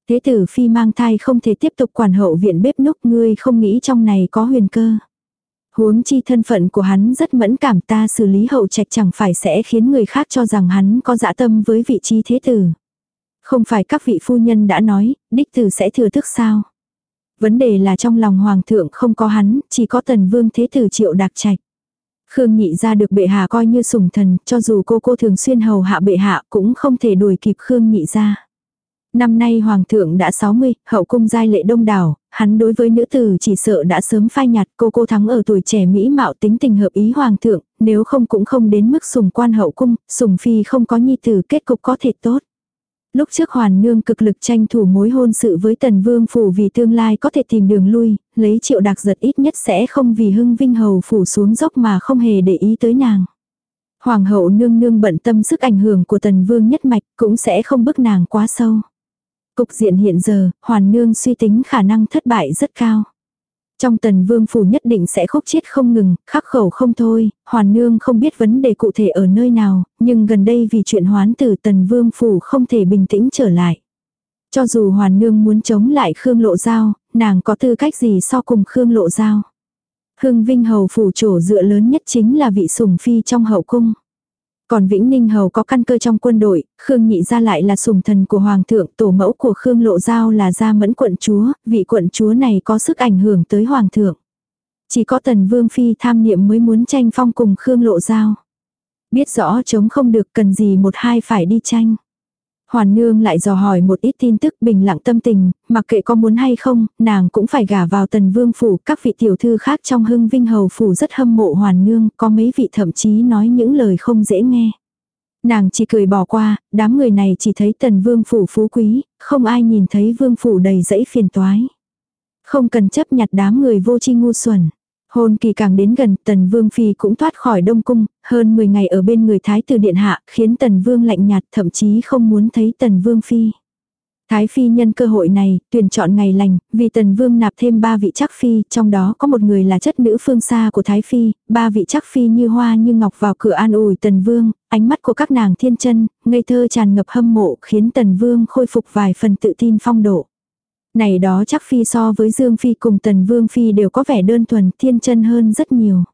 Thế tử phi mang thai không thể tiếp tục quản hậu viện bếp núc ngươi không nghĩ trong này có huyền cơ. Huống chi thân phận của hắn rất mẫn cảm ta xử lý hậu trạch chẳng phải sẽ khiến người khác cho rằng hắn có dã tâm với vị trí thế tử. Không phải các vị phu nhân đã nói, đích tử sẽ thừa thức sao. Vấn đề là trong lòng hoàng thượng không có hắn, chỉ có tần vương thế tử triệu đặc trạch. Khương nhị ra được bệ hạ coi như sủng thần, cho dù cô cô thường xuyên hầu hạ bệ hạ cũng không thể đuổi kịp Khương nhị ra. Năm nay hoàng thượng đã 60, hậu cung giai lệ đông đảo, hắn đối với nữ tử chỉ sợ đã sớm phai nhạt cô cô thắng ở tuổi trẻ mỹ mạo tính tình hợp ý hoàng thượng, nếu không cũng không đến mức sùng quan hậu cung, sùng phi không có nhi tử kết cục có thể tốt. Lúc trước hoàn nương cực lực tranh thủ mối hôn sự với tần vương phủ vì tương lai có thể tìm đường lui, lấy triệu đặc giật ít nhất sẽ không vì hưng vinh hầu phủ xuống dốc mà không hề để ý tới nàng. Hoàng hậu nương nương bận tâm sức ảnh hưởng của tần vương nhất mạch cũng sẽ không bức nàng quá sâu. Cục diện hiện giờ, hoàn nương suy tính khả năng thất bại rất cao. Trong tần vương phủ nhất định sẽ khúc chiết không ngừng, khắc khẩu không thôi, hoàn nương không biết vấn đề cụ thể ở nơi nào, nhưng gần đây vì chuyện hoán tử tần vương phủ không thể bình tĩnh trở lại. Cho dù hoàn nương muốn chống lại Khương Lộ Giao, nàng có tư cách gì so cùng Khương Lộ Giao. Hưng Vinh Hầu phủ trổ dựa lớn nhất chính là vị sủng phi trong hậu cung. Còn Vĩnh Ninh Hầu có căn cơ trong quân đội, Khương Nhị gia lại là sùng thần của Hoàng thượng, tổ mẫu của Khương Lộ Giao là gia mẫn quận chúa, vị quận chúa này có sức ảnh hưởng tới Hoàng thượng. Chỉ có tần vương phi tham niệm mới muốn tranh phong cùng Khương Lộ Giao. Biết rõ chống không được cần gì một hai phải đi tranh. Hoàn nương lại dò hỏi một ít tin tức bình lặng tâm tình, mặc kệ có muốn hay không, nàng cũng phải gả vào tần vương phủ, các vị tiểu thư khác trong hưng vinh hầu phủ rất hâm mộ hoàn nương, có mấy vị thậm chí nói những lời không dễ nghe. Nàng chỉ cười bỏ qua, đám người này chỉ thấy tần vương phủ phú quý, không ai nhìn thấy vương phủ đầy dẫy phiền toái. Không cần chấp nhặt đám người vô tri ngu xuẩn. Hôn kỳ càng đến gần, tần vương phi cũng thoát khỏi đông cung, hơn 10 ngày ở bên người thái tử điện hạ, khiến tần vương lạnh nhạt thậm chí không muốn thấy tần vương phi. Thái phi nhân cơ hội này, tuyển chọn ngày lành, vì tần vương nạp thêm ba vị chắc phi, trong đó có một người là chất nữ phương xa của thái phi, ba vị chắc phi như hoa như ngọc vào cửa an ủi tần vương, ánh mắt của các nàng thiên chân, ngây thơ tràn ngập hâm mộ, khiến tần vương khôi phục vài phần tự tin phong độ. Này đó chắc phi so với Dương Phi cùng Tần Vương Phi đều có vẻ đơn thuần thiên chân hơn rất nhiều.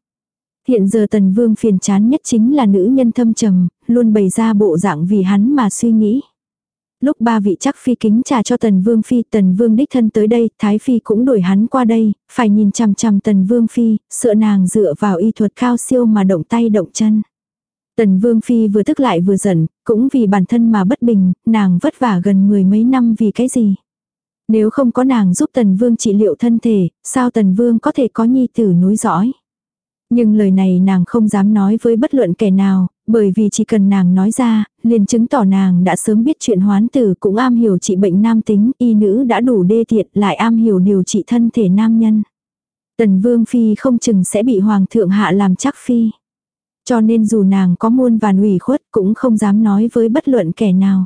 Hiện giờ Tần Vương phiền chán nhất chính là nữ nhân thâm trầm, luôn bày ra bộ dạng vì hắn mà suy nghĩ. Lúc ba vị chắc phi kính trà cho Tần Vương Phi, Tần Vương đích thân tới đây, Thái Phi cũng đuổi hắn qua đây, phải nhìn chằm chằm Tần Vương Phi, sợ nàng dựa vào y thuật cao siêu mà động tay động chân. Tần Vương Phi vừa tức lại vừa giận, cũng vì bản thân mà bất bình, nàng vất vả gần mười mấy năm vì cái gì. Nếu không có nàng giúp Tần Vương trị liệu thân thể, sao Tần Vương có thể có nhi tử núi dõi. Nhưng lời này nàng không dám nói với bất luận kẻ nào, bởi vì chỉ cần nàng nói ra, liền chứng tỏ nàng đã sớm biết chuyện hoán tử cũng am hiểu trị bệnh nam tính, y nữ đã đủ đê tiện lại am hiểu điều trị thân thể nam nhân. Tần Vương Phi không chừng sẽ bị Hoàng thượng hạ làm chắc Phi. Cho nên dù nàng có muôn vàn ủy khuất cũng không dám nói với bất luận kẻ nào.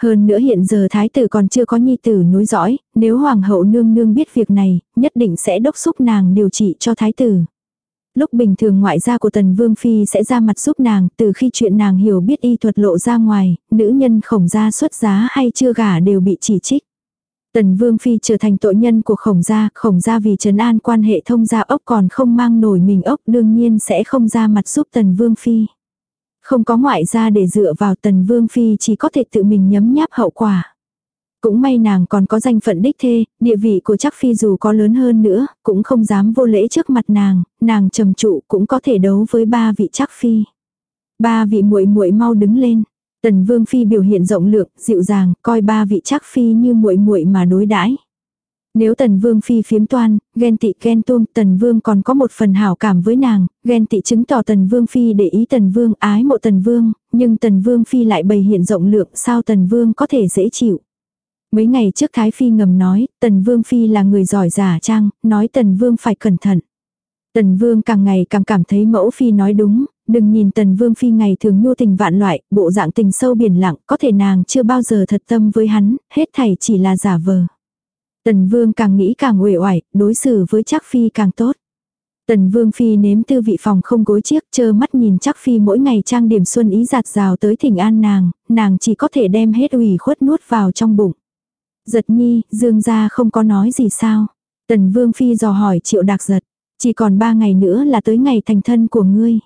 Hơn nữa hiện giờ thái tử còn chưa có nhi tử nối dõi, nếu hoàng hậu nương nương biết việc này, nhất định sẽ đốc xúc nàng điều trị cho thái tử. Lúc bình thường ngoại gia của tần vương phi sẽ ra mặt giúp nàng, từ khi chuyện nàng hiểu biết y thuật lộ ra ngoài, nữ nhân khổng gia xuất giá hay chưa gả đều bị chỉ trích. Tần Vương Phi trở thành tội nhân của khổng gia, khổng gia vì trấn an quan hệ thông gia ốc còn không mang nổi mình ốc đương nhiên sẽ không ra mặt giúp Tần Vương Phi. Không có ngoại gia để dựa vào tần vương phi chỉ có thể tự mình nhấm nháp hậu quả. Cũng may nàng còn có danh phận đích thê, địa vị của chắc phi dù có lớn hơn nữa, cũng không dám vô lễ trước mặt nàng, nàng trầm trụ cũng có thể đấu với ba vị chắc phi. Ba vị muội muội mau đứng lên. Tần Vương phi biểu hiện rộng lượng, dịu dàng, coi ba vị chắc phi như muội muội mà đối đãi. Nếu Tần Vương phi phiếm toan, ghen tị ghen tuông, Tần Vương còn có một phần hảo cảm với nàng, ghen tị chứng tỏ Tần Vương phi để ý Tần Vương ái mộ Tần Vương, nhưng Tần Vương phi lại bày hiện rộng lượng, sao Tần Vương có thể dễ chịu. Mấy ngày trước Thái Phi ngầm nói, Tần Vương Phi là người giỏi giả trang, nói Tần Vương phải cẩn thận. Tần Vương càng ngày càng cảm thấy mẫu Phi nói đúng, đừng nhìn Tần Vương Phi ngày thường nhu tình vạn loại, bộ dạng tình sâu biển lặng, có thể nàng chưa bao giờ thật tâm với hắn, hết thảy chỉ là giả vờ. Tần Vương càng nghĩ càng uể oải, đối xử với Trác Phi càng tốt. Tần Vương Phi nếm tư vị phòng không gối chiếc chơ mắt nhìn Trác Phi mỗi ngày trang điểm xuân ý giạt rào tới thỉnh an nàng, nàng chỉ có thể đem hết ủy khuất nuốt vào trong bụng. Giật nhi, Dương gia không có nói gì sao. Tần Vương Phi dò hỏi triệu đạc giật. Chỉ còn ba ngày nữa là tới ngày thành thân của ngươi.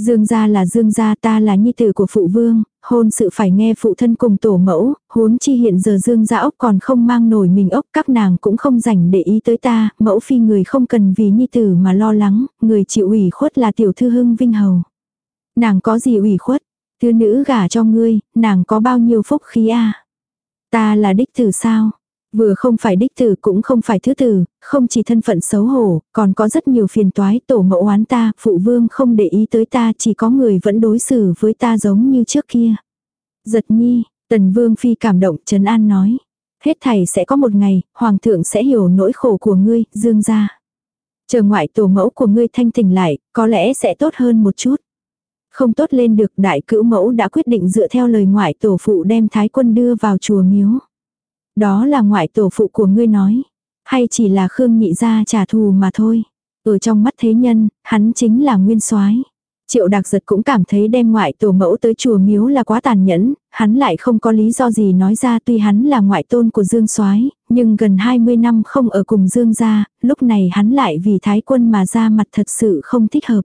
Dương gia là Dương gia ta là nhi tử của phụ vương, hôn sự phải nghe phụ thân cùng tổ mẫu, huống chi hiện giờ Dương gia ốc còn không mang nổi mình ốc, các nàng cũng không rảnh để ý tới ta, mẫu phi người không cần vì nhi tử mà lo lắng, người chịu ủy khuất là tiểu thư hưng vinh hầu. Nàng có gì ủy khuất, thư nữ gả cho ngươi, nàng có bao nhiêu phúc khí a Ta là đích tử sao? Vừa không phải đích tử cũng không phải thứ tử, không chỉ thân phận xấu hổ, còn có rất nhiều phiền toái tổ mẫu oán ta, phụ vương không để ý tới ta chỉ có người vẫn đối xử với ta giống như trước kia. Giật nhi, tần vương phi cảm động trấn an nói. Hết thầy sẽ có một ngày, hoàng thượng sẽ hiểu nỗi khổ của ngươi, dương ra. Chờ ngoại tổ mẫu của ngươi thanh tỉnh lại, có lẽ sẽ tốt hơn một chút. Không tốt lên được đại cữu mẫu đã quyết định dựa theo lời ngoại tổ phụ đem thái quân đưa vào chùa miếu. Đó là ngoại tổ phụ của ngươi nói. Hay chỉ là Khương nhị gia trả thù mà thôi. Ở trong mắt thế nhân, hắn chính là nguyên soái. Triệu đặc giật cũng cảm thấy đem ngoại tổ mẫu tới chùa miếu là quá tàn nhẫn, hắn lại không có lý do gì nói ra tuy hắn là ngoại tôn của Dương soái nhưng gần 20 năm không ở cùng Dương gia, lúc này hắn lại vì thái quân mà ra mặt thật sự không thích hợp.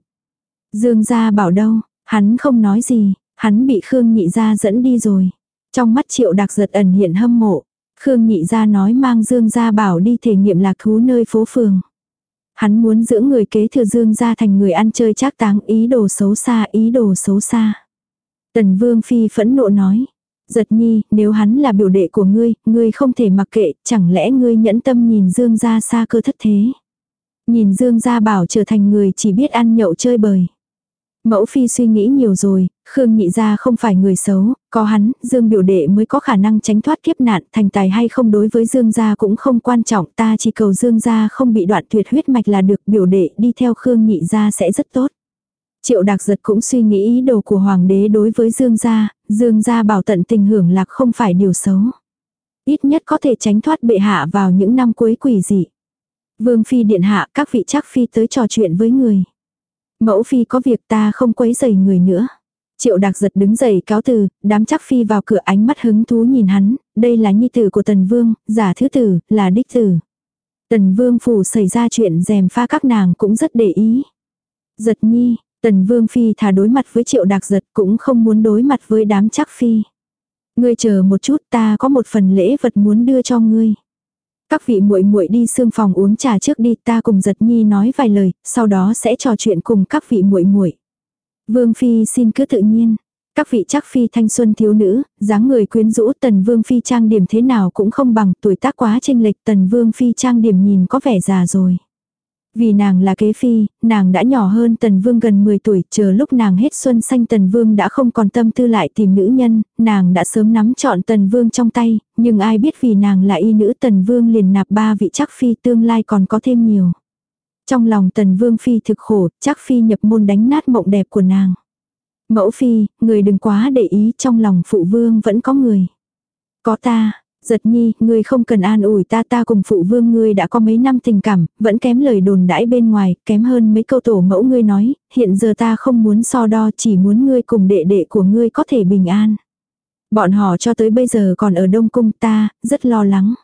Dương gia bảo đâu, hắn không nói gì, hắn bị Khương nhị gia dẫn đi rồi. Trong mắt triệu đặc giật ẩn hiện hâm mộ, Khương nhị ra nói mang Dương gia bảo đi thể nghiệm lạc thú nơi phố phường. Hắn muốn dưỡng người kế thừa Dương gia thành người ăn chơi trác táng ý đồ xấu xa ý đồ xấu xa. Tần Vương Phi phẫn nộ nói. Giật nhi, nếu hắn là biểu đệ của ngươi, ngươi không thể mặc kệ, chẳng lẽ ngươi nhẫn tâm nhìn Dương gia xa cơ thất thế. Nhìn Dương gia bảo trở thành người chỉ biết ăn nhậu chơi bời. Mẫu phi suy nghĩ nhiều rồi, Khương nhị gia không phải người xấu, có hắn, Dương biểu đệ mới có khả năng tránh thoát kiếp nạn, thành tài hay không đối với Dương gia cũng không quan trọng, ta chỉ cầu Dương gia không bị đoạn tuyệt huyết mạch là được, biểu đệ đi theo Khương nhị gia sẽ rất tốt. Triệu đặc Giật cũng suy nghĩ ý đồ của hoàng đế đối với Dương gia, Dương gia bảo tận tình hưởng lạc không phải điều xấu. Ít nhất có thể tránh thoát bệ hạ vào những năm cuối quỷ dị. Vương phi điện hạ, các vị chắc phi tới trò chuyện với người. Mẫu phi có việc ta không quấy rầy người nữa. Triệu Đạc giật đứng dậy cáo từ, đám chắc phi vào cửa ánh mắt hứng thú nhìn hắn, đây là nhi tử của Tần Vương, giả thứ tử, là đích tử. Tần Vương phủ xảy ra chuyện dèm pha các nàng cũng rất để ý. Giật nhi, Tần Vương Phi thà đối mặt với triệu đạc giật cũng không muốn đối mặt với đám chắc Phi. Ngươi chờ một chút ta có một phần lễ vật muốn đưa cho ngươi. Các vị muội muội đi xương phòng uống trà trước đi ta cùng giật nhi nói vài lời, sau đó sẽ trò chuyện cùng các vị muội muội. Vương Phi xin cứ tự nhiên. Các vị chắc phi thanh xuân thiếu nữ, dáng người quyến rũ tần vương phi trang điểm thế nào cũng không bằng tuổi tác quá chênh lệch tần vương phi trang điểm nhìn có vẻ già rồi. Vì nàng là kế phi, nàng đã nhỏ hơn Tần Vương gần 10 tuổi, chờ lúc nàng hết xuân xanh Tần Vương đã không còn tâm tư lại tìm nữ nhân, nàng đã sớm nắm chọn Tần Vương trong tay, nhưng ai biết vì nàng là y nữ Tần Vương liền nạp ba vị chắc phi tương lai còn có thêm nhiều. Trong lòng Tần Vương phi thực khổ, chắc phi nhập môn đánh nát mộng đẹp của nàng. Mẫu phi, người đừng quá để ý trong lòng phụ vương vẫn có người. Có ta, Giật nhi, người không cần an ủi ta ta cùng phụ vương ngươi đã có mấy năm tình cảm, vẫn kém lời đồn đãi bên ngoài, kém hơn mấy câu tổ mẫu ngươi nói, hiện giờ ta không muốn so đo chỉ muốn ngươi cùng đệ đệ của ngươi có thể bình an. Bọn họ cho tới bây giờ còn ở Đông Cung ta, rất lo lắng.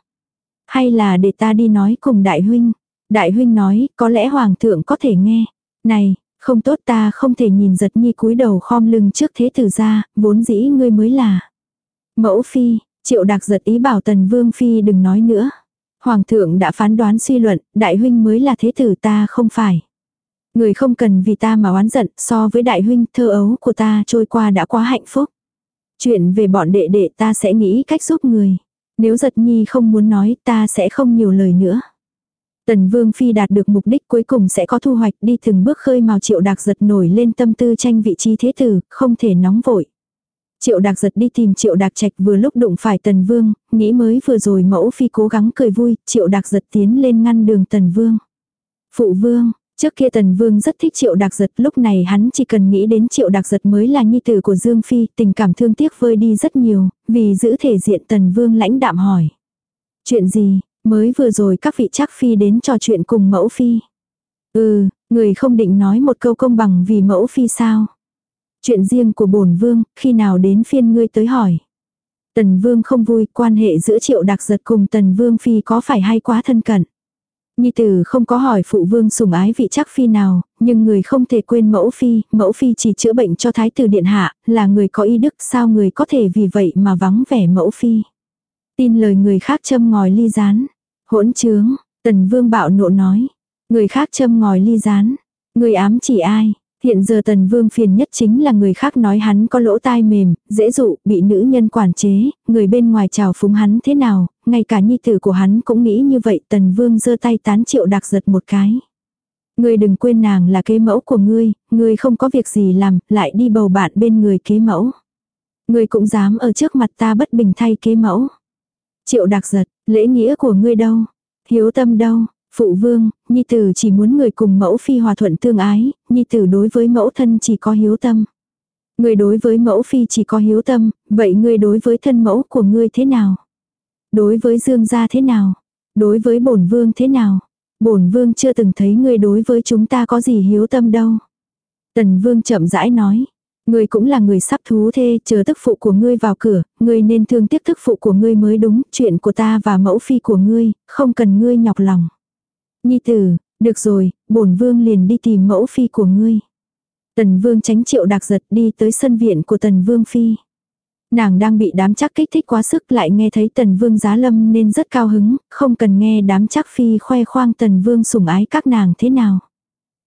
Hay là để ta đi nói cùng đại huynh. Đại huynh nói, có lẽ hoàng thượng có thể nghe. Này, không tốt ta không thể nhìn giật nhi cúi đầu khom lưng trước thế tử ra, vốn dĩ ngươi mới là. Mẫu phi, Triệu đặc giật ý bảo Tần Vương Phi đừng nói nữa. Hoàng thượng đã phán đoán suy luận, đại huynh mới là thế tử ta không phải. Người không cần vì ta mà oán giận, so với đại huynh thơ ấu của ta trôi qua đã quá hạnh phúc. Chuyện về bọn đệ đệ ta sẽ nghĩ cách giúp người. Nếu giật nhi không muốn nói ta sẽ không nhiều lời nữa. Tần Vương Phi đạt được mục đích cuối cùng sẽ có thu hoạch đi từng bước khơi màu triệu đạc giật nổi lên tâm tư tranh vị trí thế tử, không thể nóng vội. Triệu Đạc giật đi tìm Triệu Đạc Trạch vừa lúc đụng phải Tần Vương, nghĩ mới vừa rồi mẫu phi cố gắng cười vui, Triệu Đạc giật tiến lên ngăn đường Tần Vương. Phụ Vương, trước kia Tần Vương rất thích Triệu Đạc giật, lúc này hắn chỉ cần nghĩ đến Triệu Đạc giật mới là nhi tử của Dương Phi, tình cảm thương tiếc vơi đi rất nhiều, vì giữ thể diện Tần Vương lãnh đạm hỏi. Chuyện gì, mới vừa rồi các vị chắc Phi đến trò chuyện cùng mẫu Phi. Ừ, người không định nói một câu công bằng vì mẫu Phi sao? Chuyện riêng của bổn vương, khi nào đến phiên ngươi tới hỏi. Tần vương không vui, quan hệ giữa triệu đặc giật cùng tần vương phi có phải hay quá thân cận. Nhi tử không có hỏi phụ vương sủng ái vị chắc phi nào, nhưng người không thể quên mẫu phi, mẫu phi chỉ chữa bệnh cho thái tử điện hạ, là người có ý đức sao người có thể vì vậy mà vắng vẻ mẫu phi. Tin lời người khác châm ngòi ly rán. Hỗn trướng, tần vương bạo nộ nói. Người khác châm ngòi ly rán. Người ám chỉ ai, Hiện giờ tần vương phiền nhất chính là người khác nói hắn có lỗ tai mềm, dễ dụ, bị nữ nhân quản chế, người bên ngoài chào phúng hắn thế nào, ngay cả nhi tử của hắn cũng nghĩ như vậy tần vương giơ tay tán triệu đặc giật một cái. Ngươi đừng quên nàng là kế mẫu của ngươi, ngươi không có việc gì làm, lại đi bầu bạn bên người kế mẫu. Ngươi cũng dám ở trước mặt ta bất bình thay kế mẫu. Triệu đặc giật, lễ nghĩa của ngươi đâu? Hiếu tâm đâu? Phụ vương, nhi tử chỉ muốn người cùng mẫu phi hòa thuận tương ái, nhi tử đối với mẫu thân chỉ có hiếu tâm. Người đối với mẫu phi chỉ có hiếu tâm, vậy ngươi đối với thân mẫu của ngươi thế nào? Đối với dương gia thế nào? Đối với bổn vương thế nào? Bổn vương chưa từng thấy ngươi đối với chúng ta có gì hiếu tâm đâu. Tần vương chậm rãi nói. Ngươi cũng là người sắp thú thê, chờ tức phụ của ngươi vào cửa, ngươi nên thương tiếc tức phụ của ngươi mới đúng, chuyện của ta và mẫu phi của ngươi, không cần ngươi nhọc lòng. Nhi tử, được rồi, bổn vương liền đi tìm mẫu phi của ngươi. Tần vương tránh triệu đặc giật đi tới sân viện của tần vương phi. Nàng đang bị đám chắc kích thích quá sức lại nghe thấy tần vương giá lâm nên rất cao hứng, không cần nghe đám chắc phi khoe khoang tần vương sủng ái các nàng thế nào.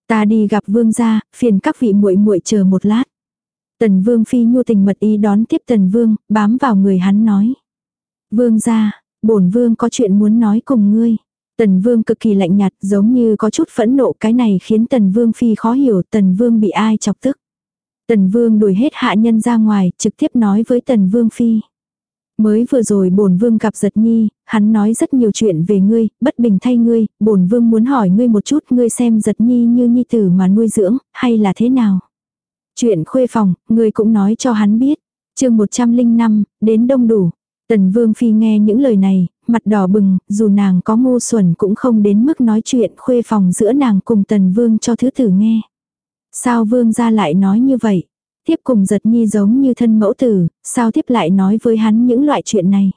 Ta đi gặp vương gia, phiền các vị muội muội chờ một lát. Tần vương phi nhu tình mật ý đón tiếp tần vương, bám vào người hắn nói. Vương gia, bổn vương có chuyện muốn nói cùng ngươi. Tần Vương cực kỳ lạnh nhạt giống như có chút phẫn nộ cái này khiến Tần Vương Phi khó hiểu Tần Vương bị ai chọc tức. Tần Vương đuổi hết hạ nhân ra ngoài, trực tiếp nói với Tần Vương Phi. Mới vừa rồi bổn vương gặp giật nhi, hắn nói rất nhiều chuyện về ngươi, bất bình thay ngươi, bổn vương muốn hỏi ngươi một chút ngươi xem giật nhi như nhi tử mà nuôi dưỡng, hay là thế nào. Chuyện khuê phòng, người cũng nói cho hắn biết. chương 105, đến đông đủ. Tần Vương Phi nghe những lời này, mặt đỏ bừng, dù nàng có ngu xuẩn cũng không đến mức nói chuyện khuê phòng giữa nàng cùng Tần Vương cho thứ tử nghe. Sao Vương ra lại nói như vậy? Tiếp cùng giật nhi giống như thân mẫu tử, sao tiếp lại nói với hắn những loại chuyện này?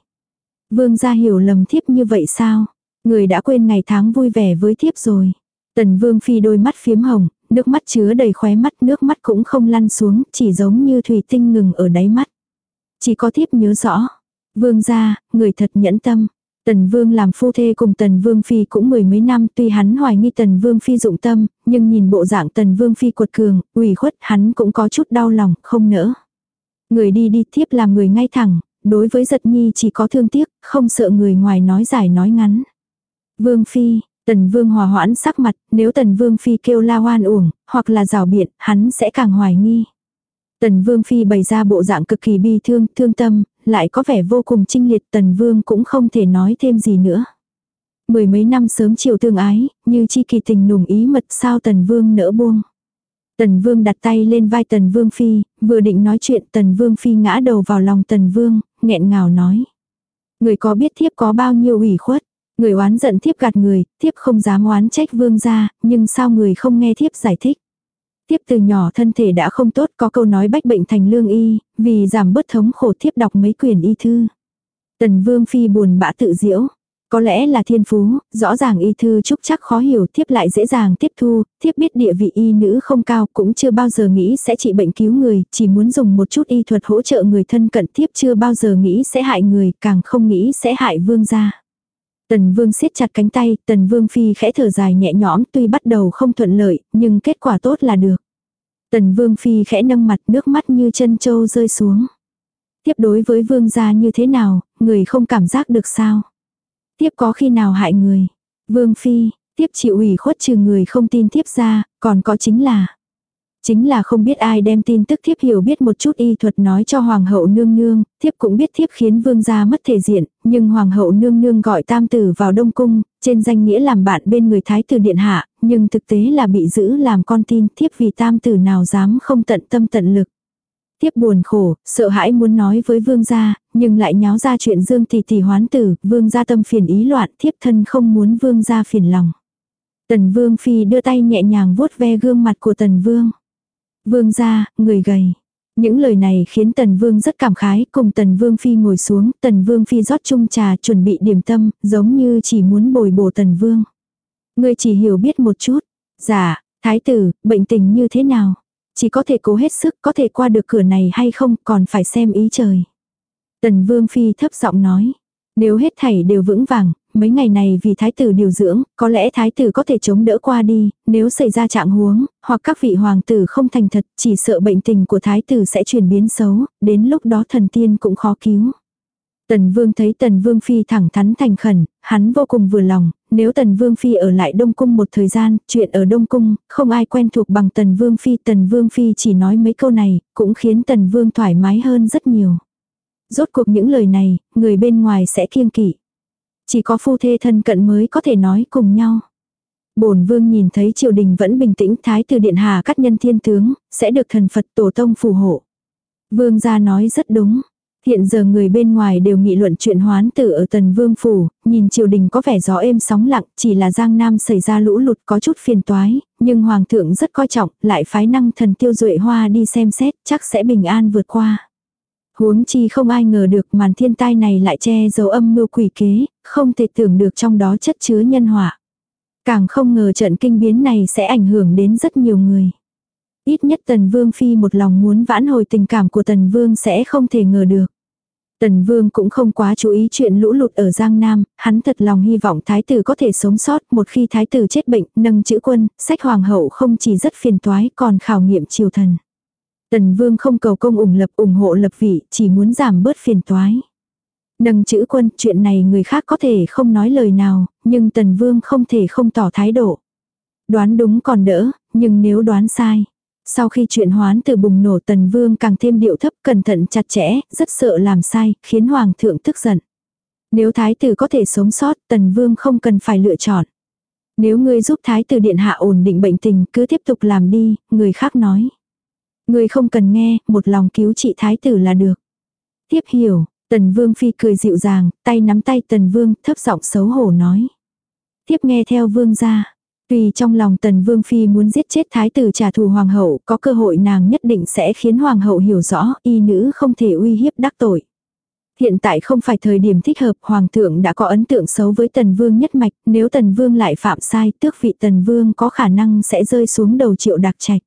Vương gia hiểu lầm thiếp như vậy sao? Người đã quên ngày tháng vui vẻ với thiếp rồi. Tần Vương Phi đôi mắt phiếm hồng, nước mắt chứa đầy khóe mắt, nước mắt cũng không lăn xuống, chỉ giống như thủy tinh ngừng ở đáy mắt. Chỉ có thiếp nhớ rõ. Vương gia, người thật nhẫn tâm. Tần Vương làm phu thê cùng Tần Vương Phi cũng mười mấy năm tuy hắn hoài nghi Tần Vương Phi dụng tâm, nhưng nhìn bộ dạng Tần Vương Phi cuột cường, ủy khuất hắn cũng có chút đau lòng, không nỡ. Người đi đi thiếp làm người ngay thẳng, đối với giật nhi chỉ có thương tiếc, không sợ người ngoài nói dài nói ngắn. Vương Phi, Tần Vương hòa hoãn sắc mặt, nếu Tần Vương Phi kêu la hoan uổng, hoặc là rào biện, hắn sẽ càng hoài nghi. Tần Vương Phi bày ra bộ dạng cực kỳ bi thương, thương tâm, lại có vẻ vô cùng trinh liệt Tần Vương cũng không thể nói thêm gì nữa. Mười mấy năm sớm chiều tương ái, như chi kỳ tình nùng ý mật sao Tần Vương nỡ buông. Tần Vương đặt tay lên vai Tần Vương Phi, vừa định nói chuyện Tần Vương Phi ngã đầu vào lòng Tần Vương, nghẹn ngào nói. Người có biết thiếp có bao nhiêu ủy khuất, người oán giận thiếp gạt người, thiếp không dám oán trách Vương gia nhưng sao người không nghe thiếp giải thích. Tiếp từ nhỏ thân thể đã không tốt có câu nói bách bệnh thành lương y, vì giảm bớt thống khổ thiếp đọc mấy quyển y thư. Tần Vương Phi buồn bã tự diễu. Có lẽ là thiên phú, rõ ràng y thư trúc chắc khó hiểu thiếp lại dễ dàng tiếp thu, thiếp biết địa vị y nữ không cao cũng chưa bao giờ nghĩ sẽ trị bệnh cứu người, chỉ muốn dùng một chút y thuật hỗ trợ người thân cận thiếp chưa bao giờ nghĩ sẽ hại người, càng không nghĩ sẽ hại vương gia. Tần Vương siết chặt cánh tay, Tần Vương Phi khẽ thở dài nhẹ nhõm tuy bắt đầu không thuận lợi, nhưng kết quả tốt là được. Tần Vương Phi khẽ nâng mặt nước mắt như chân châu rơi xuống. Tiếp đối với Vương gia như thế nào, người không cảm giác được sao? Tiếp có khi nào hại người? Vương Phi, tiếp chịu ủy khuất trừ người không tin tiếp ra, còn có chính là Chính là không biết ai đem tin tức thiếp hiểu biết một chút y thuật nói cho hoàng hậu nương nương, thiếp cũng biết thiếp khiến vương gia mất thể diện, nhưng hoàng hậu nương nương gọi tam tử vào đông cung, trên danh nghĩa làm bạn bên người thái tử điện hạ, nhưng thực tế là bị giữ làm con tin thiếp vì tam tử nào dám không tận tâm tận lực. Thiếp buồn khổ, sợ hãi muốn nói với vương gia, nhưng lại nháo ra chuyện dương tỷ tỷ hoán tử, vương gia tâm phiền ý loạn, thiếp thân không muốn vương gia phiền lòng. Tần vương phi đưa tay nhẹ nhàng vuốt ve gương mặt của tần vương. Vương gia, người gầy. Những lời này khiến Tần Vương rất cảm khái, cùng Tần Vương Phi ngồi xuống, Tần Vương Phi rót chung trà chuẩn bị điểm tâm, giống như chỉ muốn bồi bổ Tần Vương. Người chỉ hiểu biết một chút. Dạ, thái tử, bệnh tình như thế nào? Chỉ có thể cố hết sức, có thể qua được cửa này hay không, còn phải xem ý trời. Tần Vương Phi thấp giọng nói. Nếu hết thảy đều vững vàng, mấy ngày này vì thái tử điều dưỡng, có lẽ thái tử có thể chống đỡ qua đi, nếu xảy ra trạng huống, hoặc các vị hoàng tử không thành thật, chỉ sợ bệnh tình của thái tử sẽ chuyển biến xấu, đến lúc đó thần tiên cũng khó cứu. Tần Vương thấy Tần Vương Phi thẳng thắn thành khẩn, hắn vô cùng vừa lòng, nếu Tần Vương Phi ở lại Đông Cung một thời gian, chuyện ở Đông Cung, không ai quen thuộc bằng Tần Vương Phi. Tần Vương Phi chỉ nói mấy câu này, cũng khiến Tần Vương thoải mái hơn rất nhiều. Rốt cuộc những lời này, người bên ngoài sẽ kiêng kỵ. Chỉ có phu thê thân cận mới có thể nói cùng nhau. Bổn vương nhìn thấy triều đình vẫn bình tĩnh thái tử điện hà cắt nhân thiên tướng, sẽ được thần Phật tổ tông phù hộ. Vương gia nói rất đúng. Hiện giờ người bên ngoài đều nghị luận chuyện hoán tử ở tần vương phủ, nhìn triều đình có vẻ gió êm sóng lặng, chỉ là Giang Nam xảy ra lũ lụt có chút phiền toái, nhưng hoàng thượng rất coi trọng, lại phái năng thần tiêu duệ hoa đi xem xét, chắc sẽ bình an vượt qua. Huống chi không ai ngờ được màn thiên tai này lại che giấu âm mưu quỷ kế, không thể tưởng được trong đó chất chứa nhân họa. Càng không ngờ trận kinh biến này sẽ ảnh hưởng đến rất nhiều người. Ít nhất Tần Vương Phi một lòng muốn vãn hồi tình cảm của Tần Vương sẽ không thể ngờ được. Tần Vương cũng không quá chú ý chuyện lũ lụt ở Giang Nam, hắn thật lòng hy vọng Thái tử có thể sống sót một khi Thái tử chết bệnh, nâng chữ quân, sách hoàng hậu không chỉ rất phiền toái còn khảo nghiệm triều thần. Tần Vương không cầu công ủng lập ủng hộ lập vị, chỉ muốn giảm bớt phiền toái. Nâng chữ quân, chuyện này người khác có thể không nói lời nào, nhưng Tần Vương không thể không tỏ thái độ. Đoán đúng còn đỡ, nhưng nếu đoán sai. Sau khi chuyện hoán từ bùng nổ tần vương càng thêm điệu thấp cẩn thận chặt chẽ, rất sợ làm sai, khiến hoàng thượng tức giận. Nếu thái tử có thể sống sót, tần vương không cần phải lựa chọn. Nếu ngươi giúp thái tử điện hạ ổn định bệnh tình, cứ tiếp tục làm đi, người khác nói người không cần nghe, một lòng cứu trị thái tử là được. Tiếp hiểu, tần vương phi cười dịu dàng, tay nắm tay tần vương, thấp giọng xấu hổ nói. Tiếp nghe theo vương gia. tùy trong lòng tần vương phi muốn giết chết thái tử trả thù hoàng hậu, có cơ hội nàng nhất định sẽ khiến hoàng hậu hiểu rõ, y nữ không thể uy hiếp đắc tội. Hiện tại không phải thời điểm thích hợp, hoàng thượng đã có ấn tượng xấu với tần vương nhất mạch, nếu tần vương lại phạm sai, tước vị tần vương có khả năng sẽ rơi xuống đầu triệu đặc trạch.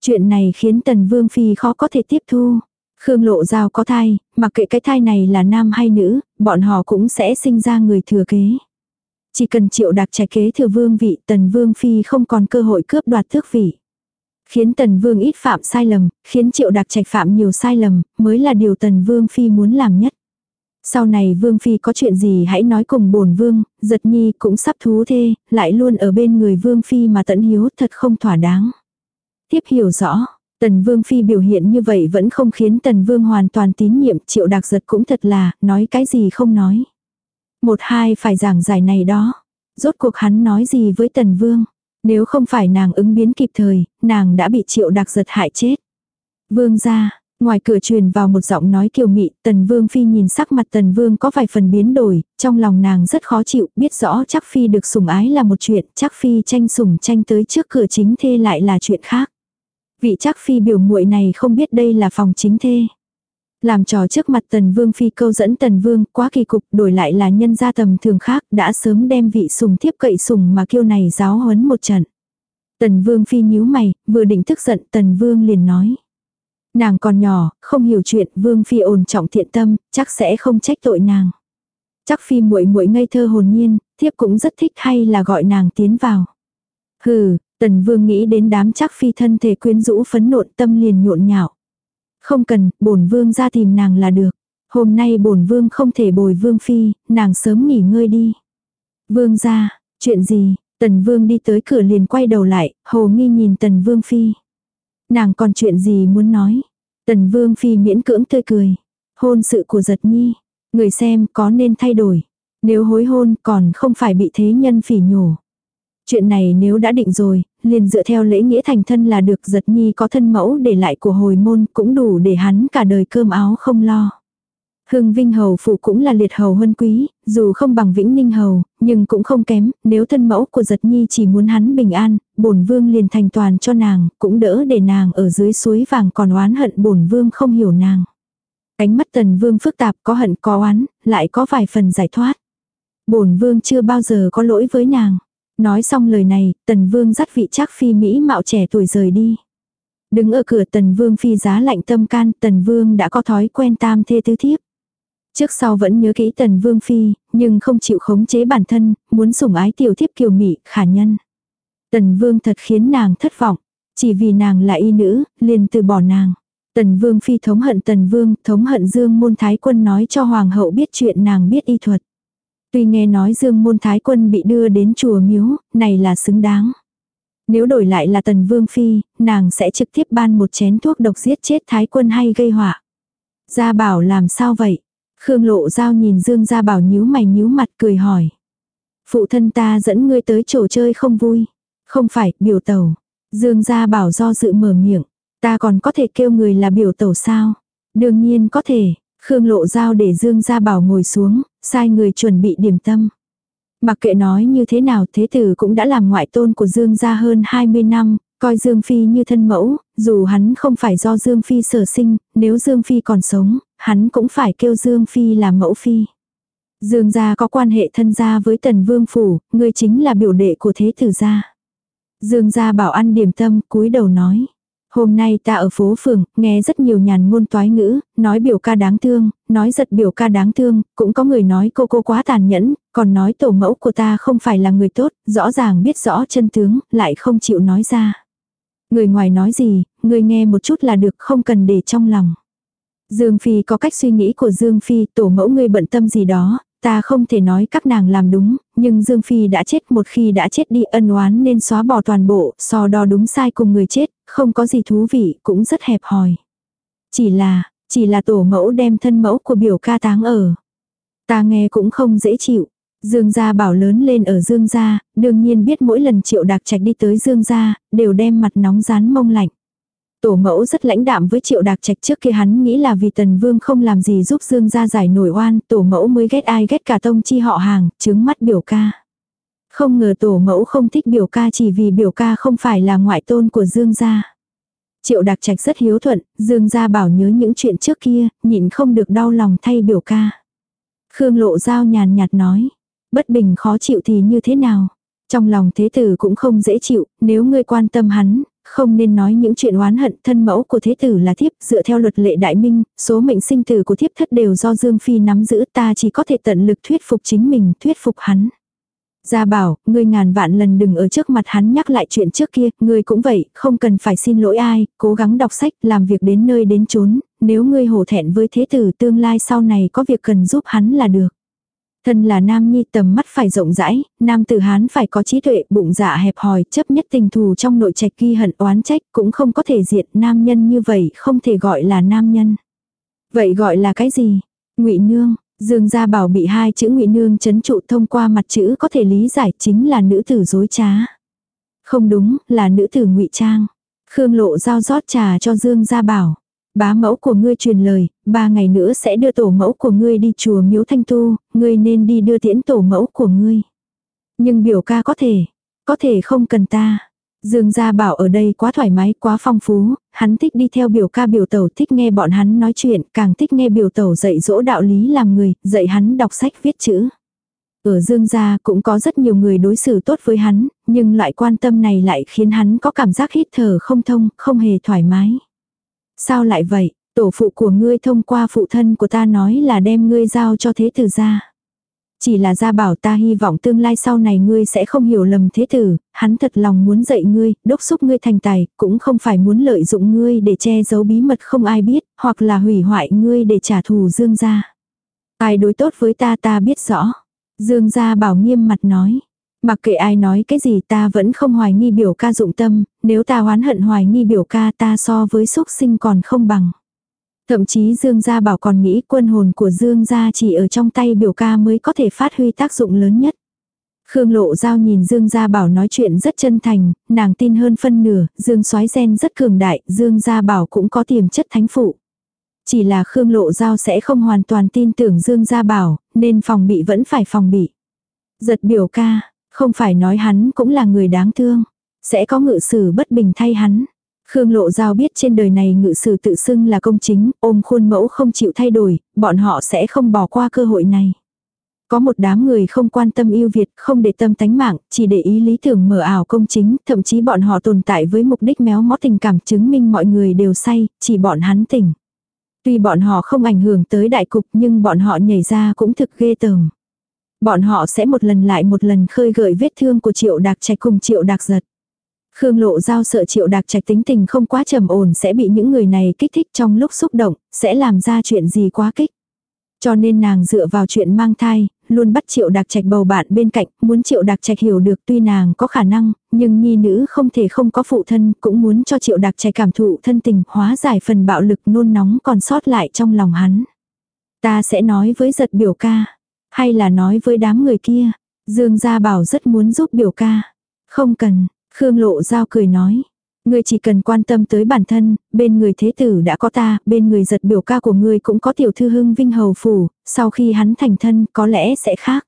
Chuyện này khiến tần vương phi khó có thể tiếp thu. Khương lộ giao có thai, mặc kệ cái thai này là nam hay nữ, bọn họ cũng sẽ sinh ra người thừa kế. Chỉ cần triệu đặc trạch kế thừa vương vị, tần vương phi không còn cơ hội cướp đoạt tước vị. Khiến tần vương ít phạm sai lầm, khiến triệu đặc trạch phạm nhiều sai lầm, mới là điều tần vương phi muốn làm nhất. Sau này vương phi có chuyện gì hãy nói cùng bổn vương, giật nhi cũng sắp thú thê, lại luôn ở bên người vương phi mà tận hiếu thật không thỏa đáng. Tiếp hiểu rõ, tần vương phi biểu hiện như vậy vẫn không khiến tần vương hoàn toàn tín nhiệm, triệu đặc giật cũng thật là, nói cái gì không nói. Một hai phải giảng giải này đó. Rốt cuộc hắn nói gì với tần vương. Nếu không phải nàng ứng biến kịp thời, nàng đã bị triệu đặc giật hại chết. Vương ra, ngoài cửa truyền vào một giọng nói kiều mị, tần vương phi nhìn sắc mặt tần vương có vài phần biến đổi, trong lòng nàng rất khó chịu, biết rõ chắc phi được sủng ái là một chuyện, chắc phi tranh sủng tranh tới trước cửa chính thê lại là chuyện khác. Vị chắc phi biểu muội này không biết đây là phòng chính thê. Làm trò trước mặt tần vương phi câu dẫn tần vương quá kỳ cục đổi lại là nhân gia tầm thường khác đã sớm đem vị sùng thiếp cậy sùng mà kiêu này giáo huấn một trận. Tần vương phi nhíu mày, vừa định tức giận tần vương liền nói. Nàng còn nhỏ, không hiểu chuyện, vương phi ổn trọng thiện tâm, chắc sẽ không trách tội nàng. Chắc phi muội muội ngây thơ hồn nhiên, thiếp cũng rất thích hay là gọi nàng tiến vào. Hừ, tần vương nghĩ đến đám chắc phi thân thể quyến rũ phấn nộn tâm liền nhộn nhạo. Không cần, bổn vương ra tìm nàng là được. Hôm nay bổn vương không thể bồi vương phi, nàng sớm nghỉ ngơi đi. Vương ra, chuyện gì, tần vương đi tới cửa liền quay đầu lại, hồ nghi nhìn tần vương phi. Nàng còn chuyện gì muốn nói. Tần vương phi miễn cưỡng tươi cười. Hôn sự của giật nhi, người xem có nên thay đổi. Nếu hối hôn còn không phải bị thế nhân phỉ nhổ. Chuyện này nếu đã định rồi, liền dựa theo lễ nghĩa thành thân là được giật nhi có thân mẫu để lại của hồi môn cũng đủ để hắn cả đời cơm áo không lo. Hưng Vinh Hầu phụ cũng là liệt hầu huân quý, dù không bằng Vĩnh Ninh Hầu, nhưng cũng không kém, nếu thân mẫu của giật nhi chỉ muốn hắn bình an, bổn vương liền thành toàn cho nàng, cũng đỡ để nàng ở dưới suối vàng còn oán hận bổn vương không hiểu nàng. Ánh mắt tần vương phức tạp có hận có oán, lại có vài phần giải thoát. Bổn vương chưa bao giờ có lỗi với nàng. Nói xong lời này, tần vương dắt vị trác phi Mỹ mạo trẻ tuổi rời đi. Đứng ở cửa tần vương phi giá lạnh tâm can, tần vương đã có thói quen tam thê tứ thiếp. Trước sau vẫn nhớ kỹ tần vương phi, nhưng không chịu khống chế bản thân, muốn sủng ái tiểu thiếp kiều mỹ khả nhân. Tần vương thật khiến nàng thất vọng, chỉ vì nàng là y nữ, liền từ bỏ nàng. Tần vương phi thống hận tần vương, thống hận dương môn thái quân nói cho hoàng hậu biết chuyện nàng biết y thuật. Tuy nghe nói Dương Môn Thái Quân bị đưa đến chùa miếu, này là xứng đáng. Nếu đổi lại là Tần Vương Phi, nàng sẽ trực tiếp ban một chén thuốc độc giết chết Thái Quân hay gây họa. Gia Bảo làm sao vậy? Khương Lộ Giao nhìn Dương Gia Bảo nhíu mày nhíu mặt cười hỏi. Phụ thân ta dẫn ngươi tới chỗ chơi không vui. Không phải, biểu tẩu. Dương Gia Bảo do dự mở miệng. Ta còn có thể kêu người là biểu tẩu sao? Đương nhiên có thể. Khương Lộ Giao để Dương Gia Bảo ngồi xuống, sai người chuẩn bị điểm tâm. Mặc kệ nói như thế nào thế tử cũng đã làm ngoại tôn của Dương gia hơn 20 năm, coi Dương Phi như thân mẫu, dù hắn không phải do Dương Phi sở sinh, nếu Dương Phi còn sống, hắn cũng phải kêu Dương Phi là mẫu Phi. Dương gia có quan hệ thân gia với tần vương phủ, người chính là biểu đệ của thế tử gia. Dương gia bảo ăn điểm tâm, cúi đầu nói. Hôm nay ta ở phố phường, nghe rất nhiều nhàn ngôn toái ngữ, nói biểu ca đáng thương, nói giật biểu ca đáng thương, cũng có người nói cô cô quá tàn nhẫn, còn nói tổ mẫu của ta không phải là người tốt, rõ ràng biết rõ chân tướng, lại không chịu nói ra. Người ngoài nói gì, người nghe một chút là được không cần để trong lòng. Dương Phi có cách suy nghĩ của Dương Phi, tổ mẫu ngươi bận tâm gì đó, ta không thể nói các nàng làm đúng, nhưng Dương Phi đã chết một khi đã chết đi ân oán nên xóa bỏ toàn bộ, so đo đúng sai cùng người chết, không có gì thú vị, cũng rất hẹp hòi. Chỉ là, chỉ là tổ mẫu đem thân mẫu của biểu ca táng ở. Ta nghe cũng không dễ chịu. Dương gia bảo lớn lên ở Dương gia, đương nhiên biết mỗi lần triệu đạc trạch đi tới Dương gia, đều đem mặt nóng rán mông lạnh. Tổ mẫu rất lãnh đạm với triệu đạc trạch trước kia hắn nghĩ là vì tần vương không làm gì giúp Dương gia giải nổi oan, tổ mẫu mới ghét ai ghét cả tông chi họ hàng, chứng mắt biểu ca. Không ngờ tổ mẫu không thích biểu ca chỉ vì biểu ca không phải là ngoại tôn của Dương gia. Triệu đặc Trạch rất hiếu thuận, Dương gia bảo nhớ những chuyện trước kia, nhịn không được đau lòng thay biểu ca. Khương Lộ Giao nhàn nhạt nói, bất bình khó chịu thì như thế nào? Trong lòng thế tử cũng không dễ chịu, nếu ngươi quan tâm hắn, không nên nói những chuyện oán hận thân mẫu của thế tử là thiếp, dựa theo luật lệ đại minh, số mệnh sinh tử của thiếp thất đều do Dương Phi nắm giữ ta chỉ có thể tận lực thuyết phục chính mình, thuyết phục hắn. Gia bảo, ngươi ngàn vạn lần đừng ở trước mặt hắn nhắc lại chuyện trước kia, ngươi cũng vậy, không cần phải xin lỗi ai, cố gắng đọc sách, làm việc đến nơi đến chốn, nếu ngươi hổ thẹn với thế tử tương lai sau này có việc cần giúp hắn là được. Thân là nam nhi tầm mắt phải rộng rãi, nam tử hán phải có trí tuệ, bụng dạ hẹp hòi, chấp nhất tình thù trong nội trạch ghi hận oán trách, cũng không có thể diện nam nhân như vậy, không thể gọi là nam nhân. Vậy gọi là cái gì? ngụy nương, Dương Gia Bảo bị hai chữ ngụy nương chấn trụ thông qua mặt chữ có thể lý giải chính là nữ tử dối trá. Không đúng, là nữ tử ngụy trang. Khương Lộ giao rót trà cho Dương Gia Bảo. Bá mẫu của ngươi truyền lời, ba ngày nữa sẽ đưa tổ mẫu của ngươi đi chùa miếu thanh tu, ngươi nên đi đưa tiễn tổ mẫu của ngươi. Nhưng biểu ca có thể, có thể không cần ta. Dương gia bảo ở đây quá thoải mái, quá phong phú, hắn thích đi theo biểu ca biểu tẩu, thích nghe bọn hắn nói chuyện, càng thích nghe biểu tẩu dạy dỗ đạo lý làm người, dạy hắn đọc sách viết chữ. Ở Dương gia cũng có rất nhiều người đối xử tốt với hắn, nhưng loại quan tâm này lại khiến hắn có cảm giác hít thở không thông, không hề thoải mái. Sao lại vậy? Tổ phụ của ngươi thông qua phụ thân của ta nói là đem ngươi giao cho thế tử gia. Chỉ là gia bảo ta hy vọng tương lai sau này ngươi sẽ không hiểu lầm thế tử, hắn thật lòng muốn dạy ngươi, đốc xúc ngươi thành tài, cũng không phải muốn lợi dụng ngươi để che giấu bí mật không ai biết, hoặc là hủy hoại ngươi để trả thù dương gia. Ai đối tốt với ta ta biết rõ. Dương gia bảo nghiêm mặt nói. Mặc kệ ai nói cái gì ta vẫn không hoài nghi biểu ca dụng tâm, nếu ta oán hận hoài nghi biểu ca ta so với xúc sinh còn không bằng. Thậm chí Dương Gia Bảo còn nghĩ quân hồn của Dương Gia chỉ ở trong tay biểu ca mới có thể phát huy tác dụng lớn nhất. Khương Lộ Giao nhìn Dương Gia Bảo nói chuyện rất chân thành, nàng tin hơn phân nửa, Dương soái gen rất cường đại, Dương Gia Bảo cũng có tiềm chất thánh phụ. Chỉ là Khương Lộ Giao sẽ không hoàn toàn tin tưởng Dương Gia Bảo, nên phòng bị vẫn phải phòng bị. Giật biểu ca, không phải nói hắn cũng là người đáng thương. Sẽ có ngự sử bất bình thay hắn. Khương Lộ Giao biết trên đời này ngự sử tự xưng là công chính, ôm khuôn mẫu không chịu thay đổi, bọn họ sẽ không bỏ qua cơ hội này. Có một đám người không quan tâm yêu Việt, không để tâm tánh mạng, chỉ để ý lý tưởng mở ảo công chính, thậm chí bọn họ tồn tại với mục đích méo mó tình cảm chứng minh mọi người đều say, chỉ bọn hắn tỉnh. Tuy bọn họ không ảnh hưởng tới đại cục nhưng bọn họ nhảy ra cũng thực ghê tởm. Bọn họ sẽ một lần lại một lần khơi gợi vết thương của triệu đạc trạch cùng triệu đạc giật. Khương Lộ Giao sợ triệu đạc trạch tính tình không quá trầm ổn sẽ bị những người này kích thích trong lúc xúc động, sẽ làm ra chuyện gì quá kích. Cho nên nàng dựa vào chuyện mang thai, luôn bắt triệu đạc trạch bầu bạn bên cạnh, muốn triệu đạc trạch hiểu được tuy nàng có khả năng, nhưng nhi nữ không thể không có phụ thân, cũng muốn cho triệu đạc trạch cảm thụ thân tình, hóa giải phần bạo lực nôn nóng còn sót lại trong lòng hắn. Ta sẽ nói với giật biểu ca, hay là nói với đám người kia, Dương Gia Bảo rất muốn giúp biểu ca. Không cần, Khương Lộ Giao cười nói. Ngươi chỉ cần quan tâm tới bản thân, bên người thế tử đã có ta, bên người giật biểu ca của ngươi cũng có tiểu thư hưng vinh hầu phủ, sau khi hắn thành thân có lẽ sẽ khác.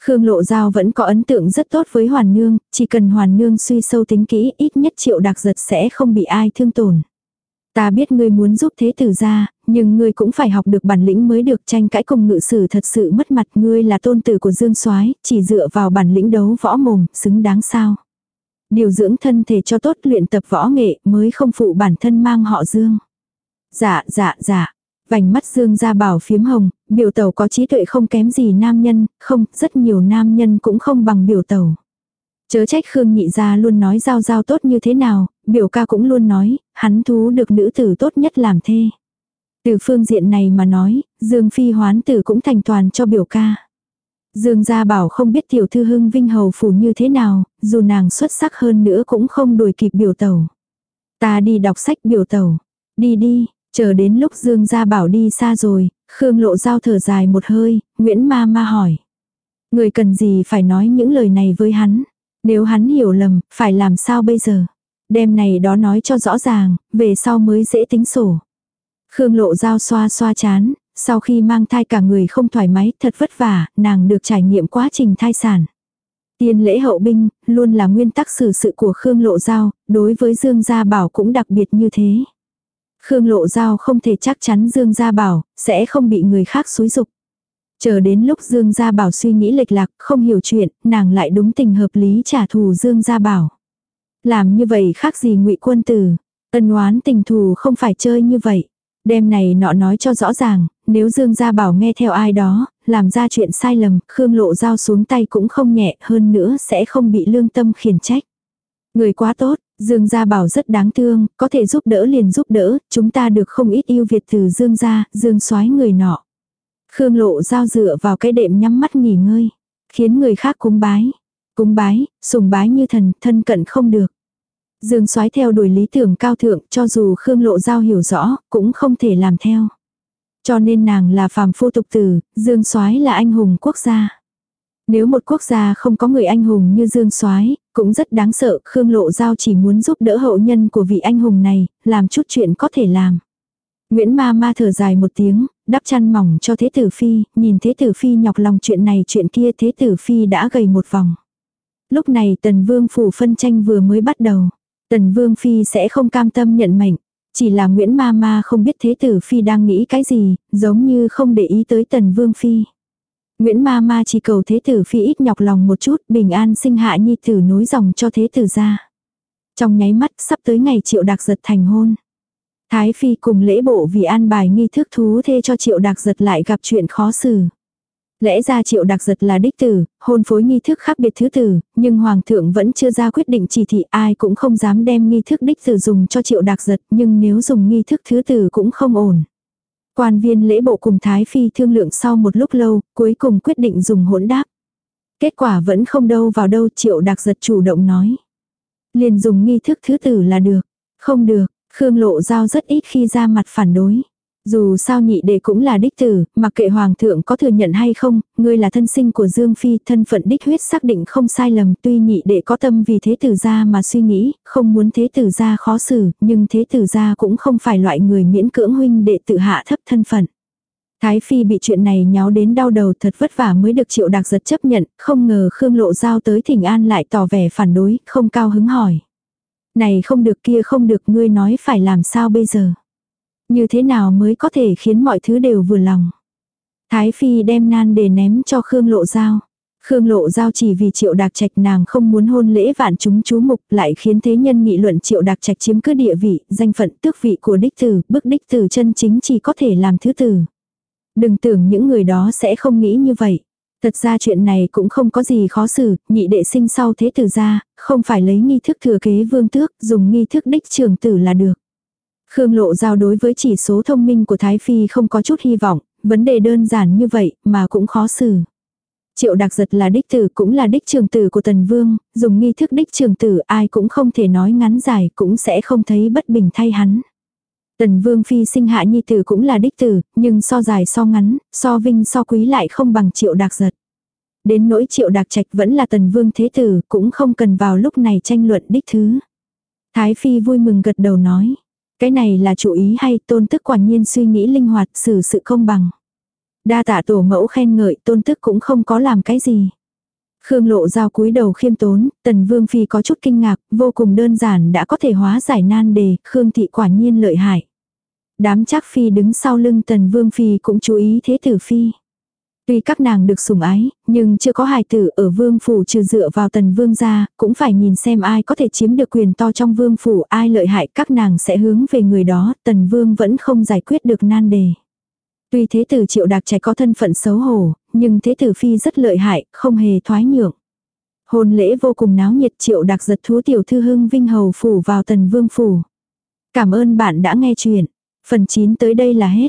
Khương Lộ Giao vẫn có ấn tượng rất tốt với Hoàn Nương, chỉ cần Hoàn Nương suy sâu tính kỹ ít nhất triệu đặc giật sẽ không bị ai thương tổn. Ta biết ngươi muốn giúp thế tử ra, nhưng ngươi cũng phải học được bản lĩnh mới được tranh cãi cùng ngự sử thật sự mất mặt ngươi là tôn tử của Dương soái chỉ dựa vào bản lĩnh đấu võ mồm, xứng đáng sao. Điều dưỡng thân thể cho tốt luyện tập võ nghệ mới không phụ bản thân mang họ Dương. Dạ, dạ, dạ. Vành mắt Dương ra bảo phiếm hồng, biểu tàu có trí tuệ không kém gì nam nhân, không, rất nhiều nam nhân cũng không bằng biểu tàu. Chớ trách Khương nhị gia luôn nói giao giao tốt như thế nào, biểu ca cũng luôn nói, hắn thú được nữ tử tốt nhất làm thê. Từ phương diện này mà nói, Dương Phi hoán tử cũng thành toàn cho biểu ca. Dương gia bảo không biết tiểu thư hưng vinh hầu phủ như thế nào, dù nàng xuất sắc hơn nữa cũng không đuổi kịp biểu tẩu. Ta đi đọc sách biểu tẩu. Đi đi, chờ đến lúc Dương Gia Bảo đi xa rồi, Khương Lộ Giao thở dài một hơi, Nguyễn Ma Ma hỏi. Người cần gì phải nói những lời này với hắn? Nếu hắn hiểu lầm, phải làm sao bây giờ? Đêm này đó nói cho rõ ràng, về sau mới dễ tính sổ. Khương Lộ Giao xoa xoa chán, sau khi mang thai cả người không thoải mái, thật vất vả, nàng được trải nghiệm quá trình thai sản. Tiên lễ hậu binh, luôn là nguyên tắc xử sự của Khương Lộ Giao, đối với Dương Gia Bảo cũng đặc biệt như thế. Khương Lộ Giao không thể chắc chắn Dương Gia Bảo, sẽ không bị người khác xúi dục. Chờ đến lúc Dương Gia Bảo suy nghĩ lệch lạc, không hiểu chuyện, nàng lại đúng tình hợp lý trả thù Dương Gia Bảo. Làm như vậy khác gì ngụy quân tử, ân oán tình thù không phải chơi như vậy. Đêm này nọ nói cho rõ ràng, nếu Dương Gia Bảo nghe theo ai đó, làm ra chuyện sai lầm, Khương Lộ Giao xuống tay cũng không nhẹ, hơn nữa sẽ không bị lương tâm khiển trách. Người quá tốt, Dương Gia Bảo rất đáng thương, có thể giúp đỡ liền giúp đỡ, chúng ta được không ít yêu Việt từ Dương Gia, Dương soái người nọ. Khương Lộ Giao dựa vào cái đệm nhắm mắt nghỉ ngơi, khiến người khác cúng bái. Cúng bái, sùng bái như thần, thân cận không được. Dương soái theo đuổi lý tưởng cao thượng, cho dù Khương Lộ Giao hiểu rõ, cũng không thể làm theo. Cho nên nàng là phàm phu tục tử, Dương soái là anh hùng quốc gia. Nếu một quốc gia không có người anh hùng như Dương soái cũng rất đáng sợ, Khương Lộ Giao chỉ muốn giúp đỡ hậu nhân của vị anh hùng này, làm chút chuyện có thể làm. Nguyễn ma ma thở dài một tiếng, đắp chăn mỏng cho Thế Tử Phi, nhìn Thế Tử Phi nhọc lòng chuyện này chuyện kia Thế Tử Phi đã gầy một vòng. Lúc này Tần Vương phủ phân tranh vừa mới bắt đầu. Tần Vương Phi sẽ không cam tâm nhận mệnh. Chỉ là Nguyễn Ma Ma không biết Thế Tử Phi đang nghĩ cái gì, giống như không để ý tới Tần Vương Phi. Nguyễn Ma Ma chỉ cầu Thế Tử Phi ít nhọc lòng một chút, bình an sinh hạ nhi tử nối dòng cho Thế Tử ra. Trong nháy mắt sắp tới ngày triệu đạc giật thành hôn. Thái Phi cùng lễ bộ vì an bài nghi thức thú thê cho triệu đạc giật lại gặp chuyện khó xử. Lẽ ra triệu đặc giật là đích tử, hôn phối nghi thức khác biệt thứ tử, nhưng hoàng thượng vẫn chưa ra quyết định chỉ thị ai cũng không dám đem nghi thức đích tử dùng cho triệu đặc giật nhưng nếu dùng nghi thức thứ tử cũng không ổn. Quan viên lễ bộ cùng Thái Phi thương lượng sau một lúc lâu, cuối cùng quyết định dùng hỗn đáp. Kết quả vẫn không đâu vào đâu triệu đặc giật chủ động nói. Liền dùng nghi thức thứ tử là được. Không được, Khương Lộ Giao rất ít khi ra mặt phản đối. Dù sao nhị đệ cũng là đích tử, mặc kệ hoàng thượng có thừa nhận hay không, ngươi là thân sinh của Dương Phi, thân phận đích huyết xác định không sai lầm, tuy nhị đệ có tâm vì thế tử gia mà suy nghĩ, không muốn thế tử gia khó xử, nhưng thế tử gia cũng không phải loại người miễn cưỡng huynh đệ tự hạ thấp thân phận. Thái Phi bị chuyện này nháo đến đau đầu thật vất vả mới được triệu đặc giật chấp nhận, không ngờ Khương Lộ Giao tới thỉnh an lại tỏ vẻ phản đối, không cao hứng hỏi. Này không được kia không được ngươi nói phải làm sao bây giờ. Như thế nào mới có thể khiến mọi thứ đều vừa lòng. Thái Phi đem nan để ném cho Khương Lộ Giao. Khương Lộ Giao chỉ vì triệu đạc trạch nàng không muốn hôn lễ vạn chúng chú mục lại khiến thế nhân nghị luận triệu đạc trạch chiếm cứ địa vị, danh phận tước vị của đích tử, bức đích tử chân chính chỉ có thể làm thứ tử. Đừng tưởng những người đó sẽ không nghĩ như vậy. Thật ra chuyện này cũng không có gì khó xử, nhị đệ sinh sau thế tử ra, không phải lấy nghi thức thừa kế vương tước, dùng nghi thức đích trường tử là được. Khương Lộ Giao đối với chỉ số thông minh của Thái Phi không có chút hy vọng, vấn đề đơn giản như vậy mà cũng khó xử. Triệu đặc giật là đích tử cũng là đích trường tử của Tần Vương, dùng nghi thức đích trường tử ai cũng không thể nói ngắn dài cũng sẽ không thấy bất bình thay hắn. Tần Vương Phi sinh hạ nhi tử cũng là đích tử, nhưng so dài so ngắn, so vinh so quý lại không bằng triệu đặc giật. Đến nỗi triệu đặc trạch vẫn là Tần Vương Thế Tử, cũng không cần vào lúc này tranh luận đích thứ. Thái Phi vui mừng gật đầu nói. Cái này là chủ ý hay tôn tức quả nhiên suy nghĩ linh hoạt xử sự công bằng. Đa tạ tổ mẫu khen ngợi tôn tức cũng không có làm cái gì. Khương lộ giao cúi đầu khiêm tốn, tần vương phi có chút kinh ngạc, vô cùng đơn giản đã có thể hóa giải nan đề, Khương thị quả nhiên lợi hại. Đám chắc phi đứng sau lưng tần vương phi cũng chú ý thế tử phi. Tuy các nàng được sủng ái, nhưng chưa có hài tử ở vương phủ trừ dựa vào tần vương gia, cũng phải nhìn xem ai có thể chiếm được quyền to trong vương phủ, ai lợi hại các nàng sẽ hướng về người đó, tần vương vẫn không giải quyết được nan đề. Tuy thế tử triệu đạc trẻ có thân phận xấu hổ, nhưng thế tử phi rất lợi hại, không hề thoái nhượng. Hôn lễ vô cùng náo nhiệt triệu đạc giật thú tiểu thư hưng vinh hầu phủ vào tần vương phủ. Cảm ơn bạn đã nghe chuyện. Phần 9 tới đây là hết.